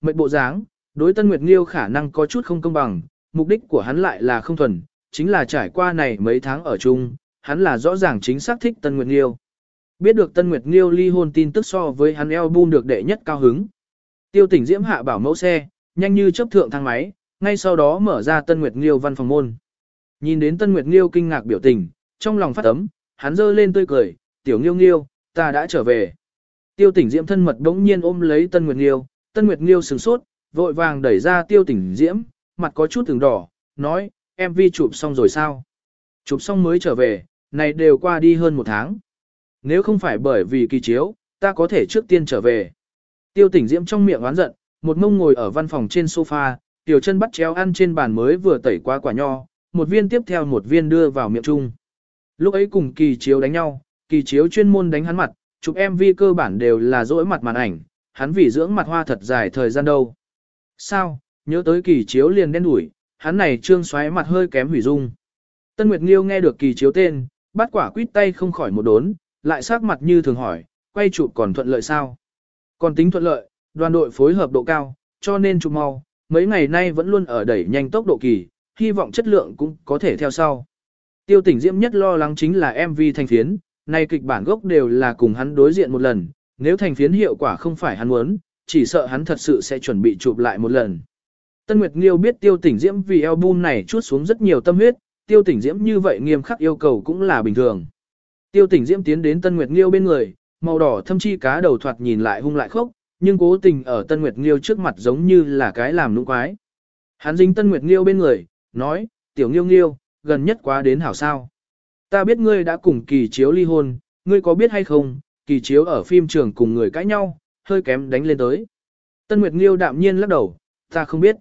mệnh bộ dáng, đối Tân Nguyệt Nghiêu khả năng có chút không công bằng, mục đích của hắn lại là không thuần, chính là trải qua này mấy tháng ở chung, hắn là rõ ràng chính xác thích Tân Nguyệt Nghiêu. Biết được Tân Nguyệt Nghiêu ly hôn tin tức so với hắn album được đệ nhất cao hứng. Tiêu tỉnh diễm hạ bảo mẫu xe, nhanh như chấp thượng thang máy, ngay sau đó mở ra Tân Nguyệt Nghiêu văn phòng môn. Nhìn đến Tân Nguyệt Nghiêu kinh ngạc biểu tình, trong lòng phát ấm, hắn giơ lên tươi cười, tiểu Nghiêu Nghiêu, ta đã trở về. Tiêu tỉnh diễm thân mật đống nhiên ôm lấy Tân Nguyệt Nghiêu, Tân Nguyệt Nghiêu sửng sốt, vội vàng đẩy ra tiêu tỉnh diễm, mặt có chút từng đỏ, nói, em vi chụp xong rồi sao? Chụp xong mới trở về, này đều qua đi hơn một tháng. Nếu không phải bởi vì kỳ chiếu, ta có thể trước tiên trở về. Tiêu tỉnh diễm trong miệng oán giận, một mông ngồi ở văn phòng trên sofa, tiểu chân bắt chéo ăn trên bàn mới vừa tẩy qua quả nho, một viên tiếp theo một viên đưa vào miệng chung. Lúc ấy cùng kỳ chiếu đánh nhau, kỳ chiếu chuyên môn đánh hắn mặt, chụp MV cơ bản đều là dỗi mặt màn ảnh, hắn vì dưỡng mặt hoa thật dài thời gian đâu. Sao, nhớ tới kỳ chiếu liền đen đủi, hắn này trương xoáy mặt hơi kém hủy dung. Tân Nguyệt Nghiêu nghe được kỳ chiếu tên, bắt quả quýt tay không khỏi một đốn, lại sắc mặt như thường hỏi, quay chụp còn thuận lợi sao? Còn tính thuận lợi, đoàn đội phối hợp độ cao, cho nên chụp mau, mấy ngày nay vẫn luôn ở đẩy nhanh tốc độ kỳ, hy vọng chất lượng cũng có thể theo sau. Tiêu tỉnh diễm nhất lo lắng chính là MV thành phiến, nay kịch bản gốc đều là cùng hắn đối diện một lần, nếu thành phiến hiệu quả không phải hắn muốn, chỉ sợ hắn thật sự sẽ chuẩn bị chụp lại một lần. Tân Nguyệt Nghiêu biết tiêu tỉnh diễm vì album này chút xuống rất nhiều tâm huyết, tiêu tỉnh diễm như vậy nghiêm khắc yêu cầu cũng là bình thường. Tiêu tỉnh diễm tiến đến Tân Nguyệt Nghiêu bên người, màu đỏ thâm chi cá đầu thoạt nhìn lại hung lại khốc, nhưng cố tình ở Tân Nguyệt Nghiêu trước mặt giống như là cái làm nũng quái. Hắn dính Tân Nguyệt Nghiêu bên người, nói, tiểu Nghiêu Nghiêu, gần nhất quá đến hảo sao. Ta biết ngươi đã cùng kỳ chiếu ly hôn, ngươi có biết hay không, kỳ chiếu ở phim trường cùng người cãi nhau, hơi kém đánh lên tới. Tân Nguyệt Nghiêu đạm nhiên lắc đầu, ta không biết.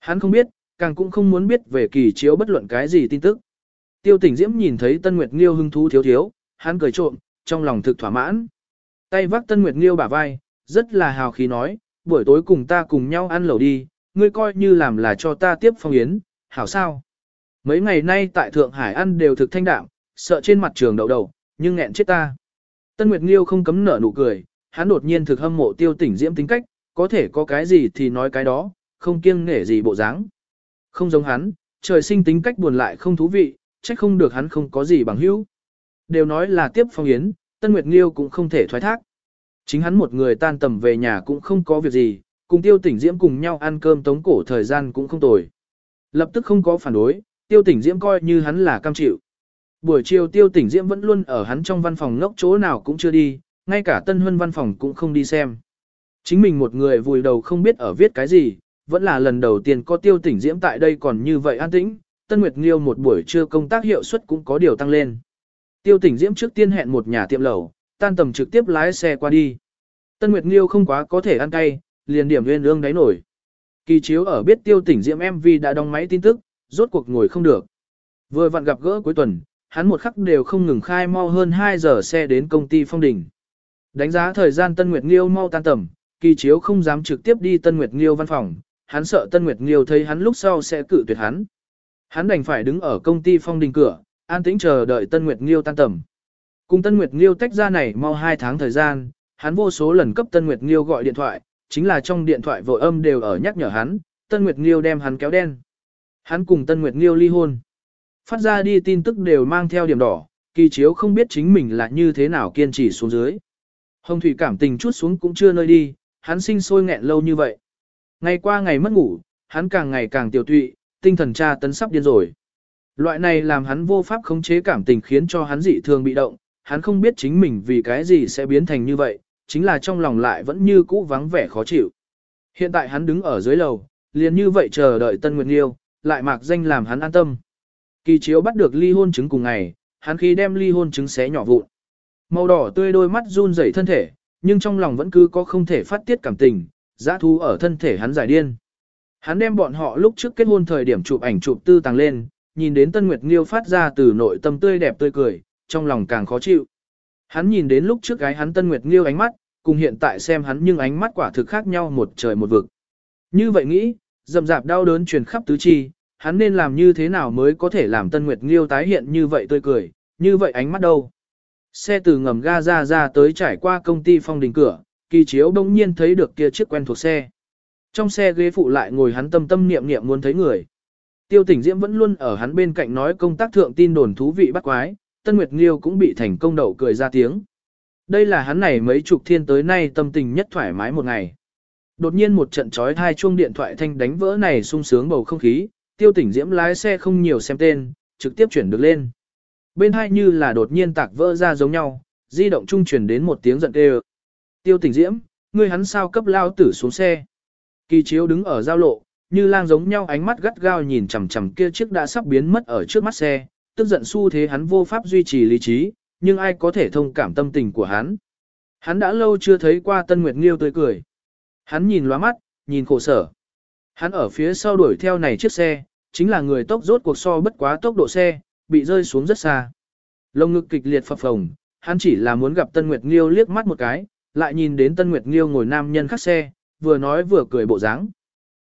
Hắn không biết, càng cũng không muốn biết về kỳ chiếu bất luận cái gì tin tức. Tiêu tỉnh Diễm nhìn thấy Tân Nguyệt Nghiêu hưng thú thiếu thiếu, hắn cười trộm, trong lòng thực thỏa mãn. Tay vác Tân Nguyệt Nghiêu bả vai, rất là hào khí nói, buổi tối cùng ta cùng nhau ăn lẩu đi, ngươi coi như làm là cho ta tiếp phong yến, hảo sao. Mấy ngày nay tại Thượng Hải ăn đều thực thanh đạm, sợ trên mặt trường đậu đầu, nhưng nghẹn chết ta. Tân Nguyệt Nghiêu không cấm nở nụ cười, hắn đột nhiên thực hâm mộ tiêu tỉnh diễm tính cách, có thể có cái gì thì nói cái đó, không kiêng nể gì bộ dáng. Không giống hắn, trời sinh tính cách buồn lại không thú vị, trách không được hắn không có gì bằng hữu. Đều nói là tiếp phong yến, Tân Nguyệt Nghiêu cũng không thể thoái thác. Chính hắn một người tan tầm về nhà cũng không có việc gì, cùng tiêu tỉnh diễm cùng nhau ăn cơm tống cổ thời gian cũng không tồi. Lập tức không có phản đối, tiêu tỉnh diễm coi như hắn là cam chịu. Buổi chiều tiêu tỉnh diễm vẫn luôn ở hắn trong văn phòng ngốc chỗ nào cũng chưa đi, ngay cả tân huân văn phòng cũng không đi xem. Chính mình một người vùi đầu không biết ở viết cái gì, vẫn là lần đầu tiên có tiêu tỉnh diễm tại đây còn như vậy an tĩnh, Tân Nguyệt Nghiêu một buổi trưa công tác hiệu suất cũng có điều tăng lên. Tiêu tỉnh diễm trước tiên hẹn một nhà tiệm lẩu, tan tầm trực tiếp lái xe qua đi. Tân Nguyệt Nghiêu không quá có thể ăn cay, liền điểm nguyên ương đáy nổi. Kỳ chiếu ở biết tiêu tỉnh diễm MV đã đóng máy tin tức, rốt cuộc ngồi không được. Vừa vặn gặp gỡ cuối tuần, hắn một khắc đều không ngừng khai mau hơn 2 giờ xe đến công ty phong đỉnh. Đánh giá thời gian Tân Nguyệt Nghiêu mau tan tầm, kỳ chiếu không dám trực tiếp đi Tân Nguyệt Nghiêu văn phòng, hắn sợ Tân Nguyệt Nghiêu thấy hắn lúc sau sẽ cự tuyệt hắn. Hắn đành phải đứng ở công ty phong đình cửa, an tĩnh chờ đợi Tân Nguyệt Nghiêu tan tầm. Cùng Tân Nguyệt Nghiêu tách ra này mau 2 tháng thời gian, hắn vô số lần cấp Tân Nguyệt Nghiêu gọi điện thoại, chính là trong điện thoại vội âm đều ở nhắc nhở hắn, Tân Nguyệt Nghiêu đem hắn kéo đen. Hắn cùng Tân Nguyệt Nghiêu ly hôn. Phát ra đi tin tức đều mang theo điểm đỏ, kỳ chiếu không biết chính mình là như thế nào kiên trì xuống dưới. Hồng Thủy cảm tình chút xuống cũng chưa nơi đi, hắn sinh sôi nghẹn lâu như vậy. Ngày qua ngày mất ngủ, hắn càng ngày càng tiểu tụy, tinh thần tra tấn sắp điên rồi. Loại này làm hắn vô pháp khống chế cảm tình khiến cho hắn dị thường bị động, hắn không biết chính mình vì cái gì sẽ biến thành như vậy, chính là trong lòng lại vẫn như cũ vắng vẻ khó chịu. Hiện tại hắn đứng ở dưới lầu, liền như vậy chờ đợi Tân Nguyệt Liêu, lại mạc danh làm hắn an tâm. Kỳ chiếu bắt được ly hôn chứng cùng ngày, hắn khi đem ly hôn chứng xé nhỏ vụn. Màu đỏ tươi đôi mắt run rẩy thân thể, nhưng trong lòng vẫn cứ có không thể phát tiết cảm tình, giã thú ở thân thể hắn giải điên. Hắn đem bọn họ lúc trước kết hôn thời điểm chụp ảnh chụp tư tàng lên, nhìn đến Tân Nguyệt Nghiêu phát ra từ nội tâm tươi đẹp tươi cười, trong lòng càng khó chịu. Hắn nhìn đến lúc trước gái hắn Tân Nguyệt Nghiêu ánh mắt, cùng hiện tại xem hắn nhưng ánh mắt quả thực khác nhau một trời một vực. Như vậy nghĩ, dầm dạp đau đớn truyền khắp tứ chi, hắn nên làm như thế nào mới có thể làm Tân Nguyệt Nghiêu tái hiện như vậy tươi cười, như vậy ánh mắt đâu. Xe từ ngầm ga ra ra tới trải qua công ty phong đình cửa, kỳ chiếu đông nhiên thấy được kia chiếc quen thuộc xe. Trong xe ghế phụ lại ngồi hắn tâm tâm niệm niệm muốn thấy người. Tiêu tỉnh Diễm vẫn luôn ở hắn bên cạnh nói công tác thượng tin đồn thú vị bắt quái, Tân Nguyệt Nghiêu cũng bị thành công đậu cười ra tiếng. Đây là hắn này mấy chục thiên tới nay tâm tình nhất thoải mái một ngày. Đột nhiên một trận trói hai chuông điện thoại thanh đánh vỡ này sung sướng bầu không khí, tiêu tỉnh Diễm lái xe không nhiều xem tên, trực tiếp chuyển được lên. Bên hai như là đột nhiên tạc vỡ ra giống nhau, di động trung chuyển đến một tiếng giận kêu. Tiêu tỉnh Diễm, ngươi hắn sao cấp lao tử xuống xe. Kỳ chiếu đứng ở giao lộ, như lang giống nhau ánh mắt gắt gao nhìn chằm chằm kia chiếc đã sắp biến mất ở trước mắt xe, tức giận xu thế hắn vô pháp duy trì lý trí, nhưng ai có thể thông cảm tâm tình của hắn. Hắn đã lâu chưa thấy qua Tân Nguyệt Nghiêu tươi cười. Hắn nhìn lóa mắt, nhìn khổ sở. Hắn ở phía sau đuổi theo này chiếc xe, chính là người tốc rốt cuộc so bất quá tốc độ xe, bị rơi xuống rất xa. Lông ngực kịch liệt phập phồng, hắn chỉ là muốn gặp Tân Nguyệt Nghiêu liếc mắt một cái, lại nhìn đến Tân Nguyệt Nghiêu ngồi nam nhân khác xe, vừa nói vừa cười bộ dáng.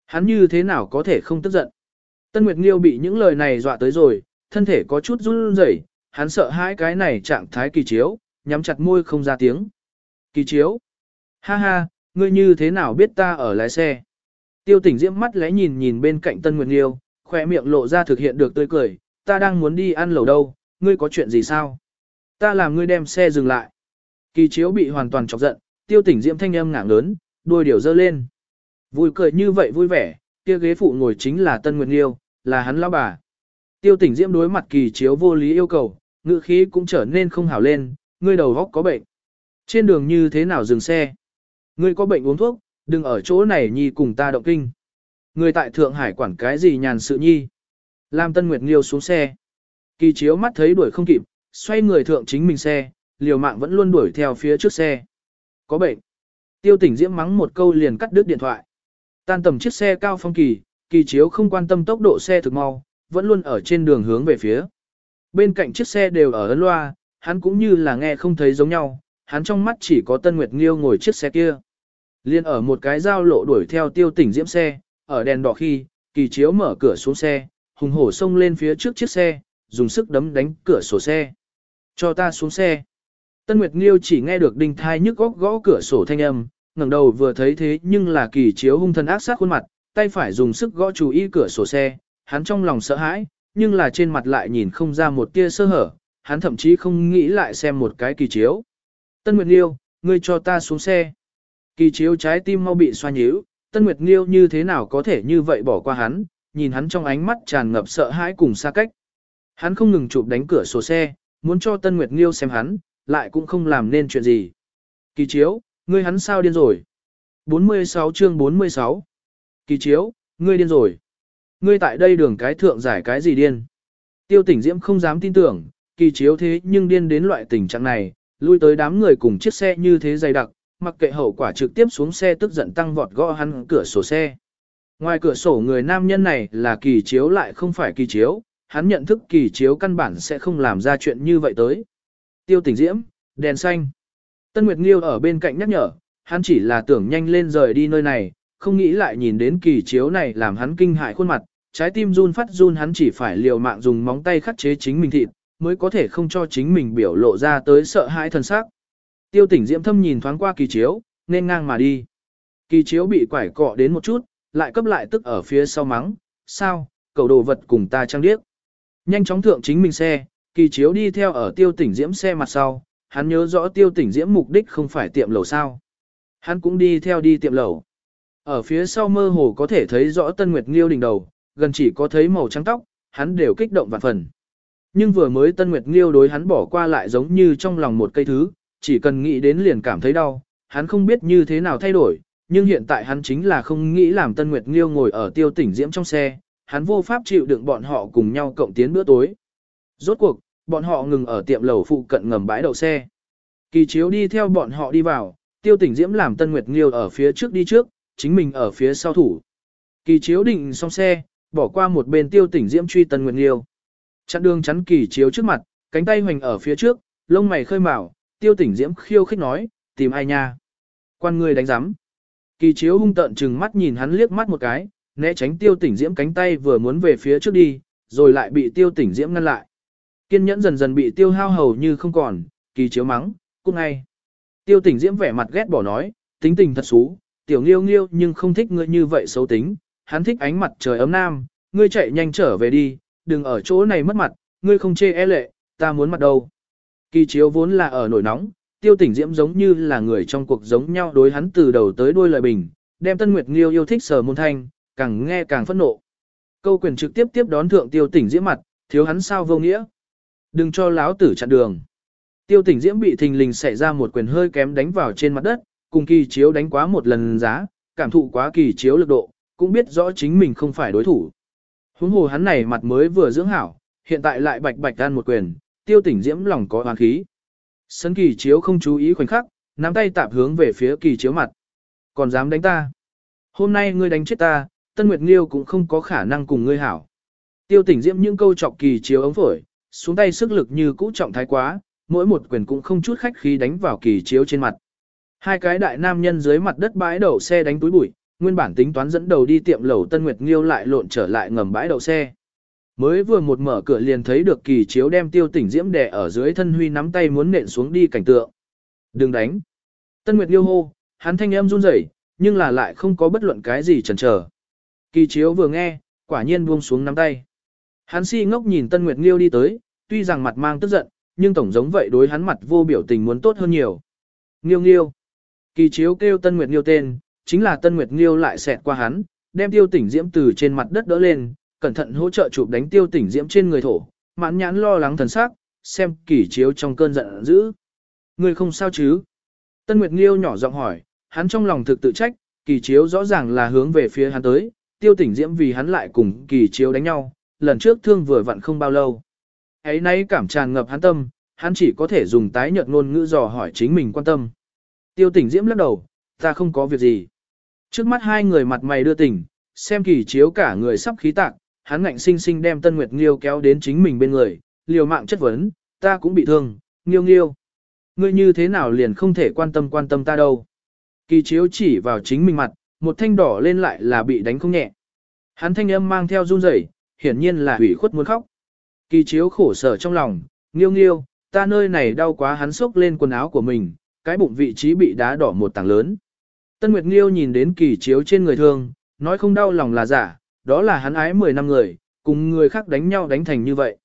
Hắn như thế nào có thể không tức giận. Tân Nguyệt Nghiêu bị những lời này dọa tới rồi, thân thể có chút run rẩy, hắn sợ hãi cái này trạng thái kỳ chiếu, nhắm chặt môi không ra tiếng. Kỳ chiếu. Ha ha, ngươi như thế nào biết ta ở lái xe? Tiêu tỉnh diễm mắt lẽ nhìn nhìn bên cạnh Tân Nguyệt Nghiêu, khỏe miệng lộ ra thực hiện được tươi cười, ta đang muốn đi ăn lẩu đâu, ngươi có chuyện gì sao? Ta làm ngươi đem xe dừng lại. Kỳ chiếu bị hoàn toàn chọc giận, tiêu tỉnh diễm thanh âm ngảng lớn, đuôi điều dơ lên. Vui cười như vậy vui vẻ, kia ghế phụ ngồi chính là Tân Nguyệt Nghiêu, là hắn lão bà. Tiêu tỉnh diễm đối mặt kỳ chiếu vô lý yêu cầu, ngữ khí cũng trở nên không hảo lên, ngươi đầu góc có bệnh. Trên đường như thế nào dừng xe? Ngươi có bệnh uống thuốc, đừng ở chỗ này nhi cùng ta động kinh. người tại Thượng Hải quản cái gì nhàn sự nhi? Lam Tân Nguyệt Nghiêu xuống xe. Kỳ chiếu mắt thấy đuổi không kịp, xoay người thượng chính mình xe, liều mạng vẫn luôn đuổi theo phía trước xe. Có bệnh. Tiêu tỉnh diễm mắng một câu liền cắt đứt điện thoại. Tan tầm chiếc xe cao phong kỳ, kỳ chiếu không quan tâm tốc độ xe thực mau, vẫn luôn ở trên đường hướng về phía. Bên cạnh chiếc xe đều ở ấn loa, hắn cũng như là nghe không thấy giống nhau, hắn trong mắt chỉ có Tân Nguyệt Nghiêu ngồi chiếc xe kia. Liên ở một cái giao lộ đuổi theo tiêu tỉnh diễm xe, ở đèn đỏ khi, kỳ chiếu mở cửa xuống xe, hùng hổ xông lên phía trước chiếc xe, dùng sức đấm đánh cửa sổ xe. Cho ta xuống xe. Tân Nguyệt Nghiêu chỉ nghe được đinh thai nhức góc gõ cửa sổ thanh âm, ngẩng đầu vừa thấy thế nhưng là kỳ chiếu hung thần ác sát khuôn mặt, tay phải dùng sức gõ chú ý cửa sổ xe, hắn trong lòng sợ hãi, nhưng là trên mặt lại nhìn không ra một tia sơ hở, hắn thậm chí không nghĩ lại xem một cái kỳ chiếu. Tân Nguyệt Nghiêu, ngươi cho ta xuống xe. Kỳ chiếu trái tim mau bị xoa nhíu, Tân Nguyệt Nghiêu như thế nào có thể như vậy bỏ qua hắn, nhìn hắn trong ánh mắt tràn ngập sợ hãi cùng xa cách. Hắn không ngừng chụp đánh cửa sổ xe, muốn cho Tân Nguyệt Nghiêu xem hắn, lại cũng không làm nên chuyện gì. Kỳ chiếu, ngươi hắn sao điên rồi? 46 chương 46 Kỳ chiếu, ngươi điên rồi. Ngươi tại đây đường cái thượng giải cái gì điên? Tiêu tỉnh diễm không dám tin tưởng, kỳ chiếu thế nhưng điên đến loại tình trạng này, lui tới đám người cùng chiếc xe như thế dày đặc, mặc kệ hậu quả trực tiếp xuống xe tức giận tăng vọt gõ hắn cửa sổ xe. Ngoài cửa sổ người nam nhân này là kỳ chiếu lại không phải kỳ chiếu, hắn nhận thức kỳ chiếu căn bản sẽ không làm ra chuyện như vậy tới. Tiêu tỉnh diễm, đèn xanh. Tân Nguyệt Nghiêu ở bên cạnh nhắc nhở, hắn chỉ là tưởng nhanh lên rời đi nơi này, không nghĩ lại nhìn đến kỳ chiếu này làm hắn kinh hại khuôn mặt, trái tim run phát run hắn chỉ phải liều mạng dùng móng tay khắc chế chính mình thịt, mới có thể không cho chính mình biểu lộ ra tới sợ hãi thân xác. Tiêu tỉnh diễm thâm nhìn thoáng qua kỳ chiếu, nên ngang mà đi. Kỳ chiếu bị quải cọ đến một chút, lại cấp lại tức ở phía sau mắng, sao, cầu đồ vật cùng ta trang điếc. Nhanh chóng thượng chính mình xe, kỳ chiếu đi theo ở tiêu tỉnh diễm xe mặt sau, hắn nhớ rõ tiêu tỉnh diễm mục đích không phải tiệm lẩu sao. Hắn cũng đi theo đi tiệm lẩu. Ở phía sau mơ hồ có thể thấy rõ Tân Nguyệt Nghiêu đỉnh đầu, gần chỉ có thấy màu trắng tóc, hắn đều kích động vạn phần. Nhưng vừa mới Tân Nguyệt Nghiêu đối hắn bỏ qua lại giống như trong lòng một cây thứ, chỉ cần nghĩ đến liền cảm thấy đau, hắn không biết như thế nào thay đổi, nhưng hiện tại hắn chính là không nghĩ làm Tân Nguyệt Nghiêu ngồi ở tiêu tỉnh diễm trong xe, hắn vô pháp chịu đựng bọn họ cùng nhau cộng tiến bữa tối. Rốt cuộc, bọn họ ngừng ở tiệm lầu phụ cận ngầm bãi đậu xe. Kỳ chiếu đi theo bọn họ đi vào, tiêu tỉnh diễm làm Tân Nguyệt Nghiêu ở phía trước đi trước, chính mình ở phía sau thủ. Kỳ chiếu định xong xe, bỏ qua một bên tiêu tỉnh diễm truy Tân Nguyệt Nghiêu. Chặn đường chắn kỳ chiếu trước mặt, cánh tay hoành ở phía trước, lông mày khơi mào, tiêu tỉnh diễm khiêu khích nói, tìm ai nha. Quan người đánh giám. Kỳ chiếu hung tợn chừng mắt nhìn hắn liếc mắt một cái, né tránh tiêu tỉnh diễm cánh tay vừa muốn về phía trước đi, rồi lại bị tiêu tỉnh diễm ngăn lại. Kiên nhẫn dần dần bị tiêu hao hầu như không còn, kỳ chiếu mắng, cút ngay. Tiêu tỉnh diễm vẻ mặt ghét bỏ nói, tính tình thật xú, tiểu nghiêu nghiêu nhưng không thích ngươi như vậy xấu tính, hắn thích ánh mặt trời ấm nam, ngươi chạy nhanh trở về đi, đừng ở chỗ này mất mặt, ngươi không chê e lệ, ta muốn mặt đâu. Kỳ chiếu vốn là ở nổi nóng, tiêu tỉnh diễm giống như là người trong cuộc giống nhau đối hắn từ đầu tới đuôi lời bình, đem Tân Nguyệt Nghiêu yêu thích sở môn thanh, càng nghe càng phẫn nộ. Câu quyền trực tiếp tiếp đón thượng tiêu tỉnh diễm mặt, thiếu hắn sao vô nghĩa. Đừng cho láo tử chặn đường. Tiêu tỉnh diễm bị thình lình xảy ra một quyền hơi kém đánh vào trên mặt đất, cùng kỳ chiếu đánh quá một lần giá, cảm thụ quá kỳ chiếu lực độ, cũng biết rõ chính mình không phải đối thủ. Huống hồ hắn này mặt mới vừa dưỡng hảo, hiện tại lại bạch bạch gan một quyền, tiêu tỉnh diễm lòng có oán khí. Sân kỳ chiếu không chú ý khoảnh khắc, nắm tay tạp hướng về phía kỳ chiếu mặt. Còn dám đánh ta. Hôm nay ngươi đánh chết ta, Tân Nguyệt Nghiêu cũng không có khả năng cùng ngươi hảo. Tiêu tỉnh diễm những câu chọc kỳ chiếu ống phổi, xuống tay sức lực như cũ trọng thái quá, mỗi một quyền cũng không chút khách khí đánh vào kỳ chiếu trên mặt. Hai cái đại nam nhân dưới mặt đất bãi đậu xe đánh túi bụi, nguyên bản tính toán dẫn đầu đi tiệm lẩu Tân Nguyệt Nghiêu lại lộn trở lại ngầm bãi đậu xe. Mới vừa một mở cửa liền thấy được kỳ chiếu đem tiêu tỉnh diễm đè ở dưới thân huy nắm tay muốn nện xuống đi cảnh tượng. Đừng đánh. Tân Nguyệt Nghiêu hô, hắn thanh âm run rẩy, nhưng là lại không có bất luận cái gì chần chờ. Kỳ chiếu vừa nghe, quả nhiên buông xuống nắm tay. Hắn si ngốc nhìn Tân Nguyệt Nghiêu đi tới, tuy rằng mặt mang tức giận, nhưng tổng giống vậy đối hắn mặt vô biểu tình muốn tốt hơn nhiều. Nghiêu nghiêu. Kỳ chiếu kêu Tân Nguyệt Nghiêu tên, chính là Tân Nguyệt Nghiêu lại xẹt qua hắn, đem tiêu tỉnh diễm từ trên mặt đất đỡ lên, cẩn thận hỗ trợ chụp đánh tiêu tỉnh diễm trên người thổ, mãn nhãn lo lắng thần sắc, xem kỳ chiếu trong cơn giận dữ. Người không sao chứ? Tân Nguyệt Nghiêu nhỏ giọng hỏi, hắn trong lòng thực tự trách, kỳ chiếu rõ ràng là hướng về phía hắn tới, tiêu tỉnh diễm vì hắn lại cùng kỳ chiếu đánh nhau, lần trước thương vừa vặn không bao lâu. Ấy nay cảm tràn ngập hắn tâm, hắn chỉ có thể dùng tái nhợt ngôn ngữ dò hỏi chính mình quan tâm. Tiêu tỉnh diễm lắc đầu, ta không có việc gì. Trước mắt hai người mặt mày đưa tỉnh, xem kỳ chiếu cả người sắp khí tạc, hắn ngạnh sinh sinh đem Tân Nguyệt Nghiêu kéo đến chính mình bên người, liều mạng chất vấn, ta cũng bị thương, Nghiêu Nghiêu. Ngươi như thế nào liền không thể quan tâm quan tâm ta đâu. Kỳ chiếu chỉ vào chính mình mặt, một thanh đỏ lên lại là bị đánh không nhẹ. Hắn thanh âm mang theo run rẩy, hiển nhiên là hủy khuất muốn khóc. Kỳ chiếu khổ sở trong lòng, nghiêu nghiêu, ta nơi này đau quá hắn sốc lên quần áo của mình, cái bụng vị trí bị đá đỏ một tảng lớn. Tân Nguyệt Nghiêu nhìn đến kỳ chiếu trên người thương, nói không đau lòng là giả, đó là hắn ái 10 năm người, cùng người khác đánh nhau đánh thành như vậy.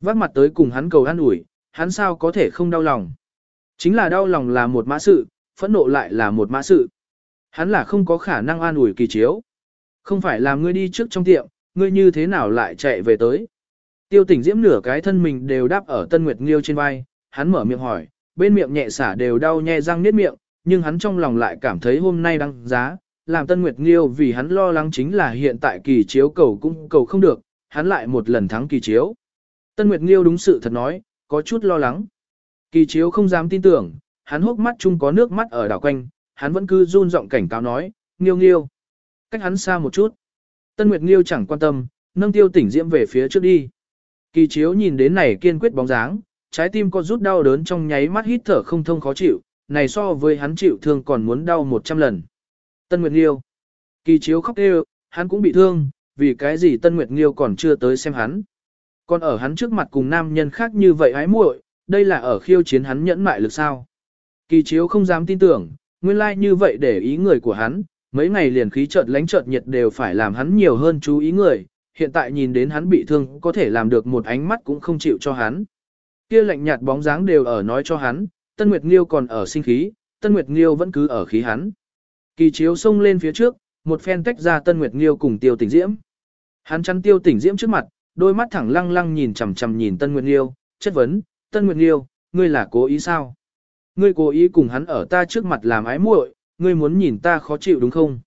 Vác mặt tới cùng hắn cầu an ủi, hắn sao có thể không đau lòng. Chính là đau lòng là một mã sự, phẫn nộ lại là một mã sự. Hắn là không có khả năng an ủi kỳ chiếu. Không phải là ngươi đi trước trong tiệm, ngươi như thế nào lại chạy về tới. Tiêu tỉnh diễm nửa cái thân mình đều đáp ở Tân Nguyệt Nghiêu trên vai, hắn mở miệng hỏi, bên miệng nhẹ xả đều đau nhè răng niết miệng, nhưng hắn trong lòng lại cảm thấy hôm nay đăng giá, làm Tân Nguyệt Nghiêu vì hắn lo lắng chính là hiện tại kỳ chiếu cầu cũng cầu không được, hắn lại một lần thắng kỳ chiếu. Tân Nguyệt Nghiêu đúng sự thật nói, có chút lo lắng. Kỳ chiếu không dám tin tưởng, hắn hốc mắt chung có nước mắt ở đảo quanh, hắn vẫn cứ run giọng cảnh cáo nói, Nghiêu Nghiêu. Cách hắn xa một chút. Tân Nguyệt Nghiêu chẳng quan tâm, nâng tiêu tỉnh diễm về phía trước đi. Kỳ chiếu nhìn đến này kiên quyết bóng dáng, trái tim có rút đau đớn trong nháy mắt hít thở không thông khó chịu, này so với hắn chịu thương còn muốn đau 100 lần. Tân Nguyệt Nghiêu. Kỳ chiếu khóc kêu, hắn cũng bị thương, vì cái gì Tân Nguyệt Nghiêu còn chưa tới xem hắn. Còn ở hắn trước mặt cùng nam nhân khác như vậy hái muội, đây là ở khiêu chiến hắn nhẫn mại lực sao. Kỳ chiếu không dám tin tưởng, nguyên lai like như vậy để ý người của hắn, mấy ngày liền khí chợt lánh chợt nhiệt đều phải làm hắn nhiều hơn chú ý người, hiện tại nhìn đến hắn bị thương có thể làm được một ánh mắt cũng không chịu cho hắn. Kia lạnh nhạt bóng dáng đều ở nói cho hắn, Tân Nguyệt Nghiêu còn ở sinh khí, Tân Nguyệt Nghiêu vẫn cứ ở khí hắn. Kỳ chiếu xông lên phía trước, một phen tách ra Tân Nguyệt Nghiêu cùng Tiêu Tỉnh Diễm. Hắn chắn Tiêu Tỉnh Diễm trước mặt, đôi mắt thẳng lăng lăng nhìn chằm chằm nhìn Tân Nguyệt Nghiêu, chất vấn, Tân Nguyệt Nghiêu, ngươi là cố ý sao? Ngươi cố ý cùng hắn ở ta trước mặt làm ái muội, ngươi muốn nhìn ta khó chịu đúng không?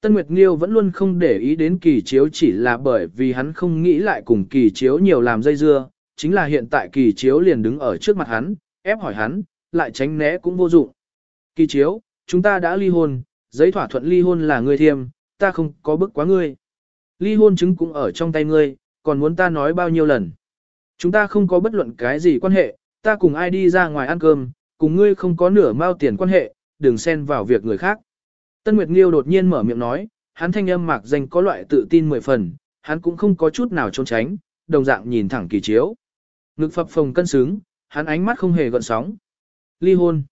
Tân Nguyệt Nghiêu vẫn luôn không để ý đến kỳ chiếu chỉ là bởi vì hắn không nghĩ lại cùng kỳ chiếu nhiều làm dây dưa, chính là hiện tại kỳ chiếu liền đứng ở trước mặt hắn, ép hỏi hắn, lại tránh né cũng vô dụng. Kỳ chiếu, chúng ta đã ly hôn, giấy thỏa thuận ly hôn là ngươi thiêm, ta không có bức quá ngươi. Ly hôn chứng cũng ở trong tay ngươi, còn muốn ta nói bao nhiêu lần. Chúng ta không có bất luận cái gì quan hệ, ta cùng ai đi ra ngoài ăn cơm, cùng ngươi không có nửa mao tiền quan hệ, đừng xen vào việc người khác. Tân Nguyệt Nghiêu đột nhiên mở miệng nói, hắn thanh âm mạc danh có loại tự tin mười phần, hắn cũng không có chút nào trốn tránh, đồng dạng nhìn thẳng kỳ chiếu. Ngực phập phồng cân xứng, hắn ánh mắt không hề gợn sóng. Ly hôn.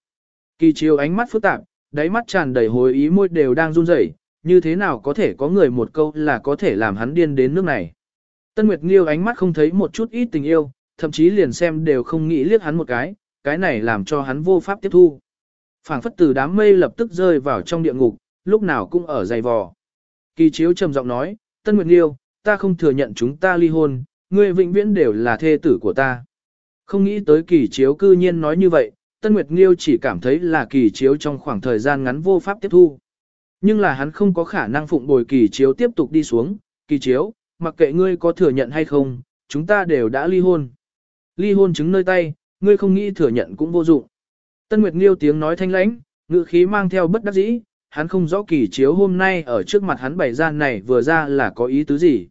Kỳ chiếu ánh mắt phức tạp, Đáy mắt tràn đầy hối ý môi đều đang run rẩy, như thế nào có thể có người một câu là có thể làm hắn điên đến nước này. Tân Nguyệt Nghiêu ánh mắt không thấy một chút ít tình yêu, thậm chí liền xem đều không nghĩ liếc hắn một cái, cái này làm cho hắn vô pháp tiếp thu. phảng phất từ đám mây lập tức rơi vào trong địa ngục, lúc nào cũng ở dày vò. Kỳ chiếu trầm giọng nói, Tân Nguyệt Nghiêu, ta không thừa nhận chúng ta ly hôn, ngươi vĩnh viễn đều là thê tử của ta. Không nghĩ tới kỳ chiếu cư nhiên nói như vậy, Tân Nguyệt Nghiêu chỉ cảm thấy là kỳ chiếu trong khoảng thời gian ngắn vô pháp tiếp thu. Nhưng là hắn không có khả năng phụng bồi kỳ chiếu tiếp tục đi xuống, kỳ chiếu, mặc kệ ngươi có thừa nhận hay không, chúng ta đều đã ly hôn. Ly hôn chứng nơi tay, ngươi không nghĩ thừa nhận cũng vô dụng. Tân Nguyệt Nghiêu tiếng nói thanh lãnh, ngữ khí mang theo bất đắc dĩ, hắn không rõ kỳ chiếu hôm nay ở trước mặt hắn bày ra này vừa ra là có ý tứ gì.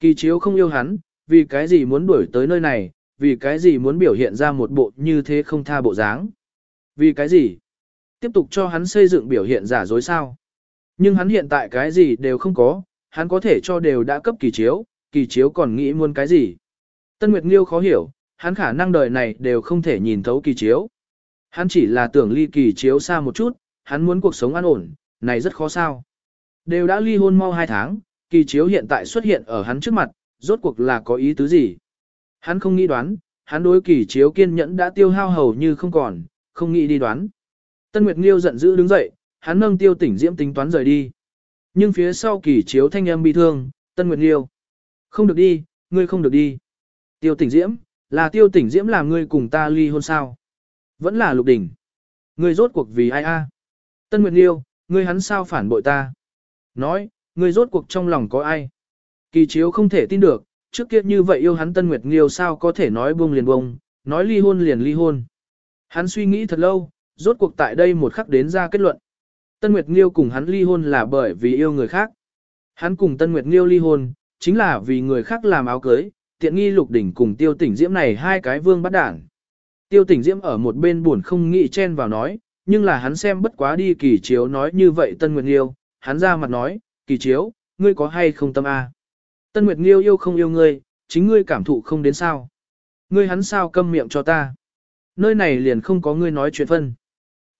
Kỳ chiếu không yêu hắn, vì cái gì muốn đuổi tới nơi này, vì cái gì muốn biểu hiện ra một bộ như thế không tha bộ dáng. Vì cái gì? Tiếp tục cho hắn xây dựng biểu hiện giả dối sao. Nhưng hắn hiện tại cái gì đều không có, hắn có thể cho đều đã cấp kỳ chiếu, kỳ chiếu còn nghĩ muốn cái gì. Tân Nguyệt Nghiêu khó hiểu, hắn khả năng đời này đều không thể nhìn thấu kỳ chiếu. Hắn chỉ là tưởng ly kỳ chiếu xa một chút, hắn muốn cuộc sống an ổn, này rất khó sao. Đều đã ly hôn mau hai tháng, kỳ chiếu hiện tại xuất hiện ở hắn trước mặt, rốt cuộc là có ý tứ gì. Hắn không nghĩ đoán, hắn đối kỳ chiếu kiên nhẫn đã tiêu hao hầu như không còn, không nghĩ đi đoán. Tân Nguyệt Nghiêu giận dữ đứng dậy, hắn nâng tiêu tỉnh diễm tính toán rời đi. Nhưng phía sau kỳ chiếu thanh âm bi thương, Tân Nguyệt Nghiêu. Không được đi, ngươi không được đi. Tiêu tỉnh diễm, là tiêu tỉnh diễm làm ngươi cùng ta ly hôn sao. Vẫn là lục đỉnh. Ngươi rốt cuộc vì ai a? Tân Nguyệt Nghiêu, ngươi hắn sao phản bội ta? Nói, ngươi rốt cuộc trong lòng có ai? Kỳ chiếu không thể tin được, trước kia như vậy yêu hắn Tân Nguyệt Nghiêu sao có thể nói buông liền buông, nói ly hôn liền ly hôn. Hắn suy nghĩ thật lâu, rốt cuộc tại đây một khắc đến ra kết luận. Tân Nguyệt Nghiêu cùng hắn ly hôn là bởi vì yêu người khác. Hắn cùng Tân Nguyệt Nghiêu ly hôn, chính là vì người khác làm áo cưới, tiện nghi lục đỉnh cùng tiêu tỉnh diễm này hai cái vương bắt đảng. Tiêu tỉnh diễm ở một bên buồn không nghĩ chen vào nói, nhưng là hắn xem bất quá đi kỳ chiếu nói như vậy Tân Nguyệt Nghiêu, hắn ra mặt nói, kỳ chiếu, ngươi có hay không tâm a? Tân Nguyệt Nghiêu yêu không yêu ngươi, chính ngươi cảm thụ không đến sao. Ngươi hắn sao câm miệng cho ta. Nơi này liền không có ngươi nói chuyện phân.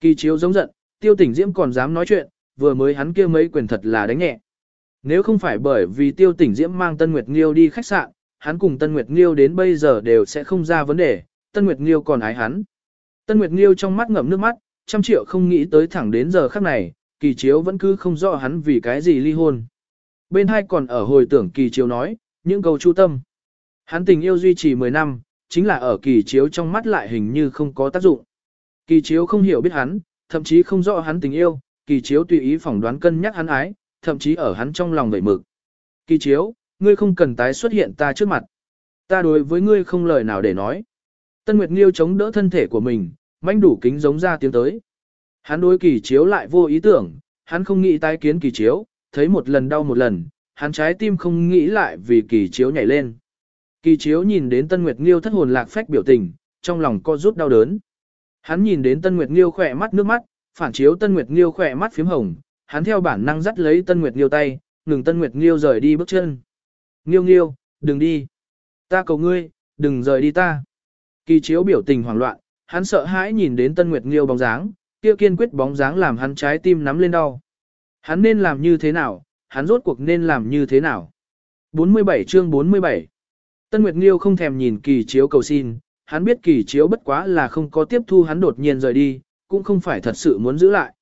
Kỳ chiếu giống giận, tiêu tỉnh diễm còn dám nói chuyện, vừa mới hắn kia mấy quyền thật là đánh nhẹ. Nếu không phải bởi vì tiêu tỉnh diễm mang Tân Nguyệt Nghiêu đi khách sạn, hắn cùng Tân Nguyệt Nghiêu đến bây giờ đều sẽ không ra vấn đề, Tân Nguyệt Nghiêu còn ái hắn. Tân Nguyệt Nghiêu trong mắt ngậm nước mắt, trăm triệu không nghĩ tới thẳng đến giờ khắc này, kỳ chiếu vẫn cứ không rõ hắn vì cái gì ly hôn. Bên hai còn ở hồi tưởng kỳ chiếu nói, những câu chu tâm. Hắn tình yêu duy trì 10 năm, chính là ở kỳ chiếu trong mắt lại hình như không có tác dụng. Kỳ chiếu không hiểu biết hắn, thậm chí không rõ hắn tình yêu, kỳ chiếu tùy ý phỏng đoán cân nhắc hắn ái, thậm chí ở hắn trong lòng vẩy mực. Kỳ chiếu, ngươi không cần tái xuất hiện ta trước mặt. Ta đối với ngươi không lời nào để nói. Tân Nguyệt Nghiêu chống đỡ thân thể của mình, manh đủ kính giống ra tiếng tới. Hắn đối kỳ chiếu lại vô ý tưởng, hắn không nghĩ tái kiến kỳ chiếu, thấy một lần đau một lần, hắn trái tim không nghĩ lại vì kỳ chiếu nhảy lên. Kỳ chiếu nhìn đến Tân Nguyệt Nghiêu thất hồn lạc phách biểu tình, trong lòng co rút đau đớn. Hắn nhìn đến Tân Nguyệt Nghiêu khỏe mắt nước mắt, phản chiếu Tân Nguyệt Nghiêu khỏe mắt phím hồng, hắn theo bản năng dắt lấy Tân Nguyệt Nghiêu tay, ngừng Tân Nguyệt Nghiêu rời đi bước chân. Nghiêu Nghiêu, đừng đi. Ta cầu ngươi, đừng rời đi ta. Kỳ chiếu biểu tình hoảng loạn, hắn sợ hãi nhìn đến Tân Nguyệt Nghiêu bóng dáng, kia kiên quyết bóng dáng làm hắn trái tim nắm lên đau. Hắn nên làm như thế nào, hắn rốt cuộc nên làm như thế nào. 47 chương 47 Tân Nguyệt Nghiêu không thèm nhìn kỳ chiếu cầu xin, hắn biết kỳ chiếu bất quá là không có tiếp thu hắn đột nhiên rời đi, cũng không phải thật sự muốn giữ lại.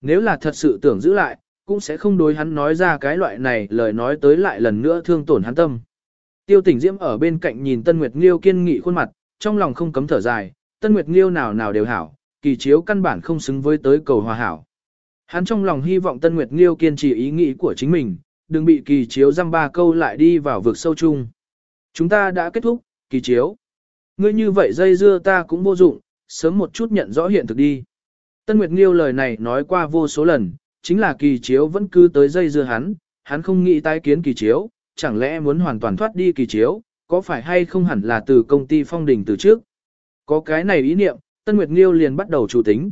Nếu là thật sự tưởng giữ lại, cũng sẽ không đối hắn nói ra cái loại này lời nói tới lại lần nữa thương tổn hắn tâm. Tiêu tỉnh Diễm ở bên cạnh nhìn Tân Nguyệt Nghiêu kiên nghị khuôn mặt, trong lòng không cấm thở dài, Tân Nguyệt Nghiêu nào nào đều hảo, kỳ chiếu căn bản không xứng với tới cầu hòa hảo. Hắn trong lòng hy vọng Tân Nguyệt Nghiêu kiên trì ý nghĩ của chính mình, đừng bị kỳ chiếu răm ba câu lại đi vào vực sâu chung. Chúng ta đã kết thúc, kỳ chiếu. Ngươi như vậy dây dưa ta cũng vô dụng, sớm một chút nhận rõ hiện thực đi. Tân Nguyệt Nghiêu lời này nói qua vô số lần, chính là kỳ chiếu vẫn cứ tới dây dưa hắn, hắn không nghĩ tái kiến kỳ chiếu, chẳng lẽ muốn hoàn toàn thoát đi kỳ chiếu, có phải hay không hẳn là từ công ty phong đình từ trước. Có cái này ý niệm, Tân Nguyệt Nghiêu liền bắt đầu chủ tính.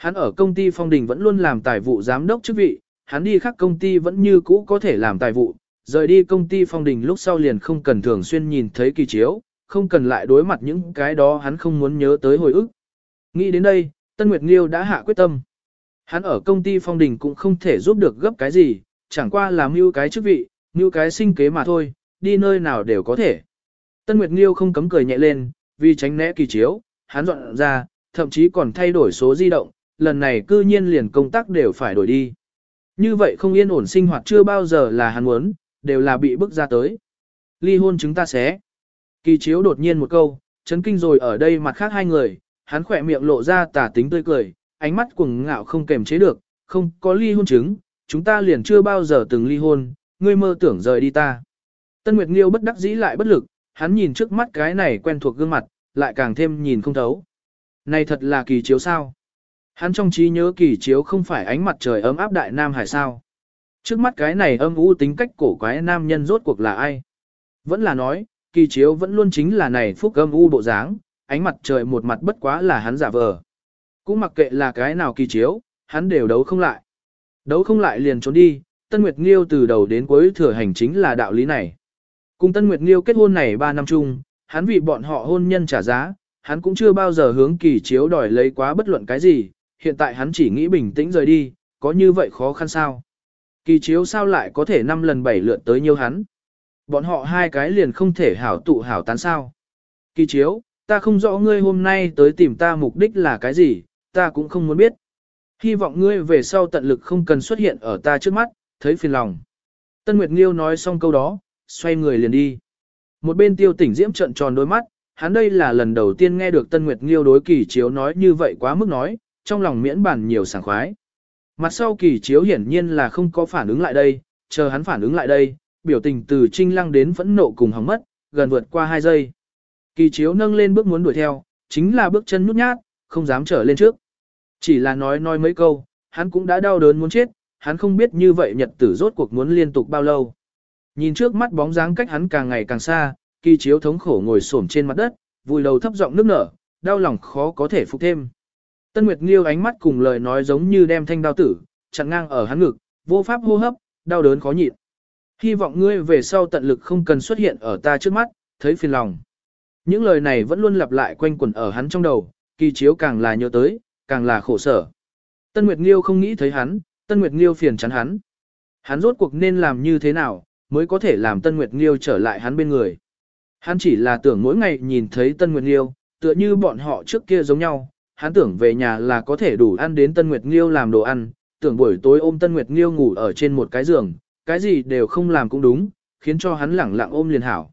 Hắn ở công ty phong đình vẫn luôn làm tài vụ giám đốc chức vị, hắn đi khác công ty vẫn như cũ có thể làm tài vụ, rời đi công ty phong đình lúc sau liền không cần thường xuyên nhìn thấy kỳ chiếu, không cần lại đối mặt những cái đó hắn không muốn nhớ tới hồi ức. Nghĩ đến đây, Tân Nguyệt Nghiêu đã hạ quyết tâm. Hắn ở công ty phong đình cũng không thể giúp được gấp cái gì, chẳng qua là mưu cái chức vị, mưu cái sinh kế mà thôi, đi nơi nào đều có thể. Tân Nguyệt Nghiêu không cấm cười nhẹ lên, vì tránh né kỳ chiếu, hắn dọn ra, thậm chí còn thay đổi số di động, lần này cư nhiên liền công tác đều phải đổi đi. Như vậy không yên ổn sinh hoạt chưa bao giờ là hắn muốn, đều là bị bức ra tới. Ly hôn chúng ta sẽ. Kỳ chiếu đột nhiên một câu, chấn kinh rồi ở đây mặt khác hai người, hắn khỏe miệng lộ ra tà tính tươi cười, ánh mắt cuồng ngạo không kềm chế được, không có ly hôn chứng, chúng ta liền chưa bao giờ từng ly hôn, ngươi mơ tưởng rời đi ta. Tân Nguyệt Nghiêu bất đắc dĩ lại bất lực, hắn nhìn trước mắt cái này quen thuộc gương mặt, lại càng thêm nhìn không thấu. Này thật là kỳ chiếu sao? Hắn trong trí nhớ kỳ chiếu không phải ánh mặt trời ấm áp đại nam hải sao? Trước mắt cái này âm u tính cách cổ quái nam nhân rốt cuộc là ai? Vẫn là nói, kỳ chiếu vẫn luôn chính là này phúc âm u bộ dáng, ánh mặt trời một mặt bất quá là hắn giả vờ. Cũng mặc kệ là cái nào kỳ chiếu, hắn đều đấu không lại. Đấu không lại liền trốn đi, Tân Nguyệt Nghiêu từ đầu đến cuối thừa hành chính là đạo lý này. Cùng Tân Nguyệt Nghiêu kết hôn này 3 năm chung, hắn vì bọn họ hôn nhân trả giá, hắn cũng chưa bao giờ hướng kỳ chiếu đòi lấy quá bất luận cái gì, hiện tại hắn chỉ nghĩ bình tĩnh rời đi, có như vậy khó khăn sao? Kỳ chiếu sao lại có thể 5 lần 7 lượt tới nhiều hắn? Bọn họ hai cái liền không thể hảo tụ hảo tán sao? Kỳ chiếu, ta không rõ ngươi hôm nay tới tìm ta mục đích là cái gì, ta cũng không muốn biết. Hy vọng ngươi về sau tận lực không cần xuất hiện ở ta trước mắt, thấy phiền lòng. Tân Nguyệt Nghiêu nói xong câu đó, xoay người liền đi. Một bên tiêu tỉnh diễm trận tròn đôi mắt, hắn đây là lần đầu tiên nghe được Tân Nguyệt Nghiêu đối kỳ chiếu nói như vậy quá mức nói, trong lòng miễn bản nhiều sảng khoái. Mặt sau kỳ chiếu hiển nhiên là không có phản ứng lại đây, chờ hắn phản ứng lại đây, biểu tình từ trinh lăng đến phẫn nộ cùng hóng mất, gần vượt qua hai giây. Kỳ chiếu nâng lên bước muốn đuổi theo, chính là bước chân nhút nhát, không dám trở lên trước. Chỉ là nói nói mấy câu, hắn cũng đã đau đớn muốn chết, hắn không biết như vậy nhật tử rốt cuộc muốn liên tục bao lâu. Nhìn trước mắt bóng dáng cách hắn càng ngày càng xa, kỳ chiếu thống khổ ngồi xổm trên mặt đất, vùi đầu thấp giọng nước nở, đau lòng khó có thể phục thêm. Tân Nguyệt Nghiêu ánh mắt cùng lời nói giống như đem thanh đao tử, chặn ngang ở hắn ngực, vô pháp hô hấp, đau đớn khó nhịn. Hy vọng ngươi về sau tận lực không cần xuất hiện ở ta trước mắt, thấy phiền lòng. Những lời này vẫn luôn lặp lại quanh quẩn ở hắn trong đầu, kỳ chiếu càng là nhớ tới, càng là khổ sở. Tân Nguyệt Nghiêu không nghĩ thấy hắn, Tân Nguyệt Nghiêu phiền chán hắn. Hắn rốt cuộc nên làm như thế nào, mới có thể làm Tân Nguyệt Nghiêu trở lại hắn bên người. Hắn chỉ là tưởng mỗi ngày nhìn thấy Tân Nguyệt Nghiêu, tựa như bọn họ trước kia giống nhau, hắn tưởng về nhà là có thể đủ ăn đến Tân Nguyệt Nghiêu làm đồ ăn, tưởng buổi tối ôm Tân Nguyệt Nghiêu ngủ ở trên một cái giường, cái gì đều không làm cũng đúng, khiến cho hắn lẳng lặng ôm liền hảo.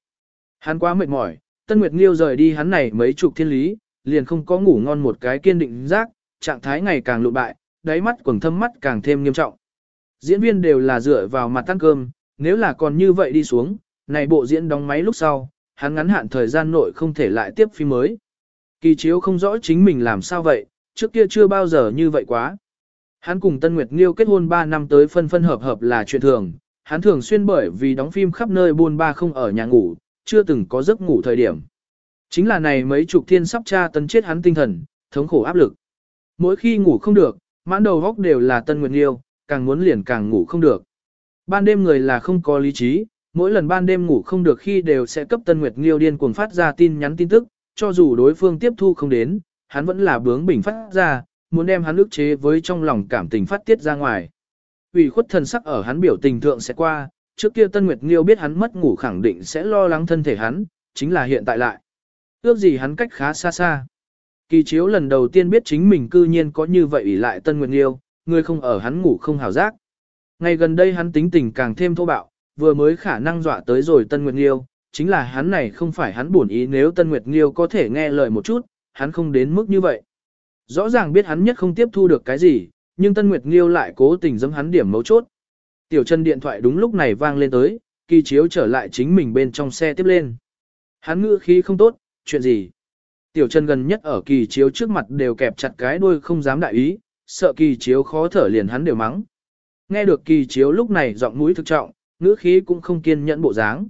Hắn quá mệt mỏi, Tân Nguyệt Nghiêu rời đi hắn này mấy chục thiên lý, liền không có ngủ ngon một cái kiên định giác, trạng thái ngày càng lụ bại, đáy mắt quầng thâm mắt càng thêm nghiêm trọng. Diễn viên đều là dựa vào mặt tăng cơm, nếu là còn như vậy đi xuống, này bộ diễn đóng máy lúc sau, hắn ngắn hạn thời gian nội không thể lại tiếp phim mới. Kỳ chiếu không rõ chính mình làm sao vậy, trước kia chưa bao giờ như vậy quá. Hắn cùng Tân Nguyệt Nghiêu kết hôn 3 năm tới phân phân hợp hợp là chuyện thường, hắn thường xuyên bởi vì đóng phim khắp nơi buôn ba không ở nhà ngủ, chưa từng có giấc ngủ thời điểm. Chính là này mấy chục thiên sắp tra tấn chết hắn tinh thần, thống khổ áp lực. Mỗi khi ngủ không được, mãn đầu góc đều là Tân Nguyệt Nghiêu, càng muốn liền càng ngủ không được. Ban đêm người là không có lý trí, mỗi lần ban đêm ngủ không được khi đều sẽ cấp Tân Nguyệt Nghiêu điên cuồng phát ra tin nhắn tin tức, cho dù đối phương tiếp thu không đến, hắn vẫn là bướng bỉnh phát ra, muốn đem hắn ức chế với trong lòng cảm tình phát tiết ra ngoài. Ủy khuất thần sắc ở hắn biểu tình thượng sẽ qua, trước kia Tân Nguyệt Nghiêu biết hắn mất ngủ khẳng định sẽ lo lắng thân thể hắn, chính là hiện tại lại. Ước gì hắn cách khá xa xa. Kỳ chiếu lần đầu tiên biết chính mình cư nhiên có như vậy ủy lại Tân Nguyệt Nghiêu, người không ở hắn ngủ không hào giác. Ngày gần đây hắn tính tình càng thêm thô bạo, vừa mới khả năng dọa tới rồi Tân Nguyệt Nghiêu, chính là hắn này không phải hắn buồn ý nếu Tân Nguyệt Nghiêu có thể nghe lời một chút, hắn không đến mức như vậy. Rõ ràng biết hắn nhất không tiếp thu được cái gì, nhưng Tân Nguyệt Nghiêu lại cố tình dẫm hắn điểm mấu chốt. Tiểu chân điện thoại đúng lúc này vang lên tới, kỳ chiếu trở lại chính mình bên trong xe tiếp lên. Hắn ngữ khí không tốt, chuyện gì? Tiểu chân gần nhất ở kỳ chiếu trước mặt đều kẹp chặt cái đuôi không dám đại ý, sợ kỳ chiếu khó thở liền hắn đều mắng. Nghe được kỳ chiếu lúc này giọng mũi thực trọng, ngữ khí cũng không kiên nhẫn bộ dáng.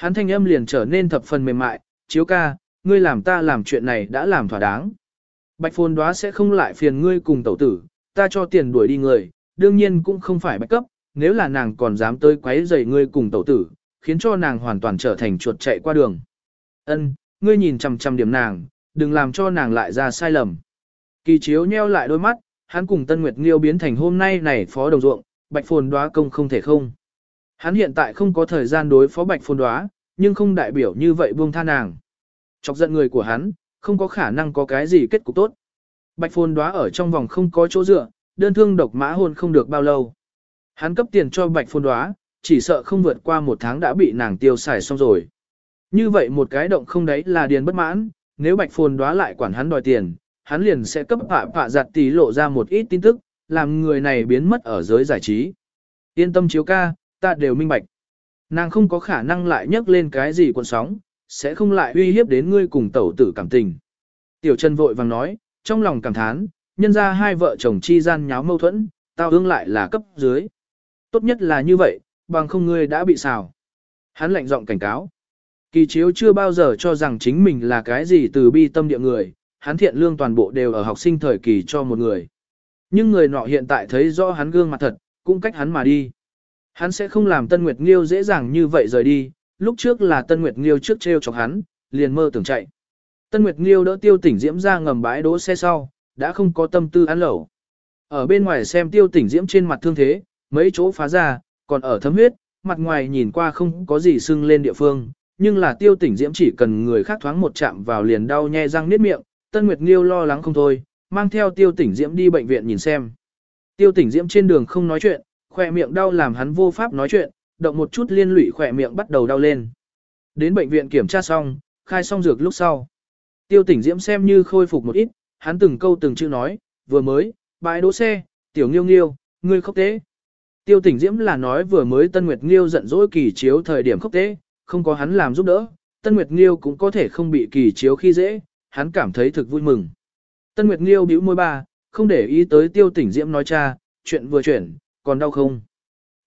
Hắn thanh âm liền trở nên thập phần mềm mại, chiếu ca, ngươi làm ta làm chuyện này đã làm thỏa đáng. Bạch phồn đoá sẽ không lại phiền ngươi cùng tẩu tử, ta cho tiền đuổi đi người, đương nhiên cũng không phải bạch cấp, nếu là nàng còn dám tới quấy rầy ngươi cùng tẩu tử, khiến cho nàng hoàn toàn trở thành chuột chạy qua đường. Ân, ngươi nhìn chằm chằm điểm nàng, đừng làm cho nàng lại ra sai lầm. Kỳ chiếu nheo lại đôi mắt, hắn cùng Tân Nguyệt Nghiêu biến thành hôm nay này phó đồng ruộng, Bạch Phồn Đóa công không thể không. Hắn hiện tại không có thời gian đối phó Bạch phôn Đóa, nhưng không đại biểu như vậy buông tha nàng. Chọc giận người của hắn, không có khả năng có cái gì kết cục tốt. Bạch phôn Đóa ở trong vòng không có chỗ dựa, đơn thương độc mã hôn không được bao lâu. Hắn cấp tiền cho Bạch phôn Đóa, chỉ sợ không vượt qua một tháng đã bị nàng tiêu xài xong rồi. Như vậy một cái động không đấy là điền bất mãn, nếu Bạch phôn Đóa lại quản hắn đòi tiền, hắn liền sẽ cấp phạ phạ giặt tí lộ ra một ít tin tức, làm người này biến mất ở giới giải trí. Yên tâm chiếu ca, ta đều minh bạch. Nàng không có khả năng lại nhấc lên cái gì cuộn sóng, sẽ không lại uy hiếp đến ngươi cùng tẩu tử cảm tình. Tiểu Trần vội vàng nói, trong lòng cảm thán, nhân ra hai vợ chồng chi gian nháo mâu thuẫn, tao ương lại là cấp dưới. Tốt nhất là như vậy, bằng không ngươi đã bị xào. Hắn lạnh giọng cảnh cáo. Kỳ chiếu chưa bao giờ cho rằng chính mình là cái gì từ bi tâm địa người, hắn thiện lương toàn bộ đều ở học sinh thời kỳ cho một người. Nhưng người nọ hiện tại thấy rõ hắn gương mặt thật, cũng cách hắn mà đi. Hắn sẽ không làm Tân Nguyệt Nghiêu dễ dàng như vậy rời đi, lúc trước là Tân Nguyệt Nghiêu trước treo chọc hắn, liền mơ tưởng chạy. Tân Nguyệt Nghiêu đỡ tiêu tỉnh diễm ra ngầm bãi đỗ xe sau, đã không có tâm tư ăn lẩu. Ở bên ngoài xem tiêu tỉnh diễm trên mặt thương thế, mấy chỗ phá ra, còn ở thấm huyết, mặt ngoài nhìn qua không có gì sưng lên địa phương, nhưng là tiêu tỉnh diễm chỉ cần người khác thoáng một chạm vào liền đau nhe răng niết miệng, Tân Nguyệt Nghiêu lo lắng không thôi, mang theo tiêu tỉnh diễm đi bệnh viện nhìn xem. Tiêu tỉnh diễm trên đường không nói chuyện, khỏe miệng đau làm hắn vô pháp nói chuyện, động một chút liên lụy khỏe miệng bắt đầu đau lên. Đến bệnh viện kiểm tra xong, khai xong dược lúc sau. Tiêu tỉnh diễm xem như khôi phục một ít, hắn từng câu từng chữ nói, vừa mới, bãi đỗ xe, tiểu nghiêu nghiêu, ngươi khóc tế. Tiêu tỉnh diễm là nói vừa mới Tân Nguyệt Nghiêu giận dỗi kỳ chiếu thời điểm khóc tế, không có hắn làm giúp đỡ, Tân Nguyệt Nghiêu cũng có thể không bị kỳ chiếu khi dễ, hắn cảm thấy thực vui mừng. Tân Nguyệt Nghiêu bĩu môi ba, không để ý tới tiêu tỉnh diễm nói cha, chuyện vừa chuyển, còn đau không?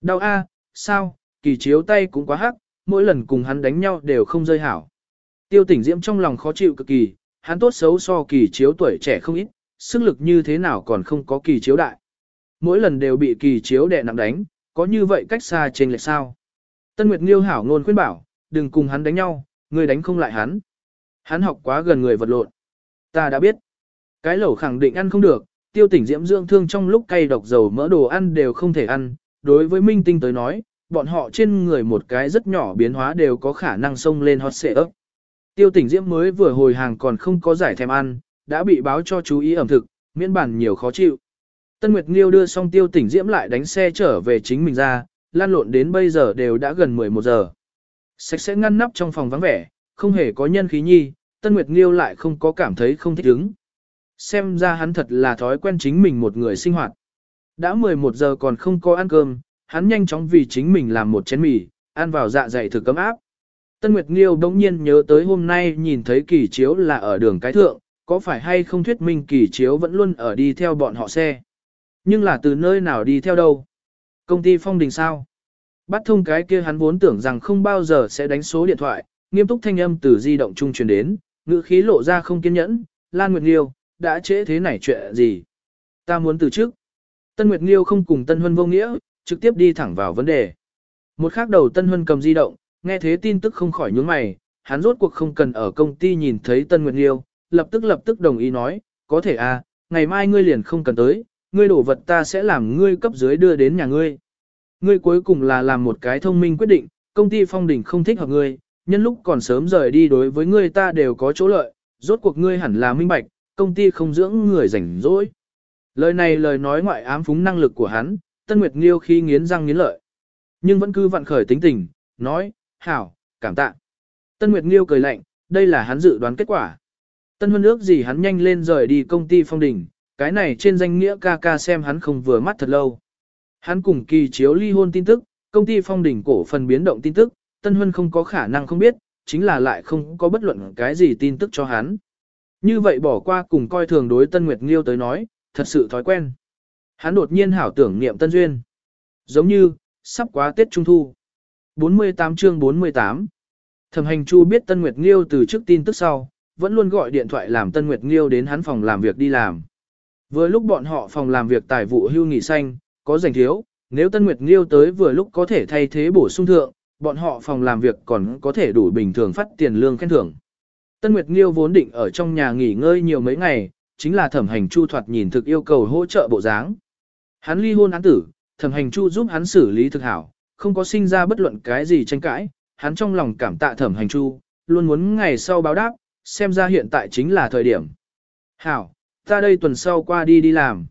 Đau a, sao, kỳ chiếu tay cũng quá hắc, mỗi lần cùng hắn đánh nhau đều không rơi hảo. Tiêu tỉnh diễm trong lòng khó chịu cực kỳ, hắn tốt xấu so kỳ chiếu tuổi trẻ không ít, sức lực như thế nào còn không có kỳ chiếu đại. Mỗi lần đều bị kỳ chiếu đè nặng đánh, có như vậy cách xa trên lệch sao. Tân Nguyệt Nghiêu hảo ngôn khuyên bảo, đừng cùng hắn đánh nhau, người đánh không lại hắn. Hắn học quá gần người vật lộn. Ta đã biết. Cái lẩu khẳng định ăn không được, tiêu tỉnh diễm dưỡng thương trong lúc cay độc dầu mỡ đồ ăn đều không thể ăn. Đối với Minh Tinh tới nói, bọn họ trên người một cái rất nhỏ biến hóa đều có khả năng xông lên hot xệ ấp. Tiêu tỉnh diễm mới vừa hồi hàng còn không có giải thèm ăn, đã bị báo cho chú ý ẩm thực, miễn bản nhiều khó chịu. Tân Nguyệt Nghiêu đưa xong tiêu tỉnh diễm lại đánh xe trở về chính mình ra, lan lộn đến bây giờ đều đã gần 11 giờ. Sạch sẽ ngăn nắp trong phòng vắng vẻ, không hề có nhân khí nhi, Tân Nguyệt Nghiêu lại không có cảm thấy không thích ứng. Xem ra hắn thật là thói quen chính mình một người sinh hoạt. Đã 11 giờ còn không có ăn cơm, hắn nhanh chóng vì chính mình làm một chén mì, ăn vào dạ dày thử cấm áp. Tân Nguyệt Nghiêu đống nhiên nhớ tới hôm nay nhìn thấy kỳ chiếu là ở đường cái thượng, có phải hay không thuyết minh kỳ chiếu vẫn luôn ở đi theo bọn họ xe. Nhưng là từ nơi nào đi theo đâu? Công ty phong đình sao? Bắt thông cái kia hắn vốn tưởng rằng không bao giờ sẽ đánh số điện thoại, nghiêm túc thanh âm từ di động trung truyền đến, ngữ khí lộ ra không kiên nhẫn, Lan Nguyệt Nghiêu, đã trễ thế này chuyện gì? Ta muốn từ trước. Tân Nguyệt Nghiêu không cùng Tân Huân vô nghĩa, trực tiếp đi thẳng vào vấn đề. Một khắc đầu Tân Huân cầm di động, nghe thế tin tức không khỏi nhướng mày, hắn rốt cuộc không cần ở công ty nhìn thấy Tân Nguyệt Nghiêu, lập tức lập tức đồng ý nói, có thể à, ngày mai ngươi liền không cần tới, ngươi đổ vật ta sẽ làm ngươi cấp dưới đưa đến nhà ngươi. Ngươi cuối cùng là làm một cái thông minh quyết định, công ty phong đỉnh không thích hợp ngươi, nhân lúc còn sớm rời đi đối với ngươi ta đều có chỗ lợi, rốt cuộc ngươi hẳn là minh bạch, công ty không dưỡng người rảnh rỗi. Lời này lời nói ngoại ám phúng năng lực của hắn, Tân Nguyệt Nghiêu khi nghiến răng nghiến lợi. Nhưng vẫn cứ vặn khởi tính tình, nói, hảo, cảm tạ. Tân Nguyệt Nghiêu cười lạnh, đây là hắn dự đoán kết quả. Tân Huân ước gì hắn nhanh lên rời đi công ty phong đỉnh, cái này trên danh nghĩa ca ca xem hắn không vừa mắt thật lâu. Hắn cùng kỳ chiếu ly hôn tin tức, công ty phong đỉnh cổ phần biến động tin tức, Tân Huân không có khả năng không biết, chính là lại không có bất luận cái gì tin tức cho hắn. Như vậy bỏ qua cùng coi thường đối Tân Nguyệt Nghiêu tới nói, thật sự thói quen. Hắn đột nhiên hảo tưởng niệm Tân Duyên. Giống như, sắp quá Tết Trung Thu. 48 chương 48 Thẩm hành Chu biết Tân Nguyệt Nghiêu từ trước tin tức sau, vẫn luôn gọi điện thoại làm Tân Nguyệt Nghiêu đến hắn phòng làm việc đi làm. Vừa lúc bọn họ phòng làm việc tài vụ hưu nghỉ xanh, có dành thiếu, nếu Tân Nguyệt Nghiêu tới vừa lúc có thể thay thế bổ sung thượng, bọn họ phòng làm việc còn có thể đủ bình thường phát tiền lương khen thưởng. Tân Nguyệt Nghiêu vốn định ở trong nhà nghỉ ngơi nhiều mấy ngày, chính là thẩm hành chu thoạt nhìn thực yêu cầu hỗ trợ bộ dáng. Hắn ly hôn án tử, thẩm hành chu giúp hắn xử lý thực hảo, không có sinh ra bất luận cái gì tranh cãi, hắn trong lòng cảm tạ thẩm hành chu, luôn muốn ngày sau báo đáp, xem ra hiện tại chính là thời điểm. Hảo, ta đây tuần sau qua đi đi làm.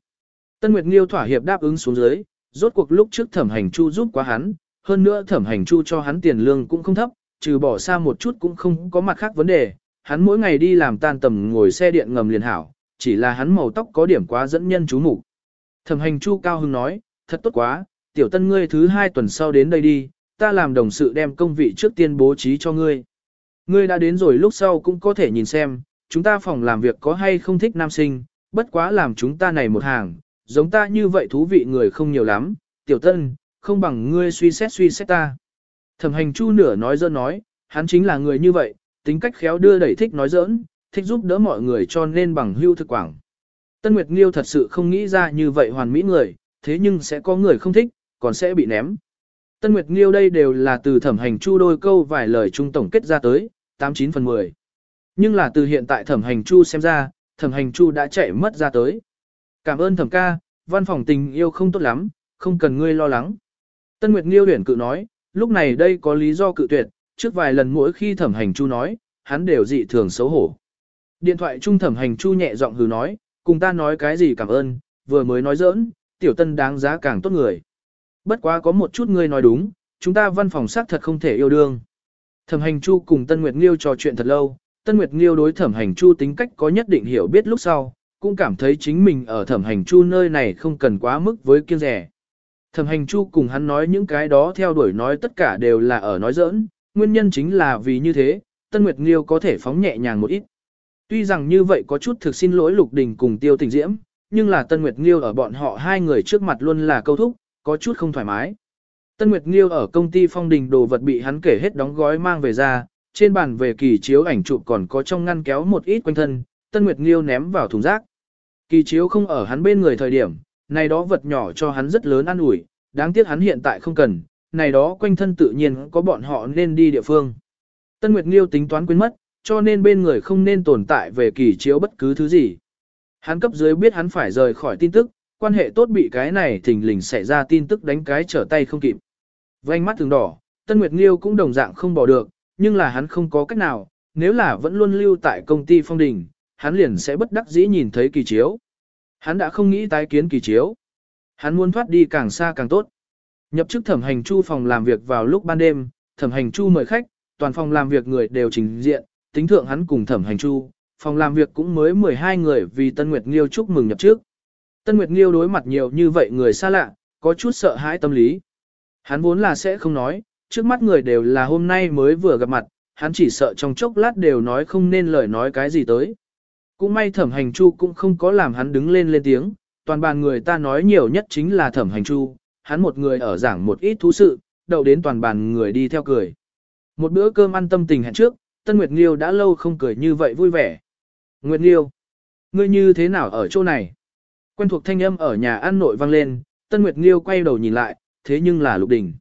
Tân Nguyệt Nghiêu thỏa hiệp đáp ứng xuống dưới, rốt cuộc lúc trước thẩm hành chu giúp quá hắn, hơn nữa thẩm hành chu cho hắn tiền lương cũng không thấp, trừ bỏ xa một chút cũng không có mặt khác vấn đề, hắn mỗi ngày đi làm tan tầm ngồi xe điện ngầm liền hảo, chỉ là hắn màu tóc có điểm quá dẫn nhân chú mục. Thẩm hành chu cao hưng nói, thật tốt quá, tiểu tân ngươi thứ hai tuần sau đến đây đi, ta làm đồng sự đem công vị trước tiên bố trí cho ngươi. Ngươi đã đến rồi lúc sau cũng có thể nhìn xem, chúng ta phòng làm việc có hay không thích nam sinh, bất quá làm chúng ta này một hàng, giống ta như vậy thú vị người không nhiều lắm, tiểu tân, không bằng ngươi suy xét suy xét ta. Thẩm hành chu nửa nói dơ nói, hắn chính là người như vậy, tính cách khéo đưa đẩy thích nói giỡn, thích giúp đỡ mọi người cho nên bằng hưu thực quảng. Tân Nguyệt Nghiêu thật sự không nghĩ ra như vậy hoàn mỹ người, thế nhưng sẽ có người không thích, còn sẽ bị ném. Tân Nguyệt Nghiêu đây đều là từ thẩm hành chu đôi câu vài lời trung tổng kết ra tới, 89 phần 10. Nhưng là từ hiện tại thẩm hành chu xem ra, thẩm hành chu đã chạy mất ra tới. Cảm ơn thẩm ca, văn phòng tình yêu không tốt lắm, không cần ngươi lo lắng. Tân Nguyệt Nghiêu huyển cự nói, lúc này đây có lý do cự tuyệt, trước vài lần mỗi khi thẩm hành chu nói, hắn đều dị thường xấu hổ. Điện thoại trung thẩm hành chu nhẹ giọng hừ nói, cùng ta nói cái gì cảm ơn, vừa mới nói giỡn, tiểu tân đáng giá càng tốt người. Bất quá có một chút ngươi nói đúng, chúng ta văn phòng xác thật không thể yêu đương. Thẩm hành chu cùng Tân Nguyệt Nghiêu trò chuyện thật lâu, Tân Nguyệt Nghiêu đối thẩm hành chu tính cách có nhất định hiểu biết lúc sau, cũng cảm thấy chính mình ở thẩm hành chu nơi này không cần quá mức với kiêng rẻ. Thẩm hành chu cùng hắn nói những cái đó theo đuổi nói tất cả đều là ở nói giỡn, nguyên nhân chính là vì như thế, Tân Nguyệt Nghiêu có thể phóng nhẹ nhàng một ít. Tuy rằng như vậy có chút thực xin lỗi Lục Đình cùng Tiêu Tình Diễm, nhưng là Tân Nguyệt Nghiêu ở bọn họ hai người trước mặt luôn là câu thúc, có chút không thoải mái. Tân Nguyệt Nghiêu ở công ty phong đình đồ vật bị hắn kể hết đóng gói mang về ra, trên bàn về kỳ chiếu ảnh chụp còn có trong ngăn kéo một ít quanh thân, Tân Nguyệt Nghiêu ném vào thùng rác. Kỳ chiếu không ở hắn bên người thời điểm, này đó vật nhỏ cho hắn rất lớn ăn ủi, đáng tiếc hắn hiện tại không cần, này đó quanh thân tự nhiên có bọn họ nên đi địa phương. Tân Nguyệt Nghiêu tính toán quên mất, cho nên bên người không nên tồn tại về kỳ chiếu bất cứ thứ gì. Hắn cấp dưới biết hắn phải rời khỏi tin tức, quan hệ tốt bị cái này thình lình xảy ra tin tức đánh cái trở tay không kịp. Vành mắt thường đỏ, Tân Nguyệt Nghiêu cũng đồng dạng không bỏ được, nhưng là hắn không có cách nào, nếu là vẫn luôn lưu tại công ty phong đình, hắn liền sẽ bất đắc dĩ nhìn thấy kỳ chiếu. Hắn đã không nghĩ tái kiến kỳ chiếu. Hắn muốn thoát đi càng xa càng tốt. Nhập chức thẩm hành chu phòng làm việc vào lúc ban đêm, thẩm hành chu mời khách, toàn phòng làm việc người đều trình diện, tính thượng hắn cùng thẩm hành chu, phòng làm việc cũng mới 12 người vì Tân Nguyệt Nghiêu chúc mừng nhập trước. Tân Nguyệt Nghiêu đối mặt nhiều như vậy người xa lạ, có chút sợ hãi tâm lý. Hắn vốn là sẽ không nói, trước mắt người đều là hôm nay mới vừa gặp mặt, hắn chỉ sợ trong chốc lát đều nói không nên lời nói cái gì tới. Cũng may thẩm hành chu cũng không có làm hắn đứng lên lên tiếng, toàn bàn người ta nói nhiều nhất chính là thẩm hành chu, hắn một người ở giảng một ít thú sự, đậu đến toàn bàn người đi theo cười. Một bữa cơm ăn tâm tình hẹn trước, Tân Nguyệt Nghiêu đã lâu không cười như vậy vui vẻ. Nguyệt Nghiêu, ngươi như thế nào ở chỗ này? Quen thuộc thanh âm ở nhà ăn nội vang lên, Tân Nguyệt Nghiêu quay đầu nhìn lại, thế nhưng là Lục Đình.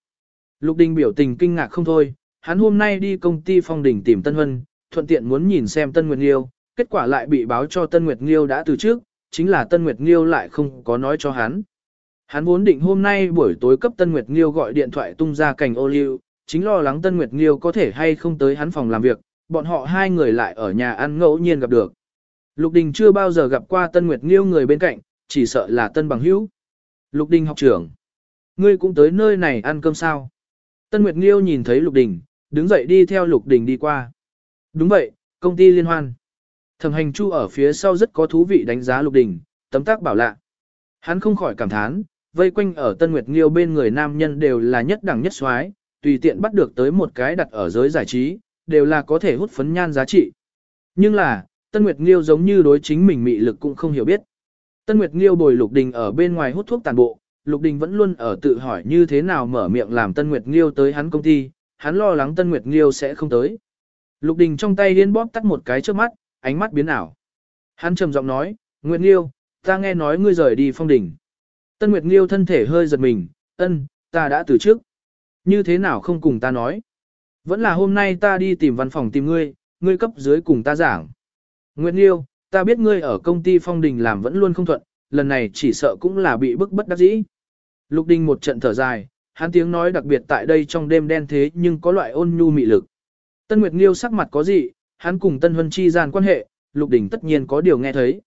Lục Đình biểu tình kinh ngạc không thôi, hắn hôm nay đi công ty phong đình tìm Tân Hân, thuận tiện muốn nhìn xem Tân Nguyệt Nghiêu, kết quả lại bị báo cho Tân Nguyệt Nghiêu đã từ trước, chính là Tân Nguyệt Nghiêu lại không có nói cho hắn. Hắn vốn định hôm nay buổi tối cấp Tân Nguyệt Nghiêu gọi điện thoại tung ra cành ô liu, chính lo lắng Tân Nguyệt Nghiêu có thể hay không tới hắn phòng làm việc, bọn họ hai người lại ở nhà ăn ngẫu nhiên gặp được. Lục Đình chưa bao giờ gặp qua Tân Nguyệt Nghiêu người bên cạnh, chỉ sợ là Tân Bằng Hữu. Lục Đình học trưởng. Ngươi cũng tới nơi này ăn cơm sao? Tân Nguyệt Nghiêu nhìn thấy Lục Đình, đứng dậy đi theo Lục Đình đi qua. Đúng vậy, công ty liên hoan. Thẩm hành chu ở phía sau rất có thú vị đánh giá Lục Đình, tấm tác bảo lạ. Hắn không khỏi cảm thán, vây quanh ở Tân Nguyệt Nghiêu bên người nam nhân đều là nhất đẳng nhất soái, tùy tiện bắt được tới một cái đặt ở giới giải trí, đều là có thể hút phấn nhan giá trị. Nhưng là, Tân Nguyệt Nghiêu giống như đối chính mình mị lực cũng không hiểu biết. Tân Nguyệt Nghiêu bồi Lục Đình ở bên ngoài hút thuốc tàn bộ, Lục Đình vẫn luôn ở tự hỏi như thế nào mở miệng làm Tân Nguyệt Nghiêu tới hắn công ty, hắn lo lắng Tân Nguyệt Nghiêu sẽ không tới. Lục Đình trong tay điên bóp tắt một cái trước mắt, ánh mắt biến ảo. Hắn trầm giọng nói, Nguyệt Nghiêu, ta nghe nói ngươi rời đi phong đỉnh. Tân Nguyệt Nghiêu thân thể hơi giật mình, ân, ta đã từ trước. Như thế nào không cùng ta nói? Vẫn là hôm nay ta đi tìm văn phòng tìm ngươi, ngươi cấp dưới cùng ta giảng. Nguyệt Nghiêu, ta biết ngươi ở công ty phong đình làm vẫn luôn không thuận, lần này chỉ sợ cũng là bị bức bất đắc dĩ. Lục đình một trận thở dài, hắn tiếng nói đặc biệt tại đây trong đêm đen thế nhưng có loại ôn nhu mị lực. Tân Nguyệt Nghiêu sắc mặt có gì, hắn cùng Tân Huân chi gian quan hệ, Lục Đình tất nhiên có điều nghe thấy.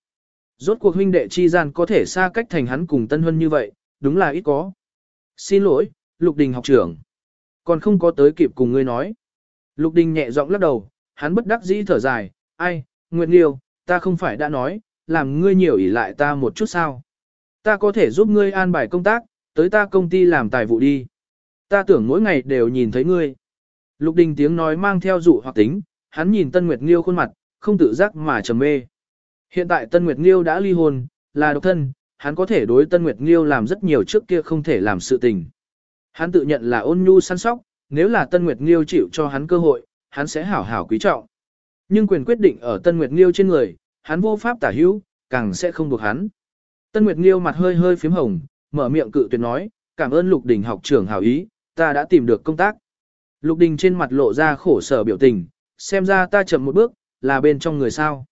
Rốt cuộc huynh đệ chi gian có thể xa cách thành hắn cùng Tân Huân như vậy, đúng là ít có. Xin lỗi, Lục Đình học trưởng. Còn không có tới kịp cùng ngươi nói. Lục Đình nhẹ giọng lắc đầu, hắn bất đắc dĩ thở dài, ai, Nguyệt Nghiêu, ta không phải đã nói, làm ngươi nhiều ỷ lại ta một chút sao. Ta có thể giúp ngươi an bài công tác, tới ta công ty làm tài vụ đi. Ta tưởng mỗi ngày đều nhìn thấy ngươi. Lục Đình tiếng nói mang theo dụ hoặc tính, hắn nhìn Tân Nguyệt Nghiêu khuôn mặt, không tự giác mà trầm mê. Hiện tại Tân Nguyệt Nghiêu đã ly hôn, là độc thân, hắn có thể đối Tân Nguyệt Nghiêu làm rất nhiều trước kia không thể làm sự tình. Hắn tự nhận là ôn nhu săn sóc, nếu là Tân Nguyệt Nghiêu chịu cho hắn cơ hội, hắn sẽ hảo hảo quý trọng. Nhưng quyền quyết định ở Tân Nguyệt Nghiêu trên người, hắn vô pháp tả hữu, càng sẽ không buộc hắn. Tân Nguyệt Nghiêu mặt hơi hơi phím hồng, mở miệng cự tuyệt nói, cảm ơn Lục Đình học trưởng hảo ý, ta đã tìm được công tác. Lục Đình trên mặt lộ ra khổ sở biểu tình, xem ra ta chậm một bước, là bên trong người sao.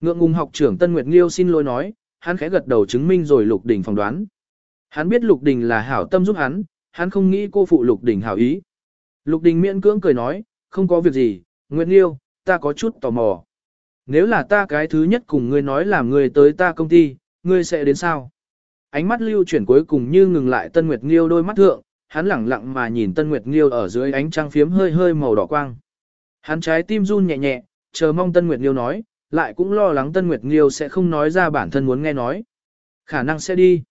Ngượng ngùng học trưởng Tân Nguyệt Nghiêu xin lỗi nói, hắn khẽ gật đầu chứng minh rồi Lục Đình phỏng đoán. Hắn biết Lục Đình là hảo tâm giúp hắn, hắn không nghĩ cô phụ Lục Đình hảo ý. Lục Đình miễn cưỡng cười nói, không có việc gì, Nguyệt Nghiêu, ta có chút tò mò. Nếu là ta cái thứ nhất cùng ngươi nói làm ngươi tới ta công ty, ngươi sẽ đến sao? Ánh mắt lưu chuyển cuối cùng như ngừng lại Tân Nguyệt Nghiêu đôi mắt thượng, hắn lẳng lặng mà nhìn Tân Nguyệt Nghiêu ở dưới ánh trăng phiếm hơi hơi màu đỏ quang. Hắn trái tim run nhẹ nhẹ, chờ mong Tân Nguyệt Nghiêu nói, lại cũng lo lắng Tân Nguyệt Nghiêu sẽ không nói ra bản thân muốn nghe nói. Khả năng sẽ đi.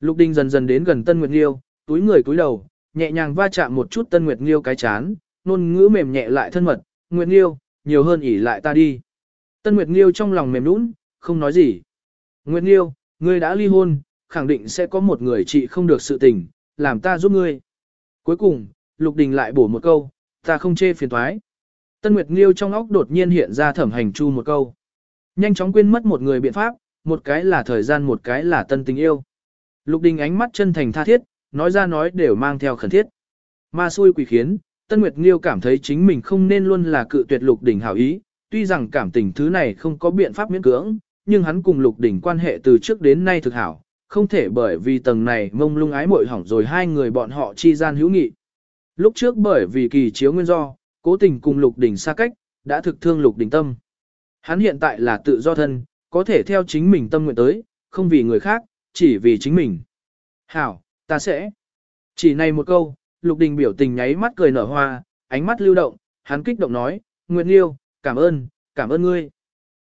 Lục Đình dần dần đến gần Tân Nguyệt Nghiêu, túi người túi đầu, nhẹ nhàng va chạm một chút Tân Nguyệt Nghiêu cái chán, nôn ngữ mềm nhẹ lại thân mật, Nguyệt Nghiêu, nhiều hơn ỉ lại ta đi. Tân Nguyệt Nghiêu trong lòng mềm nũng, không nói gì. Nguyệt Nghiêu, ngươi đã ly hôn, khẳng định sẽ có một người chị không được sự tình, làm ta giúp ngươi. Cuối cùng, Lục Đình lại bổ một câu, ta không chê phiền thoái. Tân Nguyệt Nghiêu trong óc đột nhiên hiện ra thẩm hành chu một câu. Nhanh chóng quên mất một người biện pháp, một cái là thời gian một cái là tân tình yêu. Lục Đình ánh mắt chân thành tha thiết, nói ra nói đều mang theo khẩn thiết. Ma xui quỷ khiến, Tân Nguyệt Nghiêu cảm thấy chính mình không nên luôn là cự tuyệt Lục Đình hảo ý, tuy rằng cảm tình thứ này không có biện pháp miễn cưỡng, nhưng hắn cùng Lục Đình quan hệ từ trước đến nay thực hảo, không thể bởi vì tầng này mông lung ái muội hỏng rồi hai người bọn họ chi gian hữu nghị. Lúc trước bởi vì kỳ chiếu nguyên do, cố tình cùng Lục Đình xa cách, đã thực thương Lục Đình tâm. Hắn hiện tại là tự do thân, có thể theo chính mình tâm nguyện tới, không vì người khác, chỉ vì chính mình. Hảo, ta sẽ. Chỉ này một câu, Lục Đình biểu tình nháy mắt cười nở hoa, ánh mắt lưu động, hắn kích động nói, Nguyệt Nghiêu, cảm ơn, cảm ơn ngươi.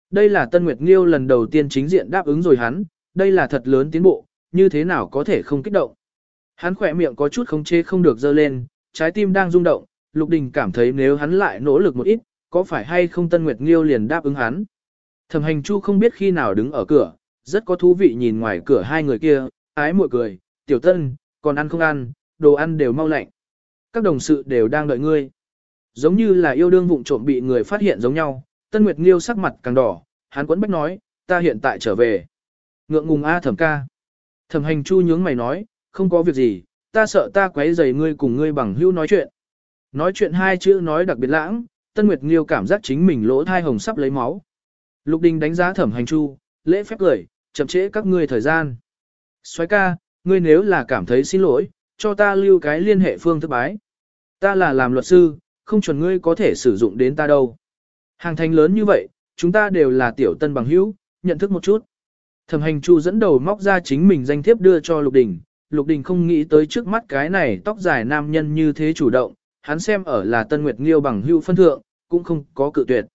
Đây là Tân Nguyệt Nghiêu lần đầu tiên chính diện đáp ứng rồi hắn, đây là thật lớn tiến bộ, như thế nào có thể không kích động. Hắn khỏe miệng có chút không chê không được dơ lên, trái tim đang rung động, Lục Đình cảm thấy nếu hắn lại nỗ lực một ít, có phải hay không Tân Nguyệt Nghiêu liền đáp ứng hắn. Thẩm hành chu không biết khi nào đứng ở cửa, rất có thú vị nhìn ngoài cửa hai người kia, ái muội cười, tiểu tân, còn ăn không ăn, đồ ăn đều mau lạnh. Các đồng sự đều đang đợi ngươi. Giống như là yêu đương vụng trộm bị người phát hiện giống nhau, Tân Nguyệt Nghiêu sắc mặt càng đỏ, hắn quấn bách nói, ta hiện tại trở về. Ngượng ngùng A thẩm ca. Thẩm hành chu nhướng mày nói, không có việc gì, ta sợ ta quấy rầy ngươi cùng ngươi bằng hữu nói chuyện. Nói chuyện hai chữ nói đặc biệt lãng, Tân Nguyệt Nghiêu cảm giác chính mình lỗ thai hồng sắp lấy máu. Lục Đình đánh giá thẩm hành chu, lễ phép cười, chậm trễ các ngươi thời gian. Xoái ca, ngươi nếu là cảm thấy xin lỗi, cho ta lưu cái liên hệ phương thức bái. Ta là làm luật sư, không chuẩn ngươi có thể sử dụng đến ta đâu. Hàng thành lớn như vậy, chúng ta đều là tiểu tân bằng hữu, nhận thức một chút. Thẩm hành chu dẫn đầu móc ra chính mình danh thiếp đưa cho Lục Đình. Lục Đình không nghĩ tới trước mắt cái này tóc dài nam nhân như thế chủ động, hắn xem ở là Tân Nguyệt Nghiêu bằng hữu phân thượng, cũng không có cự tuyệt.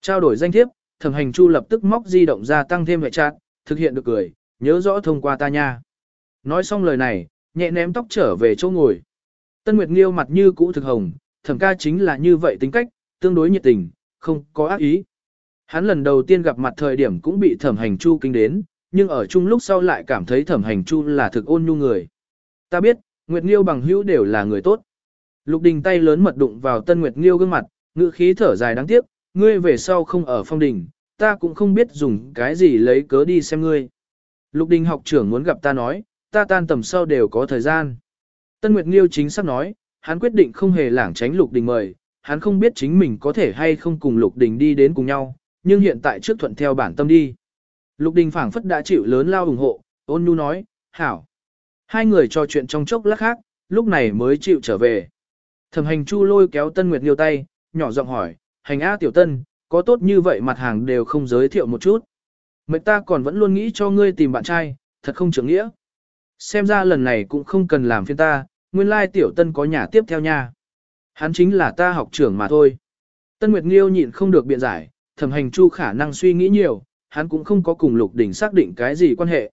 Trao đổi danh thiếp, thẩm hành chu lập tức móc di động ra tăng thêm hệ trạng, thực hiện được cười, nhớ rõ thông qua ta nha. Nói xong lời này, nhẹ ném tóc trở về chỗ ngồi. Tân Nguyệt Nghiêu mặt như cũ thực hồng, thẩm ca chính là như vậy tính cách, tương đối nhiệt tình, không có ác ý. Hắn lần đầu tiên gặp mặt thời điểm cũng bị thẩm hành chu kinh đến, nhưng ở chung lúc sau lại cảm thấy thẩm hành chu là thực ôn nhu người. Ta biết, Nguyệt Nghiêu bằng hữu đều là người tốt. Lục đình tay lớn mật đụng vào tân Nguyệt Nghiêu gương mặt, ngữ khí thở dài đáng tiếc, ngươi về sau không ở phong đình, ta cũng không biết dùng cái gì lấy cớ đi xem ngươi. Lục đình học trưởng muốn gặp ta nói, ta tan tầm sau đều có thời gian. Tân Nguyệt Nghiêu chính xác nói, hắn quyết định không hề lảng tránh Lục Đình mời, hắn không biết chính mình có thể hay không cùng Lục Đình đi đến cùng nhau, nhưng hiện tại trước thuận theo bản tâm đi. Lục Đình phảng phất đã chịu lớn lao ủng hộ, ôn nhu nói, hảo. Hai người trò chuyện trong chốc lát khác, lúc này mới chịu trở về. Thẩm hành chu lôi kéo Tân Nguyệt Liêu tay, nhỏ giọng hỏi, hành A tiểu tân, có tốt như vậy mặt hàng đều không giới thiệu một chút. Mệnh ta còn vẫn luôn nghĩ cho ngươi tìm bạn trai, thật không trưởng nghĩa. Xem ra lần này cũng không cần làm phiên ta, nguyên lai tiểu tân có nhà tiếp theo nha. Hắn chính là ta học trưởng mà thôi. Tân Nguyệt Nghiêu nhịn không được biện giải, thẩm hành chu khả năng suy nghĩ nhiều, hắn cũng không có cùng lục đỉnh xác định cái gì quan hệ.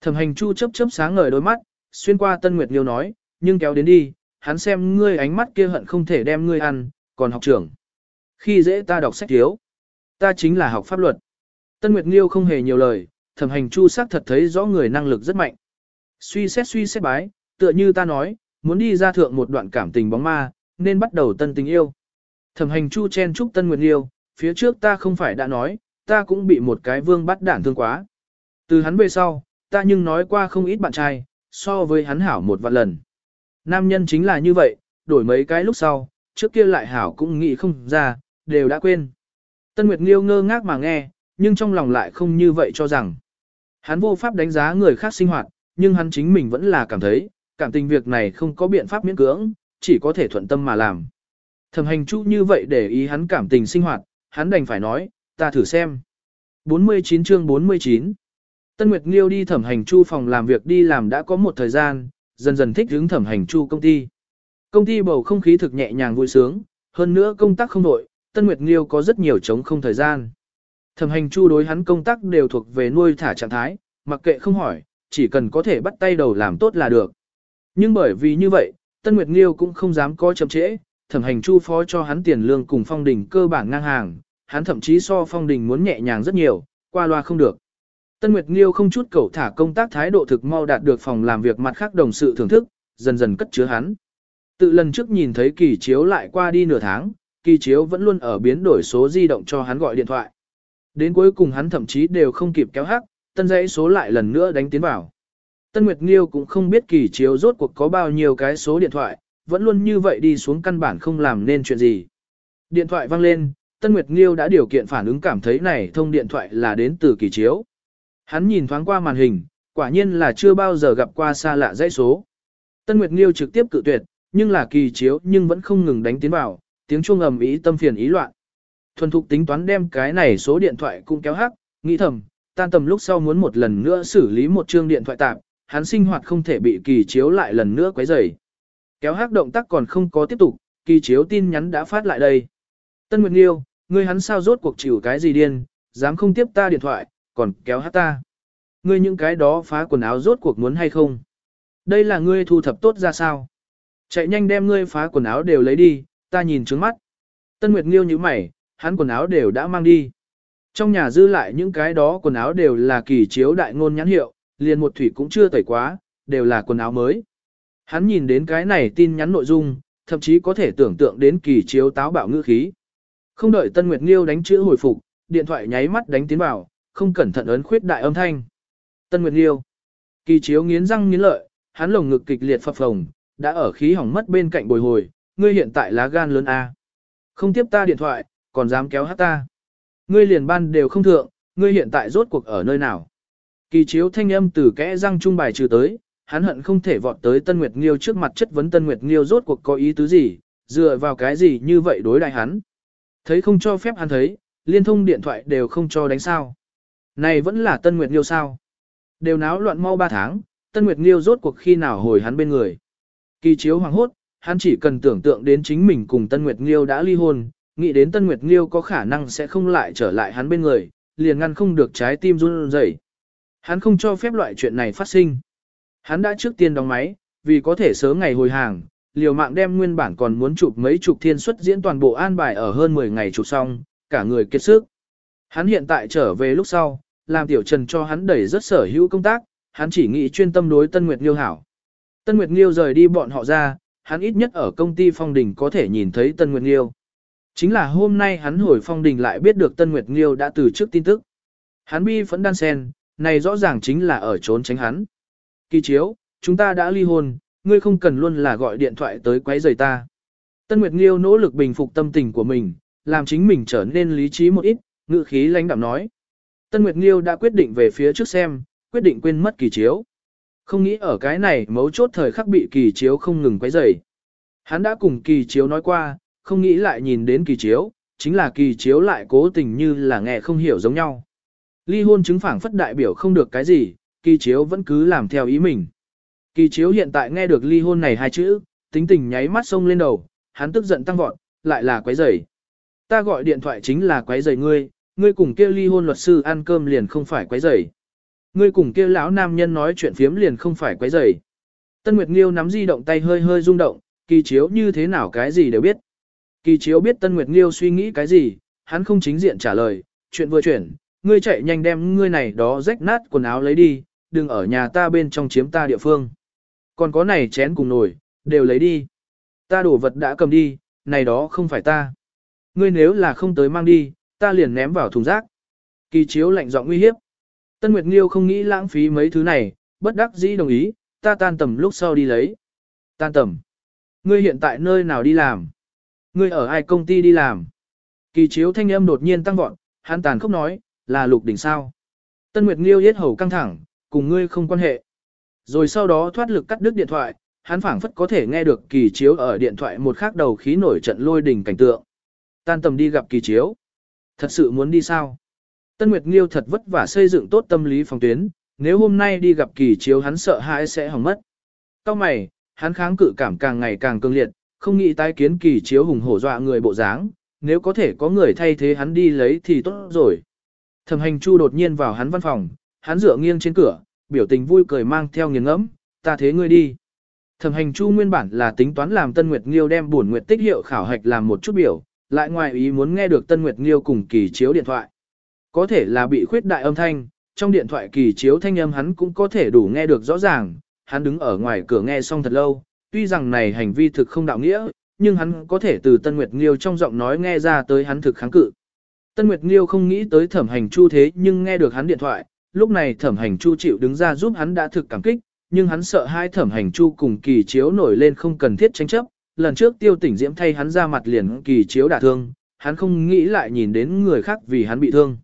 Thẩm hành chu chấp chớp sáng ngời đôi mắt, xuyên qua Tân Nguyệt Nghiêu nói, nhưng kéo đến đi, hắn xem ngươi ánh mắt kia hận không thể đem ngươi ăn, còn học trưởng. Khi dễ ta đọc sách thiếu, ta chính là học pháp luật. Tân Nguyệt Nghiêu không hề nhiều lời, thẩm hành chu xác thật thấy rõ người năng lực rất mạnh. Suy xét suy xét bái, tựa như ta nói, muốn đi ra thượng một đoạn cảm tình bóng ma, nên bắt đầu tân tình yêu. Thẩm hành chu chen chúc Tân Nguyệt Nghiêu, phía trước ta không phải đã nói, ta cũng bị một cái vương bắt đản thương quá. Từ hắn về sau, ta nhưng nói qua không ít bạn trai, so với hắn hảo một vạn lần. Nam nhân chính là như vậy, đổi mấy cái lúc sau, trước kia lại hảo cũng nghĩ không ra, đều đã quên. Tân Nguyệt Nghiêu ngơ ngác mà nghe, nhưng trong lòng lại không như vậy cho rằng. Hắn vô pháp đánh giá người khác sinh hoạt, nhưng hắn chính mình vẫn là cảm thấy, cảm tình việc này không có biện pháp miễn cưỡng, chỉ có thể thuận tâm mà làm. Thẩm hành chu như vậy để ý hắn cảm tình sinh hoạt, hắn đành phải nói, ta thử xem. 49 chương 49 Tân Nguyệt Nghiêu đi thẩm hành chu phòng làm việc đi làm đã có một thời gian, dần dần thích hướng thẩm hành chu công ty. Công ty bầu không khí thực nhẹ nhàng vui sướng, hơn nữa công tác không đội, Tân Nguyệt Nghiêu có rất nhiều chống không thời gian. Thẩm hành chu đối hắn công tác đều thuộc về nuôi thả trạng thái, mặc kệ không hỏi, chỉ cần có thể bắt tay đầu làm tốt là được. Nhưng bởi vì như vậy, Tân Nguyệt Nghiêu cũng không dám có chậm trễ, thẩm hành chu phó cho hắn tiền lương cùng phong đình cơ bản ngang hàng, hắn thậm chí so phong đình muốn nhẹ nhàng rất nhiều, qua loa không được. Tân Nguyệt Nghiêu không chút cầu thả công tác thái độ thực mau đạt được phòng làm việc mặt khác đồng sự thưởng thức, dần dần cất chứa hắn. Tự lần trước nhìn thấy kỳ chiếu lại qua đi nửa tháng, kỳ chiếu vẫn luôn ở biến đổi số di động cho hắn gọi điện thoại. Đến cuối cùng hắn thậm chí đều không kịp kéo hắc, tân dãy số lại lần nữa đánh tiến vào. Tân Nguyệt Nghiêu cũng không biết kỳ chiếu rốt cuộc có bao nhiêu cái số điện thoại, vẫn luôn như vậy đi xuống căn bản không làm nên chuyện gì. Điện thoại vang lên, Tân Nguyệt Nghiêu đã điều kiện phản ứng cảm thấy này thông điện thoại là đến từ kỳ chiếu. Hắn nhìn thoáng qua màn hình, quả nhiên là chưa bao giờ gặp qua xa lạ dãy số. Tân Nguyệt Nghiêu trực tiếp cự tuyệt, nhưng là kỳ chiếu nhưng vẫn không ngừng đánh tiến vào, tiếng chuông ầm ý tâm phiền ý loạn. Thuần thục tính toán đem cái này số điện thoại cũng kéo hắc, nghĩ thầm, tan tầm lúc sau muốn một lần nữa xử lý một chương điện thoại tạm, hắn sinh hoạt không thể bị kỳ chiếu lại lần nữa quấy rầy. Kéo hắc động tác còn không có tiếp tục, kỳ chiếu tin nhắn đã phát lại đây. Tân Nguyệt Nghiêu, ngươi hắn sao rốt cuộc chịu cái gì điên, dám không tiếp ta điện thoại, còn kéo hát ta. Ngươi những cái đó phá quần áo rốt cuộc muốn hay không? Đây là ngươi thu thập tốt ra sao? Chạy nhanh đem ngươi phá quần áo đều lấy đi, ta nhìn trướng mắt. Tân Nguyệt Nghiêu như mày, hắn quần áo đều đã mang đi. Trong nhà dư lại những cái đó quần áo đều là kỳ chiếu đại ngôn nhãn hiệu, liền một thủy cũng chưa tẩy quá, đều là quần áo mới. Hắn nhìn đến cái này tin nhắn nội dung, thậm chí có thể tưởng tượng đến kỳ chiếu táo bạo ngữ khí. Không đợi Tân Nguyệt Nghiêu đánh chữ hồi phục, điện thoại nháy mắt đánh tiến vào, không cẩn thận ấn khuyết đại âm thanh. Tân Nguyệt liêu Kỳ chiếu nghiến răng nghiến lợi, hắn lồng ngực kịch liệt phập phồng, đã ở khí hỏng mất bên cạnh bồi hồi, ngươi hiện tại lá gan lớn A. Không tiếp ta điện thoại, còn dám kéo hát ta. Ngươi liền ban đều không thượng, ngươi hiện tại rốt cuộc ở nơi nào. Kỳ chiếu thanh âm từ kẽ răng trung bài trừ tới, hắn hận không thể vọt tới Tân Nguyệt Nghiêu trước mặt chất vấn Tân Nguyệt Nghiêu rốt cuộc có ý tứ gì, dựa vào cái gì như vậy đối đại hắn. Thấy không cho phép hắn thấy, liên thông điện thoại đều không cho đánh sao. Này vẫn là Tân Nguyệt Nghiêu sao. Đều náo loạn mau 3 tháng, Tân Nguyệt Nghiêu rốt cuộc khi nào hồi hắn bên người. Kỳ chiếu hoàng hốt, hắn chỉ cần tưởng tượng đến chính mình cùng Tân Nguyệt Nghiêu đã ly hôn, nghĩ đến Tân Nguyệt Nghiêu có khả năng sẽ không lại trở lại hắn bên người, liền ngăn không được trái tim run rẩy. Hắn không cho phép loại chuyện này phát sinh. Hắn đã trước tiên đóng máy, vì có thể sớm ngày hồi hàng, liều mạng đem nguyên bản còn muốn chụp mấy chục thiên xuất diễn toàn bộ an bài ở hơn 10 ngày chụp xong, cả người kiệt sức. Hắn hiện tại trở về lúc sau, làm tiểu trần cho hắn đẩy rất sở hữu công tác, hắn chỉ nghĩ chuyên tâm đối Tân Nguyệt Nghiêu hảo. Tân Nguyệt Nghiêu rời đi bọn họ ra, hắn ít nhất ở công ty phong đình có thể nhìn thấy Tân Nguyệt Nghiêu. Chính là hôm nay hắn hồi phong đình lại biết được Tân Nguyệt Nghiêu đã từ trước tin tức. Hắn bi phẫn đan sen, này rõ ràng chính là ở trốn tránh hắn. Kỳ chiếu, chúng ta đã ly hôn, ngươi không cần luôn là gọi điện thoại tới quấy rầy ta. Tân Nguyệt Nghiêu nỗ lực bình phục tâm tình của mình, làm chính mình trở nên lý trí một ít, Ngự khí lãnh đạm nói. Tân Nguyệt Nghiêu đã quyết định về phía trước xem, quyết định quên mất kỳ chiếu. Không nghĩ ở cái này mấu chốt thời khắc bị kỳ chiếu không ngừng quấy rầy. Hắn đã cùng kỳ chiếu nói qua, không nghĩ lại nhìn đến kỳ chiếu, chính là kỳ chiếu lại cố tình như là nghe không hiểu giống nhau. Ly hôn chứng phảng phất đại biểu không được cái gì, kỳ chiếu vẫn cứ làm theo ý mình. Kỳ chiếu hiện tại nghe được ly hôn này hai chữ, tính tình nháy mắt sông lên đầu, hắn tức giận tăng vọt, lại là quấy rầy. Ta gọi điện thoại chính là quấy rầy ngươi, ngươi cùng kia ly hôn luật sư ăn cơm liền không phải quấy rầy. Ngươi cùng kia lão nam nhân nói chuyện phiếm liền không phải quấy rầy. Tân Nguyệt Nghiêu nắm di động tay hơi hơi rung động, kỳ chiếu như thế nào cái gì đều biết. Kỳ chiếu biết Tân Nguyệt Nghiêu suy nghĩ cái gì, hắn không chính diện trả lời, chuyện vừa chuyển, ngươi chạy nhanh đem ngươi này đó rách nát quần áo lấy đi, đừng ở nhà ta bên trong chiếm ta địa phương. Còn có này chén cùng nồi, đều lấy đi. Ta đổ vật đã cầm đi, này đó không phải ta. Ngươi nếu là không tới mang đi, ta liền ném vào thùng rác. Kỳ chiếu lạnh giọng uy hiếp. Tân Nguyệt Nghiêu không nghĩ lãng phí mấy thứ này, bất đắc dĩ đồng ý, ta tan tầm lúc sau đi lấy. Tan tầm. Ngươi hiện tại nơi nào đi làm? Ngươi ở ai công ty đi làm? Kỳ chiếu thanh âm đột nhiên tăng vọt, hắn tàn khốc nói, là lục đỉnh sao. Tân Nguyệt Nghiêu yết hầu căng thẳng, cùng ngươi không quan hệ. Rồi sau đó thoát lực cắt đứt điện thoại, hắn phảng phất có thể nghe được kỳ chiếu ở điện thoại một khắc đầu khí nổi trận lôi đỉnh cảnh tượng. Tan tầm đi gặp kỳ chiếu. Thật sự muốn đi sao? Tân Nguyệt Nghiêu thật vất vả xây dựng tốt tâm lý phòng tuyến, nếu hôm nay đi gặp kỳ chiếu hắn sợ hãi sẽ hỏng mất. Cao mày, hắn kháng cự cảm càng ngày càng cương liệt, không nghĩ tái kiến kỳ chiếu hùng hổ dọa người bộ dáng, nếu có thể có người thay thế hắn đi lấy thì tốt rồi. Thẩm hành chu đột nhiên vào hắn văn phòng, hắn dựa nghiêng trên cửa, biểu tình vui cười mang theo nghiền ngẫm, ta thế ngươi đi. Thẩm hành chu nguyên bản là tính toán làm Tân Nguyệt Nghiêu đem buồn nguyệt tích hiệu khảo hạch làm một chút biểu, lại ngoài ý muốn nghe được Tân Nguyệt Nghiêu cùng kỳ chiếu điện thoại. Có thể là bị khuyết đại âm thanh, trong điện thoại kỳ chiếu thanh âm hắn cũng có thể đủ nghe được rõ ràng, hắn đứng ở ngoài cửa nghe xong thật lâu, tuy rằng này hành vi thực không đạo nghĩa, nhưng hắn có thể từ Tân Nguyệt Nghiêu trong giọng nói nghe ra tới hắn thực kháng cự. Tân Nguyệt Nghiêu không nghĩ tới thẩm hành chu thế nhưng nghe được hắn điện thoại, lúc này thẩm hành chu chịu đứng ra giúp hắn đã thực cảm kích, nhưng hắn sợ hai thẩm hành chu cùng kỳ chiếu nổi lên không cần thiết tranh chấp, lần trước tiêu tỉnh diễm thay hắn ra mặt liền kỳ chiếu đả thương, hắn không nghĩ lại nhìn đến người khác vì hắn bị thương.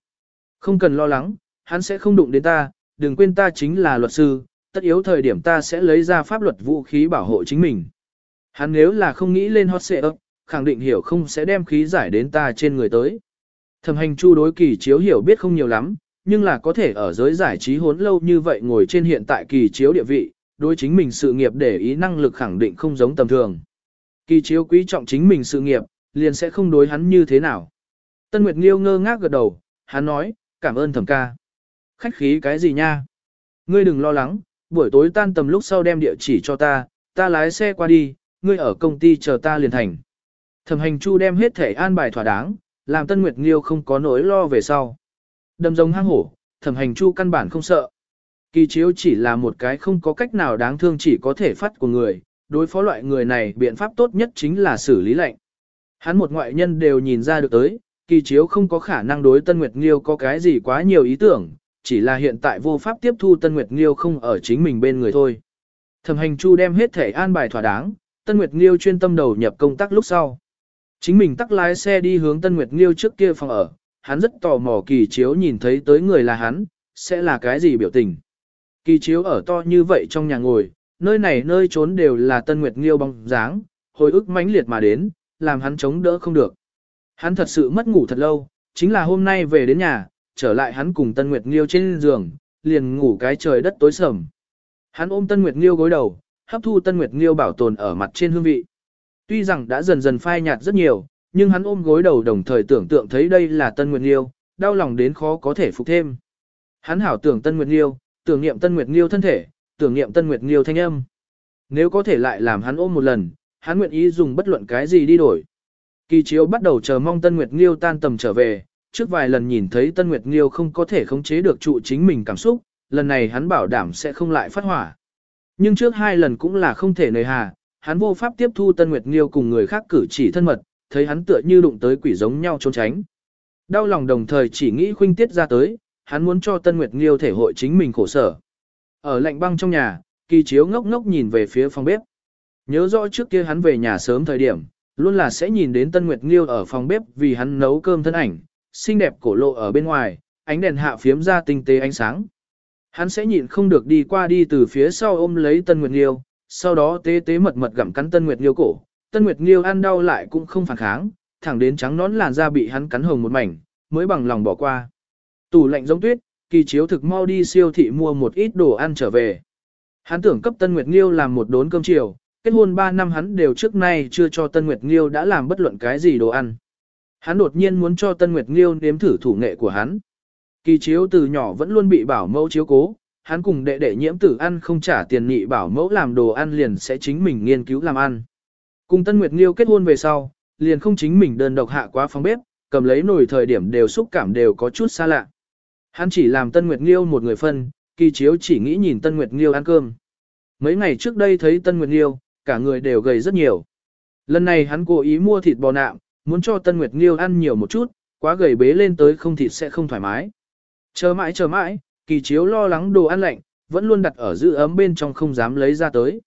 Không cần lo lắng, hắn sẽ không đụng đến ta, đừng quên ta chính là luật sư, tất yếu thời điểm ta sẽ lấy ra pháp luật vũ khí bảo hộ chính mình. Hắn nếu là không nghĩ lên hot xệ ấp, khẳng định hiểu không sẽ đem khí giải đến ta trên người tới. Thẩm hành chu đối kỳ chiếu hiểu biết không nhiều lắm, nhưng là có thể ở giới giải trí hốn lâu như vậy ngồi trên hiện tại kỳ chiếu địa vị, đối chính mình sự nghiệp để ý năng lực khẳng định không giống tầm thường. Kỳ chiếu quý trọng chính mình sự nghiệp, liền sẽ không đối hắn như thế nào. Tân Nguyệt Nghiêu ngơ ngác gật đầu, hắn nói, cảm ơn thẩm ca. Khách khí cái gì nha? Ngươi đừng lo lắng, buổi tối tan tầm lúc sau đem địa chỉ cho ta, ta lái xe qua đi, ngươi ở công ty chờ ta liền thành. Thẩm hành chu đem hết thể an bài thỏa đáng, làm Tân Nguyệt Nghiêu không có nỗi lo về sau. Đầm rồng hang hổ, thẩm hành chu căn bản không sợ. Kỳ chiếu chỉ là một cái không có cách nào đáng thương chỉ có thể phát của người, đối phó loại người này biện pháp tốt nhất chính là xử lý lệnh. Hắn một ngoại nhân đều nhìn ra được tới, kỳ chiếu không có khả năng đối Tân Nguyệt Nghiêu có cái gì quá nhiều ý tưởng, chỉ là hiện tại vô pháp tiếp thu Tân Nguyệt Nghiêu không ở chính mình bên người thôi. Thẩm hành chu đem hết thể an bài thỏa đáng, Tân Nguyệt Nghiêu chuyên tâm đầu nhập công tác lúc sau. Chính mình tắt lái xe đi hướng Tân Nguyệt Nghiêu trước kia phòng ở, hắn rất tò mò kỳ chiếu nhìn thấy tới người là hắn, sẽ là cái gì biểu tình. Kỳ chiếu ở to như vậy trong nhà ngồi, nơi này nơi trốn đều là Tân Nguyệt Nghiêu bóng dáng, hồi ức mãnh liệt mà đến, làm hắn chống đỡ không được. Hắn thật sự mất ngủ thật lâu, chính là hôm nay về đến nhà, trở lại hắn cùng Tân Nguyệt Nghiêu trên giường, liền ngủ cái trời đất tối sầm. Hắn ôm Tân Nguyệt Nghiêu gối đầu, hấp thu Tân Nguyệt Nghiêu bảo tồn ở mặt trên hương vị. Tuy rằng đã dần dần phai nhạt rất nhiều, nhưng hắn ôm gối đầu đồng thời tưởng tượng thấy đây là Tân Nguyệt Nghiêu, đau lòng đến khó có thể phục thêm. Hắn hảo tưởng Tân Nguyệt Nghiêu, tưởng niệm Tân Nguyệt Nghiêu thân thể, tưởng niệm Tân Nguyệt Nghiêu thanh âm. Nếu có thể lại làm hắn ôm một lần, hắn nguyện ý dùng bất luận cái gì đi đổi. Kỳ chiếu bắt đầu chờ mong Tân Nguyệt Nghiêu tan tầm trở về, trước vài lần nhìn thấy Tân Nguyệt Nghiêu không có thể khống chế được trụ chính mình cảm xúc, lần này hắn bảo đảm sẽ không lại phát hỏa. Nhưng trước hai lần cũng là không thể nời hà, hắn vô pháp tiếp thu Tân Nguyệt Nghiêu cùng người khác cử chỉ thân mật, thấy hắn tựa như đụng tới quỷ giống nhau trốn tránh. Đau lòng đồng thời chỉ nghĩ khuynh tiết ra tới, hắn muốn cho Tân Nguyệt Nghiêu thể hội chính mình khổ sở. Ở lạnh băng trong nhà, kỳ chiếu ngốc ngốc nhìn về phía phòng bếp. Nhớ rõ trước kia hắn về nhà sớm thời điểm, luôn là sẽ nhìn đến Tân Nguyệt Nghiêu ở phòng bếp vì hắn nấu cơm thân ảnh, xinh đẹp cổ lộ ở bên ngoài, ánh đèn hạ phiếm ra tinh tế ánh sáng. Hắn sẽ nhịn không được đi qua đi từ phía sau ôm lấy Tân Nguyệt Nghiêu, sau đó tế tế mật mật gặm cắn Tân Nguyệt Nghiêu cổ. Tân Nguyệt Nghiêu ăn đau lại cũng không phản kháng, thẳng đến trắng nón làn da bị hắn cắn hồng một mảnh, mới bằng lòng bỏ qua. Tủ lạnh giống tuyết, kỳ chiếu thực mau đi siêu thị mua một ít đồ ăn trở về. Hắn tưởng cấp Tân Nguyệt Nghiêu làm một đốn cơm chiều, kết hôn 3 năm hắn đều trước nay chưa cho Tân Nguyệt Nghiêu đã làm bất luận cái gì đồ ăn. Hắn đột nhiên muốn cho Tân Nguyệt Nghiêu nếm thử thủ nghệ của hắn. Kỳ chiếu từ nhỏ vẫn luôn bị bảo mẫu chiếu cố, hắn cùng đệ đệ nhiễm tử ăn không trả tiền nhị bảo mẫu làm đồ ăn liền sẽ chính mình nghiên cứu làm ăn. Cùng Tân Nguyệt Nghiêu kết hôn về sau, liền không chính mình đơn độc hạ quá phòng bếp, cầm lấy nồi thời điểm đều xúc cảm đều có chút xa lạ. Hắn chỉ làm Tân Nguyệt Nghiêu một người phân, kỳ chiếu chỉ nghĩ nhìn Tân Nguyệt Nghiêu ăn cơm. Mấy ngày trước đây thấy Tân Nguyệt Nghiêu, cả người đều gầy rất nhiều. Lần này hắn cố ý mua thịt bò nạm, muốn cho Tân Nguyệt Nghiêu ăn nhiều một chút, quá gầy bế lên tới không thịt sẽ không thoải mái. Chờ mãi chờ mãi, kỳ chiếu lo lắng đồ ăn lạnh, vẫn luôn đặt ở giữ ấm bên trong không dám lấy ra tới.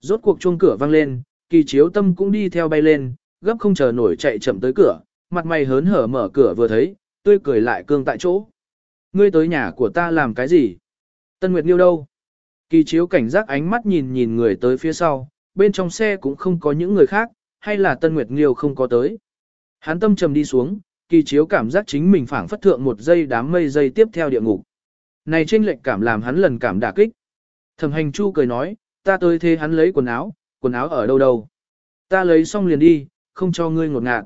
Rốt cuộc chuông cửa vang lên, kỳ chiếu tâm cũng đi theo bay lên, gấp không chờ nổi chạy chậm tới cửa, mặt mày hớn hở mở cửa vừa thấy, tươi cười lại cương tại chỗ. Ngươi tới nhà của ta làm cái gì? Tân Nguyệt Nghiêu đâu? Kỳ chiếu cảnh giác ánh mắt nhìn nhìn người tới phía sau, bên trong xe cũng không có những người khác, hay là Tân Nguyệt Nghiêu không có tới. Hắn tâm trầm đi xuống, kỳ chiếu cảm giác chính mình phảng phất thượng một giây đám mây giây tiếp theo địa ngục. Này trên lệnh cảm làm hắn lần cảm đả kích. Thẩm hành chu cười nói, ta tới thế hắn lấy quần áo, quần áo ở đâu đâu. Ta lấy xong liền đi, không cho ngươi ngột ngạt.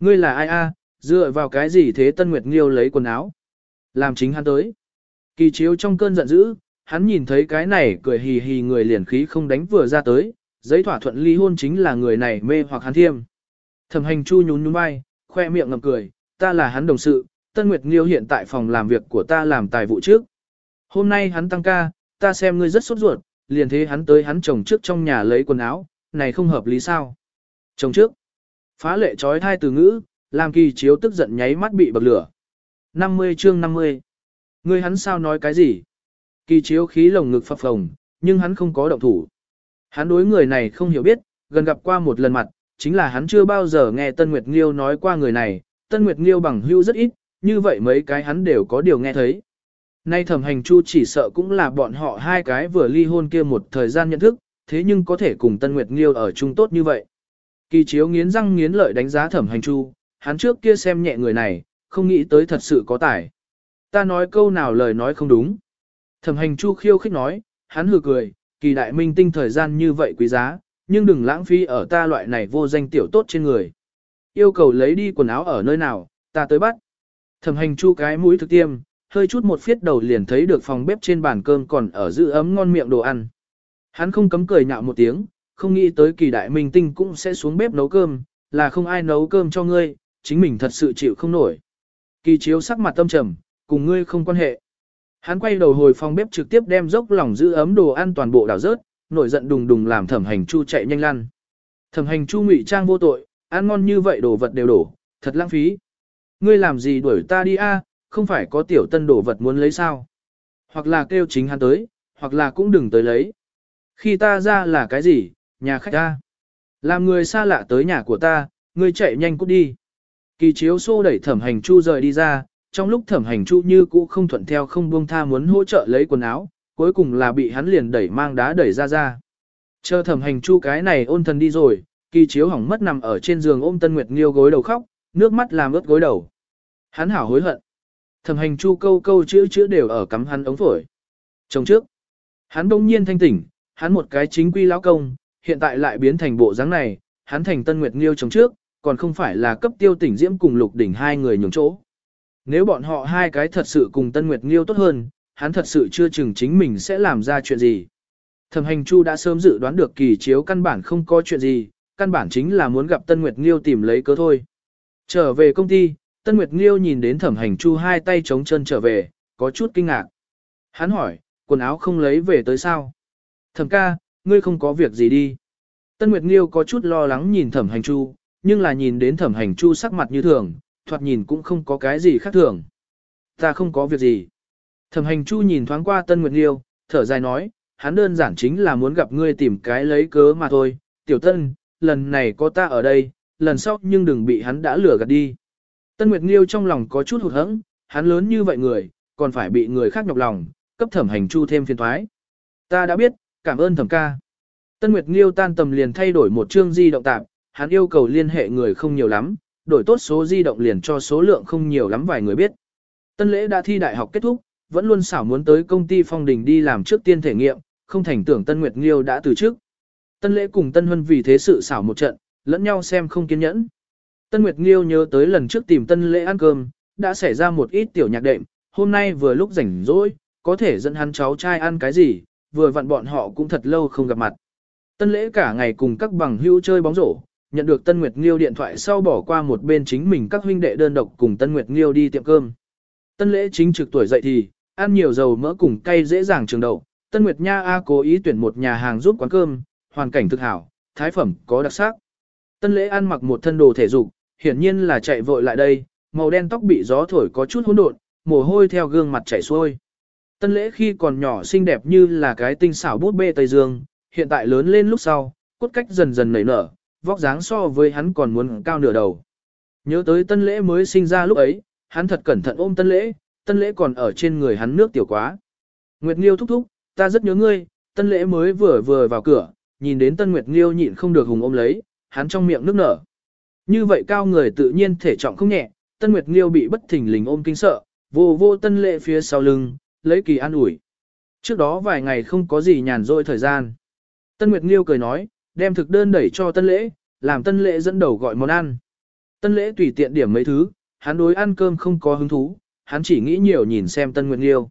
Ngươi là ai a? dựa vào cái gì thế Tân Nguyệt Nghiêu lấy quần áo. Làm chính hắn tới. Kỳ chiếu trong cơn giận dữ, hắn nhìn thấy cái này cười hì hì người liền khí không đánh vừa ra tới, giấy thỏa thuận ly hôn chính là người này mê hoặc hắn thiêm. Thẩm hành chu nhún nhún vai, khoe miệng ngậm cười, ta là hắn đồng sự, Tân Nguyệt Nghiêu hiện tại phòng làm việc của ta làm tài vụ trước. Hôm nay hắn tăng ca, ta xem ngươi rất sốt ruột, liền thế hắn tới hắn chồng trước trong nhà lấy quần áo, này không hợp lý sao. Chồng trước, phá lệ trói thai từ ngữ, làm kỳ chiếu tức giận nháy mắt bị bậc lửa. 50 chương 50. Ngươi hắn sao nói cái gì? Kỳ chiếu khí lồng ngực phập phồng, nhưng hắn không có động thủ. Hắn đối người này không hiểu biết, gần gặp qua một lần mặt, chính là hắn chưa bao giờ nghe Tân Nguyệt Nghiêu nói qua người này, Tân Nguyệt Nghiêu bằng hưu rất ít, như vậy mấy cái hắn đều có điều nghe thấy. Nay thẩm hành chu chỉ sợ cũng là bọn họ hai cái vừa ly hôn kia một thời gian nhận thức, thế nhưng có thể cùng Tân Nguyệt Nghiêu ở chung tốt như vậy. Kỳ chiếu nghiến răng nghiến lợi đánh giá thẩm hành chu, hắn trước kia xem nhẹ người này, không nghĩ tới thật sự có tài. Ta nói câu nào lời nói không đúng. Thẩm hành chu khiêu khích nói, hắn hừ cười, kỳ đại minh tinh thời gian như vậy quý giá, nhưng đừng lãng phí ở ta loại này vô danh tiểu tốt trên người. Yêu cầu lấy đi quần áo ở nơi nào, ta tới bắt. Thẩm hành chu cái mũi thực tiêm, hơi chút một phiết đầu liền thấy được phòng bếp trên bàn cơm còn ở giữ ấm ngon miệng đồ ăn. Hắn không cấm cười nhạo một tiếng, không nghĩ tới kỳ đại minh tinh cũng sẽ xuống bếp nấu cơm, là không ai nấu cơm cho ngươi, chính mình thật sự chịu không nổi. Kỳ chiếu sắc mặt tâm trầm, cùng ngươi không quan hệ. Hắn quay đầu hồi phòng bếp trực tiếp đem dốc lòng giữ ấm đồ ăn toàn bộ đảo rớt, nổi giận đùng đùng làm thẩm hành chu chạy nhanh lăn. Thẩm hành chu ngụy trang vô tội, ăn ngon như vậy đồ vật đều đổ, thật lãng phí. Ngươi làm gì đuổi ta đi a? không phải có tiểu tân đồ vật muốn lấy sao? Hoặc là kêu chính hắn tới, hoặc là cũng đừng tới lấy. Khi ta ra là cái gì, nhà khách ta. Làm người xa lạ tới nhà của ta, ngươi chạy nhanh cút đi. Kỳ chiếu xô đẩy thẩm hành chu rời đi ra, trong lúc thẩm hành chu như cũ không thuận theo không buông tha muốn hỗ trợ lấy quần áo, cuối cùng là bị hắn liền đẩy mang đá đẩy ra ra. Chờ thẩm hành chu cái này ôn thần đi rồi, kỳ chiếu hỏng mất nằm ở trên giường ôm Tân Nguyệt Nghiêu gối đầu khóc, nước mắt làm ướt gối đầu. Hắn hảo hối hận. Thẩm hành chu câu câu chữ chữ đều ở cắm hắn ống phổi. Chồng trước, hắn đông nhiên thanh tỉnh, hắn một cái chính quy lão công, hiện tại lại biến thành bộ dáng này, hắn thành Tân Nguyệt Nghiêu chồng trước, còn không phải là cấp tiêu tỉnh diễm cùng lục đỉnh hai người nhường chỗ. Nếu bọn họ hai cái thật sự cùng Tân Nguyệt Nghiêu tốt hơn, hắn thật sự chưa chừng chính mình sẽ làm ra chuyện gì. Thẩm hành chu đã sớm dự đoán được kỳ chiếu căn bản không có chuyện gì, căn bản chính là muốn gặp Tân Nguyệt Nghiêu tìm lấy cớ thôi. Trở về công ty, Tân Nguyệt Nghiêu nhìn đến thẩm hành chu hai tay chống chân trở về, có chút kinh ngạc. Hắn hỏi, quần áo không lấy về tới sao? Thẩm ca, ngươi không có việc gì đi. Tân Nguyệt Nghiêu có chút lo lắng nhìn thẩm hành chu, nhưng là nhìn đến thẩm hành chu sắc mặt như thường, thoạt nhìn cũng không có cái gì khác thường. Ta không có việc gì. Thẩm hành chu nhìn thoáng qua Tân Nguyệt Liêu, thở dài nói, hắn đơn giản chính là muốn gặp ngươi tìm cái lấy cớ mà thôi. Tiểu Tân, lần này có ta ở đây, lần sau nhưng đừng bị hắn đã lừa gạt đi. Tân Nguyệt liêu trong lòng có chút hụt hẫng, hắn lớn như vậy người, còn phải bị người khác nhọc lòng, cấp thẩm hành chu thêm phiền thoái. Ta đã biết, cảm ơn thẩm ca. Tân Nguyệt Nghiêu tan tầm liền thay đổi một chương di động tạp, hắn yêu cầu liên hệ người không nhiều lắm, đổi tốt số di động liền cho số lượng không nhiều lắm vài người biết. Tân lễ đã thi đại học kết thúc, vẫn luôn xảo muốn tới công ty phong đình đi làm trước tiên thể nghiệm, không thành tưởng Tân Nguyệt Nghiêu đã từ trước. Tân lễ cùng Tân Huân vì thế sự xảo một trận, lẫn nhau xem không kiên nhẫn. Tân Nguyệt Nghiêu nhớ tới lần trước tìm Tân lễ ăn cơm, đã xảy ra một ít tiểu nhạc đệm, hôm nay vừa lúc rảnh rỗi, có thể dẫn hắn cháu trai ăn cái gì, vừa vặn bọn họ cũng thật lâu không gặp mặt. Tân lễ cả ngày cùng các bằng hữu chơi bóng rổ, nhận được Tân Nguyệt Nghiêu điện thoại sau bỏ qua một bên chính mình các huynh đệ đơn độc cùng Tân Nguyệt Nghiêu đi tiệm cơm. Tân lễ chính trực tuổi dậy thì, ăn nhiều dầu mỡ cùng cay dễ dàng trường đậu. Tân Nguyệt Nha A cố ý tuyển một nhà hàng giúp quán cơm, hoàn cảnh thực hảo, thái phẩm có đặc sắc. Tân lễ ăn mặc một thân đồ thể dục, hiển nhiên là chạy vội lại đây, màu đen tóc bị gió thổi có chút hỗn độn, mồ hôi theo gương mặt chảy xuôi. Tân lễ khi còn nhỏ xinh đẹp như là cái tinh xảo bút bê Tây Dương, hiện tại lớn lên lúc sau, cốt cách dần dần nảy nở, vóc dáng so với hắn còn muốn cao nửa đầu. Nhớ tới tân lễ mới sinh ra lúc ấy, hắn thật cẩn thận ôm tân lễ, tân lễ còn ở trên người hắn nước tiểu quá. Nguyệt Nghiêu thúc thúc, ta rất nhớ ngươi, tân lễ mới vừa vừa vào cửa, nhìn đến tân Nguyệt Nghiêu nhịn không được hùng ôm lấy, hắn trong miệng nước nở. Như vậy cao người tự nhiên thể trọng không nhẹ, tân Nguyệt Nghiêu bị bất thình lình ôm kinh sợ, vô vô tân lễ phía sau lưng, lấy kỳ an ủi. Trước đó vài ngày không có gì nhàn rỗi thời gian. Tân Nguyệt Nghiêu cười nói, đem thực đơn đẩy cho tân lễ, làm tân lễ dẫn đầu gọi món ăn. Tân lễ tùy tiện điểm mấy thứ, hắn đối ăn cơm không có hứng thú, hắn chỉ nghĩ nhiều nhìn xem Tân Nguyệt Nghiêu.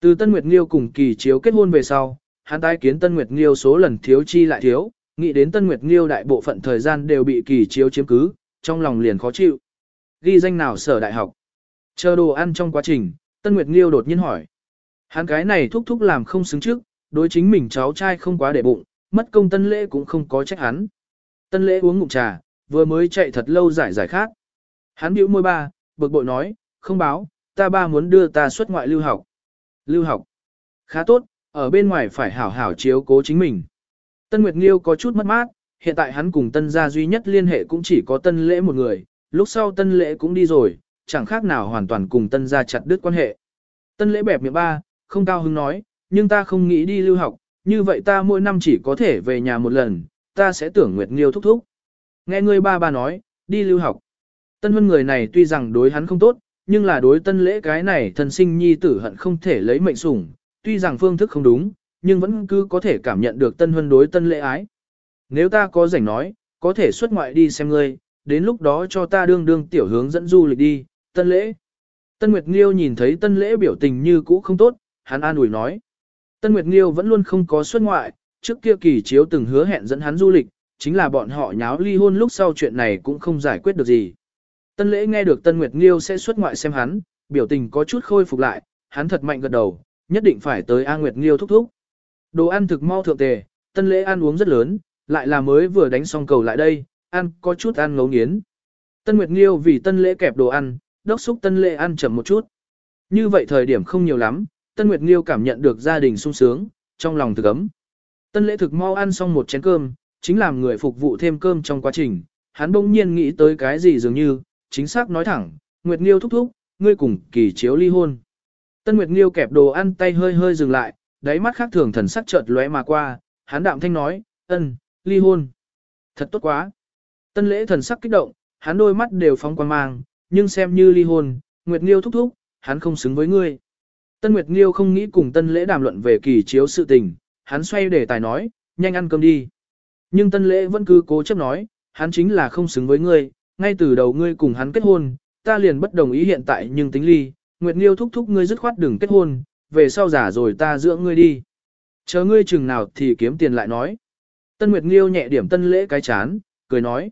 Từ Tân Nguyệt Nghiêu cùng kỳ chiếu kết hôn về sau, hắn tái kiến Tân Nguyệt Nghiêu số lần thiếu chi lại thiếu, nghĩ đến Tân Nguyệt Nghiêu đại bộ phận thời gian đều bị kỳ chiếu chiếm cứ, trong lòng liền khó chịu. Ghi danh nào sở đại học? Chờ đồ ăn trong quá trình, Tân Nguyệt Nghiêu đột nhiên hỏi. Hắn cái này thúc thúc làm không xứng trước, đối chính mình cháu trai không quá để bụng, mất công tân lễ cũng không có trách hắn. Tân lễ uống ngụm trà, vừa mới chạy thật lâu giải giải khác. Hắn bĩu môi ba, bực bội nói, không báo, ta ba muốn đưa ta xuất ngoại lưu học. Lưu học. Khá tốt, ở bên ngoài phải hảo hảo chiếu cố chính mình. Tân Nguyệt Nghiêu có chút mất mát, hiện tại hắn cùng tân gia duy nhất liên hệ cũng chỉ có tân lễ một người, lúc sau tân lễ cũng đi rồi, chẳng khác nào hoàn toàn cùng tân gia chặt đứt quan hệ. Tân lễ bẹp miệng ba, không cao hứng nói, nhưng ta không nghĩ đi lưu học, như vậy ta mỗi năm chỉ có thể về nhà một lần, ta sẽ tưởng Nguyệt Nghiêu thúc thúc. Nghe ngươi ba ba nói, đi lưu học. Tân huân người này tuy rằng đối hắn không tốt, nhưng là đối tân lễ cái này thân sinh nhi tử hận không thể lấy mệnh sủng, tuy rằng phương thức không đúng, nhưng vẫn cứ có thể cảm nhận được tân huân đối tân lễ ái. Nếu ta có rảnh nói, có thể xuất ngoại đi xem ngươi, đến lúc đó cho ta đương đương tiểu hướng dẫn du lịch đi, tân lễ. Tân Nguyệt Nghiêu nhìn thấy tân lễ biểu tình như cũ không tốt, hắn an ủi nói. Tân Nguyệt Nghiêu vẫn luôn không có xuất ngoại, trước kia kỳ chiếu từng hứa hẹn dẫn hắn du lịch, chính là bọn họ nháo ly hôn lúc sau chuyện này cũng không giải quyết được gì. Tân lễ nghe được Tân Nguyệt Nghiêu sẽ xuất ngoại xem hắn, biểu tình có chút khôi phục lại, hắn thật mạnh gật đầu, nhất định phải tới A Nguyệt Nghiêu thúc thúc. Đồ ăn thực mau thượng tề, Tân lễ ăn uống rất lớn, lại là mới vừa đánh xong cầu lại đây, ăn có chút ăn ngấu nghiến. Tân Nguyệt Nghiêu vì Tân lễ kẹp đồ ăn, đốc xúc Tân lễ ăn chậm một chút. Như vậy thời điểm không nhiều lắm, Tân Nguyệt Nghiêu cảm nhận được gia đình sung sướng, trong lòng thực ấm. Tân lễ thực mau ăn xong một chén cơm, chính làm người phục vụ thêm cơm trong quá trình, hắn bỗng nhiên nghĩ tới cái gì dường như, chính xác nói thẳng, Nguyệt Nghiêu thúc thúc, ngươi cùng kỳ chiếu ly hôn. Tân Nguyệt Nghiêu kẹp đồ ăn tay hơi hơi dừng lại, đáy mắt khác thường thần sắc chợt lóe mà qua, hắn đạm thanh nói, ân, ly hôn. Thật tốt quá. Tân lễ thần sắc kích động, hắn đôi mắt đều phóng quan mang, nhưng xem như ly hôn, Nguyệt Nghiêu thúc thúc, hắn không xứng với ngươi. Tân Nguyệt Nghiêu không nghĩ cùng Tân lễ đàm luận về kỳ chiếu sự tình, hắn xoay để tài nói, nhanh ăn cơm đi. Nhưng Tân lễ vẫn cứ cố chấp nói, hắn chính là không xứng với ngươi, ngay từ đầu ngươi cùng hắn kết hôn, ta liền bất đồng ý hiện tại nhưng tính ly, Nguyệt Nghiêu thúc thúc ngươi dứt khoát đừng kết hôn, về sau giả rồi ta dưỡng ngươi đi. Chờ ngươi chừng nào thì kiếm tiền lại nói. Tân Nguyệt Nghiêu nhẹ điểm tân lễ cái chán, cười nói.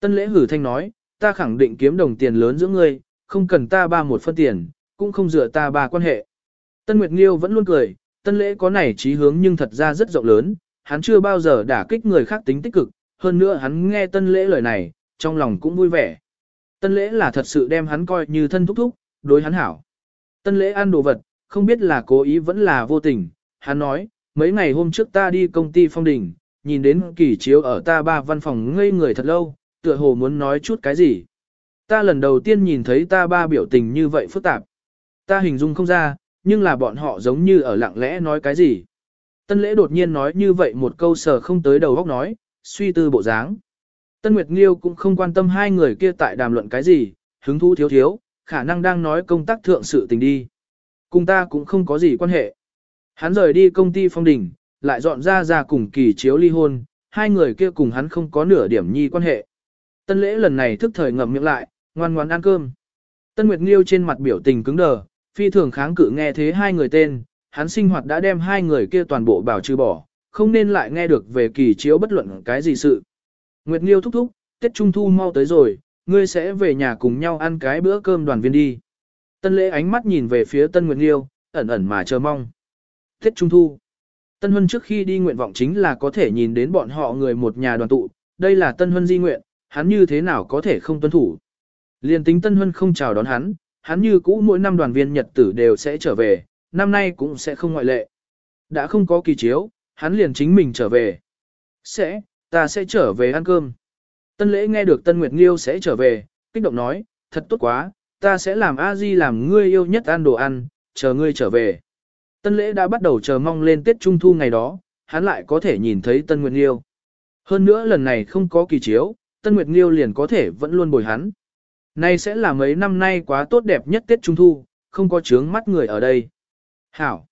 Tân lễ hử thanh nói, ta khẳng định kiếm đồng tiền lớn giữa ngươi, không cần ta ba một phân tiền, cũng không dựa ta ba quan hệ. Tân Nguyệt Nghiêu vẫn luôn cười, tân lễ có này trí hướng nhưng thật ra rất rộng lớn, hắn chưa bao giờ đả kích người khác tính tích cực, hơn nữa hắn nghe tân lễ lời này, trong lòng cũng vui vẻ. Tân lễ là thật sự đem hắn coi như thân thúc thúc, đối hắn hảo. Tân lễ ăn đồ vật, không biết là cố ý vẫn là vô tình, hắn nói, mấy ngày hôm trước ta đi công ty phong đình, nhìn đến kỳ chiếu ở ta ba văn phòng ngây người thật lâu, tựa hồ muốn nói chút cái gì. Ta lần đầu tiên nhìn thấy ta ba biểu tình như vậy phức tạp. Ta hình dung không ra, nhưng là bọn họ giống như ở lặng lẽ nói cái gì. Tân lễ đột nhiên nói như vậy một câu sờ không tới đầu góc nói, suy tư bộ dáng. Tân Nguyệt Nghiêu cũng không quan tâm hai người kia tại đàm luận cái gì, hứng thú thiếu thiếu, khả năng đang nói công tác thượng sự tình đi. Cùng ta cũng không có gì quan hệ. Hắn rời đi công ty phong đình, lại dọn ra ra cùng kỳ chiếu ly hôn, hai người kia cùng hắn không có nửa điểm nhi quan hệ. Tân lễ lần này thức thời ngậm miệng lại, ngoan ngoan ăn cơm. Tân Nguyệt Nghiêu trên mặt biểu tình cứng đờ, phi thường kháng cự nghe thế hai người tên, hắn sinh hoạt đã đem hai người kia toàn bộ bảo trừ bỏ, không nên lại nghe được về kỳ chiếu bất luận cái gì sự. Nguyệt Nghiêu thúc thúc, Tết Trung Thu mau tới rồi, ngươi sẽ về nhà cùng nhau ăn cái bữa cơm đoàn viên đi. Tân lễ ánh mắt nhìn về phía Tân Nguyệt Nghiêu, ẩn ẩn mà chờ mong. Tết Trung Thu. Tân Huân trước khi đi nguyện vọng chính là có thể nhìn đến bọn họ người một nhà đoàn tụ, đây là Tân Huân di nguyện, hắn như thế nào có thể không tuân thủ. Liên tính Tân Huân không chào đón hắn, hắn như cũ mỗi năm đoàn viên nhật tử đều sẽ trở về, năm nay cũng sẽ không ngoại lệ. Đã không có kỳ chiếu, hắn liền chính mình trở về. Sẽ, ta sẽ trở về ăn cơm. Tân lễ nghe được Tân Nguyệt Nghiêu sẽ trở về, kích động nói, thật tốt quá, ta sẽ làm a di làm ngươi yêu nhất ăn đồ ăn, chờ ngươi trở về. Tân lễ đã bắt đầu chờ mong lên Tết Trung Thu ngày đó, hắn lại có thể nhìn thấy Tân Nguyệt Nghiêu. Hơn nữa lần này không có kỳ chiếu, Tân Nguyệt Nghiêu liền có thể vẫn luôn bồi hắn. Nay sẽ là mấy năm nay quá tốt đẹp nhất Tết Trung Thu, không có chướng mắt người ở đây. Hảo.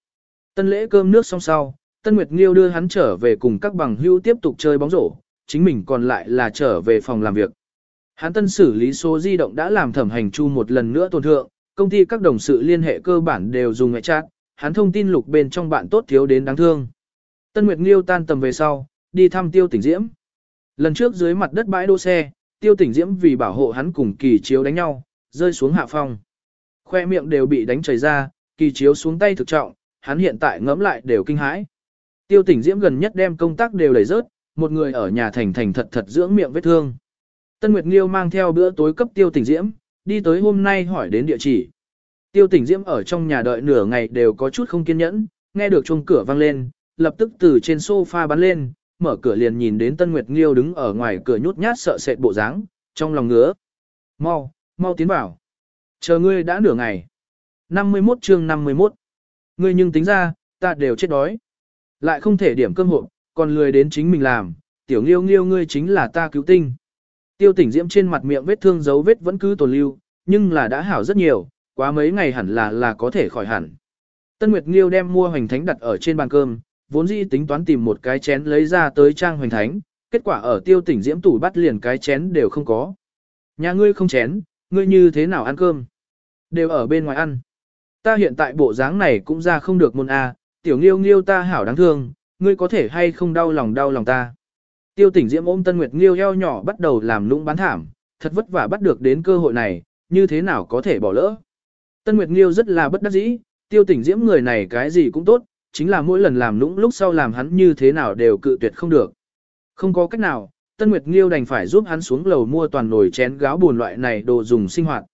Tân lễ cơm nước xong sau, Tân Nguyệt Nghiêu đưa hắn trở về cùng các bằng hữu tiếp tục chơi bóng rổ, chính mình còn lại là trở về phòng làm việc. Hắn tân xử lý số di động đã làm thẩm hành chu một lần nữa tổn thượng, công ty các đồng sự liên hệ cơ bản đều dùng ngoại chat, hắn thông tin lục bên trong bạn tốt thiếu đến đáng thương. Tân Nguyệt Nghiêu tan tầm về sau, đi thăm tiêu tỉnh diễm. Lần trước dưới mặt đất bãi đỗ xe, tiêu tỉnh diễm vì bảo hộ hắn cùng kỳ chiếu đánh nhau, rơi xuống hạ phong. Khoe miệng đều bị đánh chảy ra, kỳ chiếu xuống tay thực trọng, hắn hiện tại ngẫm lại đều kinh hãi. Tiêu tỉnh diễm gần nhất đem công tác đều đẩy rớt, một người ở nhà thành thành thật thật dưỡng miệng vết thương. Tân Nguyệt Nghiêu mang theo bữa tối cấp tiêu tỉnh diễm, đi tới hôm nay hỏi đến địa chỉ. Tiêu tỉnh diễm ở trong nhà đợi nửa ngày đều có chút không kiên nhẫn, nghe được chuông cửa vang lên, lập tức từ trên sofa bắn lên, mở cửa liền nhìn đến Tân Nguyệt Nghiêu đứng ở ngoài cửa nhút nhát sợ sệt bộ dáng, trong lòng ngứa. Mau, mau tiến vào. Chờ ngươi đã nửa ngày. 51 chương 51. Ngươi nhưng tính ra, ta đều chết đói. Lại không thể điểm cơm hộp, còn lười đến chính mình làm, tiểu nghiêu nghiêu ngươi chính là ta cứu tinh. Tiêu tỉnh diễm trên mặt miệng vết thương dấu vết vẫn cứ tồn lưu, nhưng là đã hảo rất nhiều, quá mấy ngày hẳn là là có thể khỏi hẳn. Tân Nguyệt Nghiêu đem mua hoành thánh đặt ở trên bàn cơm, vốn dĩ tính toán tìm một cái chén lấy ra tới trang hoành thánh, kết quả ở tiêu tỉnh diễm tủ bắt liền cái chén đều không có. Nhà ngươi không chén, ngươi như thế nào ăn cơm? Đều ở bên ngoài ăn. Ta hiện tại bộ dáng này cũng ra không được môn A, tiểu nghiêu nghiêu ta hảo đáng thương, ngươi có thể hay không đau lòng đau lòng ta. Tiêu tỉnh diễm ôm Tân Nguyệt nghiêu eo nhỏ bắt đầu làm lũng bán thảm, thật vất vả bắt được đến cơ hội này, như thế nào có thể bỏ lỡ. Tân Nguyệt nghiêu rất là bất đắc dĩ, tiêu tỉnh diễm người này cái gì cũng tốt, chính là mỗi lần làm lũng lúc sau làm hắn như thế nào đều cự tuyệt không được. Không có cách nào, Tân Nguyệt Nghiêu đành phải giúp hắn xuống lầu mua toàn nồi chén gáo buồn loại này đồ dùng sinh hoạt.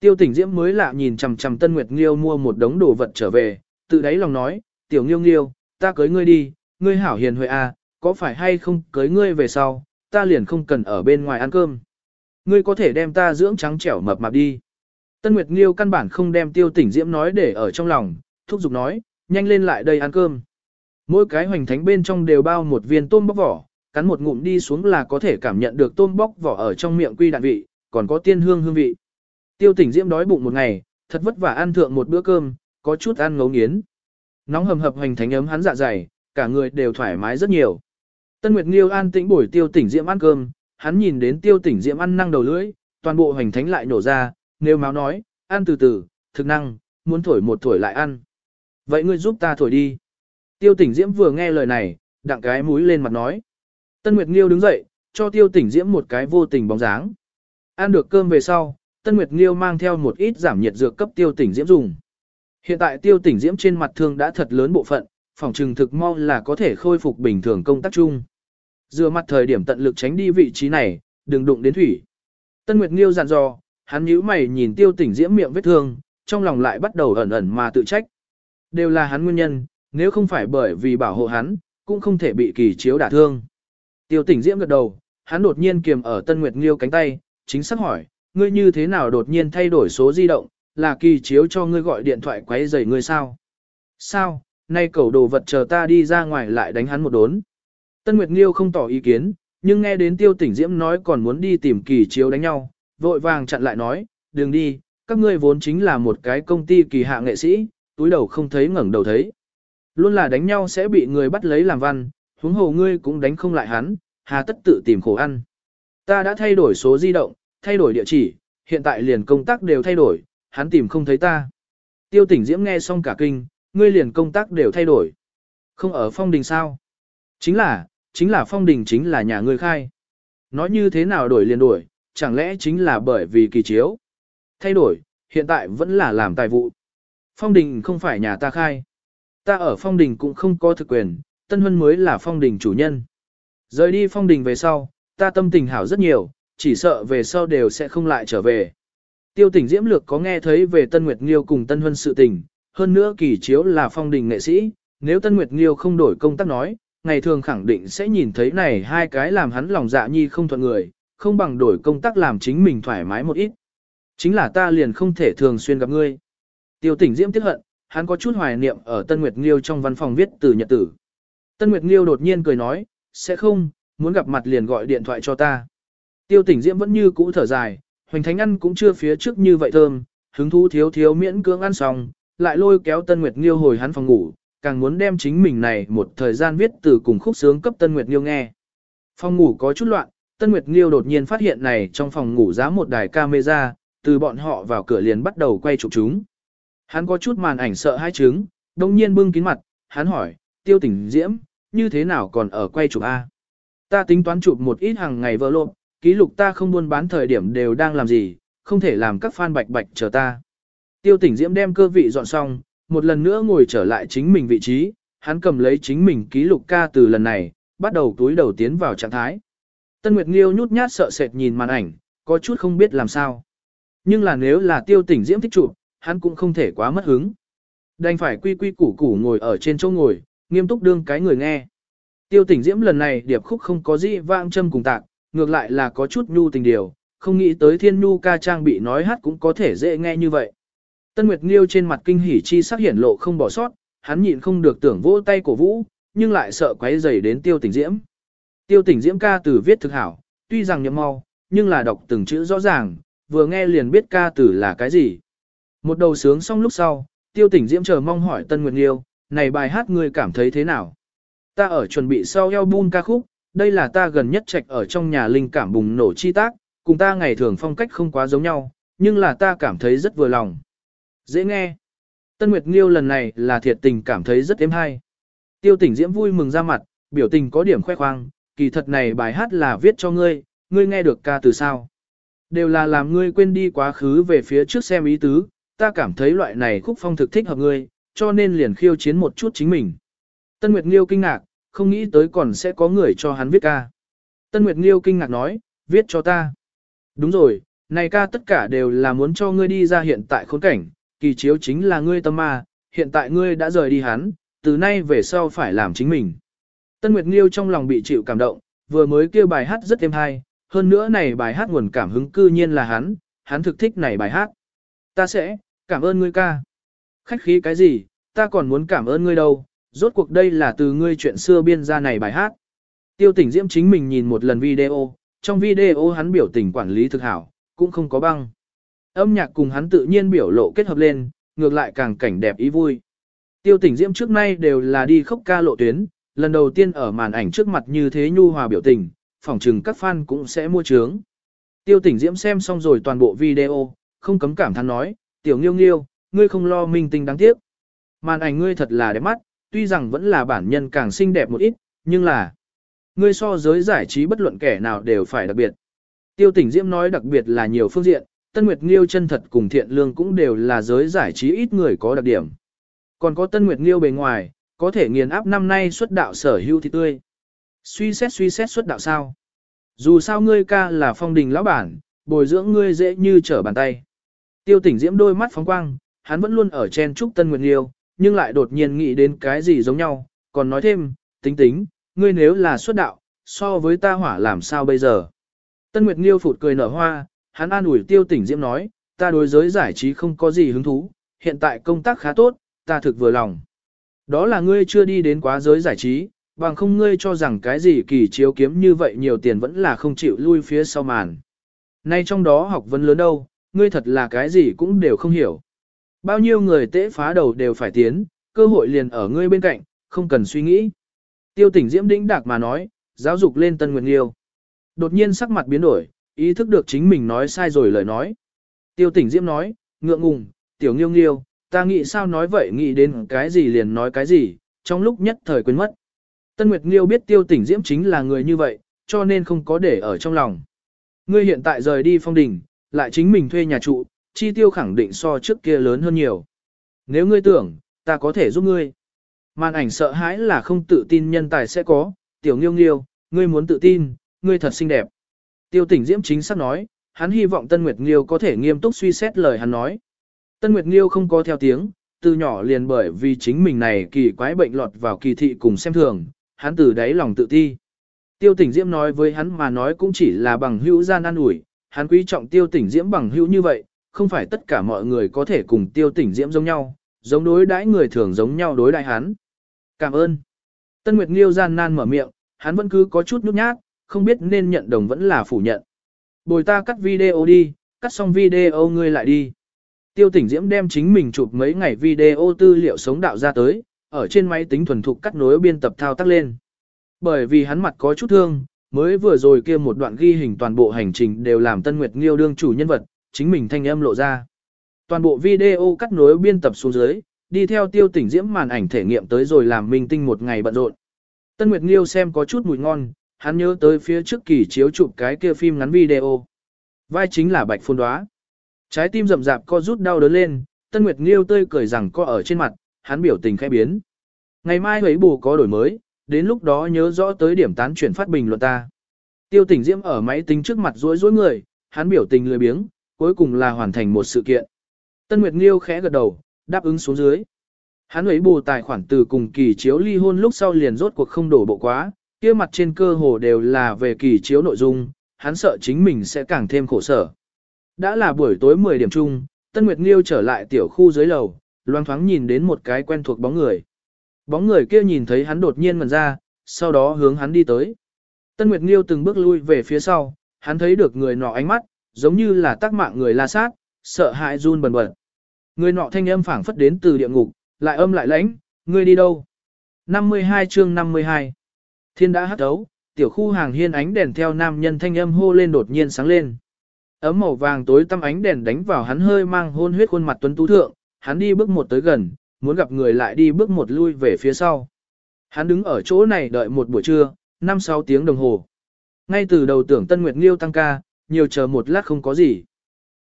Tiêu tỉnh diễm mới lạ nhìn chằm chằm Tân Nguyệt Nghiêu mua một đống đồ vật trở về, tự đáy lòng nói, tiểu Nghiêu Nghiêu, ta cưới ngươi đi, ngươi hảo hiền huệ a, à, có phải hay không cưới ngươi về sau, ta liền không cần ở bên ngoài ăn cơm. Ngươi có thể đem ta dưỡng trắng trẻo mập mạp đi. Tân Nguyệt Nghiêu căn bản không đem tiêu tỉnh diễm nói để ở trong lòng, thúc giục nói, nhanh lên lại đây ăn cơm. Mỗi cái hoành thánh bên trong đều bao một viên tôm bóc vỏ, cắn một ngụm đi xuống là có thể cảm nhận được tôm bóc vỏ ở trong miệng quy đạn vị, còn có tiên hương hương vị. Tiêu tỉnh diễm đói bụng một ngày, thật vất vả ăn thượng một bữa cơm, có chút ăn ngấu nghiến. Nóng hầm hập hoành thánh ấm hắn dạ dày, cả người đều thoải mái rất nhiều. Tân Nguyệt Nghiêu an tĩnh buổi tiêu tỉnh diễm ăn cơm, hắn nhìn đến tiêu tỉnh diễm ăn năng đầu lưỡi, toàn bộ hoành thánh lại nổ ra, nếu máu nói, ăn từ từ, thực năng, muốn thổi một thổi lại ăn. Vậy ngươi giúp ta thổi đi. Tiêu tỉnh diễm vừa nghe lời này, đặng cái mũi lên mặt nói. Tân Nguyệt Nghiêu đứng dậy, cho tiêu tỉnh diễm một cái vô tình bóng dáng. Ăn được cơm về sau, Tân Nguyệt Nghiêu mang theo một ít giảm nhiệt dược cấp tiêu tỉnh diễm dùng. Hiện tại tiêu tỉnh diễm trên mặt thương đã thật lớn bộ phận, phòng trừng thực mau là có thể khôi phục bình thường công tác chung. Dựa mặt thời điểm tận lực tránh đi vị trí này, đừng đụng đến thủy. Tân Nguyệt Nghiêu dặn dò, hắn nhíu mày nhìn tiêu tỉnh diễm miệng vết thương, trong lòng lại bắt đầu ẩn ẩn mà tự trách. Đều là hắn nguyên nhân, nếu không phải bởi vì bảo hộ hắn, cũng không thể bị kỳ chiếu đả thương. Tiêu tỉnh diễm gật đầu, hắn đột nhiên kiềm ở Tân Nguyệt Nghiêu cánh tay, chính xác hỏi, ngươi như thế nào đột nhiên thay đổi số di động, là kỳ chiếu cho ngươi gọi điện thoại quấy rầy ngươi sao? Sao, nay cẩu đồ vật chờ ta đi ra ngoài lại đánh hắn một đốn. Tân Nguyệt Nghiêu không tỏ ý kiến, nhưng nghe đến tiêu tỉnh diễm nói còn muốn đi tìm kỳ chiếu đánh nhau, vội vàng chặn lại nói, đừng đi, các ngươi vốn chính là một cái công ty kỳ hạ nghệ sĩ, túi đầu không thấy ngẩng đầu thấy. Luôn là đánh nhau sẽ bị người bắt lấy làm văn, huống hồ ngươi cũng đánh không lại hắn, hà tất tự tìm khổ ăn. Ta đã thay đổi số di động, thay đổi địa chỉ, hiện tại liền công tác đều thay đổi, hắn tìm không thấy ta. Tiêu tỉnh diễm nghe xong cả kinh, ngươi liền công tác đều thay đổi. Không ở phong đình sao? Chính là, chính là phong đình chính là nhà ngươi khai. Nói như thế nào đổi liền đổi, chẳng lẽ chính là bởi vì kỳ chiếu. Thay đổi, hiện tại vẫn là làm tài vụ. Phong đình không phải nhà ta khai. Ta ở phong đình cũng không có thực quyền, Tân Huân mới là phong đình chủ nhân. Rời đi phong đình về sau, ta tâm tình hảo rất nhiều, chỉ sợ về sau đều sẽ không lại trở về. Tiêu tỉnh Diễm Lược có nghe thấy về Tân Nguyệt Nghiêu cùng Tân Huân sự tình, hơn nữa kỳ chiếu là phong đình nghệ sĩ, nếu Tân Nguyệt Nghiêu không đổi công tác nói, ngày thường khẳng định sẽ nhìn thấy này hai cái làm hắn lòng dạ nhi không thuận người, không bằng đổi công tác làm chính mình thoải mái một ít. Chính là ta liền không thể thường xuyên gặp ngươi. Tiêu tỉnh Diễm tiếc hận, hắn có chút hoài niệm ở Tân Nguyệt Nghiêu trong văn phòng viết từ nhật tử. Tân Nguyệt Nghiêu đột nhiên cười nói, sẽ không, muốn gặp mặt liền gọi điện thoại cho ta. Tiêu tỉnh Diễm vẫn như cũ thở dài, hoành thánh ăn cũng chưa phía trước như vậy thơm, hứng thú thiếu thiếu miễn cưỡng ăn xong, lại lôi kéo Tân Nguyệt Nghiêu hồi hắn phòng ngủ, càng muốn đem chính mình này một thời gian viết từ cùng khúc sướng cấp Tân Nguyệt Nghiêu nghe. Phòng ngủ có chút loạn, Tân Nguyệt Nghiêu đột nhiên phát hiện này trong phòng ngủ giá một đài camera, từ bọn họ vào cửa liền bắt đầu quay chụp chúng. Hắn có chút màn ảnh sợ hai trứng, đồng nhiên bưng kín mặt, hắn hỏi, tiêu tỉnh diễm, như thế nào còn ở quay chụp A? Ta tính toán chụp một ít hàng ngày vỡ lộn, ký lục ta không buôn bán thời điểm đều đang làm gì, không thể làm các fan bạch bạch chờ ta. Tiêu tỉnh diễm đem cơ vị dọn xong, một lần nữa ngồi trở lại chính mình vị trí, hắn cầm lấy chính mình ký lục ca từ lần này, bắt đầu túi đầu tiến vào trạng thái. Tân Nguyệt Nghiêu nhút nhát sợ sệt nhìn màn ảnh, có chút không biết làm sao. Nhưng là nếu là tiêu tỉnh diễm thích chụp, hắn cũng không thể quá mất hứng. Đành phải quy quy củ củ ngồi ở trên chỗ ngồi, nghiêm túc đương cái người nghe. Tiêu tỉnh diễm lần này điệp khúc không có gì vang châm cùng tạc, ngược lại là có chút nhu tình điều, không nghĩ tới thiên nhu ca trang bị nói hát cũng có thể dễ nghe như vậy. Tân Nguyệt Nghiêu trên mặt kinh hỉ chi sắc hiển lộ không bỏ sót, hắn nhịn không được tưởng vỗ tay cổ vũ, nhưng lại sợ quấy rầy đến tiêu tỉnh diễm. Tiêu tỉnh diễm ca từ viết thực hảo, tuy rằng nhậm mau, nhưng là đọc từng chữ rõ ràng, vừa nghe liền biết ca từ là cái gì. Một đầu sướng xong lúc sau, tiêu tỉnh diễm chờ mong hỏi Tân Nguyệt Nghiêu, này bài hát ngươi cảm thấy thế nào? Ta ở chuẩn bị sau album ca khúc, đây là ta gần nhất trạch ở trong nhà linh cảm bùng nổ chi tác, cùng ta ngày thường phong cách không quá giống nhau, nhưng là ta cảm thấy rất vừa lòng. Dễ nghe. Tân Nguyệt Nghiêu lần này là thiệt tình cảm thấy rất êm hay. Tiêu tỉnh diễm vui mừng ra mặt, biểu tình có điểm khoe khoang, kỳ thật này bài hát là viết cho ngươi, ngươi nghe được ca từ sao. Đều là làm ngươi quên đi quá khứ về phía trước xem ý tứ, ta cảm thấy loại này khúc phong thực thích hợp ngươi, cho nên liền khiêu chiến một chút chính mình. Tân Nguyệt Nghiêu kinh ngạc, không nghĩ tới còn sẽ có người cho hắn viết ca. Tân Nguyệt Nghiêu kinh ngạc nói, viết cho ta. Đúng rồi, này ca tất cả đều là muốn cho ngươi đi ra hiện tại khốn cảnh, kỳ chiếu chính là ngươi tâm ma, hiện tại ngươi đã rời đi hắn, từ nay về sau phải làm chính mình. Tân Nguyệt Nghiêu trong lòng bị chịu cảm động, vừa mới kêu bài hát rất êm hay, hơn nữa này bài hát nguồn cảm hứng cư nhiên là hắn, hắn thực thích này bài hát. Ta sẽ, cảm ơn ngươi ca. Khách khí cái gì, ta còn muốn cảm ơn ngươi đâu, rốt cuộc đây là từ ngươi chuyện xưa biên ra này bài hát. Tiêu tỉnh Diễm chính mình nhìn một lần video, trong video hắn biểu tình quản lý thực hảo, cũng không có băng. Âm nhạc cùng hắn tự nhiên biểu lộ kết hợp lên, ngược lại càng cảnh đẹp ý vui. Tiêu tỉnh Diễm trước nay đều là đi khóc ca lộ tuyến, lần đầu tiên ở màn ảnh trước mặt như thế nhu hòa biểu tình, phỏng chừng các fan cũng sẽ mua trướng. Tiêu tỉnh Diễm xem xong rồi toàn bộ video, không cấm cảm thán nói, tiểu nghiêu nghiêu, ngươi không lo minh tinh đáng tiếc. Màn ảnh ngươi thật là đẹp mắt, tuy rằng vẫn là bản nhân càng xinh đẹp một ít, nhưng là ngươi so giới giải trí bất luận kẻ nào đều phải đặc biệt. Tiêu tỉnh Diễm nói đặc biệt là nhiều phương diện, Tân Nguyệt Nghiêu chân thật cùng thiện lương cũng đều là giới giải trí ít người có đặc điểm. Còn có Tân Nguyệt Nghiêu bề ngoài, có thể nghiền áp năm nay xuất đạo sở hữu thì tươi. Suy xét suy xét xuất đạo sao? Dù sao ngươi ca là phong đình lão bản, bồi dưỡng ngươi dễ như trở bàn tay. Tiêu tỉnh diễm đôi mắt phóng quang, hắn vẫn luôn ở chen trúc Tân Nguyệt Nghiêu, nhưng lại đột nhiên nghĩ đến cái gì giống nhau, còn nói thêm, tính tính, ngươi nếu là xuất đạo, so với ta hỏa làm sao bây giờ. Tân Nguyệt Nghiêu phụt cười nở hoa, hắn an ủi tiêu tỉnh diễm nói, ta đối giới giải trí không có gì hứng thú, hiện tại công tác khá tốt, ta thực vừa lòng. Đó là ngươi chưa đi đến quá giới giải trí, bằng không ngươi cho rằng cái gì kỳ chiếu kiếm như vậy nhiều tiền vẫn là không chịu lui phía sau màn. Nay trong đó học vấn lớn đâu, ngươi thật là cái gì cũng đều không hiểu. Bao nhiêu người tễ phá đầu đều phải tiến, cơ hội liền ở ngươi bên cạnh, không cần suy nghĩ. Tiêu tỉnh diễm đĩnh đạc mà nói, giáo dục lên Tân Nguyệt Nghiêu. Đột nhiên sắc mặt biến đổi, ý thức được chính mình nói sai rồi lời nói. Tiêu tỉnh diễm nói, ngượng ngùng, tiểu nghiêu nghiêu, ta nghĩ sao nói vậy nghĩ đến cái gì liền nói cái gì, trong lúc nhất thời quên mất. Tân Nguyệt Nghiêu biết tiêu tỉnh diễm chính là người như vậy, cho nên không có để ở trong lòng. Ngươi hiện tại rời đi phong đình, lại chính mình thuê nhà trụ, chi tiêu khẳng định so trước kia lớn hơn nhiều. Nếu ngươi tưởng, ta có thể giúp ngươi. Màn ảnh sợ hãi là không tự tin nhân tài sẽ có, tiểu nghiêu nghiêu, ngươi muốn tự tin, ngươi thật xinh đẹp. Tiêu tỉnh diễm chính xác nói, hắn hy vọng Tân Nguyệt Nghiêu có thể nghiêm túc suy xét lời hắn nói. Tân Nguyệt Nghiêu không có theo tiếng, từ nhỏ liền bởi vì chính mình này kỳ quái bệnh lọt vào kỳ thị cùng xem thường, hắn từ đáy lòng tự ti. Tiêu tỉnh diễm nói với hắn mà nói cũng chỉ là bằng hữu gian an ủi, hắn quý trọng tiêu tỉnh diễm bằng hữu như vậy, không phải tất cả mọi người có thể cùng tiêu tỉnh diễm giống nhau, giống đối đãi người thường giống nhau đối đãi hắn. Cảm ơn. Tân Nguyệt Nghiêu gian nan mở miệng, hắn vẫn cứ có chút nhút nhát, không biết nên nhận đồng vẫn là phủ nhận. Bồi ta cắt video đi, cắt xong video ngươi lại đi. Tiêu tỉnh Diễm đem chính mình chụp mấy ngày video tư liệu sống đạo ra tới, ở trên máy tính thuần thục cắt nối biên tập thao tác lên. Bởi vì hắn mặt có chút thương, mới vừa rồi kia một đoạn ghi hình toàn bộ hành trình đều làm Tân Nguyệt Nghiêu đương chủ nhân vật, chính mình thanh âm lộ ra. Toàn bộ video cắt nối biên tập xuống dưới, đi theo tiêu tỉnh diễm màn ảnh thể nghiệm tới rồi làm minh tinh một ngày bận rộn. Tân Nguyệt Nghiêu xem có chút mùi ngon, hắn nhớ tới phía trước kỳ chiếu chụp cái kia phim ngắn video. Vai chính là Bạch Phôn Đoá. Trái tim rậm rạp co rút đau đớn lên, Tân Nguyệt Nghiêu tươi cười rằng co ở trên mặt, hắn biểu tình khẽ biến. Ngày mai ấy bù có đổi mới, đến lúc đó nhớ rõ tới điểm tán chuyển phát bình luận ta. Tiêu tỉnh diễm ở máy tính trước mặt rối rối người, hắn biểu tình lười biếng, cuối cùng là hoàn thành một sự kiện. Tân Nguyệt Nghiêu khẽ gật đầu, đáp ứng xuống dưới. Hắn ấy bù tài khoản từ cùng kỳ chiếu ly hôn lúc sau liền rốt cuộc không đổ bộ quá, kia mặt trên cơ hồ đều là về kỳ chiếu nội dung, hắn sợ chính mình sẽ càng thêm khổ sở. Đã là buổi tối 10 điểm chung, Tân Nguyệt Nghiêu trở lại tiểu khu dưới lầu, loang thoáng nhìn đến một cái quen thuộc bóng người. Bóng người kia nhìn thấy hắn đột nhiên ngần ra, sau đó hướng hắn đi tới. Tân Nguyệt Nghiêu từng bước lui về phía sau, hắn thấy được người nọ ánh mắt, giống như là tác mạng người la sát, sợ hãi run bần bật. Người nọ thanh âm phảng phất đến từ địa ngục, lại âm lại lãnh, ngươi đi đâu? 52 chương 52 Thiên đã hắt đấu, tiểu khu hàng hiên ánh đèn theo nam nhân thanh âm hô lên đột nhiên sáng lên. Ấm màu vàng tối tăm ánh đèn đánh vào hắn hơi mang hôn huyết khuôn mặt tuấn tú thượng, hắn đi bước một tới gần, muốn gặp người lại đi bước một lui về phía sau. Hắn đứng ở chỗ này đợi một buổi trưa, 5-6 tiếng đồng hồ. Ngay từ đầu tưởng Tân Nguyệt Nghiêu tăng ca, nhiều chờ một lát không có gì.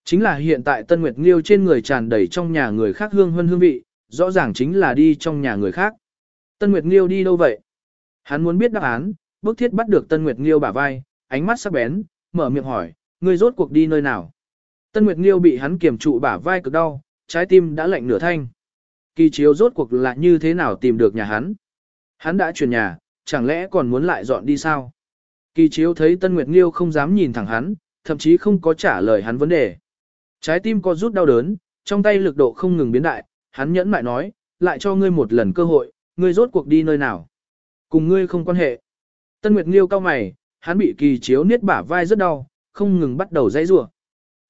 Chính là hiện tại Tân Nguyệt Nghiêu trên người tràn đầy trong nhà người khác hương hơn hương vị, rõ ràng chính là đi trong nhà người khác. Tân Nguyệt Nghiêu đi đâu vậy? Hắn muốn biết đáp án, bước thiết bắt được Tân Nguyệt Nghiêu bả vai, ánh mắt sắc bén, mở miệng hỏi, ngươi rốt cuộc đi nơi nào? Tân Nguyệt Nghiêu bị hắn kiềm trụ bả vai cực đau, trái tim đã lạnh nửa thanh. Kỳ chiếu rốt cuộc là như thế nào tìm được nhà hắn? Hắn đã chuyển nhà, chẳng lẽ còn muốn lại dọn đi sao? Kỳ chiếu thấy Tân Nguyệt Nghiêu không dám nhìn thẳng hắn, thậm chí không có trả lời hắn vấn đề. Trái tim co rút đau đớn, trong tay lực độ không ngừng biến đại, hắn nhẫn mại nói, lại cho ngươi một lần cơ hội, ngươi rốt cuộc đi nơi nào. Cùng ngươi không quan hệ. Tân Nguyệt Nghiêu cao mày, hắn bị kỳ chiếu niết bả vai rất đau, không ngừng bắt đầu dãy rủa.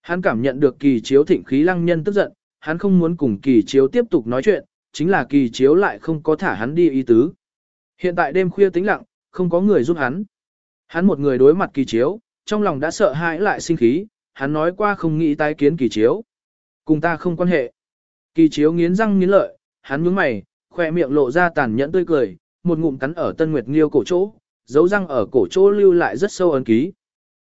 Hắn cảm nhận được kỳ chiếu thịnh khí lăng nhân tức giận, hắn không muốn cùng kỳ chiếu tiếp tục nói chuyện, chính là kỳ chiếu lại không có thả hắn đi ý tứ. Hiện tại đêm khuya tĩnh lặng, không có người giúp hắn. Hắn một người đối mặt kỳ chiếu, trong lòng đã sợ hãi lại sinh khí, hắn nói qua không nghĩ tái kiến kỳ chiếu. Cùng ta không quan hệ. Kỳ chiếu nghiến răng nghiến lợi, hắn nhướng mày, khoe miệng lộ ra tàn nhẫn tươi cười, một ngụm cắn ở Tân Nguyệt Nghiêu cổ chỗ, dấu răng ở cổ chỗ lưu lại rất sâu ấn ký.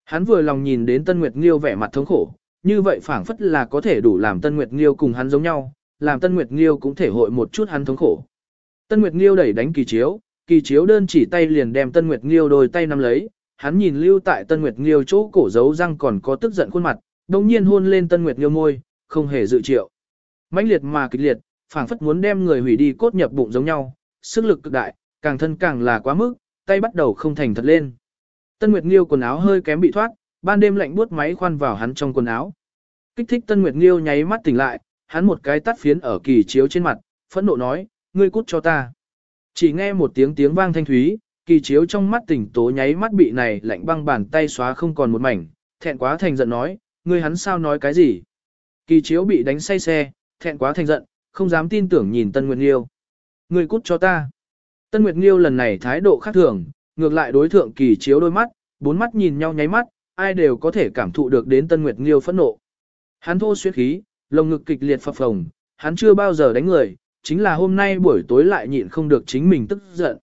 Hắn vừa lòng nhìn đến Tân Nguyệt Nghiêu vẻ mặt thống khổ, như vậy phảng phất là có thể đủ làm Tân Nguyệt Nghiêu cùng hắn giống nhau, làm Tân Nguyệt Nghiêu cũng thể hội một chút hắn thống khổ. Tân Nguyệt Nghiêu đẩy đánh kỳ chiếu, kỳ chiếu đơn chỉ tay liền đem Tân Nguyệt Nghiêu đôi tay nắm lấy, hắn nhìn lưu tại Tân Nguyệt Nghiêu chỗ cổ dấu răng còn có tức giận khuôn mặt, đồng nhiên hôn lên Tân Nguyệt Nghiêu môi, không hề dự triệu mãnh liệt mà kịch liệt, phảng phất muốn đem người hủy đi cốt nhập bụng giống nhau, sức lực cực đại, càng thân càng là quá mức, tay bắt đầu không thành thật lên. Tân Nguyệt Nghiêu quần áo hơi kém bị thoát, ban đêm lạnh buốt máy khoan vào hắn trong quần áo. Kích thích Tân Nguyệt Nghiêu nháy mắt tỉnh lại, hắn một cái tắt phiến ở kỳ chiếu trên mặt, phẫn nộ nói, ngươi cút cho ta. Chỉ nghe một tiếng tiếng vang thanh thúy, kỳ chiếu trong mắt tỉnh tố nháy mắt bị này lạnh băng bàn tay xóa không còn một mảnh, thẹn quá thành giận nói, ngươi hắn sao nói cái gì. Kỳ chiếu bị đánh say xe, thẹn quá thành giận, không dám tin tưởng nhìn Tân Nguyệt Nghiêu. Ngươi cút cho ta. Tân Nguyệt Nghiêu lần này thái độ khác thường, ngược lại đối thượng kỳ chiếu đôi mắt, bốn mắt nhìn nhau nháy mắt, ai đều có thể cảm thụ được đến Tân Nguyệt Nghiêu phẫn nộ. Hắn thô xuyết khí, lồng ngực kịch liệt phập phồng, hắn chưa bao giờ đánh người, chính là hôm nay buổi tối lại nhịn không được chính mình tức giận.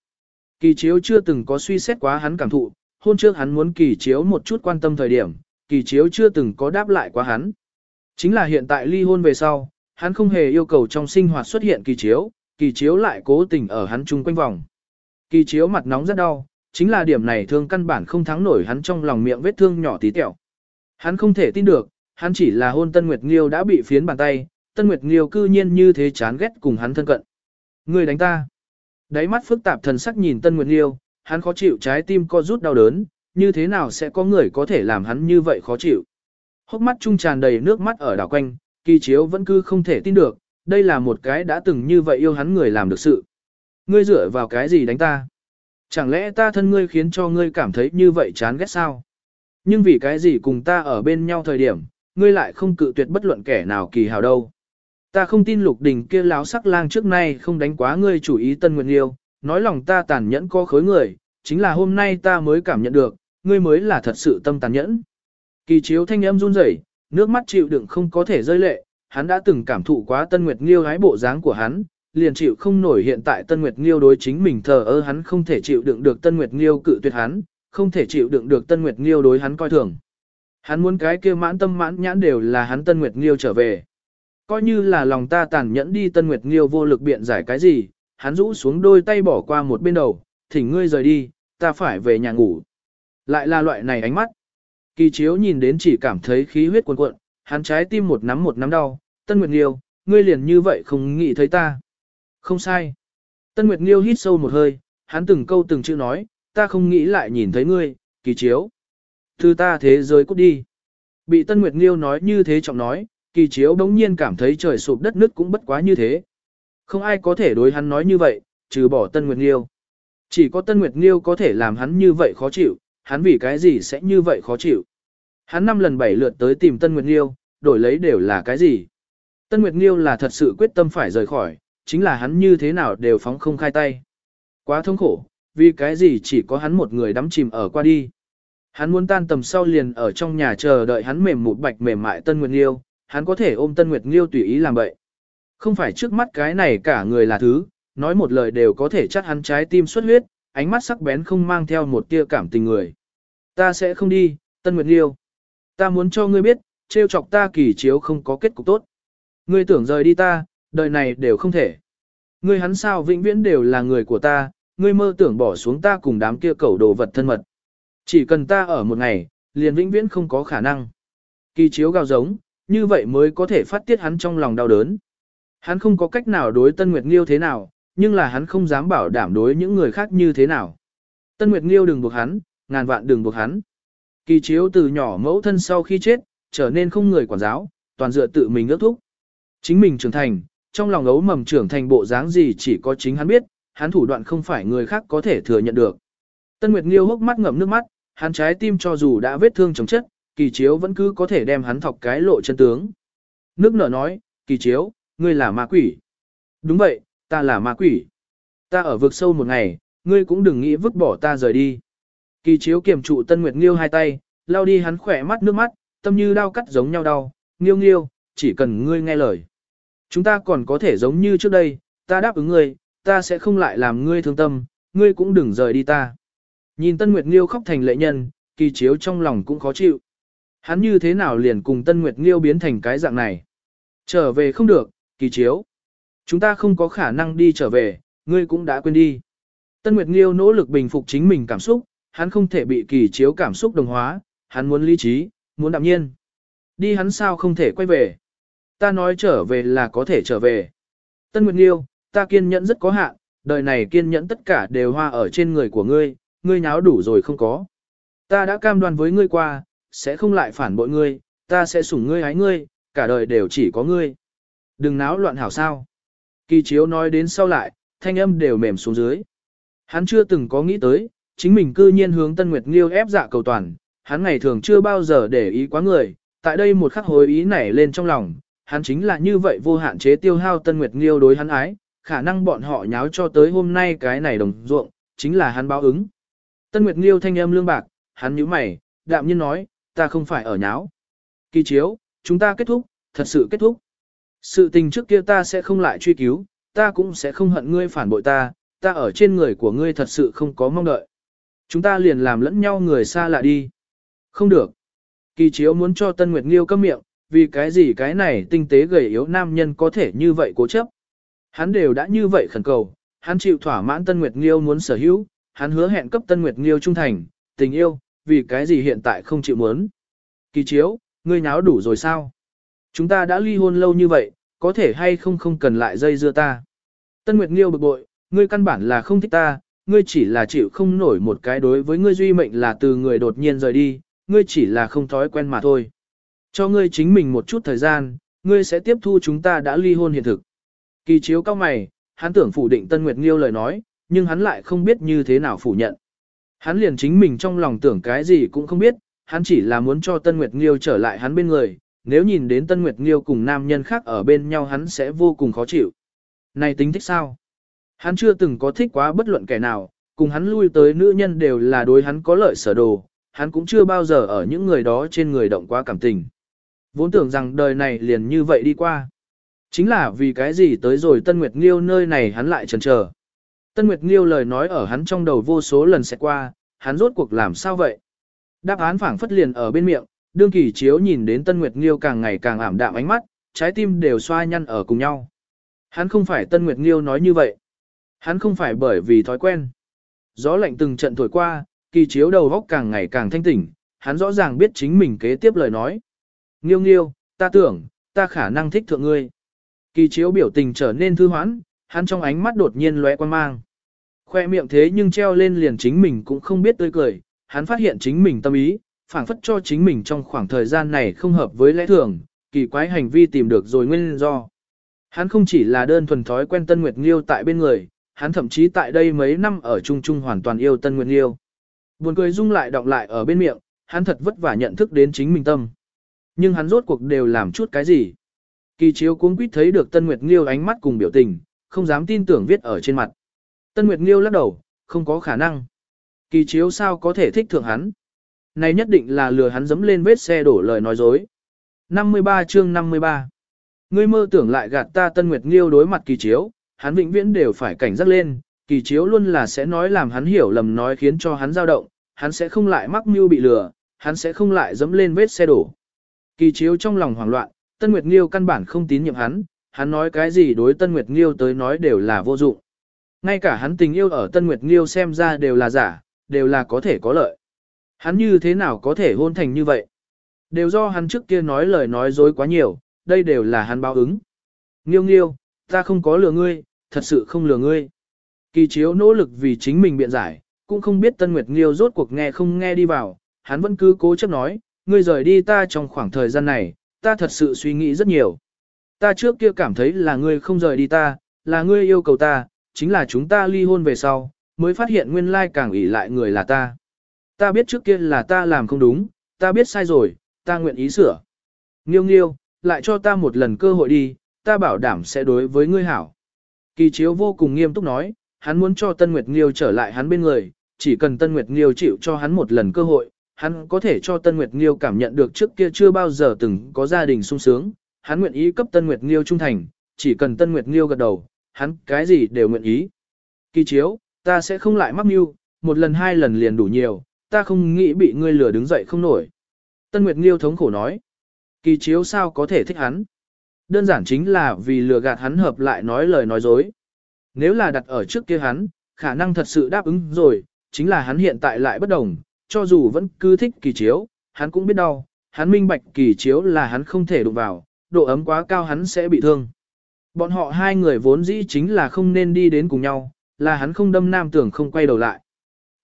Kỳ chiếu chưa từng có suy xét quá hắn cảm thụ, hôn trước hắn muốn kỳ chiếu một chút quan tâm thời điểm, kỳ chiếu chưa từng có đáp lại quá hắn. Chính là hiện tại ly hôn về sau, hắn không hề yêu cầu trong sinh hoạt xuất hiện kỳ chiếu, kỳ chiếu lại cố tình ở hắn chung quanh vòng. Kỳ chiếu mặt nóng rất đau, chính là điểm này thương căn bản không thắng nổi hắn trong lòng miệng vết thương nhỏ tí tẹo. Hắn không thể tin được, hắn chỉ là hôn Tân Nguyệt Nghiêu đã bị phiến bàn tay, Tân Nguyệt Nghiêu cư nhiên như thế chán ghét cùng hắn thân cận. Người đánh ta. Đáy mắt phức tạp thần sắc nhìn Tân Nguyệt Nghiêu, hắn khó chịu trái tim co rút đau đớn, như thế nào sẽ có người có thể làm hắn như vậy khó chịu. Hốc mắt trung tràn đầy nước mắt ở đảo quanh, kỳ chiếu vẫn cứ không thể tin được, đây là một cái đã từng như vậy yêu hắn người làm được sự. Ngươi dựa vào cái gì đánh ta? Chẳng lẽ ta thân ngươi khiến cho ngươi cảm thấy như vậy chán ghét sao? Nhưng vì cái gì cùng ta ở bên nhau thời điểm, ngươi lại không cự tuyệt bất luận kẻ nào kỳ hào đâu. Ta không tin lục đình kia láo sắc lang trước nay không đánh quá ngươi chủ ý tân nguyện yêu, nói lòng ta tàn nhẫn có khối người, chính là hôm nay ta mới cảm nhận được, ngươi mới là thật sự tâm tàn nhẫn. Kỳ chiếu thanh âm run rẩy, nước mắt chịu đựng không có thể rơi lệ, hắn đã từng cảm thụ quá Tân Nguyệt Nghiêu hái bộ dáng của hắn, liền chịu không nổi hiện tại Tân Nguyệt Nghiêu đối chính mình thờ ơ hắn không thể chịu đựng được Tân Nguyệt Nghiêu cự tuyệt hắn, không thể chịu đựng được Tân Nguyệt Nghiêu đối hắn coi thường. Hắn muốn cái kia mãn tâm mãn nhãn đều là hắn Tân Nguyệt Nghiêu trở về. Coi như là lòng ta tàn nhẫn đi Tân Nguyệt Nghiêu vô lực biện giải cái gì, hắn rũ xuống đôi tay bỏ qua một bên đầu, thỉnh ngươi rời đi, ta phải về nhà ngủ. Lại là loại này ánh mắt. Kỳ chiếu nhìn đến chỉ cảm thấy khí huyết cuồn cuộn, hắn trái tim một nắm một nắm đau, Tân Nguyệt Nghiêu, ngươi liền như vậy không nghĩ thấy ta. Không sai. Tân Nguyệt Nghiêu hít sâu một hơi, hắn từng câu từng chữ nói, ta không nghĩ lại nhìn thấy ngươi, kỳ chiếu. Thư ta thế giới cút đi. Bị Tân Nguyệt Nghiêu nói như thế trọng nói, kỳ chiếu đống nhiên cảm thấy trời sụp đất nứt cũng bất quá như thế. Không ai có thể đối hắn nói như vậy, trừ bỏ Tân Nguyệt Nghiêu. Chỉ có Tân Nguyệt Nghiêu có thể làm hắn như vậy khó chịu, hắn vì cái gì sẽ như vậy khó chịu. Hắn năm lần bảy lượt tới tìm Tân Nguyệt Nghiêu, đổi lấy đều là cái gì. Tân Nguyệt Nghiêu là thật sự quyết tâm phải rời khỏi, chính là hắn như thế nào đều phóng không khai tay. Quá thống khổ, vì cái gì chỉ có hắn một người đắm chìm ở qua đi. Hắn muốn tan tầm sau liền ở trong nhà chờ đợi hắn mềm một bạch mềm mại Tân Nguyệt Nghiêu, hắn có thể ôm Tân Nguyệt Nghiêu tùy ý làm vậy. Không phải trước mắt cái này cả người là thứ, nói một lời đều có thể chắc hắn trái tim xuất huyết, ánh mắt sắc bén không mang theo một tia cảm tình người. Ta sẽ không đi, Tân Nguyệt Nghiêu. Ta muốn cho ngươi biết, trêu chọc ta kỳ chiếu không có kết cục tốt. Ngươi tưởng rời đi ta, đời này đều không thể. Ngươi hắn sao vĩnh viễn đều là người của ta, ngươi mơ tưởng bỏ xuống ta cùng đám kia cẩu đồ vật thân mật. Chỉ cần ta ở một ngày, liền vĩnh viễn không có khả năng. Kỳ chiếu gào giống, như vậy mới có thể phát tiết hắn trong lòng đau đớn. Hắn không có cách nào đối Tân Nguyệt Nghiêu thế nào, nhưng là hắn không dám bảo đảm đối những người khác như thế nào. Tân Nguyệt Nghiêu đừng buộc hắn, ngàn vạn đừng buộc hắn. Kỳ chiếu từ nhỏ mẫu thân sau khi chết, trở nên không người quản giáo, toàn dựa tự mình ước thúc. Chính mình trưởng thành, trong lòng ấu mầm trưởng thành bộ dáng gì chỉ có chính hắn biết, hắn thủ đoạn không phải người khác có thể thừa nhận được. Tân Nguyệt Nghiêu hốc mắt ngậm nước mắt, hắn trái tim cho dù đã vết thương chống chất, kỳ chiếu vẫn cứ có thể đem hắn thọc cái lộ chân tướng. Nước nở nói, kỳ chiếu, ngươi là ma quỷ. Đúng vậy, ta là ma quỷ. Ta ở vực sâu một ngày, ngươi cũng đừng nghĩ vứt bỏ ta rời đi. Kỳ chiếu kiềm trụ Tân Nguyệt Nghiêu hai tay, lao đi hắn khỏe mắt nước mắt, tâm như đau cắt giống nhau đau, nghiêu nghiêu, chỉ cần ngươi nghe lời. Chúng ta còn có thể giống như trước đây, ta đáp ứng ngươi, ta sẽ không lại làm ngươi thương tâm, ngươi cũng đừng rời đi ta. Nhìn Tân Nguyệt Nghiêu khóc thành lệ nhân, kỳ chiếu trong lòng cũng khó chịu. Hắn như thế nào liền cùng Tân Nguyệt Nghiêu biến thành cái dạng này. Trở về không được, kỳ chiếu. Chúng ta không có khả năng đi trở về, ngươi cũng đã quên đi. Tân Nguyệt Nghiêu nỗ lực bình phục chính mình cảm xúc, hắn không thể bị kỳ chiếu cảm xúc đồng hóa, hắn muốn lý trí, muốn đạm nhiên. Đi hắn sao không thể quay về. Ta nói trở về là có thể trở về. Tân Nguyệt Nghiêu, ta kiên nhẫn rất có hạn, đời này kiên nhẫn tất cả đều hoa ở trên người của ngươi, ngươi nháo đủ rồi không có. Ta đã cam đoan với ngươi qua, sẽ không lại phản bội ngươi, ta sẽ sủng ngươi hái ngươi, cả đời đều chỉ có ngươi. Đừng náo loạn hảo sao. Kỳ chiếu nói đến sau lại, thanh âm đều mềm xuống dưới. Hắn chưa từng có nghĩ tới, chính mình cư nhiên hướng Tân Nguyệt Nghiêu ép dạ cầu toàn, hắn ngày thường chưa bao giờ để ý quá người, tại đây một khắc hối ý nảy lên trong lòng, hắn chính là như vậy vô hạn chế tiêu hao Tân Nguyệt Nghiêu đối hắn ái, khả năng bọn họ nháo cho tới hôm nay cái này đồng ruộng, chính là hắn báo ứng. Tân Nguyệt Nghiêu thanh âm lương bạc, hắn nhíu mày, đạm nhiên nói, ta không phải ở nháo. Kỳ chiếu, chúng ta kết thúc, thật sự kết thúc. Sự tình trước kia ta sẽ không lại truy cứu, ta cũng sẽ không hận ngươi phản bội ta, ta ở trên người của ngươi thật sự không có mong đợi. Chúng ta liền làm lẫn nhau người xa lạ đi. Không được. Kỳ chiếu muốn cho Tân Nguyệt Nghiêu câm miệng, vì cái gì cái này tinh tế gầy yếu nam nhân có thể như vậy cố chấp. Hắn đều đã như vậy khẩn cầu, hắn chịu thỏa mãn Tân Nguyệt Nghiêu muốn sở hữu, hắn hứa hẹn cấp Tân Nguyệt Nghiêu trung thành, tình yêu, vì cái gì hiện tại không chịu muốn. Kỳ chiếu, ngươi nháo đủ rồi sao? Chúng ta đã ly hôn lâu như vậy, có thể hay không không cần lại dây dưa ta. Tân Nguyệt Nghiêu bực bội, ngươi căn bản là không thích ta, ngươi chỉ là chịu không nổi một cái đối với ngươi duy mệnh là từ người đột nhiên rời đi, ngươi chỉ là không thói quen mà thôi. Cho ngươi chính mình một chút thời gian, ngươi sẽ tiếp thu chúng ta đã ly hôn hiện thực. Kỳ chiếu cao mày, hắn tưởng phủ định Tân Nguyệt Nghiêu lời nói, nhưng hắn lại không biết như thế nào phủ nhận. Hắn liền chính mình trong lòng tưởng cái gì cũng không biết, hắn chỉ là muốn cho Tân Nguyệt Nghiêu trở lại hắn bên người, nếu nhìn đến Tân Nguyệt Nghiêu cùng nam nhân khác ở bên nhau hắn sẽ vô cùng khó chịu. Này tính thích sao? Hắn chưa từng có thích quá bất luận kẻ nào, cùng hắn lui tới nữ nhân đều là đối hắn có lợi sở đồ, hắn cũng chưa bao giờ ở những người đó trên người động quá cảm tình. Vốn tưởng rằng đời này liền như vậy đi qua. Chính là vì cái gì tới rồi Tân Nguyệt Nghiêu nơi này hắn lại chần chờ. Tân Nguyệt Nghiêu lời nói ở hắn trong đầu vô số lần sẽ qua, hắn rốt cuộc làm sao vậy? Đáp án phảng phất liền ở bên miệng, đương kỳ chiếu nhìn đến Tân Nguyệt Nghiêu càng ngày càng ảm đạm ánh mắt, trái tim đều xoa nhăn ở cùng nhau. Hắn không phải Tân Nguyệt Nghiêu nói như vậy. Hắn không phải bởi vì thói quen. Gió lạnh từng trận thổi qua, kỳ chiếu đầu góc càng ngày càng thanh tỉnh, hắn rõ ràng biết chính mình kế tiếp lời nói. Nghiêu nghiêu, ta tưởng, ta khả năng thích thượng ngươi. Kỳ chiếu biểu tình trở nên thư hoãn, hắn trong ánh mắt đột nhiên lóe quan mang. Khoe miệng thế nhưng treo lên liền chính mình cũng không biết tươi cười, hắn phát hiện chính mình tâm ý, phảng phất cho chính mình trong khoảng thời gian này không hợp với lẽ thường, kỳ quái hành vi tìm được rồi nguyên do. Hắn không chỉ là đơn thuần thói quen Tân Nguyệt Nghiêu tại bên người, hắn thậm chí tại đây mấy năm ở chung chung hoàn toàn yêu Tân Nguyệt Nghiêu. Buồn cười rung lại đọng lại ở bên miệng, hắn thật vất vả nhận thức đến chính mình tâm. Nhưng hắn rốt cuộc đều làm chút cái gì? Kỳ chiếu cuống quýt thấy được Tân Nguyệt Nghiêu ánh mắt cùng biểu tình, không dám tin tưởng viết ở trên mặt. Tân Nguyệt Nghiêu lắc đầu, không có khả năng. Kỳ chiếu sao có thể thích thượng hắn? Này nhất định là lừa hắn dấm lên vết xe đổ lời nói dối. 53 chương 53 Ngươi mơ tưởng lại gạt ta Tân Nguyệt Nghiêu đối mặt kỳ chiếu, hắn vĩnh viễn đều phải cảnh giác lên, kỳ chiếu luôn là sẽ nói làm hắn hiểu lầm nói khiến cho hắn dao động, hắn sẽ không lại mắc mưu bị lừa, hắn sẽ không lại dẫm lên vết xe đổ. Kỳ chiếu trong lòng hoảng loạn, Tân Nguyệt Nghiêu căn bản không tín nhiệm hắn, hắn nói cái gì đối Tân Nguyệt Nghiêu tới nói đều là vô dụng. Ngay cả hắn tình yêu ở Tân Nguyệt Nghiêu xem ra đều là giả, đều là có thể có lợi. Hắn như thế nào có thể hôn thành như vậy? Đều do hắn trước kia nói lời nói dối quá nhiều, đây đều là hắn báo ứng. Nghiêu nghiêu, ta không có lừa ngươi, thật sự không lừa ngươi. Kỳ chiếu nỗ lực vì chính mình biện giải, cũng không biết Tân Nguyệt Nghiêu rốt cuộc nghe không nghe đi vào, hắn vẫn cứ cố chấp nói, ngươi rời đi ta trong khoảng thời gian này, ta thật sự suy nghĩ rất nhiều. Ta trước kia cảm thấy là ngươi không rời đi ta, là ngươi yêu cầu ta, chính là chúng ta ly hôn về sau, mới phát hiện nguyên lai càng ủy lại người là ta. Ta biết trước kia là ta làm không đúng, ta biết sai rồi, ta nguyện ý sửa. Nghiêu nghiêu, lại cho ta một lần cơ hội đi, ta bảo đảm sẽ đối với ngươi hảo. Kỳ chiếu vô cùng nghiêm túc nói, hắn muốn cho Tân Nguyệt Nghiêu trở lại hắn bên người, chỉ cần Tân Nguyệt Nghiêu chịu cho hắn một lần cơ hội, hắn có thể cho Tân Nguyệt Nghiêu cảm nhận được trước kia chưa bao giờ từng có gia đình sung sướng, hắn nguyện ý cấp Tân Nguyệt Nghiêu trung thành, chỉ cần Tân Nguyệt Nghiêu gật đầu, hắn cái gì đều nguyện ý. Kỳ chiếu, ta sẽ không lại mắc mưu, một lần hai lần liền đủ nhiều, ta không nghĩ bị ngươi lừa đứng dậy không nổi. Tân Nguyệt Nghiêu thống khổ nói, kỳ chiếu sao có thể thích hắn? Đơn giản chính là vì lừa gạt hắn hợp lại nói lời nói dối. Nếu là đặt ở trước kia hắn, khả năng thật sự đáp ứng rồi, chính là hắn hiện tại lại bất đồng, cho dù vẫn cứ thích kỳ chiếu, hắn cũng biết đau, hắn minh bạch kỳ chiếu là hắn không thể đụng vào, độ ấm quá cao hắn sẽ bị thương. Bọn họ hai người vốn dĩ chính là không nên đi đến cùng nhau, là hắn không đâm nam tưởng không quay đầu lại.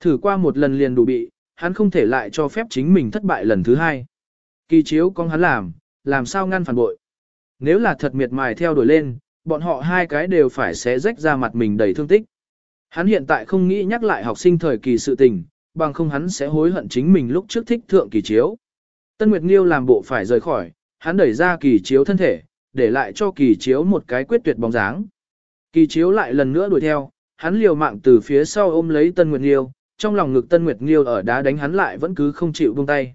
Thử qua một lần liền đủ bị, hắn không thể lại cho phép chính mình thất bại lần thứ hai. Kỳ chiếu con hắn làm, làm sao ngăn phản bội. Nếu là thật miệt mài theo đuổi lên, bọn họ hai cái đều phải xé rách ra mặt mình đầy thương tích. Hắn hiện tại không nghĩ nhắc lại học sinh thời kỳ sự tình, bằng không hắn sẽ hối hận chính mình lúc trước thích thượng kỳ chiếu. Tân Nguyệt Nghiêu làm bộ phải rời khỏi, hắn đẩy ra kỳ chiếu thân thể, để lại cho kỳ chiếu một cái quyết tuyệt bóng dáng. Kỳ chiếu lại lần nữa đuổi theo, hắn liều mạng từ phía sau ôm lấy Tân Nguyệt Nghiêu, trong lòng ngực Tân Nguyệt Nghiêu ở đá đánh hắn lại vẫn cứ không chịu buông tay.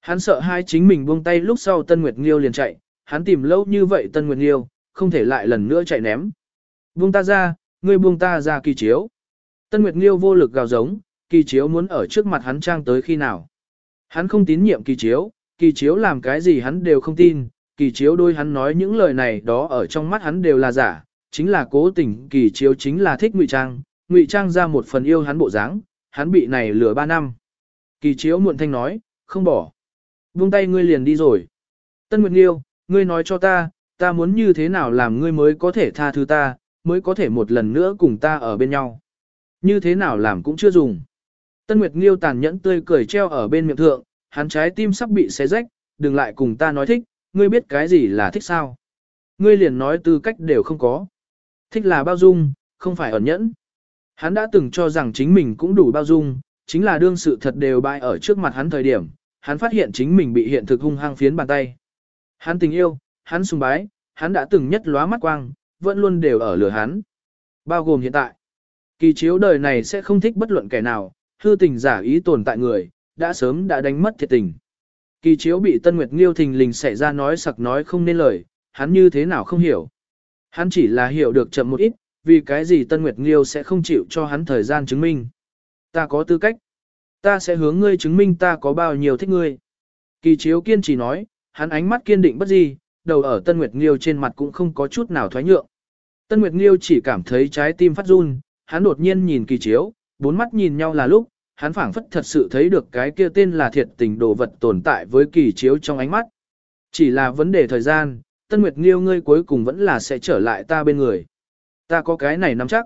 Hắn sợ hai chính mình buông tay lúc sau Tân Nguyệt Nghiêu liền chạy, hắn tìm lâu như vậy Tân Nguyệt Nghiêu, không thể lại lần nữa chạy ném. Buông ta ra, ngươi buông ta ra kỳ chiếu. Tân Nguyệt Nghiêu vô lực gào giống, kỳ chiếu muốn ở trước mặt hắn trang tới khi nào. Hắn không tín nhiệm kỳ chiếu, kỳ chiếu làm cái gì hắn đều không tin, kỳ chiếu đôi hắn nói những lời này đó ở trong mắt hắn đều là giả, chính là cố tình kỳ chiếu chính là thích ngụy trang, ngụy trang ra một phần yêu hắn bộ dáng, hắn bị này lừa ba năm. Kỳ chiếu muộn thanh nói, không bỏ. Buông tay ngươi liền đi rồi. Tân Nguyệt Nghiêu, ngươi nói cho ta, ta muốn như thế nào làm ngươi mới có thể tha thứ ta, mới có thể một lần nữa cùng ta ở bên nhau. Như thế nào làm cũng chưa dùng. Tân Nguyệt Nghiêu tàn nhẫn tươi cười treo ở bên miệng thượng, hắn trái tim sắp bị xé rách, đừng lại cùng ta nói thích, ngươi biết cái gì là thích sao. Ngươi liền nói tư cách đều không có. Thích là bao dung, không phải ẩn nhẫn. Hắn đã từng cho rằng chính mình cũng đủ bao dung, chính là đương sự thật đều bại ở trước mặt hắn thời điểm, hắn phát hiện chính mình bị hiện thực hung hăng phiến bàn tay. Hắn tình yêu, hắn sùng bái, hắn đã từng nhất lóa mắt quang, vẫn luôn đều ở lửa hắn. Bao gồm hiện tại. Kỳ chiếu đời này sẽ không thích bất luận kẻ nào, hư tình giả ý tồn tại người, đã sớm đã đánh mất thiệt tình. Kỳ chiếu bị Tân Nguyệt Nghiêu thình lình xảy ra nói sặc nói không nên lời, hắn như thế nào không hiểu. Hắn chỉ là hiểu được chậm một ít, vì cái gì Tân Nguyệt Nghiêu sẽ không chịu cho hắn thời gian chứng minh. Ta có tư cách. Ta sẽ hướng ngươi chứng minh ta có bao nhiêu thích ngươi. Kỳ chiếu kiên trì nói, hắn ánh mắt kiên định bất gì, đầu ở Tân Nguyệt Nghiêu trên mặt cũng không có chút nào thoái nhượng. Tân Nguyệt Nghiêu chỉ cảm thấy trái tim phát run, hắn đột nhiên nhìn kỳ chiếu, bốn mắt nhìn nhau là lúc, hắn phảng phất thật sự thấy được cái kia tên là thiệt tình đồ vật tồn tại với kỳ chiếu trong ánh mắt. Chỉ là vấn đề thời gian, Tân Nguyệt Nghiêu ngươi cuối cùng vẫn là sẽ trở lại ta bên người. Ta có cái này nắm chắc.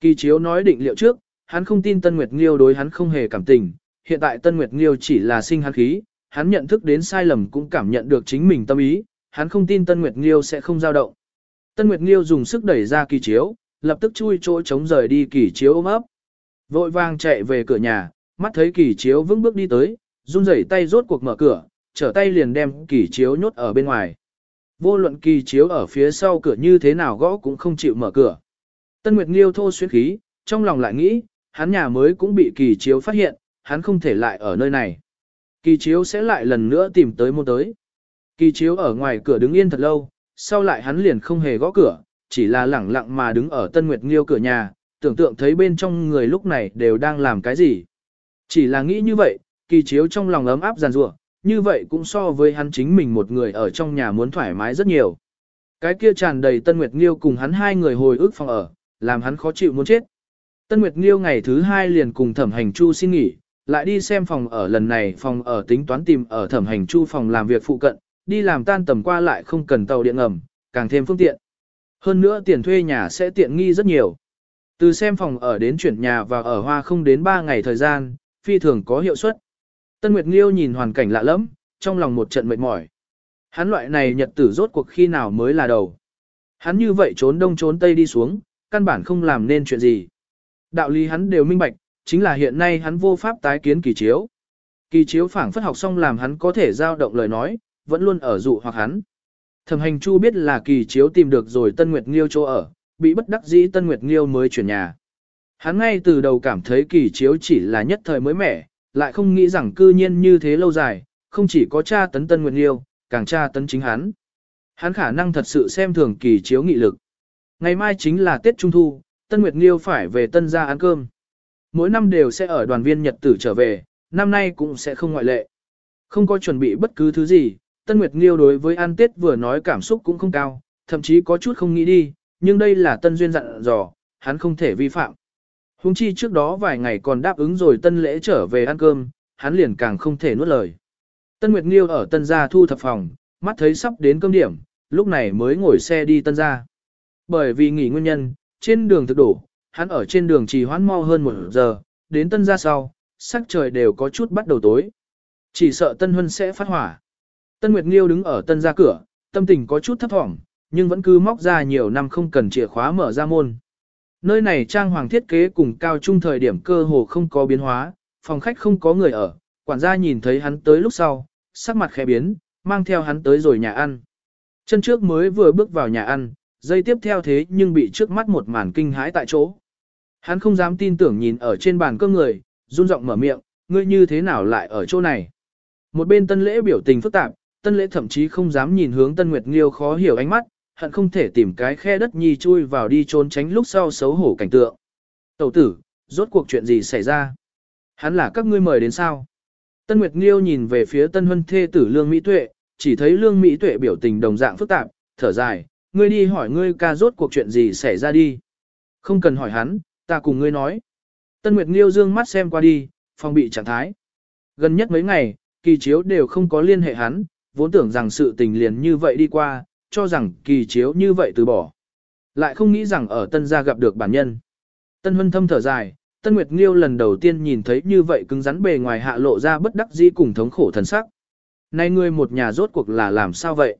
Kỳ chiếu nói định liệu trước, hắn không tin Tân Nguyệt Nghiêu đối hắn không hề cảm tình, hiện tại Tân Nguyệt Nghiêu chỉ là sinh hắn khí, hắn nhận thức đến sai lầm cũng cảm nhận được chính mình tâm ý, hắn không tin Tân Nguyệt Nghiêu sẽ không dao động. Tân Nguyệt Nghiêu dùng sức đẩy ra kỳ chiếu, lập tức chui chỗ chống rời đi kỳ chiếu ôm ấp. Vội vàng chạy về cửa nhà, mắt thấy kỳ chiếu vững bước đi tới, run rẩy tay rốt cuộc mở cửa, trở tay liền đem kỳ chiếu nhốt ở bên ngoài. Vô luận kỳ chiếu ở phía sau cửa như thế nào gõ cũng không chịu mở cửa. Tân Nguyệt Nghiêu thô xuyến khí, trong lòng lại nghĩ, hắn nhà mới cũng bị kỳ chiếu phát hiện, hắn không thể lại ở nơi này. Kỳ chiếu sẽ lại lần nữa tìm tới môn tới. Kỳ chiếu ở ngoài cửa đứng yên thật lâu, sau lại hắn liền không hề gõ cửa, chỉ là lẳng lặng mà đứng ở Tân Nguyệt Nghiêu cửa nhà, tưởng tượng thấy bên trong người lúc này đều đang làm cái gì. Chỉ là nghĩ như vậy, kỳ chiếu trong lòng ấm áp giàn rủa như vậy cũng so với hắn chính mình một người ở trong nhà muốn thoải mái rất nhiều. Cái kia tràn đầy Tân Nguyệt Nghiêu cùng hắn hai người hồi ức phòng ở, làm hắn khó chịu muốn chết. Tân Nguyệt Nghiêu ngày thứ hai liền cùng thẩm hành chu xin nghỉ, lại đi xem phòng ở lần này phòng ở tính toán tìm ở thẩm hành chu phòng làm việc phụ cận, đi làm tan tầm qua lại không cần tàu điện ngầm, càng thêm phương tiện. Hơn nữa tiền thuê nhà sẽ tiện nghi rất nhiều. Từ xem phòng ở đến chuyển nhà và ở hoa không đến 3 ngày thời gian, phi thường có hiệu suất. Tân Nguyệt Nghiêu nhìn hoàn cảnh lạ lẫm, trong lòng một trận mệt mỏi. Hắn loại này nhật tử rốt cuộc khi nào mới là đầu. Hắn như vậy trốn đông trốn tây đi xuống, căn bản không làm nên chuyện gì. Đạo lý hắn đều minh bạch, chính là hiện nay hắn vô pháp tái kiến kỳ chiếu. Kỳ chiếu phảng phất học xong làm hắn có thể giao động lời nói, vẫn luôn ở dụ hoặc hắn. Thẩm hành chu biết là kỳ chiếu tìm được rồi Tân Nguyệt Nghiêu chỗ ở, bị bất đắc dĩ Tân Nguyệt Nghiêu mới chuyển nhà. Hắn ngay từ đầu cảm thấy kỳ chiếu chỉ là nhất thời mới mẻ, lại không nghĩ rằng cư nhiên như thế lâu dài, không chỉ có cha tấn Tân Nguyệt Nghiêu, càng cha tấn chính hắn. Hắn khả năng thật sự xem thường kỳ chiếu nghị lực. Ngày mai chính là Tết Trung Thu, Tân Nguyệt Nghiêu phải về Tân gia ăn cơm. Mỗi năm đều sẽ ở đoàn viên nhật tử trở về, năm nay cũng sẽ không ngoại lệ. Không có chuẩn bị bất cứ thứ gì, Tân Nguyệt Nghiêu đối với ăn Tết vừa nói cảm xúc cũng không cao, thậm chí có chút không nghĩ đi, nhưng đây là Tân Duyên dặn dò, hắn không thể vi phạm. Hùng chi trước đó vài ngày còn đáp ứng rồi Tân Lễ trở về ăn cơm, hắn liền càng không thể nuốt lời. Tân Nguyệt Nghiêu ở Tân gia thu thập phòng, mắt thấy sắp đến cơm điểm, lúc này mới ngồi xe đi Tân gia. Bởi vì nghỉ nguyên nhân, trên đường thực đổ, hắn ở trên đường trì hoãn mau hơn một giờ, đến Tân gia sau, sắc trời đều có chút bắt đầu tối. Chỉ sợ Tân Huân sẽ phát hỏa. Tân Nguyệt Nghiêu đứng ở tân Gia cửa, tâm tình có chút thấp thỏm, nhưng vẫn cứ móc ra nhiều năm không cần chìa khóa mở ra môn. Nơi này trang hoàng thiết kế cùng cao trung thời điểm cơ hồ không có biến hóa, phòng khách không có người ở, quản gia nhìn thấy hắn tới lúc sau, sắc mặt khẽ biến, mang theo hắn tới rồi nhà ăn. Chân trước mới vừa bước vào nhà ăn, dây tiếp theo thế nhưng bị trước mắt một màn kinh hãi tại chỗ. Hắn không dám tin tưởng nhìn ở trên bàn cơm người, run giọng mở miệng, ngươi như thế nào lại ở chỗ này. Một bên tân lễ biểu tình phức tạp, tân lễ thậm chí không dám nhìn hướng tân nguyệt nghiêu khó hiểu ánh mắt, hận không thể tìm cái khe đất nhi chui vào đi trốn tránh lúc sau xấu hổ cảnh tượng. Tẩu tử, rốt cuộc chuyện gì xảy ra? Hắn là các ngươi mời đến sao? Tân Nguyệt Nghiêu nhìn về phía tân huân thê tử Lương Mỹ Tuệ, chỉ thấy Lương Mỹ Tuệ biểu tình đồng dạng phức tạp, thở dài, ngươi đi hỏi ngươi ca rốt cuộc chuyện gì xảy ra đi. Không cần hỏi hắn, ta cùng ngươi nói. Tân Nguyệt Nghiêu dương mắt xem qua đi, phòng bị trạng thái. Gần nhất mấy ngày, kỳ chiếu đều không có liên hệ hắn, vốn tưởng rằng sự tình liền như vậy đi qua, cho rằng kỳ chiếu như vậy từ bỏ. Lại không nghĩ rằng ở tân gia gặp được bản nhân. Tân Huân thâm thở dài, Tân Nguyệt Nghiêu lần đầu tiên nhìn thấy như vậy cứng rắn bề ngoài hạ lộ ra bất đắc dĩ cùng thống khổ thần sắc. Này ngươi một nhà rốt cuộc là làm sao vậy?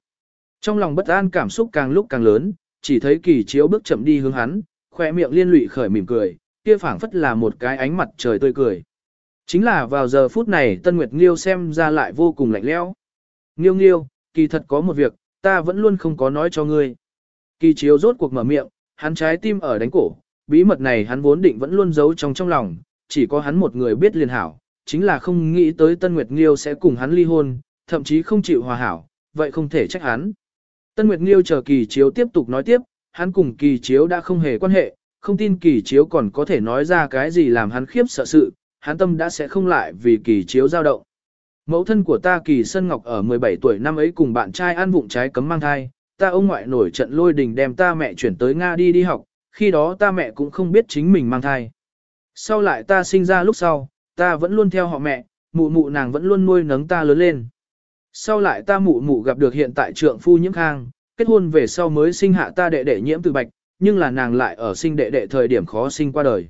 Trong lòng bất an cảm xúc càng lúc càng lớn, chỉ thấy kỳ chiếu bước chậm đi hướng hắn, khoe miệng liên lụy khởi mỉm cười, kia phảng phất là một cái ánh mặt trời tươi cười. Chính là vào giờ phút này Tân Nguyệt Nghiêu xem ra lại vô cùng lạnh lẽo. Nghiêu nghiêu, kỳ thật có một việc, ta vẫn luôn không có nói cho ngươi. Kỳ chiếu rốt cuộc mở miệng, hắn trái tim ở đánh cổ, bí mật này hắn vốn định vẫn luôn giấu trong trong lòng, chỉ có hắn một người biết liền hảo, chính là không nghĩ tới Tân Nguyệt Nghiêu sẽ cùng hắn ly hôn, thậm chí không chịu hòa hảo, vậy không thể trách hắn. Tân Nguyệt Nghiêu chờ kỳ chiếu tiếp tục nói tiếp, hắn cùng kỳ chiếu đã không hề quan hệ, không tin kỳ chiếu còn có thể nói ra cái gì làm hắn khiếp sợ sự, hắn tâm đã sẽ không lại vì kỳ chiếu dao động. Mẫu thân của ta kỳ Sân Ngọc ở 17 tuổi năm ấy cùng bạn trai ăn vụng trái cấm mang thai, ta ông ngoại nổi trận lôi đình đem ta mẹ chuyển tới Nga đi đi học, khi đó ta mẹ cũng không biết chính mình mang thai. Sau lại ta sinh ra lúc sau, ta vẫn luôn theo họ mẹ, mụ mụ nàng vẫn luôn nuôi nấng ta lớn lên. Sau lại ta mụ mụ gặp được hiện tại trượng phu nhiễm khang, kết hôn về sau mới sinh hạ ta đệ đệ nhiễm từ bạch, nhưng là nàng lại ở sinh đệ đệ thời điểm khó sinh qua đời.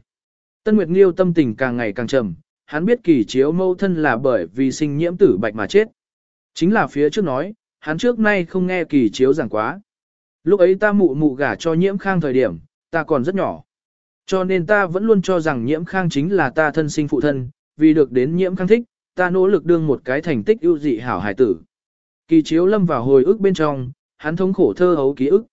Tân Nguyệt Nghiêu tâm tình càng ngày càng trầm, hắn biết kỳ chiếu mâu thân là bởi vì sinh nhiễm tử bạch mà chết. Chính là phía trước nói, hắn trước nay không nghe kỳ chiếu giảng quá. Lúc ấy ta mụ mụ gả cho nhiễm khang thời điểm, ta còn rất nhỏ. Cho nên ta vẫn luôn cho rằng nhiễm khang chính là ta thân sinh phụ thân, vì được đến nhiễm khang thích, ta nỗ lực đương một cái thành tích ưu dị hảo hải tử. Kỳ chiếu lâm vào hồi ức bên trong, hắn thống khổ thơ hấu ký ức.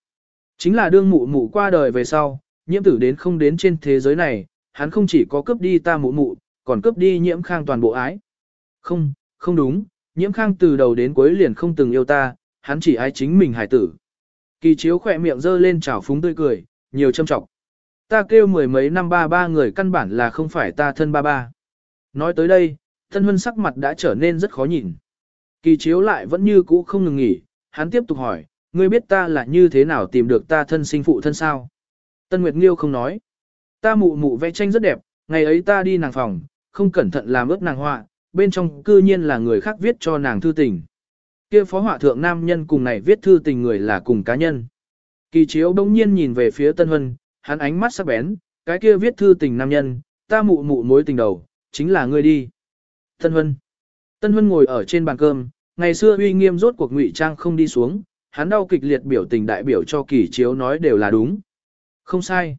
Chính là đương mụ mụ qua đời về sau, nhiễm tử đến không đến trên thế giới này, hắn không chỉ có cướp đi ta mụ mụ, còn cướp đi nhiễm khang toàn bộ ái. Không, không đúng, nhiễm khang từ đầu đến cuối liền không từng yêu ta, hắn chỉ ái chính mình hải tử. Kỳ chiếu khỏe miệng giơ lên trào phúng tươi cười, nhiều châm trọng. Ta kêu mười mấy năm ba ba người căn bản là không phải ta thân ba ba. Nói tới đây, thân huân sắc mặt đã trở nên rất khó nhìn. Kỳ chiếu lại vẫn như cũ không ngừng nghỉ, hắn tiếp tục hỏi, ngươi biết ta là như thế nào tìm được ta thân sinh phụ thân sao? Tân Nguyệt Nghiêu không nói. Ta mụ mụ vẽ tranh rất đẹp, ngày ấy ta đi nàng phòng, không cẩn thận làm ướt nàng họa, bên trong cư nhiên là người khác viết cho nàng thư tình. Kia phó họa thượng nam nhân cùng này viết thư tình người là cùng cá nhân. Kỳ chiếu đông nhiên nhìn về phía Tân Huân, hắn ánh mắt sắc bén, cái kia viết thư tình nam nhân, ta mụ mụ mối tình đầu, chính là ngươi đi. Tân Huân. Tân Huân ngồi ở trên bàn cơm, ngày xưa uy nghiêm rốt cuộc ngụy trang không đi xuống, hắn đau kịch liệt biểu tình đại biểu cho kỳ chiếu nói đều là đúng. Không sai.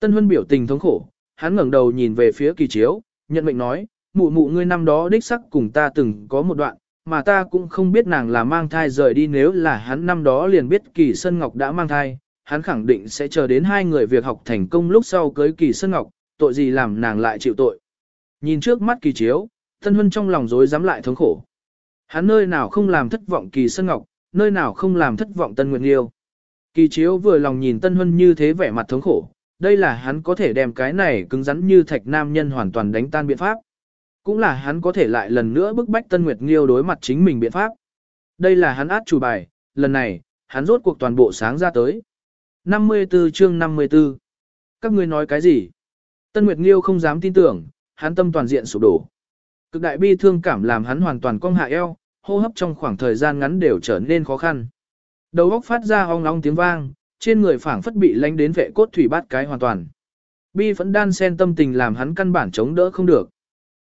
Tân Huân biểu tình thống khổ, hắn ngẩng đầu nhìn về phía kỳ chiếu, nhận mệnh nói, mụ mụ ngươi năm đó đích sắc cùng ta từng có một đoạn, mà ta cũng không biết nàng là mang thai rời đi nếu là hắn năm đó liền biết kỳ Sơn Ngọc đã mang thai, hắn khẳng định sẽ chờ đến hai người việc học thành công lúc sau cưới kỳ Sơn Ngọc, tội gì làm nàng lại chịu tội. Nhìn trước mắt kỳ chiếu, Tân Huân trong lòng rối dám lại thống khổ. Hắn nơi nào không làm thất vọng kỳ Sơn Ngọc, nơi nào không làm thất vọng Tân Nguyệt yêu. Kỳ chiếu vừa lòng nhìn Tân Huân như thế vẻ mặt thống khổ, đây là hắn có thể đem cái này cứng rắn như thạch nam nhân hoàn toàn đánh tan biện pháp. Cũng là hắn có thể lại lần nữa bức bách Tân Nguyệt Nghiêu đối mặt chính mình biện pháp. Đây là hắn át chủ bài, lần này, hắn rốt cuộc toàn bộ sáng ra tới. 54 chương 54 Các ngươi nói cái gì? Tân Nguyệt Nghiêu không dám tin tưởng, hắn tâm toàn diện sụp đổ. Cực đại bi thương cảm làm hắn hoàn toàn cong hạ eo, hô hấp trong khoảng thời gian ngắn đều trở nên khó khăn. Đầu óc phát ra ong ong tiếng vang, trên người phảng phất bị lánh đến vệ cốt thủy bát cái hoàn toàn. Bi phẫn đan sen tâm tình làm hắn căn bản chống đỡ không được.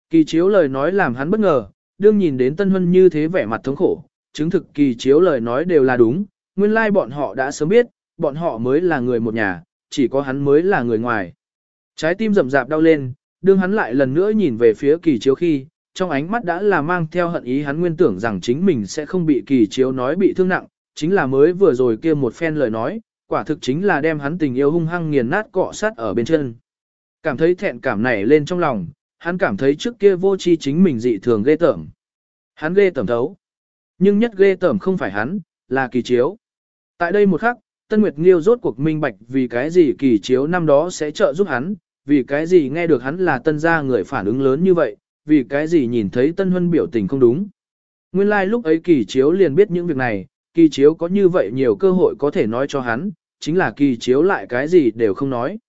Kỳ chiếu lời nói làm hắn bất ngờ, đương nhìn đến Tân Huân như thế vẻ mặt thống khổ, chứng thực kỳ chiếu lời nói đều là đúng, nguyên lai bọn họ đã sớm biết, bọn họ mới là người một nhà, chỉ có hắn mới là người ngoài. Trái tim rầm rạp đau lên, đương hắn lại lần nữa nhìn về phía kỳ chiếu khi, trong ánh mắt đã là mang theo hận ý hắn nguyên tưởng rằng chính mình sẽ không bị kỳ chiếu nói bị thương nặng, chính là mới vừa rồi kia một phen lời nói, quả thực chính là đem hắn tình yêu hung hăng nghiền nát cọ sát ở bên chân. Cảm thấy thẹn cảm này lên trong lòng, hắn cảm thấy trước kia vô chi chính mình dị thường ghê tởm. Hắn ghê tởm thấu. Nhưng nhất ghê tởm không phải hắn, là kỳ chiếu. Tại đây một khắc, Tân Nguyệt Nghiêu rốt cuộc minh bạch vì cái gì kỳ chiếu năm đó sẽ trợ giúp hắn, vì cái gì nghe được hắn là tân gia người phản ứng lớn như vậy, vì cái gì nhìn thấy Tân Huân biểu tình không đúng. Nguyên lai like lúc ấy kỳ chiếu liền biết những việc này, kỳ chiếu có như vậy nhiều cơ hội có thể nói cho hắn, chính là kỳ chiếu lại cái gì đều không nói.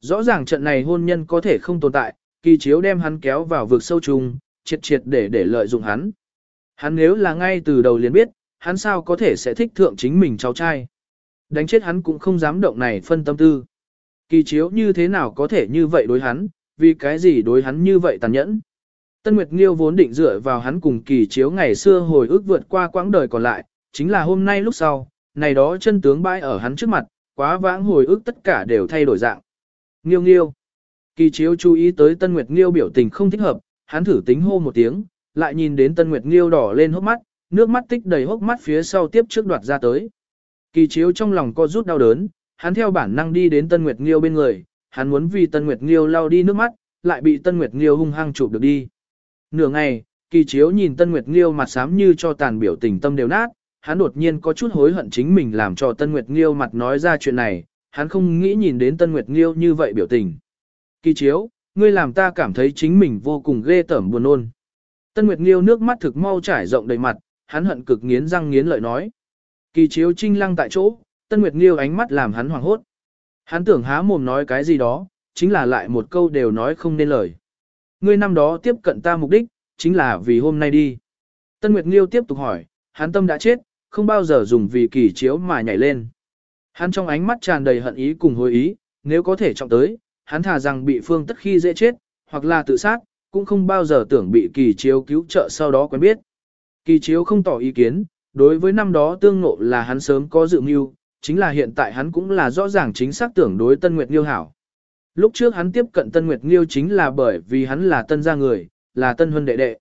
Rõ ràng trận này hôn nhân có thể không tồn tại, kỳ chiếu đem hắn kéo vào vực sâu trùng, triệt triệt để để lợi dụng hắn. Hắn nếu là ngay từ đầu liền biết, hắn sao có thể sẽ thích thượng chính mình cháu trai. Đánh chết hắn cũng không dám động này phân tâm tư. Kỳ chiếu như thế nào có thể như vậy đối hắn, vì cái gì đối hắn như vậy tàn nhẫn. Tân Nguyệt Nghiêu vốn định dựa vào hắn cùng kỳ chiếu ngày xưa hồi ức vượt qua quãng đời còn lại, chính là hôm nay lúc sau, này đó chân tướng bãi ở hắn trước mặt, quá vãng hồi ức tất cả đều thay đổi dạng. Nghiêu nghiêu. Kỳ chiếu chú ý tới Tân Nguyệt Nghiêu biểu tình không thích hợp, hắn thử tính hô một tiếng, lại nhìn đến Tân Nguyệt Nghiêu đỏ lên hốc mắt, nước mắt tích đầy hốc mắt phía sau tiếp trước đoạt ra tới. Kỳ chiếu trong lòng co rút đau đớn, hắn theo bản năng đi đến Tân Nguyệt Nghiêu bên người, hắn muốn vì Tân Nguyệt Nghiêu lau đi nước mắt, lại bị Tân Nguyệt Nghiêu hung hăng chụp được đi. Nửa ngày, kỳ chiếu nhìn Tân Nguyệt Nghiêu mặt xám như cho tàn biểu tình tâm đều nát, hắn đột nhiên có chút hối hận chính mình làm cho Tân Nguyệt Nghiêu mặt nói ra chuyện này, hắn không nghĩ nhìn đến Tân Nguyệt Nghiêu như vậy biểu tình. Kỳ chiếu, ngươi làm ta cảm thấy chính mình vô cùng ghê tởm buồn ôn. Tân Nguyệt Nghiêu nước mắt thực mau trải rộng đầy mặt, hắn hận cực nghiến răng nghiến lợi nói. Kỳ chiếu trinh lăng tại chỗ, Tân Nguyệt Nghiêu ánh mắt làm hắn hoảng hốt. Hắn tưởng há mồm nói cái gì đó, chính là lại một câu đều nói không nên lời. Ngươi năm đó tiếp cận ta mục đích, chính là vì hôm nay đi. Tân Nguyệt Nghiêu tiếp tục hỏi, hắn tâm đã chết, không bao giờ dùng vì kỳ chiếu mà nhảy lên. Hắn trong ánh mắt tràn đầy hận ý cùng hối ý, nếu có thể trọng tới, hắn thà rằng bị phương tất khi dễ chết, hoặc là tự sát, cũng không bao giờ tưởng bị kỳ chiếu cứu trợ sau đó quen biết. Kỳ chiếu không tỏ ý kiến, đối với năm đó tương ngộ là hắn sớm có dự mưu, chính là hiện tại hắn cũng là rõ ràng chính xác tưởng đối Tân Nguyệt Nghiêu hảo. Lúc trước hắn tiếp cận Tân Nguyệt Nghiêu chính là bởi vì hắn là tân gia người, là tân huân đệ đệ.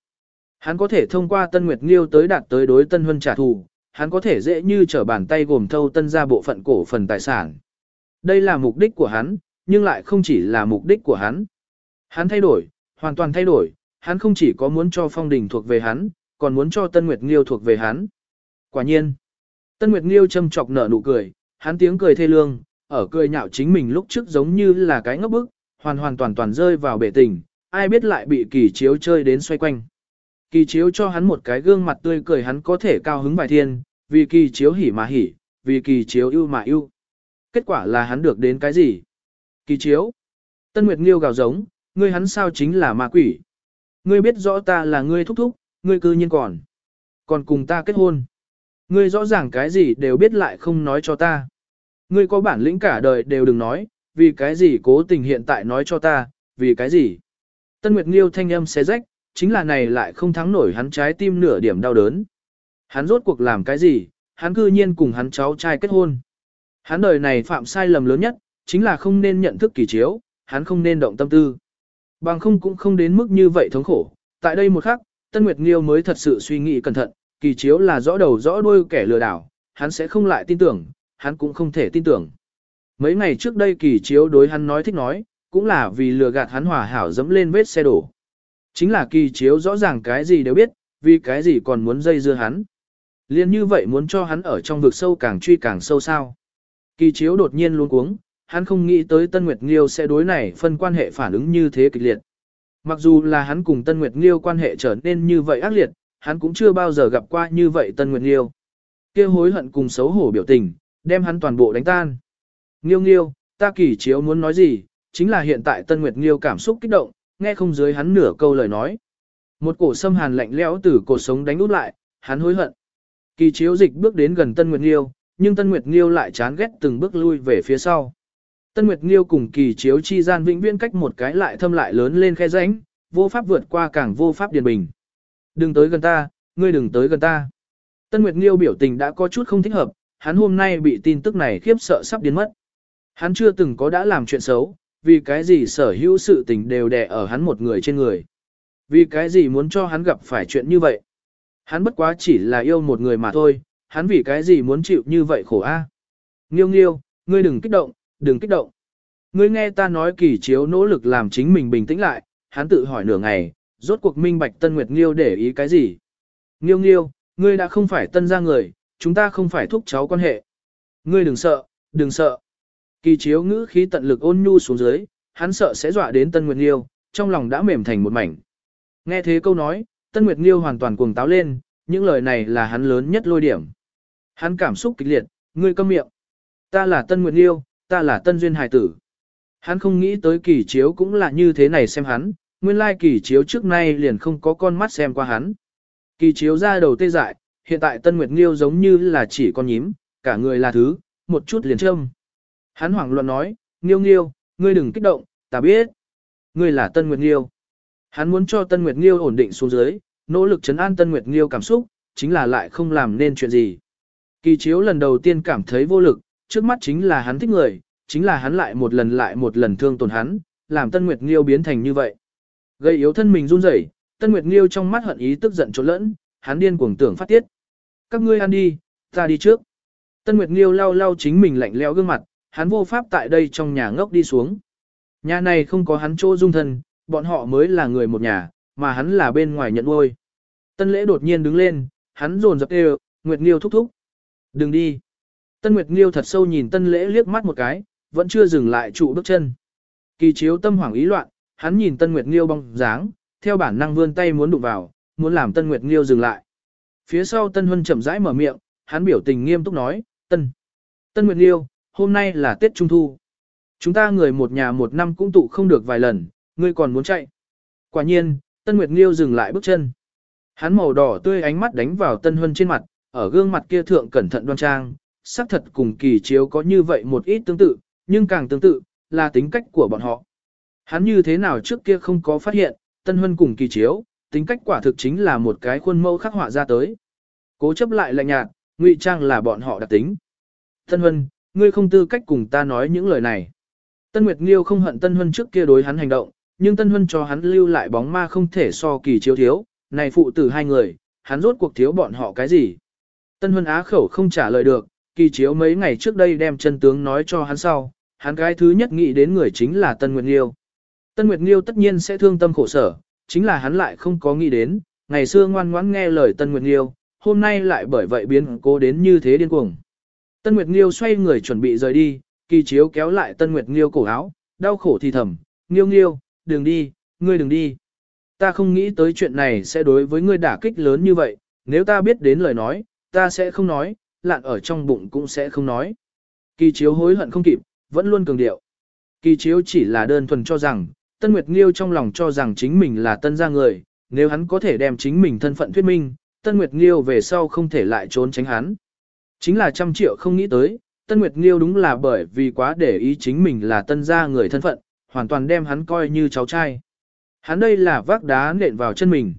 Hắn có thể thông qua Tân Nguyệt Nghiêu tới đạt tới đối tân huân trả thù, hắn có thể dễ như trở bàn tay gồm thâu tân gia bộ phận cổ phần tài sản. Đây là mục đích của hắn, nhưng lại không chỉ là mục đích của hắn. Hắn thay đổi, hoàn toàn thay đổi, hắn không chỉ có muốn cho phong đình thuộc về hắn, còn muốn cho Tân Nguyệt Nghiêu thuộc về hắn. Quả nhiên, Tân Nguyệt Nghiêu châm chọc nở nụ cười, hắn tiếng cười thê lương, ở cười nhạo chính mình lúc trước giống như là cái ngốc bức, hoàn hoàn toàn toàn rơi vào bể tình, ai biết lại bị kỳ chiếu chơi đến xoay quanh. Kỳ chiếu cho hắn một cái gương mặt tươi cười hắn có thể cao hứng bài thiên, vì kỳ chiếu hỉ mà hỉ, vì kỳ chiếu ưu mà ưu. Kết quả là hắn được đến cái gì? Kỳ chiếu. Tân Nguyệt Nghiêu gào giống, ngươi hắn sao chính là ma quỷ. Ngươi biết rõ ta là ngươi thúc thúc, ngươi cư nhiên còn. Còn cùng ta kết hôn. Ngươi rõ ràng cái gì đều biết lại không nói cho ta. Ngươi có bản lĩnh cả đời đều đừng nói, vì cái gì cố tình hiện tại nói cho ta, vì cái gì. Tân Nguyệt Nghiêu thanh âm xé rách, chính là này lại không thắng nổi hắn trái tim nửa điểm đau đớn. Hắn rốt cuộc làm cái gì, hắn cư nhiên cùng hắn cháu trai kết hôn. Hắn đời này phạm sai lầm lớn nhất, chính là không nên nhận thức kỳ chiếu, hắn không nên động tâm tư. Bằng không cũng không đến mức như vậy thống khổ. Tại đây một khắc, Tân Nguyệt Nghiêu mới thật sự suy nghĩ cẩn thận, kỳ chiếu là rõ đầu rõ đuôi kẻ lừa đảo, hắn sẽ không lại tin tưởng, hắn cũng không thể tin tưởng. Mấy ngày trước đây kỳ chiếu đối hắn nói thích nói, cũng là vì lừa gạt hắn hòa hảo dẫm lên vết xe đổ. Chính là kỳ chiếu rõ ràng cái gì đều biết, vì cái gì còn muốn dây dưa hắn. Liên như vậy muốn cho hắn ở trong vực sâu càng truy càng sâu sao. Kỳ chiếu đột nhiên luôn cuống, hắn không nghĩ tới Tân Nguyệt Nghiêu sẽ đối này phân quan hệ phản ứng như thế kịch liệt. Mặc dù là hắn cùng Tân Nguyệt Nghiêu quan hệ trở nên như vậy ác liệt, hắn cũng chưa bao giờ gặp qua như vậy Tân Nguyệt Nghiêu. kia hối hận cùng xấu hổ biểu tình, đem hắn toàn bộ đánh tan. Nghiêu nghiêu, ta kỳ chiếu muốn nói gì, chính là hiện tại Tân Nguyệt Nghiêu cảm xúc kích động, nghe không dưới hắn nửa câu lời nói. Một cổ sâm hàn lạnh lẽo từ cổ sống đánh út lại, hắn hối hận. Kỳ chiếu dịch bước đến gần Tân Nguyệt Nghiêu, nhưng Tân Nguyệt Nghiêu lại chán ghét từng bước lui về phía sau. Tân Nguyệt Nghiêu cùng kỳ chiếu chi gian vĩnh viễn cách một cái lại thâm lại lớn lên khe rãnh, vô pháp vượt qua càng vô pháp điền bình. Đừng tới gần ta, ngươi đừng tới gần ta. Tân Nguyệt Nghiêu biểu tình đã có chút không thích hợp, hắn hôm nay bị tin tức này khiếp sợ sắp biến mất. Hắn chưa từng có đã làm chuyện xấu, vì cái gì sở hữu sự tình đều đè ở hắn một người trên người. Vì cái gì muốn cho hắn gặp phải chuyện như vậy. Hắn bất quá chỉ là yêu một người mà thôi, hắn vì cái gì muốn chịu như vậy khổ a? À? Nghiêu nghiêu, ngươi đừng kích động, đừng kích động. Ngươi nghe ta nói kỳ chiếu nỗ lực làm chính mình bình tĩnh lại, hắn tự hỏi nửa ngày, rốt cuộc minh bạch Tân Nguyệt Nghiêu để ý cái gì. Nghiêu nghiêu, ngươi đã không phải tân gia người, chúng ta không phải thúc cháu quan hệ. Ngươi đừng sợ, đừng sợ. Kỳ chiếu ngữ khí tận lực ôn nhu xuống dưới, hắn sợ sẽ dọa đến Tân Nguyệt Nghiêu, trong lòng đã mềm thành một mảnh. Nghe thế câu nói, Tân Nguyệt Nghiêu hoàn toàn cuồng táo lên, những lời này là hắn lớn nhất lôi điểm. Hắn cảm xúc kịch liệt, ngươi câm miệng. Ta là Tân Nguyệt Nghiêu, ta là Tân Duyên Hải Tử. Hắn không nghĩ tới kỳ chiếu cũng là như thế này xem hắn, nguyên lai kỳ chiếu trước nay liền không có con mắt xem qua hắn. Kỳ chiếu ra đầu tê dại, hiện tại Tân Nguyệt Nghiêu giống như là chỉ con nhím, cả người là thứ, một chút liền châm. Hắn hoảng loạn nói, Nghiêu Nghiêu, ngươi đừng kích động, ta biết. Ngươi là Tân Nguyệt Nghiêu. Hắn muốn cho Tân Nguyệt Nghiêu ổn định xuống dưới, nỗ lực chấn an Tân Nguyệt Nghiêu cảm xúc, chính là lại không làm nên chuyện gì. Kỳ chiếu lần đầu tiên cảm thấy vô lực, trước mắt chính là hắn thích người, chính là hắn lại một lần lại một lần thương tổn hắn, làm Tân Nguyệt Nghiêu biến thành như vậy. Gây yếu thân mình run rẩy, Tân Nguyệt Nghiêu trong mắt hận ý tức giận trốn lẫn, hắn điên cuồng tưởng phát tiết. Các ngươi ăn đi, ta đi trước. Tân Nguyệt Nghiêu lau lau chính mình lạnh lẽo gương mặt, hắn vô pháp tại đây trong nhà ngốc đi xuống. Nhà này không có hắn chỗ dung thân, bọn họ mới là người một nhà, mà hắn là bên ngoài nhận nuôi. Tân lễ đột nhiên đứng lên, hắn rồn dập đều, Nguyệt Nghiêu thúc thúc. Đừng đi. Tân Nguyệt Nghiêu thật sâu nhìn tân lễ liếc mắt một cái, vẫn chưa dừng lại trụ bước chân. Kỳ chiếu tâm hoảng ý loạn, hắn nhìn tân Nguyệt Nghiêu bong dáng, theo bản năng vươn tay muốn đụng vào, muốn làm tân Nguyệt Nghiêu dừng lại. Phía sau tân huân chậm rãi mở miệng, hắn biểu tình nghiêm túc nói, tân. Tân Nguyệt Nghiêu, hôm nay là Tết Trung Thu. Chúng ta người một nhà một năm cũng tụ không được vài lần, ngươi còn muốn chạy. Quả nhiên, Tân Nguyệt Nghiêu dừng lại bước chân. Hắn màu đỏ tươi ánh mắt đánh vào Tân Huân trên mặt, ở gương mặt kia thượng cẩn thận đoan trang, xác thật cùng kỳ chiếu có như vậy một ít tương tự, nhưng càng tương tự, là tính cách của bọn họ. Hắn như thế nào trước kia không có phát hiện, Tân Huân cùng kỳ chiếu, tính cách quả thực chính là một cái khuôn mẫu khắc họa ra tới. Cố chấp lại lạnh nhạt, ngụy trang là bọn họ đặc tính. Tân Huân, ngươi không tư cách cùng ta nói những lời này. Tân Nguyệt Nghiêu không hận Tân Huân trước kia đối hắn hành động, nhưng Tân Huân cho hắn lưu lại bóng ma không thể so kỳ chiếu thiếu, này phụ tử hai người, hắn rốt cuộc thiếu bọn họ cái gì. Tân Huân á khẩu không trả lời được, kỳ chiếu mấy ngày trước đây đem chân tướng nói cho hắn sau, hắn cái thứ nhất nghĩ đến người chính là Tân Nguyệt Nghiêu. Tân Nguyệt Nghiêu tất nhiên sẽ thương tâm khổ sở, chính là hắn lại không có nghĩ đến, ngày xưa ngoan ngoãn nghe lời Tân Nguyệt Nghiêu, hôm nay lại bởi vậy biến cố đến như thế điên cuồng. Tân Nguyệt Nghiêu xoay người chuẩn bị rời đi, kỳ chiếu kéo lại Tân Nguyệt Nghiêu cổ áo, đau khổ thì thầm, Nghiêu Nghiêu, đừng đi, ngươi đừng đi. Ta không nghĩ tới chuyện này sẽ đối với ngươi đả kích lớn như vậy, nếu ta biết đến lời nói, ta sẽ không nói, lạn ở trong bụng cũng sẽ không nói. Kỳ chiếu hối hận không kịp, vẫn luôn cường điệu. Kỳ chiếu chỉ là đơn thuần cho rằng, Tân Nguyệt Nghiêu trong lòng cho rằng chính mình là tân gia người, nếu hắn có thể đem chính mình thân phận thuyết minh, Tân Nguyệt Nghiêu về sau không thể lại trốn tránh hắn. Chính là trăm triệu không nghĩ tới, Tân Nguyệt Nghiêu đúng là bởi vì quá để ý chính mình là tân gia người thân phận, hoàn toàn đem hắn coi như cháu trai. Hắn đây là vác đá nện vào chân mình.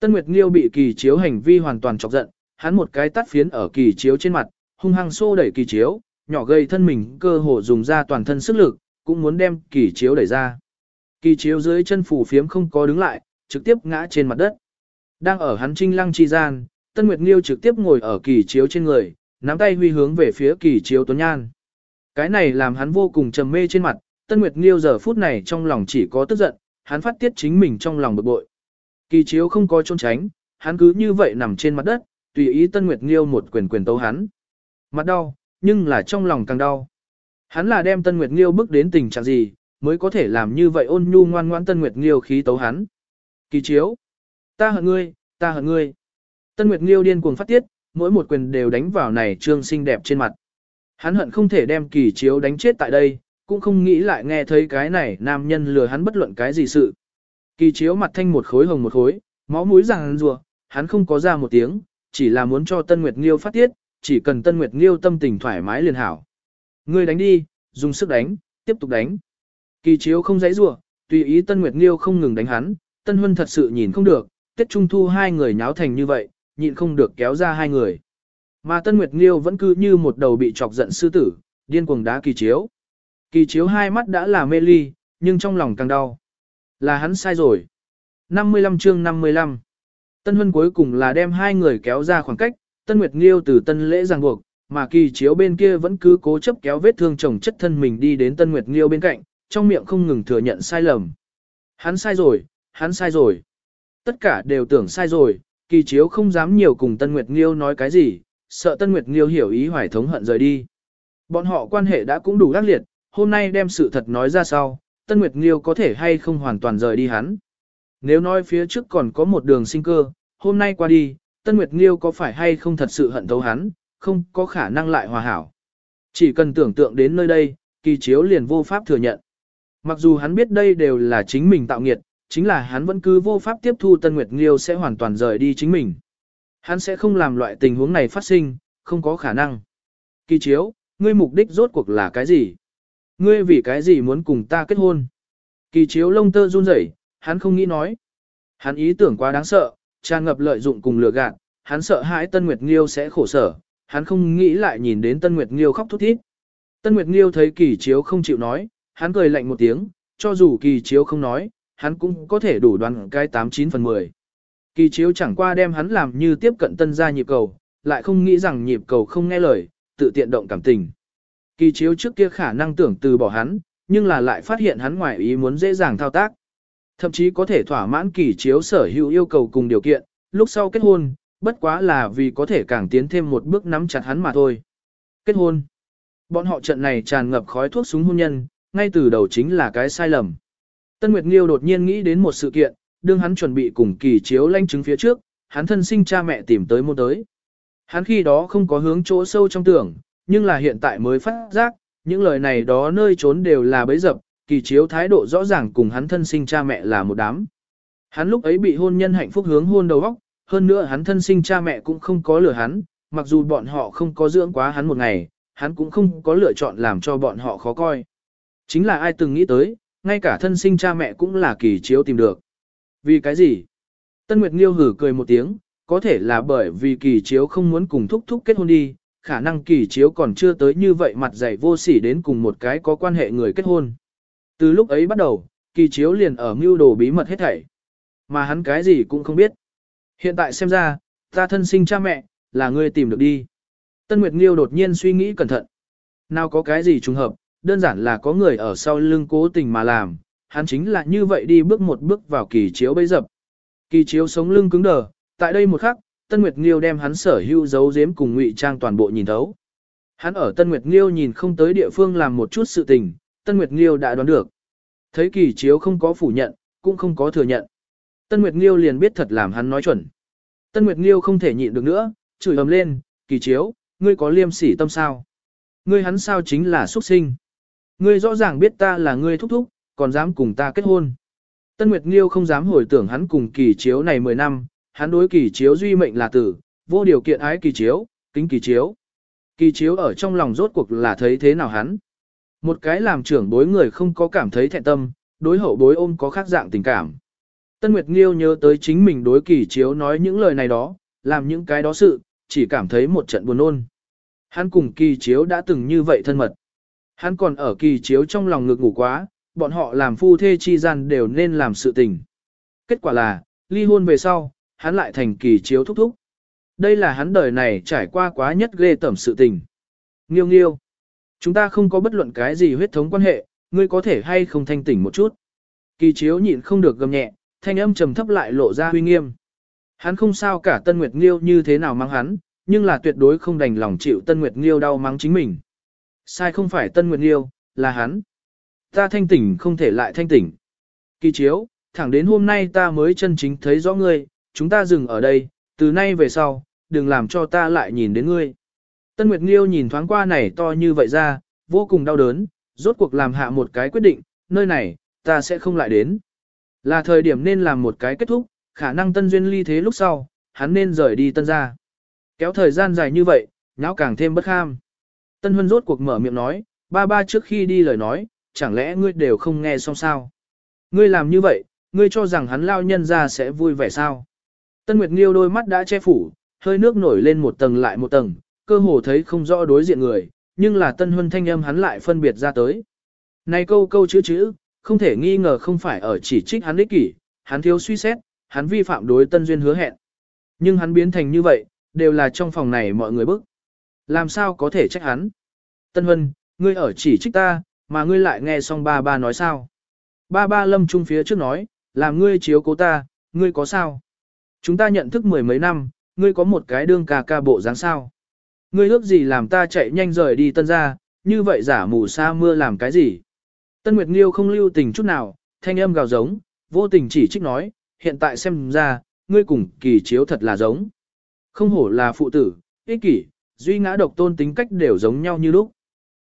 Tân Nguyệt Nghiêu bị kỳ chiếu hành vi hoàn toàn chọc giận, hắn một cái tắt phiến ở kỳ chiếu trên mặt, hung hăng xô đẩy kỳ chiếu, nhỏ gây thân mình cơ hồ dùng ra toàn thân sức lực, cũng muốn đem kỳ chiếu đẩy ra. Kỳ chiếu dưới chân phủ phiếm không có đứng lại, trực tiếp ngã trên mặt đất. Đang ở hắn trinh lăng chi gian, Tân Nguyệt Nghiêu trực tiếp ngồi ở kỳ chiếu trên người, nắm tay huy hướng về phía kỳ chiếu tuấn nhan. Cái này làm hắn vô cùng trầm mê trên mặt, Tân Nguyệt Nghiêu giờ phút này trong lòng chỉ có tức giận, hắn phát tiết chính mình trong lòng bực bội. Kỳ chiếu không có trốn tránh, hắn cứ như vậy nằm trên mặt đất, tùy ý Tân Nguyệt Nghiêu một quyền quyền tấu hắn. Mặt đau, nhưng là trong lòng càng đau. Hắn là đem Tân Nguyệt Nghiêu bước đến tình trạng gì, mới có thể làm như vậy ôn nhu ngoan ngoãn Tân Nguyệt Nghiêu khí tấu hắn. Kỳ chiếu, ta hận ngươi, ta hận ngươi. Tân Nguyệt Nghiêu điên cuồng phát tiết, mỗi một quyền đều đánh vào này trương xinh đẹp trên mặt. Hắn hận không thể đem kỳ chiếu đánh chết tại đây, cũng không nghĩ lại nghe thấy cái này nam nhân lừa hắn bất luận cái gì sự. Kỳ chiếu mặt thanh một khối hồng một khối, máu mũi ràng rùa, hắn không có ra một tiếng, chỉ là muốn cho Tân Nguyệt Nghiêu phát tiết, chỉ cần Tân Nguyệt Nghiêu tâm tình thoải mái liền hảo. Ngươi đánh đi, dùng sức đánh, tiếp tục đánh. Kỳ chiếu không dãy rùa tùy ý Tân Nguyệt Nghiêu không ngừng đánh hắn, Tân Huân thật sự nhìn không được, Tết Trung Thu hai người nháo thành như vậy, nhịn không được kéo ra hai người. Mà Tân Nguyệt Nghiêu vẫn cứ như một đầu bị chọc giận sư tử, điên cuồng đá kỳ chiếu. Kỳ chiếu hai mắt đã là mê ly, nhưng trong lòng càng đau. Là hắn sai rồi. 55 chương 55 Tân Huân cuối cùng là đem hai người kéo ra khoảng cách, Tân Nguyệt Nghiêu từ Tân Lễ ràng buộc, mà kỳ chiếu bên kia vẫn cứ cố chấp kéo vết thương chồng chất thân mình đi đến Tân Nguyệt Nghiêu bên cạnh, trong miệng không ngừng thừa nhận sai lầm. Hắn sai rồi, hắn sai rồi. Tất cả đều tưởng sai rồi, kỳ chiếu không dám nhiều cùng Tân Nguyệt Nghiêu nói cái gì, sợ Tân Nguyệt Nghiêu hiểu ý hoài thống hận rời đi. Bọn họ quan hệ đã cũng đủ ác liệt, hôm nay đem sự thật nói ra sau, Tân Nguyệt Nghiêu có thể hay không hoàn toàn rời đi hắn. Nếu nói phía trước còn có một đường sinh cơ, hôm nay qua đi, Tân Nguyệt Nghiêu có phải hay không thật sự hận thấu hắn, không có khả năng lại hòa hảo. Chỉ cần tưởng tượng đến nơi đây, kỳ chiếu liền vô pháp thừa nhận. Mặc dù hắn biết đây đều là chính mình tạo nghiệt, chính là hắn vẫn cứ vô pháp tiếp thu Tân Nguyệt Nghiêu sẽ hoàn toàn rời đi chính mình. Hắn sẽ không làm loại tình huống này phát sinh, không có khả năng. Kỳ chiếu, ngươi mục đích rốt cuộc là cái gì? Ngươi vì cái gì muốn cùng ta kết hôn? Kỳ chiếu lông tơ run rẩy, hắn không nghĩ nói. Hắn ý tưởng quá đáng sợ, tràn ngập lợi dụng cùng lừa gạt, hắn sợ hãi Tân Nguyệt Nghiêu sẽ khổ sở, hắn không nghĩ lại nhìn đến Tân Nguyệt Nghiêu khóc thút thít. Tân Nguyệt Nghiêu thấy kỳ chiếu không chịu nói, hắn cười lạnh một tiếng, cho dù kỳ chiếu không nói, hắn cũng có thể đủ đoán cái 89 phần 10. Kỳ chiếu chẳng qua đem hắn làm như tiếp cận tân gia nhịp cầu, lại không nghĩ rằng nhịp cầu không nghe lời, tự tiện động cảm tình. Kỳ chiếu trước kia khả năng tưởng từ bỏ hắn, nhưng là lại phát hiện hắn ngoài ý muốn dễ dàng thao tác. Thậm chí có thể thỏa mãn kỳ chiếu sở hữu yêu cầu cùng điều kiện, lúc sau kết hôn, bất quá là vì có thể càng tiến thêm một bước nắm chặt hắn mà thôi. Kết hôn. Bọn họ trận này tràn ngập khói thuốc súng hôn nhân, ngay từ đầu chính là cái sai lầm. Tân Nguyệt Nghiêu đột nhiên nghĩ đến một sự kiện, đương hắn chuẩn bị cùng kỳ chiếu lanh chứng phía trước, hắn thân sinh cha mẹ tìm tới môn tới. Hắn khi đó không có hướng chỗ sâu trong tưởng, nhưng là hiện tại mới phát giác, những lời này đó nơi trốn đều là bấy dập, kỳ chiếu thái độ rõ ràng cùng hắn thân sinh cha mẹ là một đám. Hắn lúc ấy bị hôn nhân hạnh phúc hướng hôn đầu óc, hơn nữa hắn thân sinh cha mẹ cũng không có lừa hắn, mặc dù bọn họ không có dưỡng quá hắn một ngày, hắn cũng không có lựa chọn làm cho bọn họ khó coi. Chính là ai từng nghĩ tới, ngay cả thân sinh cha mẹ cũng là kỳ chiếu tìm được. Vì cái gì? Tân Nguyệt Nghiêu hử cười một tiếng, có thể là bởi vì kỳ chiếu không muốn cùng thúc thúc kết hôn đi, khả năng kỳ chiếu còn chưa tới như vậy mặt dày vô sỉ đến cùng một cái có quan hệ người kết hôn. Từ lúc ấy bắt đầu, kỳ chiếu liền ở mưu đồ bí mật hết thảy. Mà hắn cái gì cũng không biết. Hiện tại xem ra, ta thân sinh cha mẹ, là ngươi tìm được đi. Tân Nguyệt Nghiêu đột nhiên suy nghĩ cẩn thận. Nào có cái gì trùng hợp, đơn giản là có người ở sau lưng cố tình mà làm, hắn chính là như vậy đi bước một bước vào kỳ chiếu bấy dập. Kỳ chiếu sống lưng cứng đờ, tại đây một khắc, Tân Nguyệt Nghiêu đem hắn sở hữu giấu giếm cùng ngụy trang toàn bộ nhìn thấu. Hắn ở Tân Nguyệt Nghiêu nhìn không tới địa phương làm một chút sự tình, Tân Nguyệt Nghiêu đã đoán được. Thấy kỳ chiếu không có phủ nhận, cũng không có thừa nhận. Tân Nguyệt Nghiêu liền biết thật làm hắn nói chuẩn. Tân Nguyệt Nghiêu không thể nhịn được nữa, chửi ầm lên, kỳ chiếu, ngươi có liêm sỉ tâm sao? Ngươi hắn sao chính là xuất sinh? Ngươi rõ ràng biết ta là ngươi thúc thúc, còn dám cùng ta kết hôn. Tân Nguyệt Nghiêu không dám hồi tưởng hắn cùng kỳ chiếu này 10 năm, hắn đối kỳ chiếu duy mệnh là tử, vô điều kiện ái kỳ chiếu, kính kỳ chiếu. Kỳ chiếu ở trong lòng rốt cuộc là thấy thế nào hắn. Một cái làm trưởng bối người không có cảm thấy thẹn tâm, đối hậu bối ôm có khác dạng tình cảm. Tân Nguyệt Nghiêu nhớ tới chính mình đối kỳ chiếu nói những lời này đó, làm những cái đó sự, chỉ cảm thấy một trận buồn ôn. Hắn cùng kỳ chiếu đã từng như vậy thân mật. Hắn còn ở kỳ chiếu trong lòng ngực ngủ quá, bọn họ làm phu thê chi gian đều nên làm sự tình. Kết quả là, ly hôn về sau, hắn lại thành kỳ chiếu thúc thúc. Đây là hắn đời này trải qua quá nhất ghê tẩm sự tình. Nghiêu nghiêu. Chúng ta không có bất luận cái gì huyết thống quan hệ, ngươi có thể hay không thanh tỉnh một chút. Kỳ chiếu nhịn không được gầm nhẹ, thanh âm trầm thấp lại lộ ra huy nghiêm. Hắn không sao cả Tân Nguyệt Nghiêu như thế nào mang hắn, nhưng là tuyệt đối không đành lòng chịu Tân Nguyệt Nghiêu đau mắng chính mình. Sai không phải Tân Nguyệt Nghiêu, là hắn. Ta thanh tỉnh không thể lại thanh tỉnh. Kỳ chiếu, thẳng đến hôm nay ta mới chân chính thấy rõ ngươi, chúng ta dừng ở đây, từ nay về sau, đừng làm cho ta lại nhìn đến ngươi. Tân Nguyệt Nghiêu nhìn thoáng qua này to như vậy ra, vô cùng đau đớn, rốt cuộc làm hạ một cái quyết định, nơi này, ta sẽ không lại đến. Là thời điểm nên làm một cái kết thúc, khả năng tân duyên ly thế lúc sau, hắn nên rời đi tân ra. Kéo thời gian dài như vậy, nháo càng thêm bất kham. Tân Huân rốt cuộc mở miệng nói, ba ba trước khi đi lời nói, chẳng lẽ ngươi đều không nghe xong sao? Ngươi làm như vậy, ngươi cho rằng hắn lao nhân ra sẽ vui vẻ sao. Tân Nguyệt Nghiêu đôi mắt đã che phủ, hơi nước nổi lên một tầng lại một tầng, cơ hồ thấy không rõ đối diện người, nhưng là tân huân thanh âm hắn lại phân biệt ra tới. Này câu câu chữ chữ, không thể nghi ngờ không phải ở chỉ trích hắn ích kỷ, hắn thiếu suy xét, hắn vi phạm đối tân duyên hứa hẹn. Nhưng hắn biến thành như vậy, đều là trong phòng này mọi người bức. Làm sao có thể trách hắn? Tân Huân, ngươi ở chỉ trích ta, mà ngươi lại nghe xong ba ba nói sao? Ba ba lâm trung phía trước nói, làm ngươi chiếu cố ta, ngươi có sao? Chúng ta nhận thức mười mấy năm, ngươi có một cái đương ca ca bộ dáng sao? Ngươi ước gì làm ta chạy nhanh rời đi tân ra, như vậy giả mù sa mưa làm cái gì? Tân Nguyệt Nghiêu không lưu tình chút nào, thanh âm gào giống, vô tình chỉ trích nói, hiện tại xem ra, ngươi cùng kỳ chiếu thật là giống. Không hổ là phụ tử, ích kỷ, duy ngã độc tôn tính cách đều giống nhau như lúc.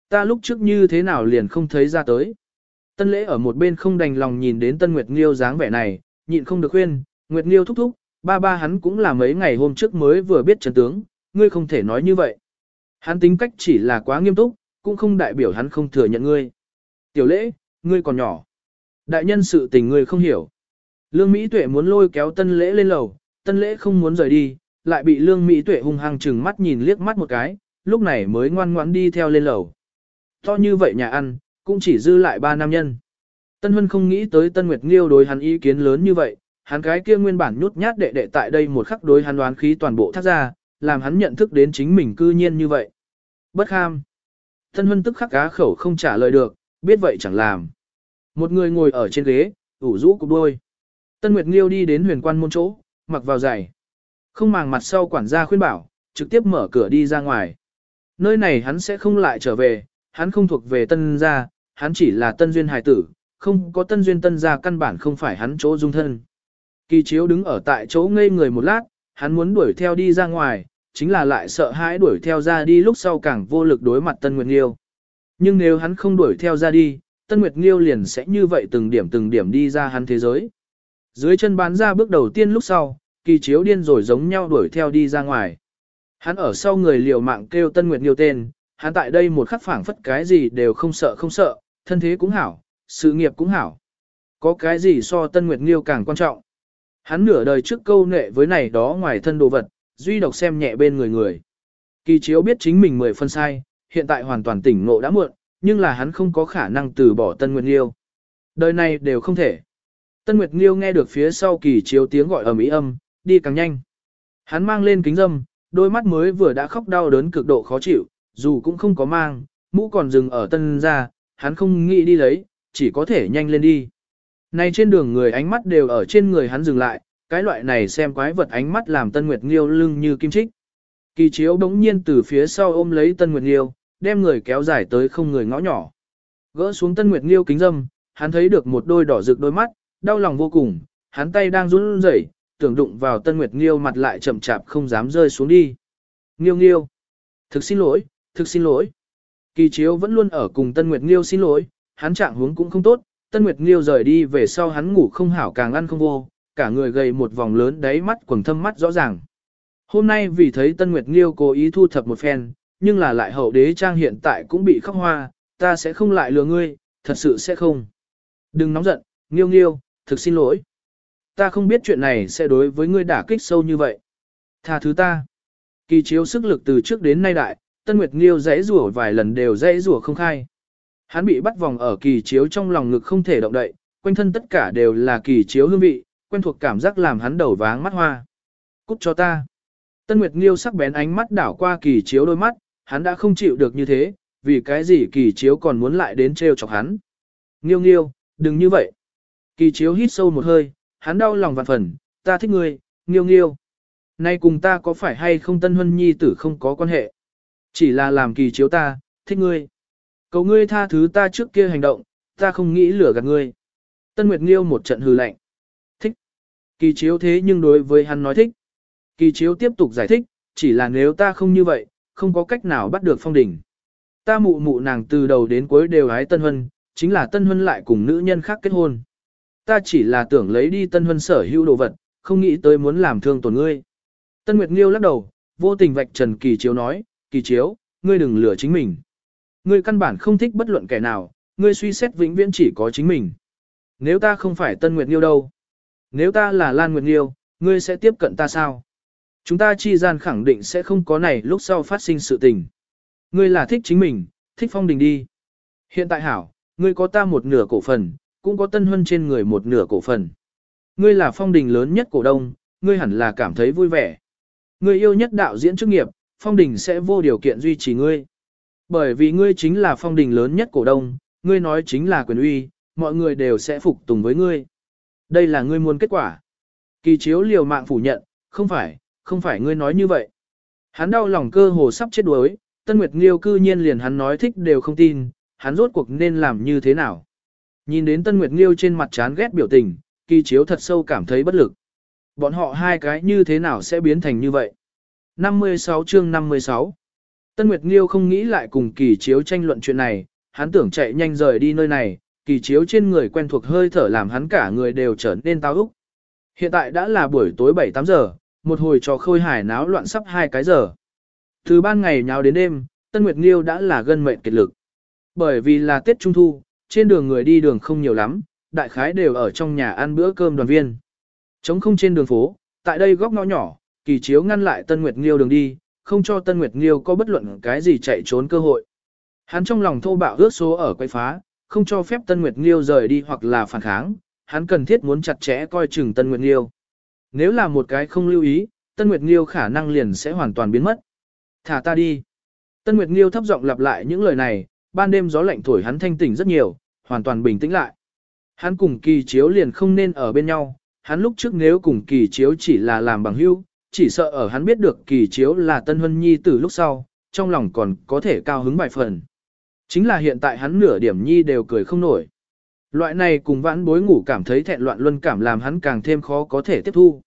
Ta lúc trước như thế nào liền không thấy ra tới. Tân lễ ở một bên không đành lòng nhìn đến Tân Nguyệt Nghiêu dáng vẻ này, nhịn không được khuyên, Nguyệt Nghiêu thúc thúc, ba ba hắn cũng là mấy ngày hôm trước mới vừa biết chân tướng, ngươi không thể nói như vậy. Hắn tính cách chỉ là quá nghiêm túc, cũng không đại biểu hắn không thừa nhận ngươi. Tiểu lễ, ngươi còn nhỏ. Đại nhân sự tình ngươi không hiểu. Lương Mỹ Tuệ muốn lôi kéo tân lễ lên lầu, tân lễ không muốn rời đi, lại bị Lương Mỹ Tuệ hung hăng chừng mắt nhìn liếc mắt một cái, lúc này mới ngoan ngoãn đi theo lên lầu. To như vậy nhà ăn, cũng chỉ dư lại ba nam nhân. Tân Huân không nghĩ tới Tân Nguyệt Nghiêu đối hắn ý kiến lớn như vậy, hắn cái kia nguyên bản nhút nhát đệ đệ tại đây một khắc đối hắn đoán khí toàn bộ thắt ra, làm hắn nhận thức đến chính mình cư nhiên như vậy. Bất kham. Tân Huân tức khắc cá khẩu không trả lời được, biết vậy chẳng làm. Một người ngồi ở trên ghế, ủ rũ cục đôi. Tân Nguyệt Nghiêu đi đến huyền quan môn chỗ, mặc vào giày. Không màng mặt sau quản gia khuyên bảo, trực tiếp mở cửa đi ra ngoài. Nơi này hắn sẽ không lại trở về, hắn không thuộc về tân gia, hắn chỉ là tân duyên hài tử, không có tân duyên tân gia căn bản không phải hắn chỗ dung thân. Kỳ chiếu đứng ở tại chỗ ngây người một lát, hắn muốn đuổi theo đi ra ngoài, chính là lại sợ hãi đuổi theo ra đi lúc sau càng vô lực đối mặt Tân Nguyệt Nghiêu. Nhưng nếu hắn không đuổi theo ra đi, Tân Nguyệt Nghiêu liền sẽ như vậy từng điểm từng điểm đi ra hắn thế giới. Dưới chân bán ra bước đầu tiên lúc sau, kỳ chiếu điên rồi giống nhau đuổi theo đi ra ngoài. Hắn ở sau người liều mạng kêu Tân Nguyệt Nghiêu tên, hắn tại đây một khắc phảng phất cái gì đều không sợ không sợ, thân thế cũng hảo, sự nghiệp cũng hảo. Có cái gì so Tân Nguyệt Nghiêu càng quan trọng. Hắn nửa đời trước câu nệ với này đó ngoài thân đồ vật, duy độc xem nhẹ bên người người. Kỳ chiếu biết chính mình mười phân sai, hiện tại hoàn toàn tỉnh ngộ đã muộn, nhưng là hắn không có khả năng từ bỏ Tân Nguyệt Nghiêu. Đời này đều không thể. Tân Nguyệt Nghiêu nghe được phía sau kỳ chiếu tiếng gọi ở mỹ âm, đi càng nhanh. Hắn mang lên kính dâm, đôi mắt mới vừa đã khóc đau đớn cực độ khó chịu, dù cũng không có mang, mũ còn dừng ở tân ra, hắn không nghĩ đi lấy, chỉ có thể nhanh lên đi. Này trên đường người ánh mắt đều ở trên người hắn dừng lại, cái loại này xem quái vật ánh mắt làm Tân Nguyệt Nghiêu lưng như kim trích. Kỳ chiếu đống nhiên từ phía sau ôm lấy Tân Nguyệt Nghiêu, đem người kéo dài tới không người ngõ nhỏ. Gỡ xuống Tân Nguyệt Nghiêu kính dâm, hắn thấy được một đôi đỏ rực đôi mắt, đau lòng vô cùng, hắn tay đang run rẩy, tưởng đụng vào Tân Nguyệt Nghiêu mặt lại chậm chạp không dám rơi xuống đi. Nghiêu Nghiêu, thực xin lỗi, thực xin lỗi. Kỳ chiếu vẫn luôn ở cùng Tân Nguyệt Nghiêu xin lỗi, hắn trạng huống cũng không tốt, Tân Nguyệt Nghiêu rời đi về sau hắn ngủ không hảo càng ăn không vô, cả người gầy một vòng lớn đáy mắt quầng thâm mắt rõ ràng. Hôm nay vì thấy Tân Nguyệt Nghiêu cố ý thu thập một phen, nhưng là lại hậu đế trang hiện tại cũng bị khóc hoa, ta sẽ không lại lừa ngươi, thật sự sẽ không. Đừng nóng giận, Nghiêu Nghiêu, thực xin lỗi. Ta không biết chuyện này sẽ đối với ngươi đả kích sâu như vậy. Tha thứ ta. Kỳ chiếu sức lực từ trước đến nay đại, Tân Nguyệt Nghiêu dãy rủa vài lần đều dãy rủa không khai. Hắn bị bắt vòng ở kỳ chiếu trong lòng ngực không thể động đậy, quanh thân tất cả đều là kỳ chiếu hương vị, quen thuộc cảm giác làm hắn đầu váng mắt hoa. Cút cho ta. Tân Nguyệt Nghiêu sắc bén ánh mắt đảo qua kỳ chiếu đôi mắt, hắn đã không chịu được như thế, vì cái gì kỳ chiếu còn muốn lại đến trêu chọc hắn. Nghiêu nghiêu, đừng như vậy. Kỳ chiếu hít sâu một hơi, hắn đau lòng vạn phần, ta thích ngươi, nghiêu nghiêu. Nay cùng ta có phải hay không tân huân nhi tử không có quan hệ. Chỉ là làm kỳ chiếu ta, thích ngươi. Cầu ngươi tha thứ ta trước kia hành động, ta không nghĩ lửa gạt ngươi. Tân Nguyệt Nghiêu một trận hừ lạnh. Thích. Kỳ chiếu thế nhưng đối với hắn nói thích. Kỳ chiếu tiếp tục giải thích, chỉ là nếu ta không như vậy, không có cách nào bắt được phong đỉnh. Ta mụ mụ nàng từ đầu đến cuối đều hái Tân Huân, chính là Tân Huân lại cùng nữ nhân khác kết hôn. Ta chỉ là tưởng lấy đi Tân Huân sở hữu đồ vật, không nghĩ tới muốn làm thương tổn ngươi. Tân Nguyệt Nghiêu lắc đầu, vô tình vạch trần Kỳ Chiếu nói, Kỳ Chiếu, ngươi đừng lừa chính mình. Ngươi căn bản không thích bất luận kẻ nào, ngươi suy xét vĩnh viễn chỉ có chính mình. Nếu ta không phải Tân Nguyệt Nghiêu đâu, nếu ta là Lan Nguyệt Nghiêu, ngươi sẽ tiếp cận ta sao? Chúng ta chi gian khẳng định sẽ không có này lúc sau phát sinh sự tình. Ngươi là thích chính mình, thích phong đình đi. Hiện tại hảo, ngươi có ta một nửa cổ phần, cũng có tân huân trên người một nửa cổ phần. Ngươi là phong đình lớn nhất cổ đông, ngươi hẳn là cảm thấy vui vẻ. Ngươi yêu nhất đạo diễn chức nghiệp, phong đình sẽ vô điều kiện duy trì ngươi. Bởi vì ngươi chính là phong đình lớn nhất cổ đông, ngươi nói chính là quyền uy, mọi người đều sẽ phục tùng với ngươi. Đây là ngươi muốn kết quả. Kỳ chiếu liều mạng phủ nhận, không phải, không phải ngươi nói như vậy. Hắn đau lòng cơ hồ sắp chết đuối, Tân Nguyệt Nghiêu cư nhiên liền hắn nói thích đều không tin, hắn rốt cuộc nên làm như thế nào. Nhìn đến Tân Nguyệt Nghiêu trên mặt chán ghét biểu tình, kỳ chiếu thật sâu cảm thấy bất lực. Bọn họ hai cái như thế nào sẽ biến thành như vậy? 56 chương 56 Tân Nguyệt Nghiêu không nghĩ lại cùng kỳ chiếu tranh luận chuyện này, hắn tưởng chạy nhanh rời đi nơi này, kỳ chiếu trên người quen thuộc hơi thở làm hắn cả người đều trở nên táo úc. Hiện tại đã là buổi tối 7-8 giờ, một hồi trò khôi hải náo loạn sắp hai cái giờ. Từ ban ngày nháo đến đêm, Tân Nguyệt Nghiêu đã là gân mệnh kiệt lực. Bởi vì là Tết Trung Thu, trên đường người đi đường không nhiều lắm, đại khái đều ở trong nhà ăn bữa cơm đoàn viên. Trống không trên đường phố, tại đây góc ngõ nhỏ, kỳ chiếu ngăn lại Tân Nguyệt Nghiêu đường đi, không cho Tân Nguyệt Nghiêu có bất luận cái gì chạy trốn cơ hội. Hắn trong lòng thô bạo ước số ở quay phá, không cho phép Tân Nguyệt Nghiêu rời đi hoặc là phản kháng, hắn cần thiết muốn chặt chẽ coi chừng Tân Nguyệt Nghiêu. Nếu là một cái không lưu ý, Tân Nguyệt Nghiêu khả năng liền sẽ hoàn toàn biến mất. Thả ta đi. Tân Nguyệt Nghiêu thấp giọng lặp lại những lời này, ban đêm gió lạnh thổi hắn thanh tỉnh rất nhiều, hoàn toàn bình tĩnh lại. Hắn cùng kỳ chiếu liền không nên ở bên nhau, hắn lúc trước nếu cùng kỳ chiếu chỉ là làm bằng hữu, chỉ sợ ở hắn biết được kỳ chiếu là Tân Huân Nhi từ lúc sau, trong lòng còn có thể cao hứng bài phần. Chính là hiện tại hắn nửa điểm nhi đều cười không nổi. Loại này cùng vãn bối ngủ cảm thấy thẹn loạn luân cảm làm hắn càng thêm khó có thể tiếp thu.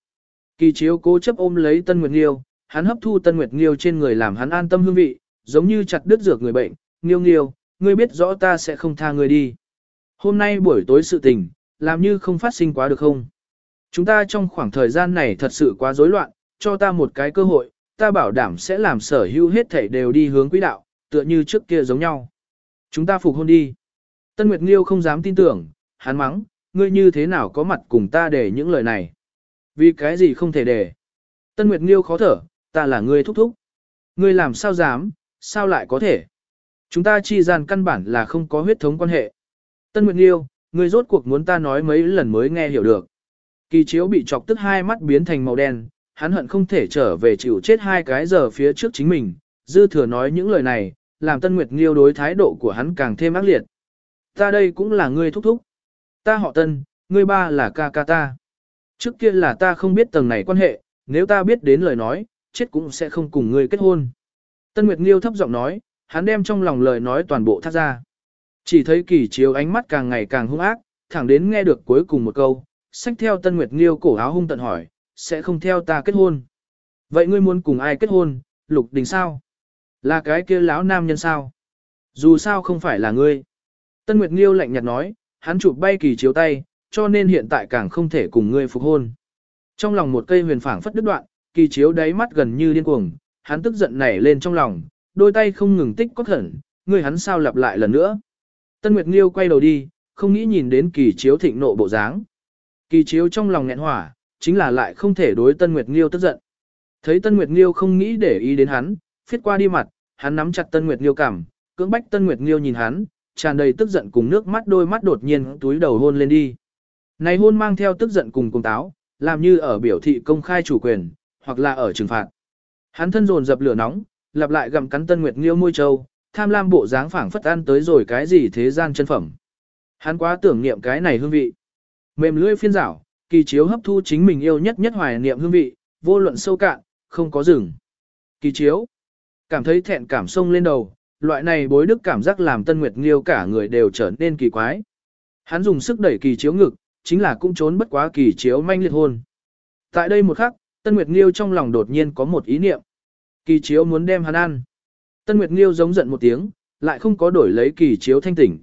Kỳ chiếu cố chấp ôm lấy Tân Nguyệt Nghiêu, hắn hấp thu Tân Nguyệt Nghiêu trên người làm hắn an tâm hương vị, giống như chặt đứt dược người bệnh, Nghiêu Nghiêu, ngươi biết rõ ta sẽ không tha ngươi đi. Hôm nay buổi tối sự tình, làm như không phát sinh quá được không? Chúng ta trong khoảng thời gian này thật sự quá rối loạn, cho ta một cái cơ hội, ta bảo đảm sẽ làm sở hữu hết thảy đều đi hướng quỹ đạo, tựa như trước kia giống nhau. Chúng ta phục hôn đi. Tân Nguyệt Nghiêu không dám tin tưởng, hắn mắng, ngươi như thế nào có mặt cùng ta để những lời này. Vì cái gì không thể để. Tân Nguyệt Nghiêu khó thở, ta là ngươi thúc thúc. Ngươi làm sao dám, sao lại có thể. Chúng ta chi gian căn bản là không có huyết thống quan hệ. Tân Nguyệt Nghiêu, ngươi rốt cuộc muốn ta nói mấy lần mới nghe hiểu được. Kỳ chiếu bị chọc tức hai mắt biến thành màu đen, hắn hận không thể trở về chịu chết hai cái giờ phía trước chính mình, dư thừa nói những lời này, làm Tân Nguyệt Nghiêu đối thái độ của hắn càng thêm ác liệt. Ta đây cũng là ngươi thúc thúc. Ta họ Tân, ngươi ba là ca ca ta. Trước kia là ta không biết tầng này quan hệ, nếu ta biết đến lời nói, chết cũng sẽ không cùng ngươi kết hôn. Tân Nguyệt Nghiêu thấp giọng nói, hắn đem trong lòng lời nói toàn bộ thắt ra. Chỉ thấy kỳ chiếu ánh mắt càng ngày càng hung ác, thẳng đến nghe được cuối cùng một câu, sách theo Tân Nguyệt Nghiêu cổ áo hung tận hỏi, sẽ không theo ta kết hôn. Vậy ngươi muốn cùng ai kết hôn, Lục Đình sao? Là cái kia lão nam nhân sao? Dù sao không phải là ngươi. Tân Nguyệt Nghiêu lạnh nhạt nói, hắn chụp bay kỳ chiếu tay, cho nên hiện tại càng không thể cùng ngươi phục hôn. Trong lòng một cây huyền phảng phất đứt đoạn, kỳ chiếu đáy mắt gần như điên cuồng, hắn tức giận nảy lên trong lòng, đôi tay không ngừng tích có thẩn, ngươi hắn sao lặp lại lần nữa. Tân Nguyệt Nghiêu quay đầu đi, không nghĩ nhìn đến kỳ chiếu thịnh nộ bộ dáng. Kỳ chiếu trong lòng nghẹn hỏa, chính là lại không thể đối Tân Nguyệt Nghiêu tức giận. Thấy Tân Nguyệt Nghiêu không nghĩ để ý đến hắn, phiết qua đi mặt, hắn nắm chặt Tân Nguyệt Nghiêu cảm, cưỡng bách Tân Nguyệt Nghiêu nhìn hắn, tràn đầy tức giận cùng nước mắt đôi mắt đột nhiên túi đầu hôn lên đi. Này hôn mang theo tức giận cùng cùng táo, làm như ở biểu thị công khai chủ quyền, hoặc là ở trừng phạt. Hắn thân dồn dập lửa nóng, lặp lại gặm cắn Tân Nguyệt Nghiêu môi châu, tham lam bộ dáng phảng phất ăn tới rồi cái gì thế gian chân phẩm. Hắn quá tưởng niệm cái này hương vị. Mềm lưỡi phiên rảo, kỳ chiếu hấp thu chính mình yêu nhất nhất hoài niệm hương vị, vô luận sâu cạn, không có rừng. Kỳ chiếu, cảm thấy thẹn cảm sông lên đầu, loại này bối đức cảm giác làm Tân Nguyệt Nghiêu cả người đều trở nên kỳ quái. Hắn dùng sức đẩy kỳ chiếu ngực, chính là cũng trốn bất quá kỳ chiếu manh liệt hôn. Tại đây một khắc, Tân Nguyệt Nghiêu trong lòng đột nhiên có một ý niệm. Kỳ chiếu muốn đem hắn ăn. Tân Nguyệt Nghiêu giống giận một tiếng, lại không có đổi lấy kỳ chiếu thanh tỉnh.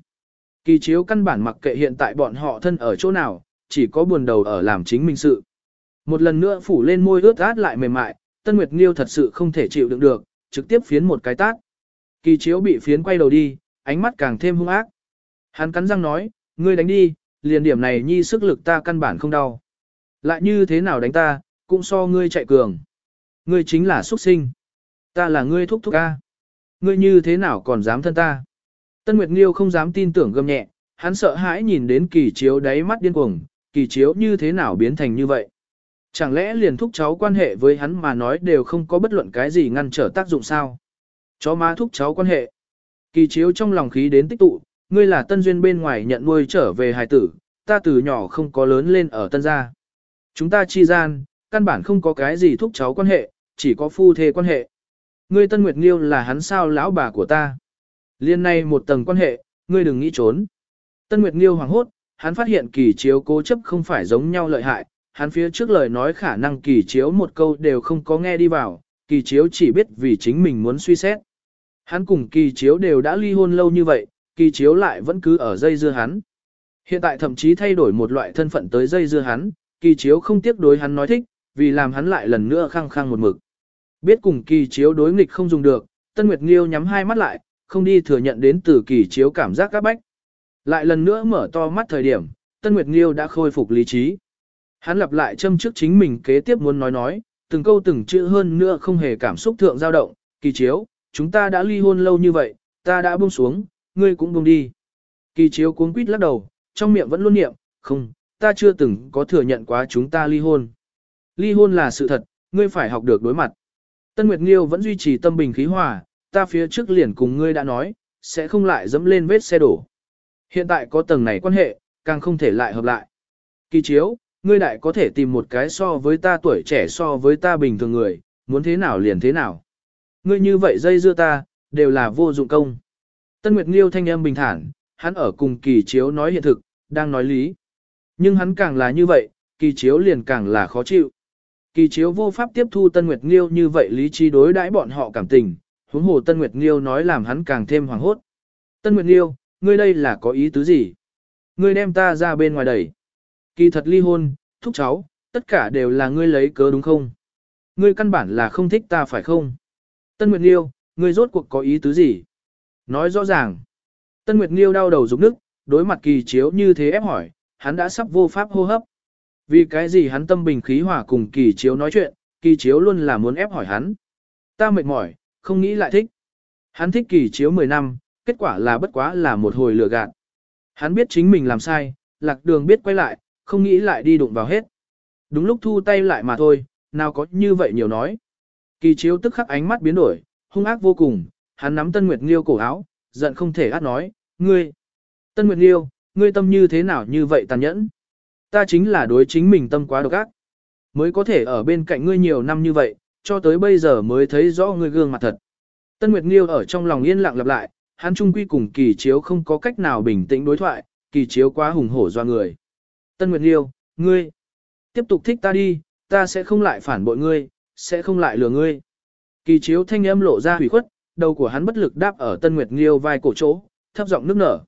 Kỳ chiếu căn bản mặc kệ hiện tại bọn họ thân ở chỗ nào, chỉ có buồn đầu ở làm chính mình sự. Một lần nữa phủ lên môi ướt át lại mềm mại, Tân Nguyệt Nghiêu thật sự không thể chịu đựng được, trực tiếp phiến một cái tát. Kỳ chiếu bị phiến quay đầu đi, ánh mắt càng thêm hung ác. Hắn cắn răng nói, ngươi đánh đi, liền điểm này nhi sức lực ta căn bản không đau. Lại như thế nào đánh ta, cũng so ngươi chạy cường. Ngươi chính là xuất sinh. Ta là ngươi thúc thúc ca. Ngươi như thế nào còn dám thân ta. Tân Nguyệt Nghiêu không dám tin tưởng gầm nhẹ, hắn sợ hãi nhìn đến kỳ chiếu đáy mắt điên cuồng, kỳ chiếu như thế nào biến thành như vậy. Chẳng lẽ liền thúc cháu quan hệ với hắn mà nói đều không có bất luận cái gì ngăn trở tác dụng sao? Chó má thúc cháu quan hệ. Kỳ chiếu trong lòng khí đến tích tụ, ngươi là tân duyên bên ngoài nhận nuôi trở về hài tử, ta từ nhỏ không có lớn lên ở tân gia. Chúng ta chi gian, căn bản không có cái gì thúc cháu quan hệ, chỉ có phu thê quan hệ. Ngươi Tân Nguyệt Nghiêu là hắn sao lão bà của ta. Liên này một tầng quan hệ, ngươi đừng nghĩ trốn. Tân Nguyệt Nghiêu hoảng hốt, hắn phát hiện kỳ chiếu cố chấp không phải giống nhau lợi hại, hắn phía trước lời nói khả năng kỳ chiếu một câu đều không có nghe đi vào, kỳ chiếu chỉ biết vì chính mình muốn suy xét. Hắn cùng kỳ chiếu đều đã ly hôn lâu như vậy, kỳ chiếu lại vẫn cứ ở dây dưa hắn. Hiện tại thậm chí thay đổi một loại thân phận tới dây dưa hắn, kỳ chiếu không tiếc đối hắn nói thích, vì làm hắn lại lần nữa khăng khăng một mực. Biết cùng kỳ chiếu đối nghịch không dùng được, Tân Nguyệt Nghiêu nhắm hai mắt lại, không đi thừa nhận đến từ kỳ chiếu cảm giác các bách. Lại lần nữa mở to mắt thời điểm, Tân Nguyệt Nghiêu đã khôi phục lý trí. Hắn lặp lại châm trước chính mình kế tiếp muốn nói nói, từng câu từng chữ hơn nữa không hề cảm xúc thượng dao động, kỳ chiếu, chúng ta đã ly hôn lâu như vậy, ta đã buông xuống, ngươi cũng buông đi. Kỳ chiếu cuống quýt lắc đầu, trong miệng vẫn luôn niệm, không, ta chưa từng có thừa nhận quá chúng ta ly hôn. Ly hôn là sự thật, ngươi phải học được đối mặt. Tân Nguyệt Nghiêu vẫn duy trì tâm bình khí hòa, ta phía trước liền cùng ngươi đã nói, sẽ không lại dẫm lên vết xe đổ. Hiện tại có tầng này quan hệ, càng không thể lại hợp lại. Kỳ chiếu, ngươi đại có thể tìm một cái so với ta tuổi trẻ so với ta bình thường người, muốn thế nào liền thế nào. Ngươi như vậy dây dưa ta, đều là vô dụng công. Tân Nguyệt Nghiêu thanh âm bình thản, hắn ở cùng kỳ chiếu nói hiện thực, đang nói lý. Nhưng hắn càng là như vậy, kỳ chiếu liền càng là khó chịu. Kỳ chiếu vô pháp tiếp thu Tân Nguyệt Nghiêu như vậy lý trí đối đãi bọn họ cảm tình, huống hồ Tân Nguyệt Nghiêu nói làm hắn càng thêm hoàng hốt. Tân Nguyệt Nghiêu, ngươi đây là có ý tứ gì? Ngươi đem ta ra bên ngoài đẩy. Kỳ thật ly hôn, thúc cháu, tất cả đều là ngươi lấy cớ đúng không? Ngươi căn bản là không thích ta phải không? Tân Nguyệt Nghiêu, ngươi rốt cuộc có ý tứ gì? Nói rõ ràng. Tân Nguyệt Nghiêu đau đầu rụng nức, đối mặt kỳ chiếu như thế ép hỏi, hắn đã sắp vô pháp hô hấp. Vì cái gì hắn tâm bình khí hòa cùng kỳ chiếu nói chuyện, kỳ chiếu luôn là muốn ép hỏi hắn. Ta mệt mỏi, không nghĩ lại thích. Hắn thích kỳ chiếu 10 năm, kết quả là bất quá là một hồi lừa gạt. Hắn biết chính mình làm sai, lạc đường biết quay lại, không nghĩ lại đi đụng vào hết. Đúng lúc thu tay lại mà thôi, nào có như vậy nhiều nói. Kỳ chiếu tức khắc ánh mắt biến đổi, hung ác vô cùng, hắn nắm Tân Nguyệt Nghiêu cổ áo, giận không thể át nói, ngươi. Tân Nguyệt Nghiêu, ngươi tâm như thế nào như vậy tàn nhẫn? Ta chính là đối chính mình tâm quá độc ác. Mới có thể ở bên cạnh ngươi nhiều năm như vậy, cho tới bây giờ mới thấy rõ ngươi gương mặt thật. Tân Nguyệt Nghiêu ở trong lòng yên lặng lặp lại, hắn trung quy cùng kỳ chiếu không có cách nào bình tĩnh đối thoại, kỳ chiếu quá hùng hổ do người. Tân Nguyệt Nghiêu, ngươi, tiếp tục thích ta đi, ta sẽ không lại phản bội ngươi, sẽ không lại lừa ngươi. Kỳ chiếu thanh âm lộ ra hủy khuất, đầu của hắn bất lực đáp ở Tân Nguyệt Nghiêu vai cổ chỗ, thấp giọng nước nở.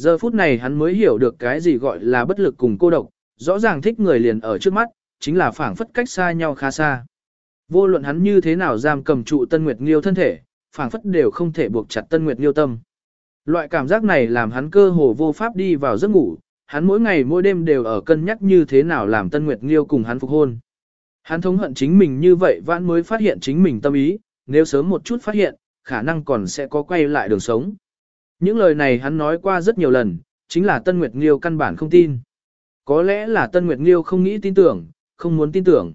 Giờ phút này hắn mới hiểu được cái gì gọi là bất lực cùng cô độc, rõ ràng thích người liền ở trước mắt, chính là phảng phất cách xa nhau khá xa. Vô luận hắn như thế nào giam cầm trụ Tân Nguyệt Nghiêu thân thể, phảng phất đều không thể buộc chặt Tân Nguyệt Nghiêu tâm. Loại cảm giác này làm hắn cơ hồ vô pháp đi vào giấc ngủ, hắn mỗi ngày mỗi đêm đều ở cân nhắc như thế nào làm Tân Nguyệt Nghiêu cùng hắn phục hôn. Hắn thống hận chính mình như vậy vãn mới phát hiện chính mình tâm ý, nếu sớm một chút phát hiện, khả năng còn sẽ có quay lại đường sống. Những lời này hắn nói qua rất nhiều lần, chính là Tân Nguyệt Nghiêu căn bản không tin. Có lẽ là Tân Nguyệt Nghiêu không nghĩ tin tưởng, không muốn tin tưởng.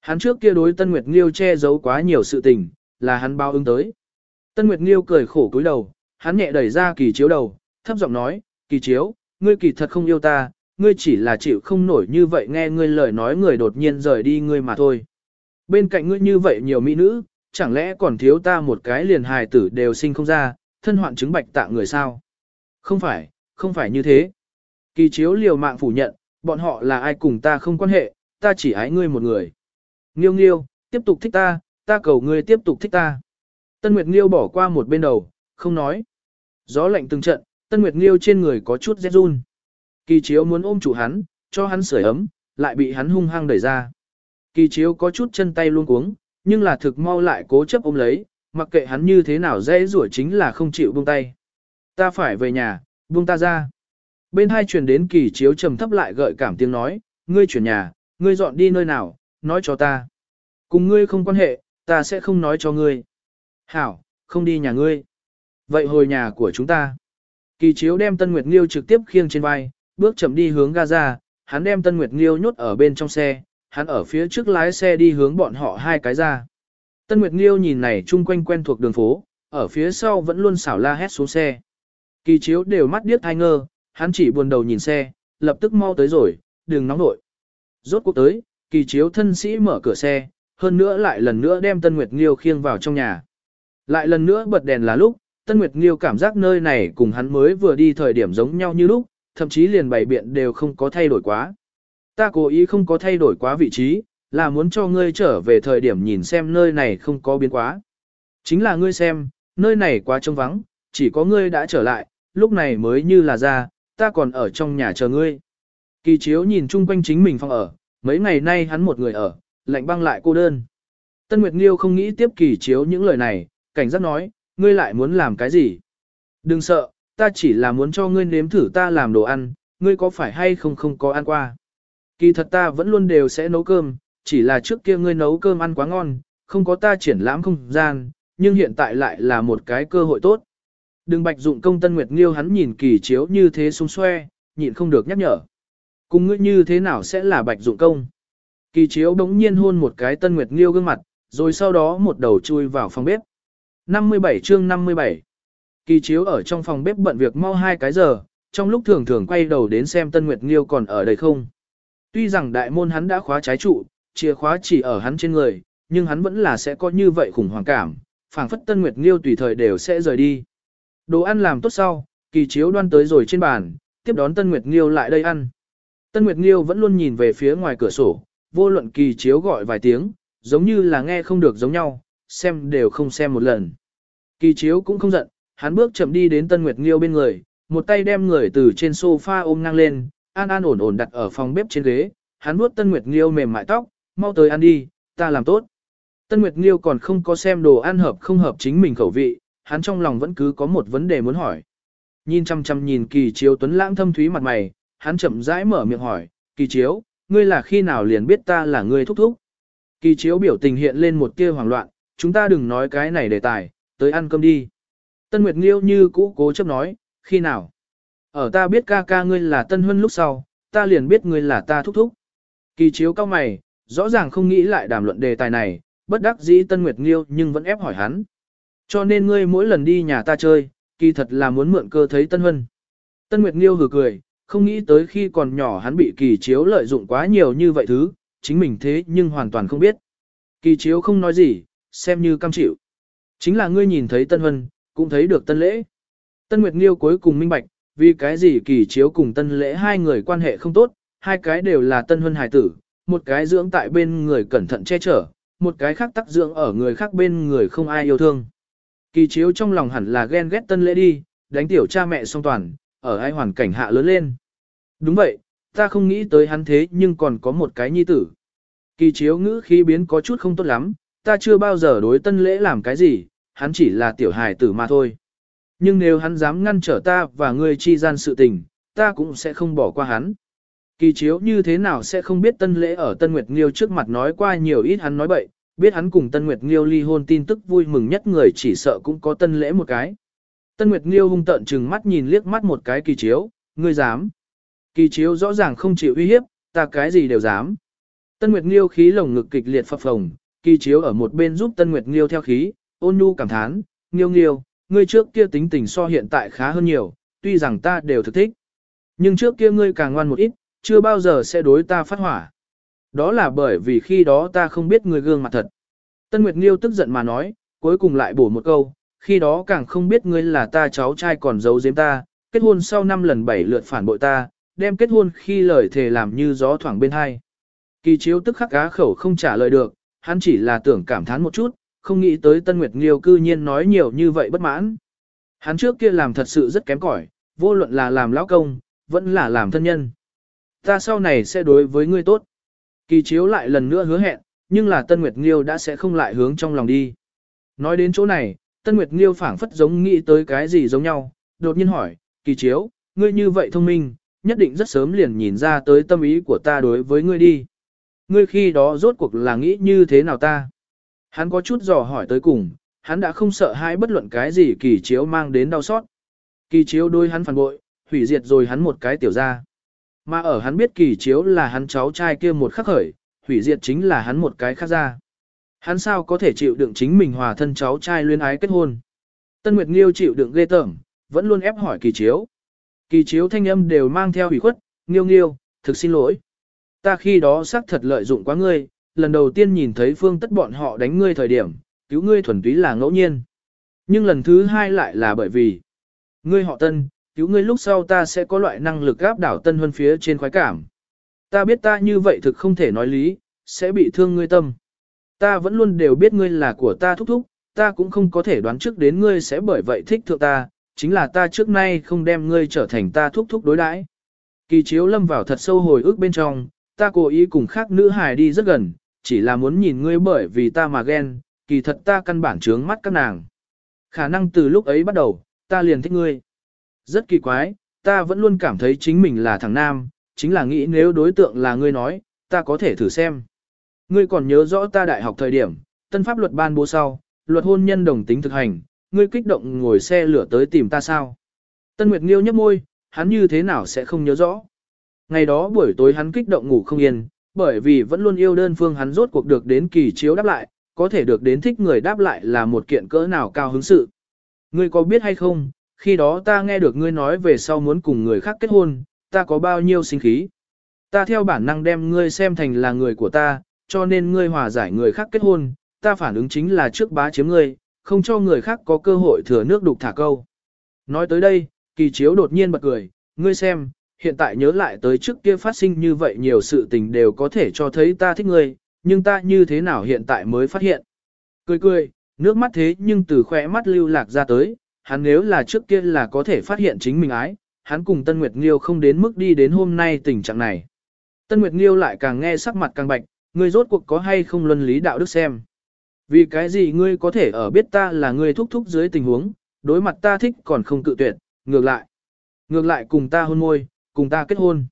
Hắn trước kia đối Tân Nguyệt Nghiêu che giấu quá nhiều sự tình, là hắn bao ứng tới. Tân Nguyệt Nghiêu cười khổ cúi đầu, hắn nhẹ đẩy ra kỳ chiếu đầu, thấp giọng nói, kỳ chiếu, ngươi kỳ thật không yêu ta, ngươi chỉ là chịu không nổi như vậy nghe ngươi lời nói người đột nhiên rời đi ngươi mà thôi. Bên cạnh ngươi như vậy nhiều mỹ nữ, chẳng lẽ còn thiếu ta một cái liền hài tử đều sinh không ra, thân hoạn chứng bạch tạ người sao? Không phải, không phải như thế. Kỳ chiếu liều mạng phủ nhận, bọn họ là ai cùng ta không quan hệ, ta chỉ ái ngươi một người. Nghiêu nghiêu, tiếp tục thích ta, ta cầu ngươi tiếp tục thích ta. Tân Nguyệt Nghiêu bỏ qua một bên đầu, không nói. Gió lạnh từng trận, Tân Nguyệt Nghiêu trên người có chút rét run. Kỳ chiếu muốn ôm chủ hắn, cho hắn sưởi ấm, lại bị hắn hung hăng đẩy ra. Kỳ chiếu có chút chân tay luôn cuống, nhưng là thực mau lại cố chấp ôm lấy, mặc kệ hắn như thế nào dễ rủa chính là không chịu buông tay. Ta phải về nhà, buông ta ra. Bên hai truyền đến kỳ chiếu trầm thấp lại gợi cảm tiếng nói, ngươi chuyển nhà, ngươi dọn đi nơi nào, nói cho ta. Cùng ngươi không quan hệ, ta sẽ không nói cho ngươi. Hảo, không đi nhà ngươi. Vậy hồi nhà của chúng ta. Kỳ chiếu đem Tân Nguyệt Nghiêu trực tiếp khiêng trên vai, bước chậm đi hướng Gaza, hắn đem Tân Nguyệt Nghiêu nhốt ở bên trong xe, hắn ở phía trước lái xe đi hướng bọn họ hai cái ra. Tân Nguyệt Nghiêu nhìn này chung quanh quen thuộc đường phố, ở phía sau vẫn luôn xảo la hét xuống xe. Kỳ chiếu đều mắt điếc hai ngơ, hắn chỉ buồn đầu nhìn xe, lập tức mau tới rồi, đừng nóng nội. Rốt cuộc tới, kỳ chiếu thân sĩ mở cửa xe, hơn nữa lại lần nữa đem Tân Nguyệt Nghiêu khiêng vào trong nhà. Lại lần nữa bật đèn là lúc, Tân Nguyệt Nghiêu cảm giác nơi này cùng hắn mới vừa đi thời điểm giống nhau như lúc, thậm chí liền bày biện đều không có thay đổi quá. Ta cố ý không có thay đổi quá vị trí, là muốn cho ngươi trở về thời điểm nhìn xem nơi này không có biến quá. Chính là ngươi xem, nơi này quá trống vắng, chỉ có ngươi đã trở lại, lúc này mới như là ra, ta còn ở trong nhà chờ ngươi. Kỳ chiếu nhìn chung quanh chính mình phòng ở, mấy ngày nay hắn một người ở, lạnh băng lại cô đơn. Tân Nguyệt Nghiêu không nghĩ tiếp kỳ chiếu những lời này, cảnh giác nói, ngươi lại muốn làm cái gì? Đừng sợ, ta chỉ là muốn cho ngươi nếm thử ta làm đồ ăn, ngươi có phải hay không không có ăn qua. Kỳ thật ta vẫn luôn đều sẽ nấu cơm, chỉ là trước kia ngươi nấu cơm ăn quá ngon, không có ta triển lãm không gian, nhưng hiện tại lại là một cái cơ hội tốt. Đừng bạch dụng công Tân Nguyệt Nghiêu hắn nhìn kỳ chiếu như thế sung xoe, nhịn không được nhắc nhở. Cùng ngươi như thế nào sẽ là bạch dụng công? Kỳ chiếu đống nhiên hôn một cái Tân Nguyệt Nghiêu gương mặt, rồi sau đó một đầu chui vào phòng bếp. 57 chương 57 Kỳ chiếu ở trong phòng bếp bận việc mau hai cái giờ, trong lúc thường thường quay đầu đến xem Tân Nguyệt Nghiêu còn ở đây không. Tuy rằng đại môn hắn đã khóa trái trụ, chìa khóa chỉ ở hắn trên người, nhưng hắn vẫn là sẽ có như vậy khủng hoảng cảm, phảng phất Tân Nguyệt Nghiêu tùy thời đều sẽ rời đi. Đồ ăn làm tốt sau, kỳ chiếu đoan tới rồi trên bàn, tiếp đón Tân Nguyệt Nghiêu lại đây ăn. Tân Nguyệt Nghiêu vẫn luôn nhìn về phía ngoài cửa sổ, vô luận kỳ chiếu gọi vài tiếng, giống như là nghe không được giống nhau, xem đều không xem một lần. Kỳ chiếu cũng không giận, hắn bước chậm đi đến Tân Nguyệt Nghiêu bên người, một tay đem người từ trên sofa ôm ngang lên, an an ổn ổn đặt ở phòng bếp trên ghế, hắn vuốt Tân Nguyệt Nghiêu mềm mại tóc, mau tới ăn đi, ta làm tốt. Tân Nguyệt Nghiêu còn không có xem đồ ăn hợp không hợp chính mình khẩu vị, hắn trong lòng vẫn cứ có một vấn đề muốn hỏi. Nhìn chăm chăm nhìn kỳ chiếu tuấn lãng thâm thúy mặt mày, hắn chậm rãi mở miệng hỏi, kỳ chiếu, ngươi là khi nào liền biết ta là ngươi thúc thúc. Kỳ chiếu biểu tình hiện lên một tia hoảng loạn, chúng ta đừng nói cái này đề tài, tới ăn cơm đi. Tân Nguyệt Nghiêu như cũ cố chấp nói, khi nào? Ở ta biết ca ca ngươi là Tân Huân lúc sau, ta liền biết ngươi là ta thúc thúc. Kỳ chiếu cao mày, rõ ràng không nghĩ lại đàm luận đề tài này, bất đắc dĩ Tân Nguyệt Nghiêu nhưng vẫn ép hỏi hắn. Cho nên ngươi mỗi lần đi nhà ta chơi, kỳ thật là muốn mượn cơ thấy Tân Huân. Tân Nguyệt Nghiêu hừ cười, không nghĩ tới khi còn nhỏ hắn bị kỳ chiếu lợi dụng quá nhiều như vậy thứ, chính mình thế nhưng hoàn toàn không biết. Kỳ chiếu không nói gì, xem như cam chịu. Chính là ngươi nhìn thấy Tân Huân, cũng thấy được Tân Lễ. Tân Nguyệt Nghiêu cuối cùng minh bạch, vì cái gì kỳ chiếu cùng Tân Lễ hai người quan hệ không tốt, hai cái đều là Tân Huân hài tử, một cái dưỡng tại bên người cẩn thận che chở, một cái khác tắc dưỡng ở người khác bên người không ai yêu thương. Kỳ chiếu trong lòng hẳn là ghen ghét Tân Lễ đi, đánh tiểu cha mẹ song toàn, ở ai hoàn cảnh hạ lớn lên. Đúng vậy, ta không nghĩ tới hắn thế nhưng còn có một cái nhi tử. Kỳ chiếu ngữ khí biến có chút không tốt lắm, ta chưa bao giờ đối tân lễ làm cái gì, hắn chỉ là tiểu hài tử mà thôi. Nhưng nếu hắn dám ngăn trở ta và ngươi chi gian sự tình, ta cũng sẽ không bỏ qua hắn. Kỳ chiếu như thế nào sẽ không biết tân lễ ở Tân Nguyệt Nghiêu trước mặt nói qua nhiều ít hắn nói bậy, biết hắn cùng Tân Nguyệt Nghiêu ly hôn tin tức vui mừng nhất người chỉ sợ cũng có tân lễ một cái. Tân Nguyệt Nghiêu hung tợn chừng mắt nhìn liếc mắt một cái kỳ chiếu, ngươi dám. Kỳ chiếu rõ ràng không chịu uy hiếp, ta cái gì đều dám. Tân Nguyệt Nghiêu khí lồng ngực kịch liệt phập phồng, kỳ chiếu ở một bên giúp Tân Nguyệt Nghiêu theo khí, ôn nhu cảm thán, Nghiêu Nghiêu, ngươi trước kia tính tình so hiện tại khá hơn nhiều, tuy rằng ta đều thực thích. Nhưng trước kia ngươi càng ngoan một ít, chưa bao giờ sẽ đối ta phát hỏa. Đó là bởi vì khi đó ta không biết người gương mặt thật. Tân Nguyệt Nghiêu tức giận mà nói, cuối cùng lại bổ một câu, khi đó càng không biết ngươi là ta cháu trai còn giấu giếm ta, kết hôn sau năm lần bảy lượt phản bội ta, đem kết hôn khi lời thề làm như gió thoảng bên hai. Kỳ chiếu tức khắc cá khẩu không trả lời được, hắn chỉ là tưởng cảm thán một chút, không nghĩ tới Tân Nguyệt Nghiêu cư nhiên nói nhiều như vậy bất mãn. Hắn trước kia làm thật sự rất kém cỏi, vô luận là làm lão công, vẫn là làm thân nhân. Ta sau này sẽ đối với ngươi tốt. Kỳ chiếu lại lần nữa hứa hẹn, nhưng là Tân Nguyệt Nghiêu đã sẽ không lại hướng trong lòng đi. Nói đến chỗ này, Tân Nguyệt Nghiêu phảng phất giống nghĩ tới cái gì giống nhau, đột nhiên hỏi, kỳ chiếu, ngươi như vậy thông minh, nhất định rất sớm liền nhìn ra tới tâm ý của ta đối với ngươi đi. Ngươi khi đó rốt cuộc là nghĩ như thế nào ta? Hắn có chút dò hỏi tới cùng, hắn đã không sợ hãi bất luận cái gì kỳ chiếu mang đến đau xót. Kỳ chiếu đôi hắn phản bội, hủy diệt rồi hắn một cái tiểu ra. Mà ở hắn biết kỳ chiếu là hắn cháu trai kia một khắc khởi, hủy diệt chính là hắn một cái khác ra. Hắn sao có thể chịu đựng chính mình hòa thân cháu trai luyên ái kết hôn. Tân Nguyệt Nghiêu chịu đựng ghê tởm, vẫn luôn ép hỏi kỳ chiếu. Kỳ chiếu thanh âm đều mang theo hủy khuất, nghiêu nghiêu, thực xin lỗi. Ta khi đó xác thật lợi dụng quá ngươi, lần đầu tiên nhìn thấy phương tất bọn họ đánh ngươi thời điểm, cứu ngươi thuần túy là ngẫu nhiên. Nhưng lần thứ hai lại là bởi vì, ngươi họ tân, cứu ngươi lúc sau ta sẽ có loại năng lực áp đảo tân huân phía trên khoái cảm. Ta biết ta như vậy thực không thể nói lý, sẽ bị thương ngươi tâm. Ta vẫn luôn đều biết ngươi là của ta thúc thúc, ta cũng không có thể đoán trước đến ngươi sẽ bởi vậy thích thượng ta, chính là ta trước nay không đem ngươi trở thành ta thúc thúc đối đãi. Kỳ chiếu lâm vào thật sâu hồi ức bên trong, ta cố ý cùng khác nữ hài đi rất gần, chỉ là muốn nhìn ngươi bởi vì ta mà ghen, kỳ thật ta căn bản trướng mắt các nàng. Khả năng từ lúc ấy bắt đầu, ta liền thích ngươi. Rất kỳ quái, ta vẫn luôn cảm thấy chính mình là thằng nam, chính là nghĩ nếu đối tượng là ngươi nói, ta có thể thử xem. Ngươi còn nhớ rõ ta đại học thời điểm, tân pháp luật ban bố sau, luật hôn nhân đồng tính thực hành, ngươi kích động ngồi xe lửa tới tìm ta sao? Tân Nguyệt Nghiêu nhấp môi, hắn như thế nào sẽ không nhớ rõ. Ngày đó buổi tối hắn kích động ngủ không yên, bởi vì vẫn luôn yêu đơn phương hắn rốt cuộc được đến kỳ chiếu đáp lại, có thể được đến thích người đáp lại là một kiện cỡ nào cao hứng sự. Ngươi có biết hay không, khi đó ta nghe được ngươi nói về sau muốn cùng người khác kết hôn, ta có bao nhiêu sinh khí. Ta theo bản năng đem ngươi xem thành là người của ta, cho nên ngươi hòa giải người khác kết hôn, ta phản ứng chính là trước bá chiếm ngươi, không cho người khác có cơ hội thừa nước đục thả câu. Nói tới đây, kỳ chiếu đột nhiên bật cười, ngươi xem, hiện tại nhớ lại tới trước kia phát sinh như vậy nhiều sự tình đều có thể cho thấy ta thích ngươi, nhưng ta như thế nào hiện tại mới phát hiện. Cười cười, nước mắt thế nhưng từ khỏe mắt lưu lạc ra tới, hắn nếu là trước kia là có thể phát hiện chính mình ái, hắn cùng Tân Nguyệt Nghiêu không đến mức đi đến hôm nay tình trạng này. Tân Nguyệt Nghiêu lại càng nghe sắc mặt càng bạch, ngươi rốt cuộc có hay không luân lý đạo đức xem. Vì cái gì ngươi có thể ở biết ta là ngươi thúc thúc dưới tình huống, đối mặt ta thích còn không cự tuyệt, ngược lại. Ngược lại cùng ta hôn môi, cùng ta kết hôn.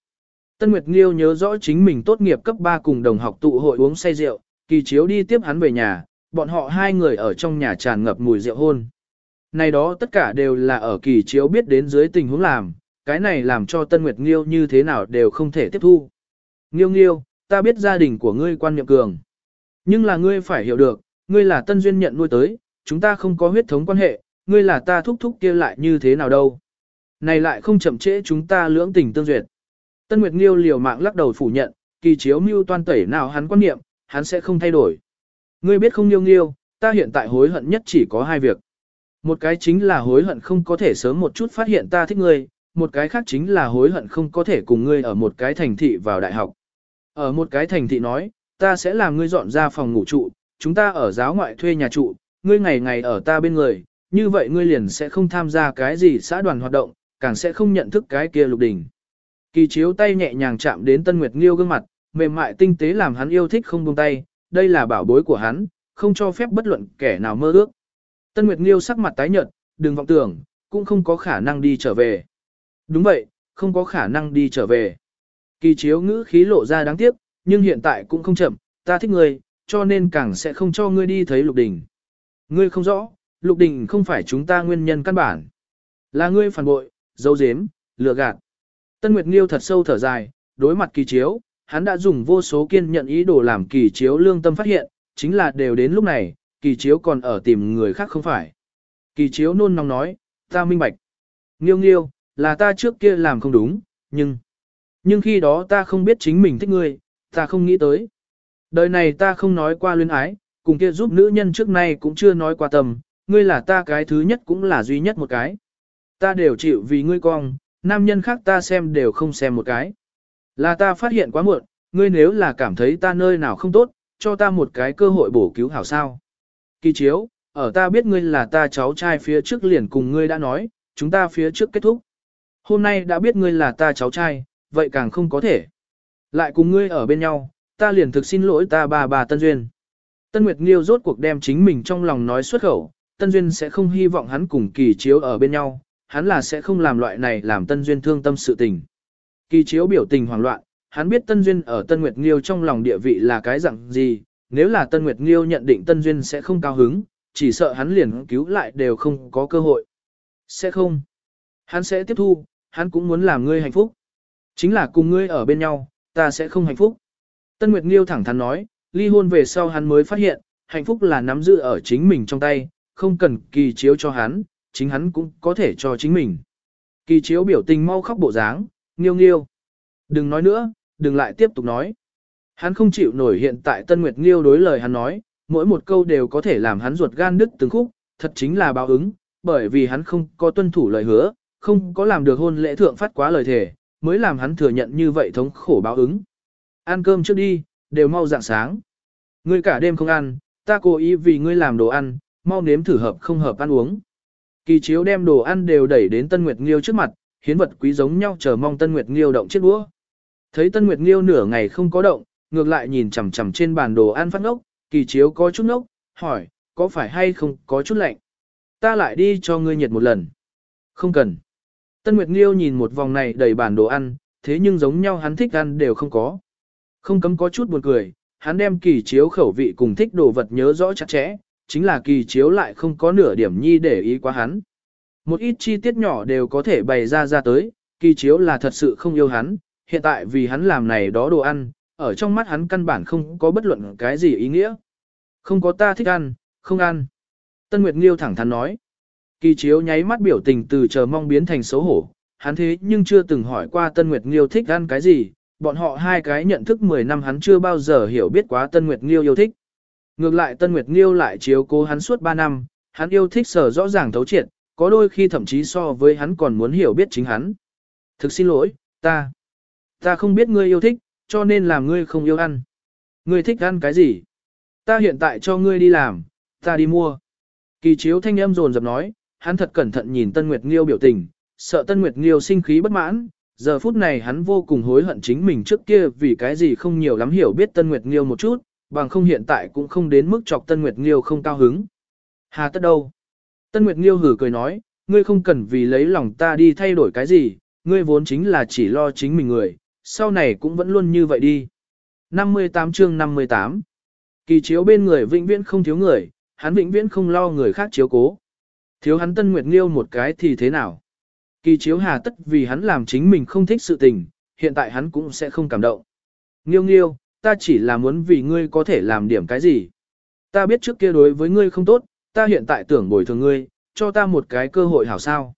Tân Nguyệt Nghiêu nhớ rõ chính mình tốt nghiệp cấp 3 cùng đồng học tụ hội uống say rượu, kỳ chiếu đi tiếp hắn về nhà, bọn họ hai người ở trong nhà tràn ngập mùi rượu hôn. Này đó tất cả đều là ở kỳ chiếu biết đến dưới tình huống làm, cái này làm cho Tân Nguyệt Nghiêu như thế nào đều không thể tiếp thu. Nghiêu Nghiêu, ta biết gia đình của ngươi quan niệm cường. Nhưng là ngươi phải hiểu được, ngươi là Tân Duyên nhận nuôi tới, chúng ta không có huyết thống quan hệ, ngươi là ta thúc thúc kia lại như thế nào đâu. Này lại không chậm trễ chúng ta lưỡng tình tương duyệt. Tân Nguyệt Nghiêu liều mạng lắc đầu phủ nhận, kỳ chiếu mưu toan tẩy nào hắn quan niệm, hắn sẽ không thay đổi. Ngươi biết không Nghiêu Nghiêu, ta hiện tại hối hận nhất chỉ có hai việc. Một cái chính là hối hận không có thể sớm một chút phát hiện ta thích ngươi, một cái khác chính là hối hận không có thể cùng ngươi ở một cái thành thị vào đại học. Ở một cái thành thị nói, ta sẽ làm ngươi dọn ra phòng ngủ trụ, chúng ta ở giáo ngoại thuê nhà trụ, ngươi ngày ngày ở ta bên người, như vậy ngươi liền sẽ không tham gia cái gì xã đoàn hoạt động, càng sẽ không nhận thức cái kia lục đỉnh. Kỳ chiếu tay nhẹ nhàng chạm đến Tân Nguyệt Nghiêu gương mặt, mềm mại tinh tế làm hắn yêu thích không buông tay, đây là bảo bối của hắn, không cho phép bất luận kẻ nào mơ ước. Tân Nguyệt Nghiêu sắc mặt tái nhợt, đừng vọng tưởng, cũng không có khả năng đi trở về. Đúng vậy, không có khả năng đi trở về. Kỳ chiếu ngữ khí lộ ra đáng tiếc, nhưng hiện tại cũng không chậm, ta thích ngươi, cho nên càng sẽ không cho ngươi đi thấy lục đình. Ngươi không rõ, lục đình không phải chúng ta nguyên nhân căn bản. Là ngươi phản bội, dấu dếm, lừa gạt. Tân Nguyệt Nghiêu thật sâu thở dài, đối mặt kỳ chiếu, hắn đã dùng vô số kiên nhận ý đồ làm kỳ chiếu lương tâm phát hiện, chính là đều đến lúc này, kỳ chiếu còn ở tìm người khác không phải. Kỳ chiếu nôn nóng nói, ta minh bạch. Nghiêu nghiêu, là ta trước kia làm không đúng, nhưng... Nhưng khi đó ta không biết chính mình thích ngươi, ta không nghĩ tới. Đời này ta không nói qua luyến ái, cùng kia giúp nữ nhân trước nay cũng chưa nói qua tầm, ngươi là ta cái thứ nhất cũng là duy nhất một cái. Ta đều chịu vì ngươi cong, nam nhân khác ta xem đều không xem một cái. Là ta phát hiện quá muộn, ngươi nếu là cảm thấy ta nơi nào không tốt, cho ta một cái cơ hội bổ cứu hảo sao. Kỳ chiếu, ở ta biết ngươi là ta cháu trai phía trước liền cùng ngươi đã nói, chúng ta phía trước kết thúc. Hôm nay đã biết ngươi là ta cháu trai, vậy càng không có thể. Lại cùng ngươi ở bên nhau, ta liền thực xin lỗi ta bà bà Tân Duyên. Tân Nguyệt Nghiêu rốt cuộc đem chính mình trong lòng nói xuất khẩu, Tân Duyên sẽ không hy vọng hắn cùng kỳ chiếu ở bên nhau, hắn là sẽ không làm loại này làm Tân Duyên thương tâm sự tình. Kỳ chiếu biểu tình hoảng loạn, hắn biết Tân Duyên ở Tân Nguyệt Nghiêu trong lòng địa vị là cái dạng gì, nếu là Tân Nguyệt Nghiêu nhận định Tân Duyên sẽ không cao hứng, chỉ sợ hắn liền cứu lại đều không có cơ hội. Sẽ không. Hắn sẽ tiếp thu, hắn cũng muốn làm ngươi hạnh phúc. Chính là cùng ngươi ở bên nhau, ta sẽ không hạnh phúc. Tân Nguyệt Nghiêu thẳng thắn nói, ly hôn về sau hắn mới phát hiện, hạnh phúc là nắm giữ ở chính mình trong tay, không cần kỳ chiếu cho hắn, chính hắn cũng có thể cho chính mình. Kỳ chiếu biểu tình mau khóc bộ dáng, nghiêu nghiêu. Đừng nói nữa, đừng lại tiếp tục nói. Hắn không chịu nổi hiện tại Tân Nguyệt Nghiêu đối lời hắn nói, mỗi một câu đều có thể làm hắn ruột gan đứt từng khúc, thật chính là báo ứng, bởi vì hắn không có tuân thủ lời hứa, không có làm được hôn lễ thượng phát quá lời thề, mới làm hắn thừa nhận như vậy thống khổ báo ứng. Ăn cơm trước đi, đều mau dạng sáng. Ngươi cả đêm không ăn, ta cố ý vì ngươi làm đồ ăn, mau nếm thử hợp không hợp ăn uống. Kỳ chiếu đem đồ ăn đều đẩy đến Tân Nguyệt Nghiêu trước mặt, hiến vật quý giống nhau chờ mong Tân Nguyệt Nghiêu động chiếc đũa. Thấy Tân Nguyệt Nghiêu nửa ngày không có động, ngược lại nhìn chằm chằm trên bàn đồ ăn phát ngốc, kỳ chiếu có chút ngốc, hỏi, có phải hay không có chút lạnh? Ta lại đi cho ngươi nhiệt một lần. Không cần. Tân Nguyệt Nghiêu nhìn một vòng này đầy bàn đồ ăn, thế nhưng giống nhau hắn thích ăn đều không có. Không cấm có chút buồn cười, hắn đem kỳ chiếu khẩu vị cùng thích đồ vật nhớ rõ chặt chẽ, chính là kỳ chiếu lại không có nửa điểm nhi để ý quá hắn. Một ít chi tiết nhỏ đều có thể bày ra ra tới, kỳ chiếu là thật sự không yêu hắn, hiện tại vì hắn làm này đó đồ ăn, ở trong mắt hắn căn bản không có bất luận cái gì ý nghĩa. Không có ta thích ăn, không ăn. Tân Nguyệt Nghiêu thẳng thắn nói. Kỳ chiếu nháy mắt biểu tình từ chờ mong biến thành xấu hổ, hắn thế nhưng chưa từng hỏi qua Tân Nguyệt Nghiêu thích ăn cái gì, bọn họ hai cái nhận thức 10 năm hắn chưa bao giờ hiểu biết quá Tân Nguyệt Nghiêu yêu thích. Ngược lại Tân Nguyệt Nghiêu lại chiếu cố hắn suốt 3 năm, hắn yêu thích sở rõ ràng thấu triệt, có đôi khi thậm chí so với hắn còn muốn hiểu biết chính hắn. Thực xin lỗi, ta, ta không biết ngươi yêu thích, cho nên làm ngươi không yêu ăn. Ngươi thích ăn cái gì? Ta hiện tại cho ngươi đi làm, ta đi mua. Kỳ chiếu thanh âm rồn rập nói, hắn thật cẩn thận nhìn Tân Nguyệt Nghiêu biểu tình, sợ Tân Nguyệt Nghiêu sinh khí bất mãn, giờ phút này hắn vô cùng hối hận chính mình trước kia vì cái gì không nhiều lắm hiểu biết Tân Nguyệt Nghiêu một chút, bằng không hiện tại cũng không đến mức chọc Tân Nguyệt Nghiêu không cao hứng. Hà tất đâu? Tân Nguyệt Nghiêu hử cười nói, ngươi không cần vì lấy lòng ta đi thay đổi cái gì, ngươi vốn chính là chỉ lo chính mình người, sau này cũng vẫn luôn như vậy đi. 58 chương 58 Kỳ chiếu bên người vĩnh viễn không thiếu người, hắn vĩnh viễn không lo người khác chiếu cố. Thiếu hắn Tân Nguyệt Nghiêu một cái thì thế nào? Kỳ chiếu hà tất vì hắn làm chính mình không thích sự tình, hiện tại hắn cũng sẽ không cảm động. Nghiêu nghiêu, ta chỉ là muốn vì ngươi có thể làm điểm cái gì. Ta biết trước kia đối với ngươi không tốt, ta hiện tại tưởng bồi thường ngươi, cho ta một cái cơ hội hảo sao.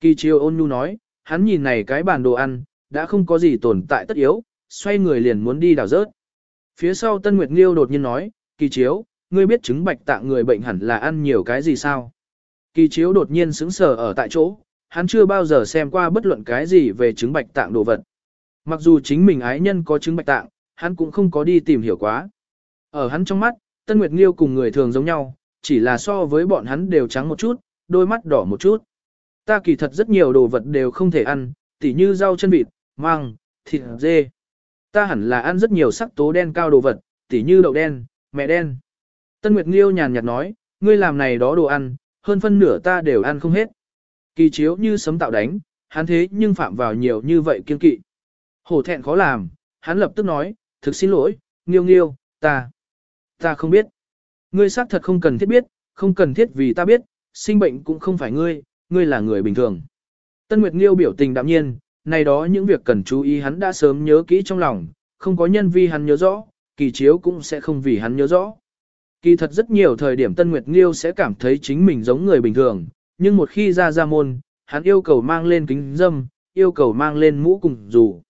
Kỳ chiếu ôn nhu nói, hắn nhìn này cái bàn đồ ăn, đã không có gì tồn tại tất yếu, xoay người liền muốn đi đào rớt. Phía sau Tân Nguyệt Nghiêu đột nhiên nói, kỳ chiếu, ngươi biết chứng bạch tạng người bệnh hẳn là ăn nhiều cái gì sao? Kỳ chiếu đột nhiên sững sờ ở tại chỗ, hắn chưa bao giờ xem qua bất luận cái gì về chứng bạch tạng đồ vật. Mặc dù chính mình ái nhân có chứng bạch tạng, hắn cũng không có đi tìm hiểu quá. Ở hắn trong mắt, Tân Nguyệt Nghiêu cùng người thường giống nhau, chỉ là so với bọn hắn đều trắng một chút, đôi mắt đỏ một chút. Ta kỳ thật rất nhiều đồ vật đều không thể ăn, tỉ như rau chân vịt, măng, thịt dê. Ta hẳn là ăn rất nhiều sắc tố đen cao đồ vật, tỉ như đậu đen, mẹ đen. Tân Nguyệt Nghiêu nhàn nhạt nói, ngươi làm này đó đồ ăn, hơn phân nửa ta đều ăn không hết. Kỳ chiếu như sấm tạo đánh, hắn thế nhưng phạm vào nhiều như vậy kiên kỵ. Hổ thẹn khó làm, hắn lập tức nói, thực xin lỗi, nghiêu nghiêu, ta, ta không biết. Ngươi xác thật không cần thiết biết, không cần thiết vì ta biết, sinh bệnh cũng không phải ngươi, ngươi là người bình thường. Tân Nguyệt Nghiêu biểu tình đạm nhiên, này đó những việc cần chú ý hắn đã sớm nhớ kỹ trong lòng, không có nhân vi hắn nhớ rõ, kỳ chiếu cũng sẽ không vì hắn nhớ rõ. Kỳ thật rất nhiều thời điểm Tân Nguyệt Nghiêu sẽ cảm thấy chính mình giống người bình thường, nhưng một khi ra ra môn, hắn yêu cầu mang lên kính dâm, yêu cầu mang lên mũ cùng dù.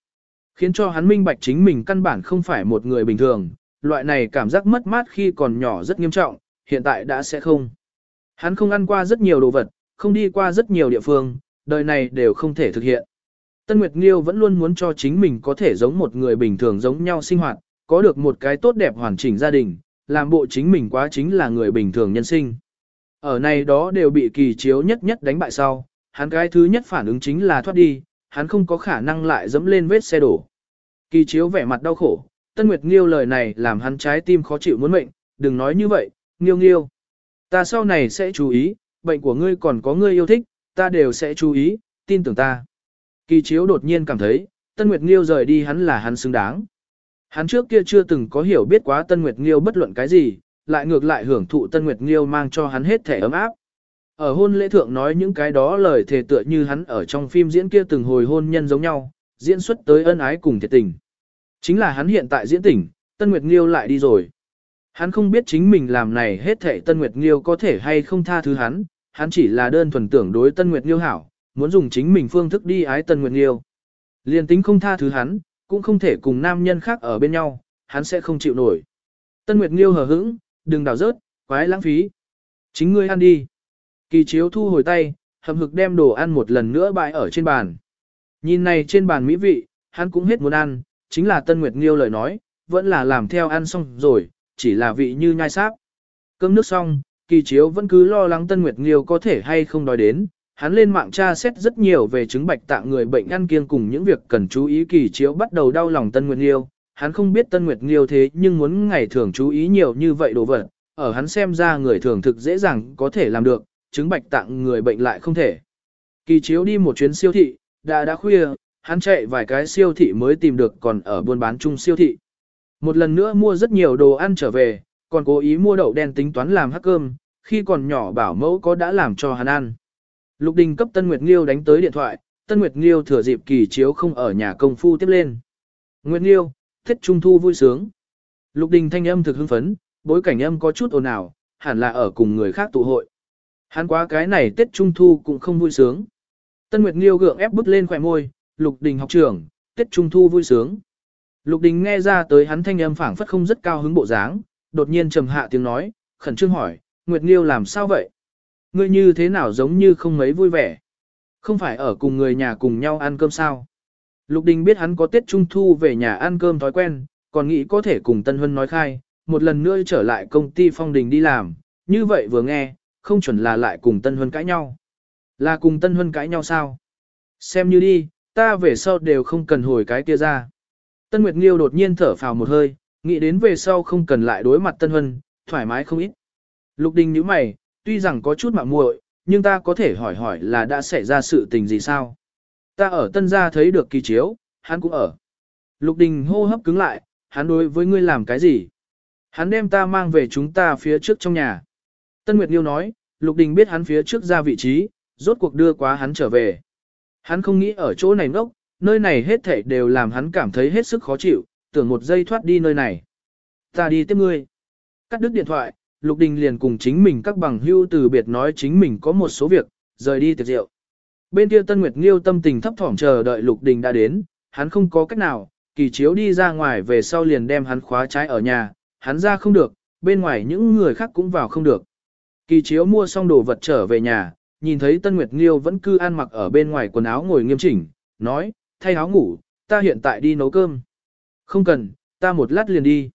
Khiến cho hắn minh bạch chính mình căn bản không phải một người bình thường, loại này cảm giác mất mát khi còn nhỏ rất nghiêm trọng, hiện tại đã sẽ không. Hắn không ăn qua rất nhiều đồ vật, không đi qua rất nhiều địa phương, đời này đều không thể thực hiện. Tân Nguyệt Nghiêu vẫn luôn muốn cho chính mình có thể giống một người bình thường giống nhau sinh hoạt, có được một cái tốt đẹp hoàn chỉnh gia đình, làm bộ chính mình quá chính là người bình thường nhân sinh. Ở này đó đều bị kỳ chiếu nhất nhất đánh bại sau, hắn cái thứ nhất phản ứng chính là thoát đi, hắn không có khả năng lại dẫm lên vết xe đổ. Kỳ chiếu vẻ mặt đau khổ, Tân Nguyệt Nghiêu lời này làm hắn trái tim khó chịu muốn mệnh, đừng nói như vậy, Nghiêu Nghiêu. Ta sau này sẽ chú ý, bệnh của ngươi còn có ngươi yêu thích, ta đều sẽ chú ý, tin tưởng ta. Kỳ chiếu đột nhiên cảm thấy, Tân Nguyệt Nghiêu rời đi hắn là hắn xứng đáng. Hắn trước kia chưa từng có hiểu biết quá Tân Nguyệt Nghiêu bất luận cái gì, lại ngược lại hưởng thụ Tân Nguyệt Nghiêu mang cho hắn hết thể ấm áp. Ở hôn lễ thượng nói những cái đó lời thề tựa như hắn ở trong phim diễn kia từng hồi hôn nhân giống nhau, diễn xuất tới ân ái cùng thiệt tình. Chính là hắn hiện tại diễn tỉnh, Tân Nguyệt Nghiêu lại đi rồi. Hắn không biết chính mình làm này hết thể Tân Nguyệt Nghiêu có thể hay không tha thứ hắn, hắn chỉ là đơn thuần tưởng đối Tân Nguyệt Nghiêu hảo, muốn dùng chính mình phương thức đi ái Tân Nguyệt Nghiêu. Liên tính không tha thứ hắn, cũng không thể cùng nam nhân khác ở bên nhau, hắn sẽ không chịu nổi. Tân Nguyệt Nghiêu hờ hững, đừng đào rớt, quái lãng phí. Chính ngươi ăn đi. Kỳ chiếu thu hồi tay, hầm hực đem đồ ăn một lần nữa bãi ở trên bàn. Nhìn này trên bàn mỹ vị, hắn cũng hết muốn ăn, chính là Tân Nguyệt Nghiêu lời nói, vẫn là làm theo ăn xong rồi, chỉ là vị như nhai sáp. Cơm nước xong, kỳ chiếu vẫn cứ lo lắng Tân Nguyệt Nghiêu có thể hay không đói đến, hắn lên mạng tra xét rất nhiều về chứng bạch tạng người bệnh ăn kiêng cùng những việc cần chú ý kỳ chiếu bắt đầu đau lòng Tân Nguyệt Nghiêu. Hắn không biết Tân Nguyệt Nghiêu thế nhưng muốn ngày thường chú ý nhiều như vậy đồ vật, ở hắn xem ra người thường thực dễ dàng có thể làm được, chứng bạch tạng người bệnh lại không thể. Kỳ chiếu đi một chuyến siêu thị, đã đã khuya, hắn chạy vài cái siêu thị mới tìm được còn ở buôn bán chung siêu thị. Một lần nữa mua rất nhiều đồ ăn trở về, còn cố ý mua đậu đen tính toán làm hắc cơm, khi còn nhỏ bảo mẫu có đã làm cho hắn ăn. Lục Đình cấp Tân Nguyệt Nghiêu đánh tới điện thoại, Tân Nguyệt Nghiêu thừa dịp kỳ chiếu không ở nhà công phu tiếp lên. Nguyệt Nghiêu, Tết Trung Thu vui sướng. Lục Đình thanh âm thực hưng phấn, bối cảnh âm có chút ồn ào, hẳn là ở cùng người khác tụ hội. Hắn quá cái này Tết Trung Thu cũng không vui sướng. Tân Nguyệt Nghiêu gượng ép bứt lên khỏe môi, Lục Đình học trưởng, Tết Trung Thu vui sướng. Lục Đình nghe ra tới hắn thanh âm phảng phất không rất cao hứng bộ dáng, đột nhiên trầm hạ tiếng nói, khẩn trương hỏi, Nguyệt Nghiêu làm sao vậy? Ngươi như thế nào giống như không mấy vui vẻ? Không phải ở cùng người nhà cùng nhau ăn cơm sao? Lục Đình biết hắn có Tết Trung Thu về nhà ăn cơm thói quen, còn nghĩ có thể cùng Tân Hân nói khai, một lần nữa trở lại công ty phong đình đi làm, như vậy vừa nghe, không chuẩn là lại cùng Tân Hân cãi nhau. Là cùng Tân Hân cãi nhau sao? Xem như đi, ta về sau đều không cần hồi cái kia ra. Tân Nguyệt Nghiêu đột nhiên thở phào một hơi, nghĩ đến về sau không cần lại đối mặt Tân Hân, thoải mái không ít. Lục Đình nhíu mày, tuy rằng có chút mạo muội, nhưng ta có thể hỏi hỏi là đã xảy ra sự tình gì sao? Ta ở Tân gia thấy được kỳ chiếu, hắn cũng ở. Lục Đình hô hấp cứng lại, hắn đối với ngươi làm cái gì? Hắn đem ta mang về chúng ta phía trước trong nhà. Tân Nguyệt Nghiêu nói, Lục Đình biết hắn phía trước ra vị trí, rốt cuộc đưa quá hắn trở về. Hắn không nghĩ ở chỗ này ngốc, nơi này hết thảy đều làm hắn cảm thấy hết sức khó chịu, tưởng một giây thoát đi nơi này. Ta đi tiếp ngươi. Cắt đứt điện thoại, Lục Đình liền cùng chính mình các bằng hưu từ biệt nói chính mình có một số việc, rời đi tiệc rượu. Bên kia Tân Nguyệt Nghiêu tâm tình thấp thỏm chờ đợi Lục Đình đã đến, hắn không có cách nào, kỳ chiếu đi ra ngoài về sau liền đem hắn khóa trái ở nhà, hắn ra không được, bên ngoài những người khác cũng vào không được. Kỳ chiếu mua xong đồ vật trở về nhà, nhìn thấy Tân Nguyệt Nghiêu vẫn cư ăn mặc ở bên ngoài quần áo ngồi nghiêm chỉnh, nói, thay áo ngủ, ta hiện tại đi nấu cơm. Không cần, ta một lát liền đi.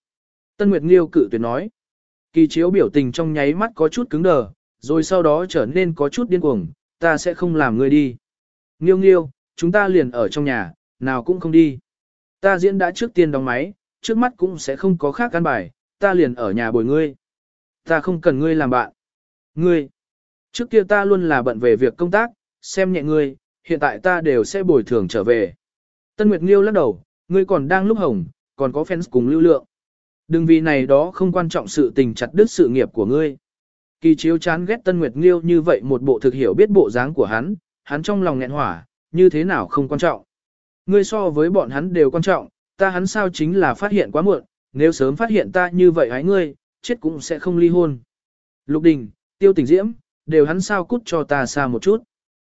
Tân Nguyệt Nghiêu cự tuyệt nói. Kỳ chiếu biểu tình trong nháy mắt có chút cứng đờ, rồi sau đó trở nên có chút điên cuồng, ta sẽ không làm ngươi đi. Nghiêu nghiêu, chúng ta liền ở trong nhà, nào cũng không đi. Ta diễn đã trước tiên đóng máy, trước mắt cũng sẽ không có khác căn bài, ta liền ở nhà bồi ngươi. Ta không cần ngươi làm bạn. Ngươi, trước kia ta luôn là bận về việc công tác, xem nhẹ ngươi, hiện tại ta đều sẽ bồi thường trở về. Tân Nguyệt Nghiêu lắc đầu, ngươi còn đang lúc hồng, còn có fans cùng lưu lượng. Đừng vì này đó không quan trọng sự tình chặt đứt sự nghiệp của ngươi. Kỳ chiếu chán ghét Tân Nguyệt Nghiêu như vậy một bộ thực hiểu biết bộ dáng của hắn, hắn trong lòng nghẹn hỏa, như thế nào không quan trọng. Ngươi so với bọn hắn đều quan trọng, ta hắn sao chính là phát hiện quá muộn, nếu sớm phát hiện ta như vậy hái ngươi, chết cũng sẽ không ly hôn. Lục Đình, Tiêu Tỉnh Diễm, đều hắn sao cút cho ta xa một chút.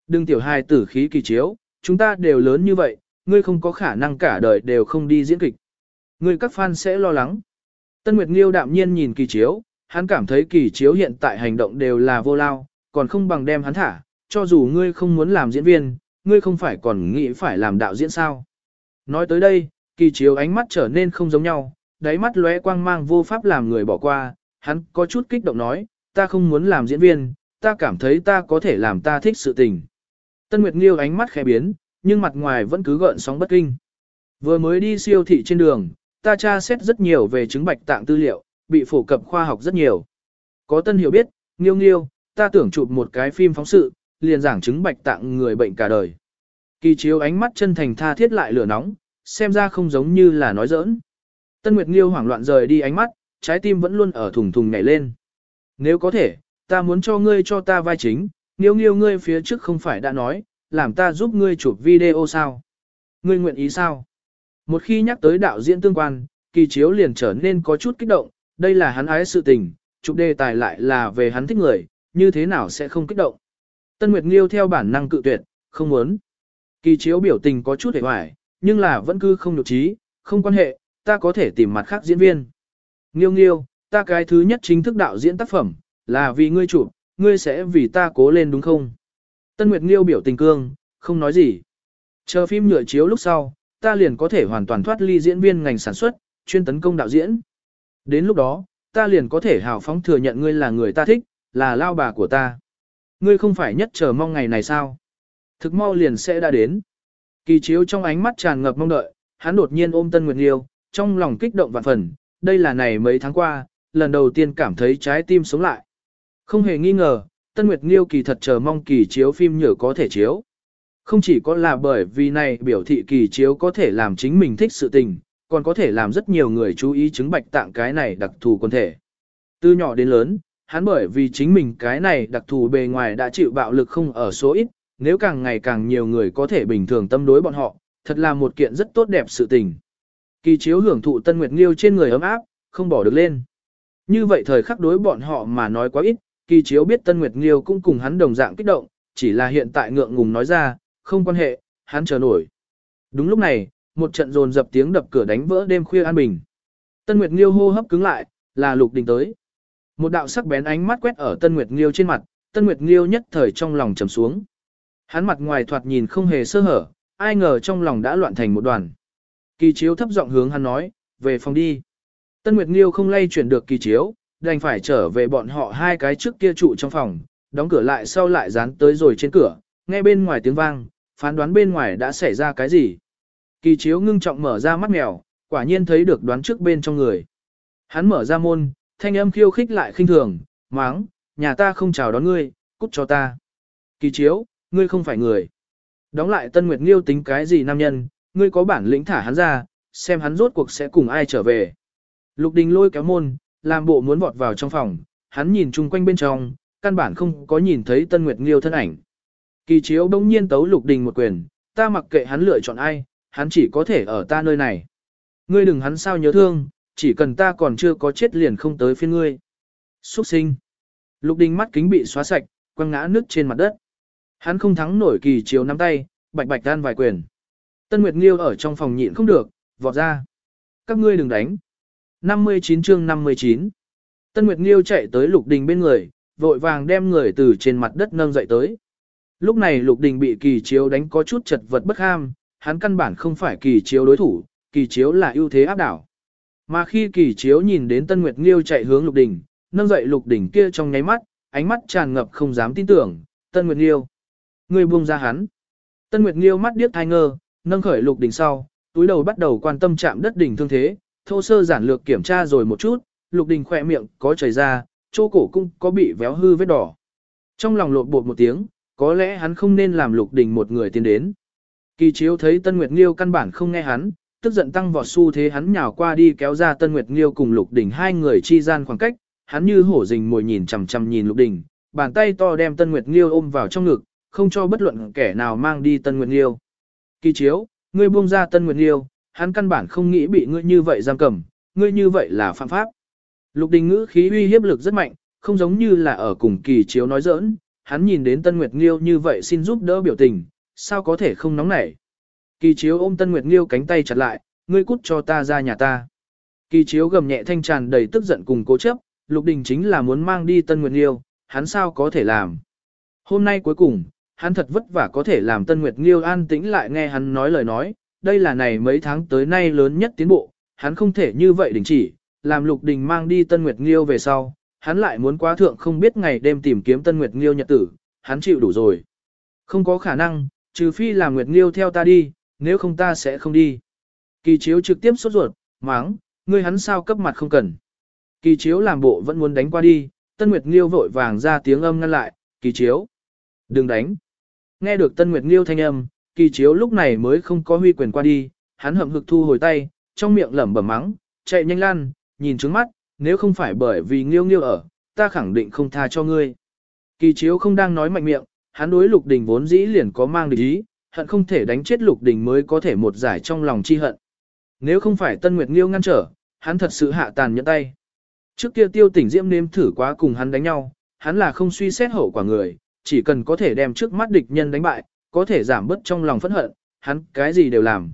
Đừng tiểu hài tử khí kỳ chiếu, chúng ta đều lớn như vậy, ngươi không có khả năng cả đời đều không đi diễn kịch. Ngươi các fan sẽ lo lắng. Tân Nguyệt Nghiêu đạm nhiên nhìn kỳ chiếu, hắn cảm thấy kỳ chiếu hiện tại hành động đều là vô lao, còn không bằng đem hắn thả, cho dù ngươi không muốn làm diễn viên, ngươi không phải còn nghĩ phải làm đạo diễn sao. Nói tới đây, kỳ chiếu ánh mắt trở nên không giống nhau, đáy mắt lóe quang mang vô pháp làm người bỏ qua, hắn có chút kích động nói, ta không muốn làm diễn viên, ta cảm thấy ta có thể làm ta thích sự tình. Tân Nguyệt Nghiêu ánh mắt khẽ biến, nhưng mặt ngoài vẫn cứ gợn sóng bất kinh. Vừa mới đi siêu thị trên đường, ta tra xét rất nhiều về chứng bạch tạng tư liệu, bị phổ cập khoa học rất nhiều. Có tân hiểu biết, nghiêu nghiêu, ta tưởng chụp một cái phim phóng sự, liền giảng chứng bạch tạng người bệnh cả đời. Kỳ chiếu ánh mắt chân thành tha thiết lại lửa nóng, xem ra không giống như là nói giỡn. Tân Nguyệt Nghiêu hoảng loạn rời đi ánh mắt, trái tim vẫn luôn ở thùng thùng nhảy lên. Nếu có thể, ta muốn cho ngươi cho ta vai chính, Nghiêu Nghiêu ngươi phía trước không phải đã nói, làm ta giúp ngươi chụp video sao? Ngươi nguyện ý sao? Một khi nhắc tới đạo diễn tương quan, kỳ chiếu liền trở nên có chút kích động, đây là hắn ái sự tình, chụp đề tài lại là về hắn thích người, như thế nào sẽ không kích động. Tân Nguyệt Nghiêu theo bản năng cự tuyệt, không muốn. Kỳ chiếu biểu tình có chút hề hoài, nhưng là vẫn cứ không nhục trí, không quan hệ, ta có thể tìm mặt khác diễn viên. Nghiêu nghiêu, ta cái thứ nhất chính thức đạo diễn tác phẩm, là vì ngươi chụp, ngươi sẽ vì ta cố lên đúng không? Tân Nguyệt Nghiêu biểu tình cương, không nói gì. Chờ phim nhựa chiếu lúc sau, ta liền có thể hoàn toàn thoát ly diễn viên ngành sản xuất, chuyên tấn công đạo diễn. Đến lúc đó, ta liền có thể hào phóng thừa nhận ngươi là người ta thích, là lao bà của ta. Ngươi không phải nhất chờ mong ngày này sao? Thực mau liền sẽ đã đến. Kỳ chiếu trong ánh mắt tràn ngập mong đợi, hắn đột nhiên ôm Tân Nguyệt Nghiêu, trong lòng kích động vạn phần, đây là này mấy tháng qua, lần đầu tiên cảm thấy trái tim sống lại. Không hề nghi ngờ, Tân Nguyệt Nghiêu kỳ thật chờ mong kỳ chiếu phim nhở có thể chiếu. Không chỉ có là bởi vì này biểu thị kỳ chiếu có thể làm chính mình thích sự tình, còn có thể làm rất nhiều người chú ý chứng bạch tạng cái này đặc thù quân thể. Từ nhỏ đến lớn, hắn bởi vì chính mình cái này đặc thù bề ngoài đã chịu bạo lực không ở số ít, nếu càng ngày càng nhiều người có thể bình thường tâm đối bọn họ, thật là một kiện rất tốt đẹp sự tình. Kỳ chiếu hưởng thụ Tân Nguyệt Nghiêu trên người ấm áp, không bỏ được lên. Như vậy thời khắc đối bọn họ mà nói quá ít, kỳ chiếu biết Tân Nguyệt Nghiêu cũng cùng hắn đồng dạng kích động, chỉ là hiện tại ngượng ngùng nói ra, không quan hệ, hắn chờ nổi. Đúng lúc này, một trận dồn dập tiếng đập cửa đánh vỡ đêm khuya an bình. Tân Nguyệt Nghiêu hô hấp cứng lại, là Lục Đình tới. Một đạo sắc bén ánh mắt quét ở Tân Nguyệt Nghiêu trên mặt, Tân Nguyệt Nghiêu nhất thời trong lòng trầm xuống. Hắn mặt ngoài thoạt nhìn không hề sơ hở, ai ngờ trong lòng đã loạn thành một đoàn. Kỳ chiếu thấp giọng hướng hắn nói, về phòng đi. Tân Nguyệt Nghiêu không lay chuyển được kỳ chiếu, đành phải trở về bọn họ hai cái trước kia trụ trong phòng, đóng cửa lại sau lại dán tới rồi trên cửa, nghe bên ngoài tiếng vang, phán đoán bên ngoài đã xảy ra cái gì. Kỳ chiếu ngưng trọng mở ra mắt mèo, quả nhiên thấy được đoán trước bên trong người. Hắn mở ra môn, thanh âm khiêu khích lại khinh thường, máng, nhà ta không chào đón ngươi, cút cho ta. Kỳ chiếu, ngươi không phải người. Đóng lại Tân Nguyệt Nghiêu tính cái gì nam nhân, ngươi có bản lĩnh thả hắn ra, xem hắn rốt cuộc sẽ cùng ai trở về. Lục Đình lôi kéo môn, làm bộ muốn vọt vào trong phòng, hắn nhìn chung quanh bên trong, căn bản không có nhìn thấy Tân Nguyệt Nghiêu thân ảnh. Kỳ chiếu đông nhiên tấu Lục Đình một quyền, ta mặc kệ hắn lựa chọn ai, hắn chỉ có thể ở ta nơi này. Ngươi đừng hắn sao nhớ thương, chỉ cần ta còn chưa có chết liền không tới phiên ngươi. Xuất sinh. Lục Đình mắt kính bị xóa sạch, quăng ngã nước trên mặt đất. Hắn không thắng nổi kỳ chiếu nắm tay, bạch bạch đan vài quyền. Tân Nguyệt Nghiêu ở trong phòng nhịn không được, vọt ra. Các ngươi đừng đánh. 59 chương 59. Tân Nguyệt Nghiêu chạy tới Lục Đình bên người, vội vàng đem người từ trên mặt đất nâng dậy tới. Lúc này Lục Đình bị kỳ chiếu đánh có chút chật vật bất ham, hắn căn bản không phải kỳ chiếu đối thủ, kỳ chiếu là ưu thế áp đảo. Mà khi kỳ chiếu nhìn đến Tân Nguyệt Nghiêu chạy hướng Lục Đình, nâng dậy Lục Đình kia trong nháy mắt, ánh mắt tràn ngập không dám tin tưởng, Tân Nguyệt Nghiêu. Người buông ra hắn. Tân Nguyệt Nghiêu mắt điếc thai ngơ, nâng khởi lục đình sau, túi đầu bắt đầu quan tâm chạm đất đỉnh thương thế, thô sơ giản lược kiểm tra rồi một chút, lục đình khỏe miệng có chảy ra, chỗ cổ cũng có bị véo hư vết đỏ. Trong lòng lột bột một tiếng, có lẽ hắn không nên làm lục đỉnh một người tiến đến. Kỳ chiếu thấy Tân Nguyệt Nghiêu căn bản không nghe hắn, tức giận tăng vọt xu thế hắn nhào qua đi kéo ra Tân Nguyệt Nghiêu cùng lục đỉnh hai người chi gian khoảng cách, hắn như hổ rình mồi nhìn chằm chằm nhìn lục đỉnh, bàn tay to đem Tân Nguyệt Nghiêu ôm vào trong ngực, không cho bất luận kẻ nào mang đi Tân Nguyệt Liêu. Kỳ chiếu, ngươi buông ra Tân Nguyệt Liêu, hắn căn bản không nghĩ bị ngươi như vậy giam cầm, ngươi như vậy là phạm pháp. Lục đình ngữ khí uy hiếp lực rất mạnh, không giống như là ở cùng kỳ chiếu nói giỡn, hắn nhìn đến Tân Nguyệt Nghiêu như vậy xin giúp đỡ biểu tình, sao có thể không nóng nảy. Kỳ chiếu ôm Tân Nguyệt Nghiêu cánh tay chặt lại, ngươi cút cho ta ra nhà ta. Kỳ chiếu gầm nhẹ thanh tràn đầy tức giận cùng cố chấp, Lục Đình chính là muốn mang đi Tân Nguyệt Nghiêu, hắn sao có thể làm. Hôm nay cuối cùng, hắn thật vất vả có thể làm Tân Nguyệt Nghiêu an tĩnh lại nghe hắn nói lời nói, đây là này mấy tháng tới nay lớn nhất tiến bộ, hắn không thể như vậy đình chỉ, làm Lục Đình mang đi Tân Nguyệt Nghiêu về sau, hắn lại muốn quá thượng không biết ngày đêm tìm kiếm Tân Nguyệt Nghiêu nhật tử, hắn chịu đủ rồi. Không có khả năng, trừ phi là Nguyệt Nghiêu theo ta đi, nếu không ta sẽ không đi. Kỳ chiếu trực tiếp sốt ruột, máng, ngươi hắn sao cấp mặt không cần. Kỳ chiếu làm bộ vẫn muốn đánh qua đi, Tân Nguyệt Nghiêu vội vàng ra tiếng âm ngăn lại, kỳ chiếu. Đừng đánh. Nghe được Tân Nguyệt Nghiêu thanh âm, kỳ chiếu lúc này mới không có huy quyền qua đi, hắn hậm hực thu hồi tay, trong miệng lẩm bẩm mắng, chạy nhanh lan, nhìn trứng mắt, nếu không phải bởi vì nghiêu nghiêu ở, ta khẳng định không tha cho ngươi. Kỳ chiếu không đang nói mạnh miệng, hắn đối lục đình vốn dĩ liền có mang địch ý, hận không thể đánh chết lục đình mới có thể một giải trong lòng chi hận. Nếu không phải Tân Nguyệt Nghiêu ngăn trở, hắn thật sự hạ tàn nhẫn tay. Trước kia tiêu tỉnh diễm nếm thử quá cùng hắn đánh nhau, hắn là không suy xét hậu quả người, chỉ cần có thể đem trước mắt địch nhân đánh bại, có thể giảm bớt trong lòng phẫn hận, hắn cái gì đều làm.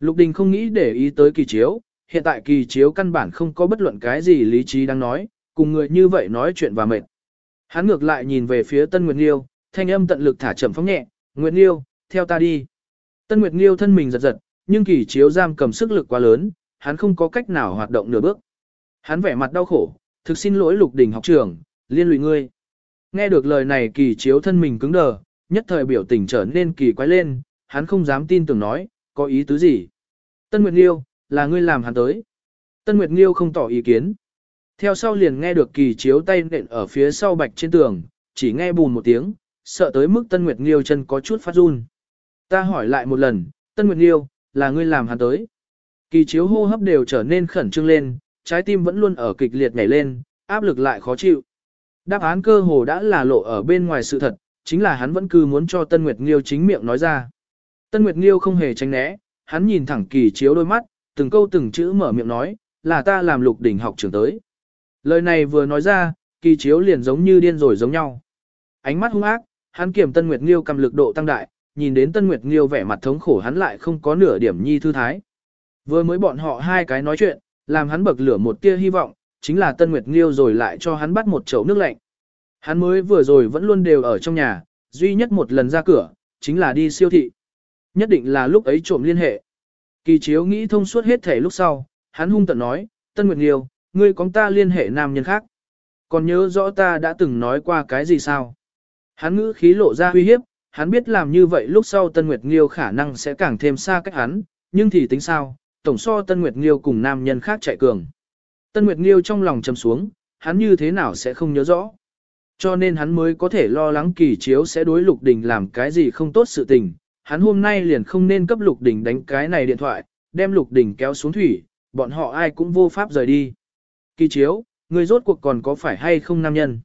Lục Đình không nghĩ để ý tới kỳ chiếu, hiện tại kỳ chiếu căn bản không có bất luận cái gì lý trí đang nói, cùng người như vậy nói chuyện và mệt. Hắn ngược lại nhìn về phía Tân Nguyệt Nghiêu, thanh âm tận lực thả chậm phóng nhẹ, Nguyệt Nghiêu, theo ta đi. Tân Nguyệt Nghiêu thân mình giật giật, nhưng kỳ chiếu giam cầm sức lực quá lớn, hắn không có cách nào hoạt động nửa bước. Hắn vẻ mặt đau khổ, thực xin lỗi Lục Đình học trưởng, liên lụy ngươi. Nghe được lời này kỳ chiếu thân mình cứng đờ, nhất thời biểu tình trở nên kỳ quái lên, hắn không dám tin tưởng nói, có ý tứ gì. Tân Nguyệt Nghiêu, là ngươi làm hắn tới. Tân Nguyệt Nghiêu không tỏ ý kiến. Theo sau liền nghe được kỳ chiếu tay nện ở phía sau bạch trên tường, chỉ nghe bùn một tiếng, sợ tới mức Tân Nguyệt Nghiêu chân có chút phát run. Ta hỏi lại một lần, Tân Nguyệt Nghiêu, là ngươi làm hắn tới. Kỳ chiếu hô hấp đều trở nên khẩn trương lên, trái tim vẫn luôn ở kịch liệt nhảy lên, áp lực lại khó chịu. Đáp án cơ hồ đã là lộ ở bên ngoài sự thật, chính là hắn vẫn cứ muốn cho Tân Nguyệt Nghiêu chính miệng nói ra. Tân Nguyệt Nghiêu không hề tránh né, hắn nhìn thẳng kỳ chiếu đôi mắt, từng câu từng chữ mở miệng nói, là ta làm lục đỉnh học trưởng tới. Lời này vừa nói ra, kỳ chiếu liền giống như điên rồi giống nhau. Ánh mắt hung ác, hắn kiểm Tân Nguyệt Nghiêu cầm lực độ tăng đại, nhìn đến Tân Nguyệt Nghiêu vẻ mặt thống khổ hắn lại không có nửa điểm nhi thư thái. Vừa mới bọn họ hai cái nói chuyện, làm hắn bậc lửa một tia hy vọng, chính là Tân Nguyệt Nghiêu rồi lại cho hắn bắt một chậu nước lạnh. Hắn mới vừa rồi vẫn luôn đều ở trong nhà, duy nhất một lần ra cửa, chính là đi siêu thị. Nhất định là lúc ấy trộm liên hệ. Kỳ chiếu nghĩ thông suốt hết thể lúc sau, hắn hung tận nói, Tân Nguyệt Nghiêu, ngươi có ta liên hệ nam nhân khác. Còn nhớ rõ ta đã từng nói qua cái gì sao? Hắn ngữ khí lộ ra uy hiếp, hắn biết làm như vậy lúc sau Tân Nguyệt Nghiêu khả năng sẽ càng thêm xa cách hắn, nhưng thì tính sao, tổng so Tân Nguyệt Nghiêu cùng nam nhân khác chạy cường. Tân Nguyệt Nghiêu trong lòng trầm xuống, hắn như thế nào sẽ không nhớ rõ. Cho nên hắn mới có thể lo lắng kỳ chiếu sẽ đối Lục Đình làm cái gì không tốt sự tình. Hắn hôm nay liền không nên cấp Lục Đình đánh cái này điện thoại, đem Lục Đình kéo xuống thủy, bọn họ ai cũng vô pháp rời đi. Kỳ chiếu, người rốt cuộc còn có phải hay không nam nhân?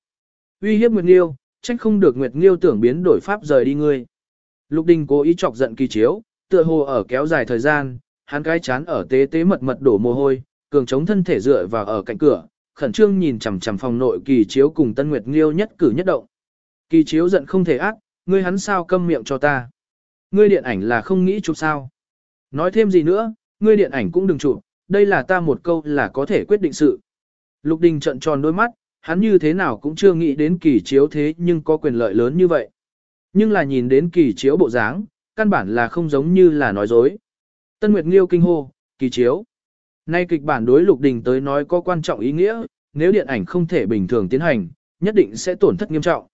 Uy hiếp Nguyệt Nghiêu, trách không được Nguyệt Nghiêu tưởng biến đổi pháp rời đi ngươi. Lục Đình cố ý chọc giận kỳ chiếu, tựa hồ ở kéo dài thời gian, hắn cái chán ở tế tế mật mật đổ mồ hôi, cường chống thân thể dựa vào ở cạnh cửa, khẩn trương nhìn chằm chằm phòng nội kỳ chiếu cùng Tân Nguyệt Nghiêu nhất cử nhất động. Kỳ chiếu giận không thể ác, ngươi hắn sao câm miệng cho ta. Ngươi điện ảnh là không nghĩ chụp sao. Nói thêm gì nữa, ngươi điện ảnh cũng đừng chụp, đây là ta một câu là có thể quyết định sự. Lục Đình trận tròn đôi mắt, hắn như thế nào cũng chưa nghĩ đến kỳ chiếu thế nhưng có quyền lợi lớn như vậy. Nhưng là nhìn đến kỳ chiếu bộ dáng, căn bản là không giống như là nói dối. Tân Nguyệt Nghiêu kinh hô, kỳ chiếu. Nay kịch bản đối Lục Đình tới nói có quan trọng ý nghĩa, nếu điện ảnh không thể bình thường tiến hành, nhất định sẽ tổn thất nghiêm trọng.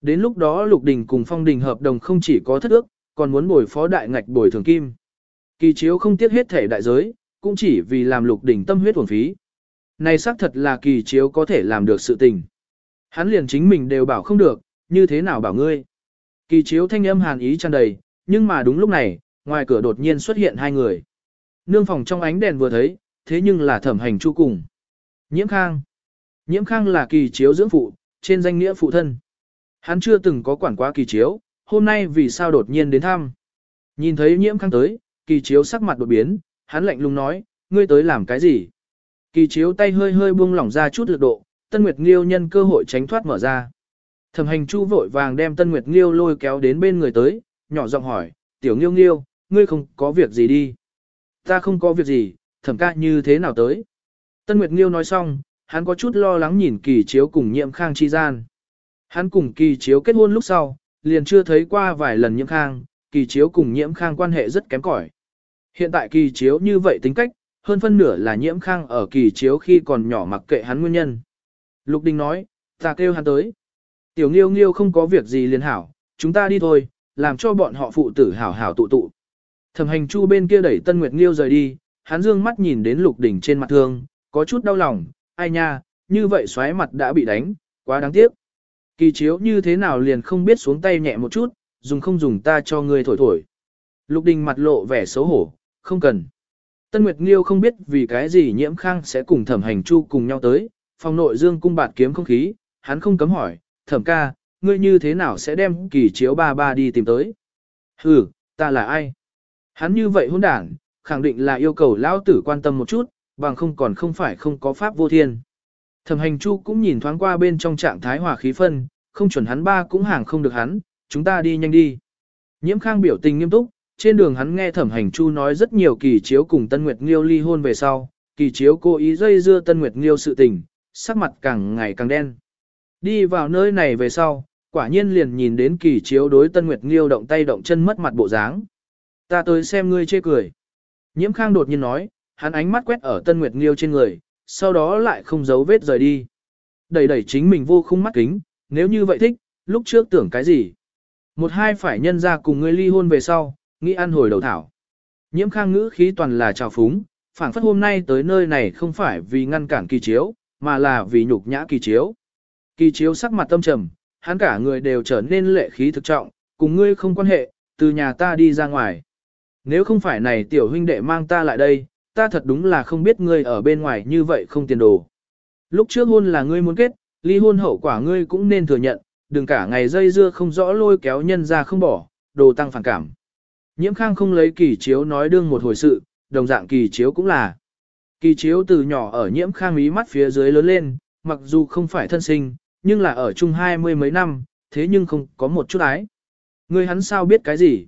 Đến lúc đó Lục Đình cùng Phong Đình hợp đồng không chỉ có thất ước, còn muốn bồi phó đại ngạch bồi thường kim. Kỳ chiếu không tiếc hết thể đại giới, cũng chỉ vì làm Lục đỉnh tâm huyết uổng phí. Này xác thật là kỳ chiếu có thể làm được sự tình. Hắn liền chính mình đều bảo không được, như thế nào bảo ngươi. Kỳ chiếu thanh âm hàn ý tràn đầy, nhưng mà đúng lúc này, ngoài cửa đột nhiên xuất hiện hai người. Nương phòng trong ánh đèn vừa thấy, thế nhưng là thẩm hành chu cùng. Nhiễm khang. Nhiễm khang là kỳ chiếu dưỡng phụ, trên danh nghĩa phụ thân. Hắn chưa từng có quản quá kỳ chiếu, hôm nay vì sao đột nhiên đến thăm. Nhìn thấy nhiễm khang tới, kỳ chiếu sắc mặt đột biến, hắn lạnh lùng nói, ngươi tới làm cái gì? Kỳ chiếu tay hơi hơi buông lỏng ra chút lực độ, Tân Nguyệt Nghiêu nhân cơ hội tránh thoát mở ra. Thẩm hành chu vội vàng đem Tân Nguyệt Nghiêu lôi kéo đến bên người tới, nhỏ giọng hỏi, tiểu Nghiêu Nghiêu, ngươi không có việc gì đi. Ta không có việc gì, thẩm ca như thế nào tới. Tân Nguyệt Nghiêu nói xong, hắn có chút lo lắng nhìn kỳ chiếu cùng nhiễm khang chi gian. Hắn cùng kỳ chiếu kết hôn lúc sau, liền chưa thấy qua vài lần nhiễm khang, kỳ chiếu cùng nhiễm khang quan hệ rất kém cỏi. Hiện tại kỳ chiếu như vậy tính cách, hơn phân nửa là nhiễm khang ở kỳ chiếu khi còn nhỏ mặc kệ hắn nguyên nhân. Lục Đình nói, ta kêu hắn tới. Tiểu Nghiêu Nghiêu không có việc gì liền hảo, chúng ta đi thôi, làm cho bọn họ phụ tử hảo hảo tụ tụ. Thẩm hành chu bên kia đẩy Tân Nguyệt Nghiêu rời đi, hắn dương mắt nhìn đến Lục Đình trên mặt thương, có chút đau lòng, ai nha, như vậy xoáy mặt đã bị đánh, quá đáng tiếc. Kỳ chiếu như thế nào liền không biết xuống tay nhẹ một chút, dùng không dùng ta cho ngươi thổi thổi. Lục Đình mặt lộ vẻ xấu hổ, không cần. Tân Nguyệt Nghiêu không biết vì cái gì nhiễm khang sẽ cùng thẩm hành chu cùng nhau tới, phòng nội dương cung bạt kiếm không khí, hắn không cấm hỏi, thẩm ca, ngươi như thế nào sẽ đem kỳ chiếu ba ba đi tìm tới? Ừ, ta là ai? Hắn như vậy hôn đảng, khẳng định là yêu cầu lão tử quan tâm một chút, bằng không còn không phải không có pháp vô thiên. Thẩm hành chu cũng nhìn thoáng qua bên trong trạng thái hòa khí phân, không chuẩn hắn ba cũng hàng không được hắn, chúng ta đi nhanh đi. Nhiễm khang biểu tình nghiêm túc, trên đường hắn nghe thẩm hành chu nói rất nhiều kỳ chiếu cùng Tân Nguyệt Nghiêu ly hôn về sau, kỳ chiếu cố ý dây dưa Tân Nguyệt Nghiêu sự tình, sắc mặt càng ngày càng đen. Đi vào nơi này về sau, quả nhiên liền nhìn đến kỳ chiếu đối Tân Nguyệt Nghiêu động tay động chân mất mặt bộ dáng. Ta tới xem ngươi chê cười. Nhiễm khang đột nhiên nói, hắn ánh mắt quét ở Tân Nguyệt Nghiêu trên người, sau đó lại không giấu vết rời đi. Đẩy đẩy chính mình vô khung mắt kính, nếu như vậy thích, lúc trước tưởng cái gì? Một hai phải nhân ra cùng ngươi ly hôn về sau, nghĩ ăn hồi đầu thảo. Nhiễm khang ngữ khí toàn là trào phúng, phảng phất hôm nay tới nơi này không phải vì ngăn cản kỳ chiếu, mà là vì nhục nhã kỳ chiếu. Kỳ chiếu sắc mặt tâm trầm, hắn cả người đều trở nên lệ khí thực trọng, cùng ngươi không quan hệ, từ nhà ta đi ra ngoài. Nếu không phải này tiểu huynh đệ mang ta lại đây, ta thật đúng là không biết ngươi ở bên ngoài như vậy không tiền đồ. Lúc trước hôn là ngươi muốn kết, ly hôn hậu quả ngươi cũng nên thừa nhận, đừng cả ngày dây dưa không rõ lôi kéo nhân ra không bỏ, đồ tăng phản cảm. Nhiễm khang không lấy kỳ chiếu nói đương một hồi sự, đồng dạng kỳ chiếu cũng là. Kỳ chiếu từ nhỏ ở nhiễm khang mí mắt phía dưới lớn lên, mặc dù không phải thân sinh, nhưng là ở chung hai mươi mấy năm, thế nhưng không có một chút ái. Ngươi hắn sao biết cái gì?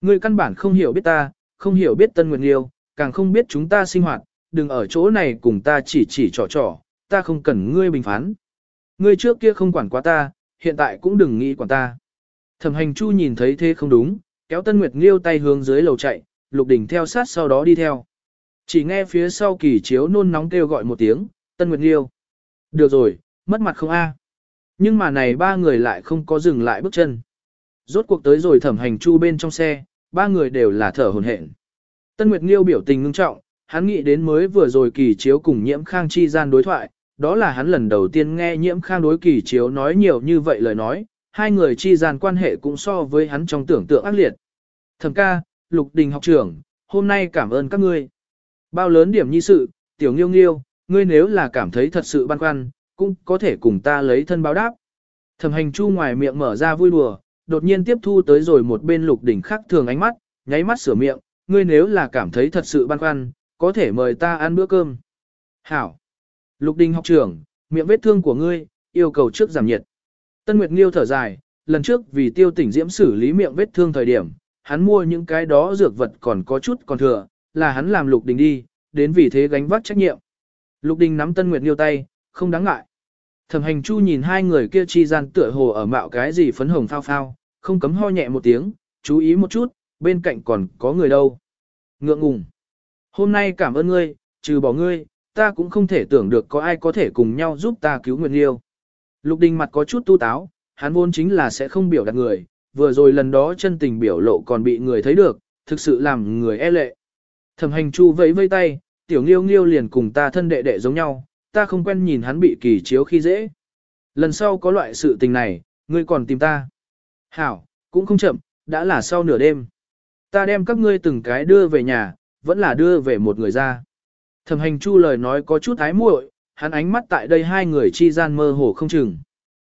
Ngươi căn bản không hiểu biết ta, không hiểu biết Tân Nguyệt Liêu, càng không biết chúng ta sinh hoạt, đừng ở chỗ này cùng ta chỉ chỉ trò trò, ta không cần ngươi bình phán. Ngươi trước kia không quản quá ta, hiện tại cũng đừng nghĩ quản ta. Thẩm hành chu nhìn thấy thế không đúng, kéo Tân Nguyệt Nghiêu tay hướng dưới lầu chạy, Lục Đình theo sát sau đó đi theo. Chỉ nghe phía sau kỳ chiếu nôn nóng kêu gọi một tiếng, Tân Nguyệt Nghiêu. Được rồi, mất mặt không a. Nhưng mà này ba người lại không có dừng lại bước chân. Rốt cuộc tới rồi thẩm hành chu bên trong xe, ba người đều là thở hồn hển. Tân Nguyệt Nghiêu biểu tình ngưng trọng, hắn nghĩ đến mới vừa rồi kỳ chiếu cùng nhiễm khang chi gian đối thoại, đó là hắn lần đầu tiên nghe nhiễm khang đối kỳ chiếu nói nhiều như vậy lời nói, hai người chi gian quan hệ cũng so với hắn trong tưởng tượng ác liệt. Thẩm ca, lục đình học trưởng, hôm nay cảm ơn các ngươi. Bao lớn điểm nhi sự, tiểu nghiêu nghiêu, ngươi nếu là cảm thấy thật sự băn khoăn, cũng có thể cùng ta lấy thân báo đáp. Thẩm hành chu ngoài miệng mở ra vui đùa, đột nhiên tiếp thu tới rồi một bên lục đỉnh khác thường ánh mắt, nháy mắt sửa miệng, ngươi nếu là cảm thấy thật sự băn khoăn, có thể mời ta ăn bữa cơm. Hảo. Lục Đình học trưởng, miệng vết thương của ngươi, yêu cầu trước giảm nhiệt. Tân Nguyệt Nghiêu thở dài, lần trước vì tiêu tỉnh diễm xử lý miệng vết thương thời điểm, hắn mua những cái đó dược vật còn có chút còn thừa, là hắn làm lục đình đi, đến vì thế gánh vác trách nhiệm. Lục đình nắm Tân Nguyệt Nghiêu tay, không đáng ngại. Thẩm hành chu nhìn hai người kia chi gian tựa hồ ở mạo cái gì phấn hồng phao phao, không cấm ho nhẹ một tiếng, chú ý một chút, bên cạnh còn có người đâu. Ngượng ngùng. Hôm nay cảm ơn ngươi, trừ bỏ ngươi, ta cũng không thể tưởng được có ai có thể cùng nhau giúp ta cứu Nguyệt Liêu. Lục Đình mặt có chút tu táo, hắn vốn chính là sẽ không biểu đạt người, vừa rồi lần đó chân tình biểu lộ còn bị người thấy được, thực sự làm người e lệ. Thẩm hành chu vẫy vây tay, tiểu nghiêu nghiêu liền cùng ta thân đệ đệ giống nhau, ta không quen nhìn hắn bị kỳ chiếu khi dễ. Lần sau có loại sự tình này, ngươi còn tìm ta. Hảo, cũng không chậm, đã là sau nửa đêm. Ta đem các ngươi từng cái đưa về nhà, vẫn là đưa về một người ra. Thẩm hành chu lời nói có chút ái muội, hắn ánh mắt tại đây hai người chi gian mơ hồ không chừng.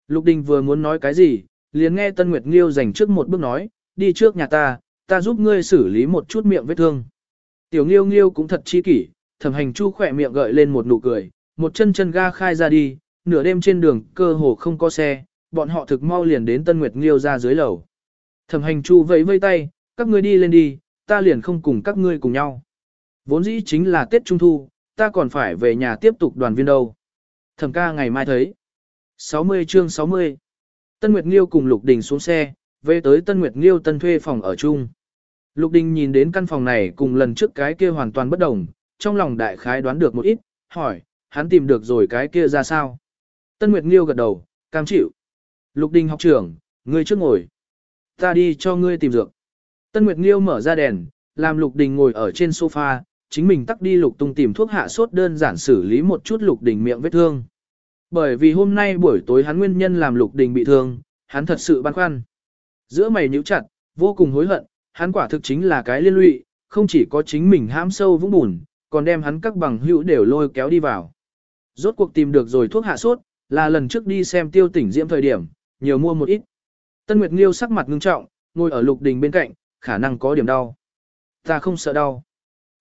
Lục Đình vừa muốn nói cái gì, liền nghe Tân Nguyệt Nghiêu dành trước một bước nói, đi trước nhà ta, ta giúp ngươi xử lý một chút miệng vết thương. Tiểu Nghiêu Nghiêu cũng thật chi kỷ, thẩm hành chu khỏe miệng gợi lên một nụ cười, một chân chân ga khai ra đi, nửa đêm trên đường cơ hồ không có xe, bọn họ thực mau liền đến Tân Nguyệt Nghiêu ra dưới lầu. Thẩm hành chu vẫy vây tay, các ngươi đi lên đi, ta liền không cùng các ngươi cùng nhau. Vốn dĩ chính là Tết Trung Thu, ta còn phải về nhà tiếp tục đoàn viên đâu. Thẩm ca ngày mai thấy. 60 chương 60 Tân Nguyệt Nghiêu cùng Lục Đình xuống xe, về tới Tân Nguyệt Nghiêu tân thuê phòng ở chung. Lục Đình nhìn đến căn phòng này cùng lần trước cái kia hoàn toàn bất đồng, trong lòng đại khái đoán được một ít, hỏi, hắn tìm được rồi cái kia ra sao? Tân Nguyệt Nghiêu gật đầu, cam chịu. Lục Đình học trưởng, ngươi trước ngồi. Ta đi cho ngươi tìm dược. Tân Nguyệt Nghiêu mở ra đèn, làm Lục Đình ngồi ở trên sofa, chính mình tắt đi Lục Tung tìm thuốc hạ sốt đơn giản xử lý một chút Lục Đình miệng vết thương. Bởi vì hôm nay buổi tối hắn nguyên nhân làm Lục Đình bị thương, hắn thật sự băn khoăn. Giữa mày nhíu chặt, vô cùng hối hận, Hắn quả thực chính là cái liên lụy, không chỉ có chính mình hãm sâu vũng bùn, còn đem hắn các bằng hữu đều lôi kéo đi vào. Rốt cuộc tìm được rồi thuốc hạ sốt, là lần trước đi xem tiêu tỉnh diễm thời điểm, nhiều mua một ít. Tân Nguyệt Nghiêu sắc mặt ngưng trọng, ngồi ở Lục Đình bên cạnh, khả năng có điểm đau. Ta không sợ đau.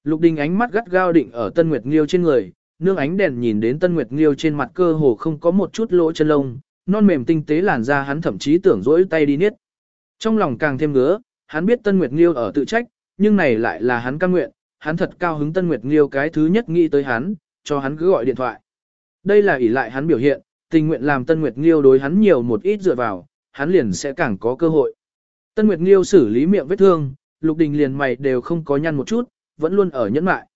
Lục Đình ánh mắt gắt gao định ở Tân Nguyệt Nghiêu trên người, nương ánh đèn nhìn đến Tân Nguyệt Nghiêu trên mặt cơ hồ không có một chút lỗ chân lông, non mềm tinh tế làn da hắn thậm chí tưởng rỗi tay đi niết. Trong lòng càng thêm ngứa, hắn biết Tân Nguyệt Nghiêu ở tự trách, nhưng này lại là hắn cam nguyện, hắn thật cao hứng Tân Nguyệt Nghiêu cái thứ nhất nghĩ tới hắn, cho hắn cứ gọi điện thoại. Đây là ỷ lại hắn biểu hiện, tình nguyện làm Tân Nguyệt Nghiêu đối hắn nhiều một ít dựa vào, hắn liền sẽ càng có cơ hội. Tân Nguyệt Nghiêu xử lý miệng vết thương, Lục Đình liền mày đều không có nhăn một chút, vẫn luôn ở nhẫn mại.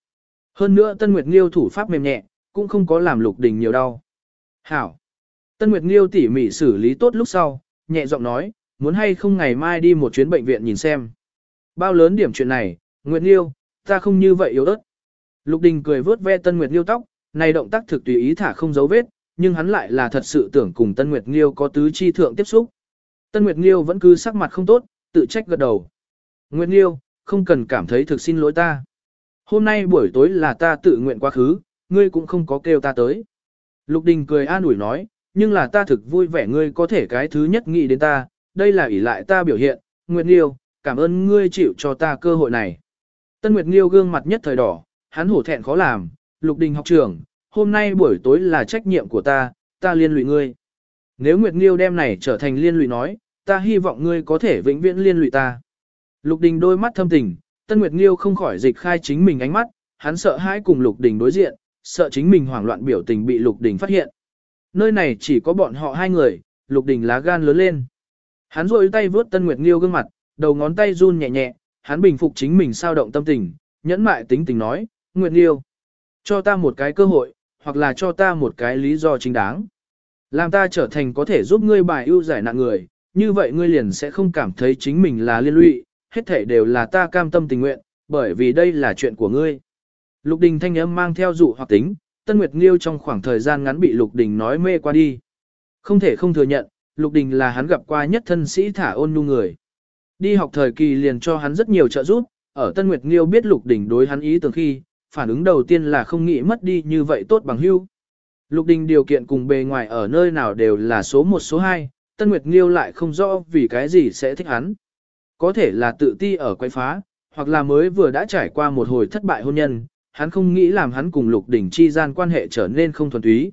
Hơn nữa Tân Nguyệt Nghiêu thủ pháp mềm nhẹ, cũng không có làm Lục Đình nhiều đau. Hảo! Tân Nguyệt Nghiêu tỉ mỉ xử lý tốt lúc sau, nhẹ giọng nói, muốn hay không ngày mai đi một chuyến bệnh viện nhìn xem. Bao lớn điểm chuyện này, Nguyệt Nghiêu, ta không như vậy yếu ớt. Lục Đình cười vớt ve Tân Nguyệt Nghiêu tóc, này động tác thực tùy ý thả không dấu vết, nhưng hắn lại là thật sự tưởng cùng Tân Nguyệt Nghiêu có tứ chi thượng tiếp xúc. Tân Nguyệt Nghiêu vẫn cứ sắc mặt không tốt, tự trách gật đầu. Nguyệt Nghiêu, không cần cảm thấy thực xin lỗi ta. Hôm nay buổi tối là ta tự nguyện quá khứ, ngươi cũng không có kêu ta tới. Lục Đình cười an ủi nói, nhưng là ta thực vui vẻ ngươi có thể cái thứ nhất nghĩ đến ta, đây là ỷ lại ta biểu hiện, Nguyệt Nghiêu, cảm ơn ngươi chịu cho ta cơ hội này. Tân Nguyệt Nghiêu gương mặt nhất thời đỏ, hắn hổ thẹn khó làm, Lục Đình học trưởng, hôm nay buổi tối là trách nhiệm của ta, ta liên lụy ngươi. Nếu Nguyệt Nghiêu đem này trở thành liên lụy nói, ta hy vọng ngươi có thể vĩnh viễn liên lụy ta. Lục Đình đôi mắt thâm tình, Tân Nguyệt Nghiêu không khỏi dịch khai chính mình ánh mắt, hắn sợ hãi cùng Lục Đình đối diện, sợ chính mình hoảng loạn biểu tình bị Lục Đình phát hiện. Nơi này chỉ có bọn họ hai người, Lục Đình lá gan lớn lên. Hắn rôi tay vướt Tân Nguyệt Nghiêu gương mặt, đầu ngón tay run nhẹ nhẹ, hắn bình phục chính mình sao động tâm tình, nhẫn mại tính tình nói, Nguyệt Nghiêu, cho ta một cái cơ hội, hoặc là cho ta một cái lý do chính đáng. Làm ta trở thành có thể giúp ngươi bài ưu giải nạn người, như vậy ngươi liền sẽ không cảm thấy chính mình là liên lụy, hết thể đều là ta cam tâm tình nguyện, bởi vì đây là chuyện của ngươi. Lục Đình thanh âm mang theo dụ hoặc tính, Tân Nguyệt Nghiêu trong khoảng thời gian ngắn bị Lục Đình nói mê qua đi. Không thể không thừa nhận, Lục Đình là hắn gặp qua nhất thân sĩ thả ôn nhu người. Đi học thời kỳ liền cho hắn rất nhiều trợ giúp, ở Tân Nguyệt Nghiêu biết Lục Đình đối hắn ý tưởng khi, phản ứng đầu tiên là không nghĩ mất đi như vậy tốt bằng hưu. Lục Đình điều kiện cùng bề ngoài ở nơi nào đều là số 1 số 2, Tân Nguyệt Nghiêu lại không rõ vì cái gì sẽ thích hắn. Có thể là tự ti ở quay phá, hoặc là mới vừa đã trải qua một hồi thất bại hôn nhân, hắn không nghĩ làm hắn cùng Lục Đình chi gian quan hệ trở nên không thuần túy.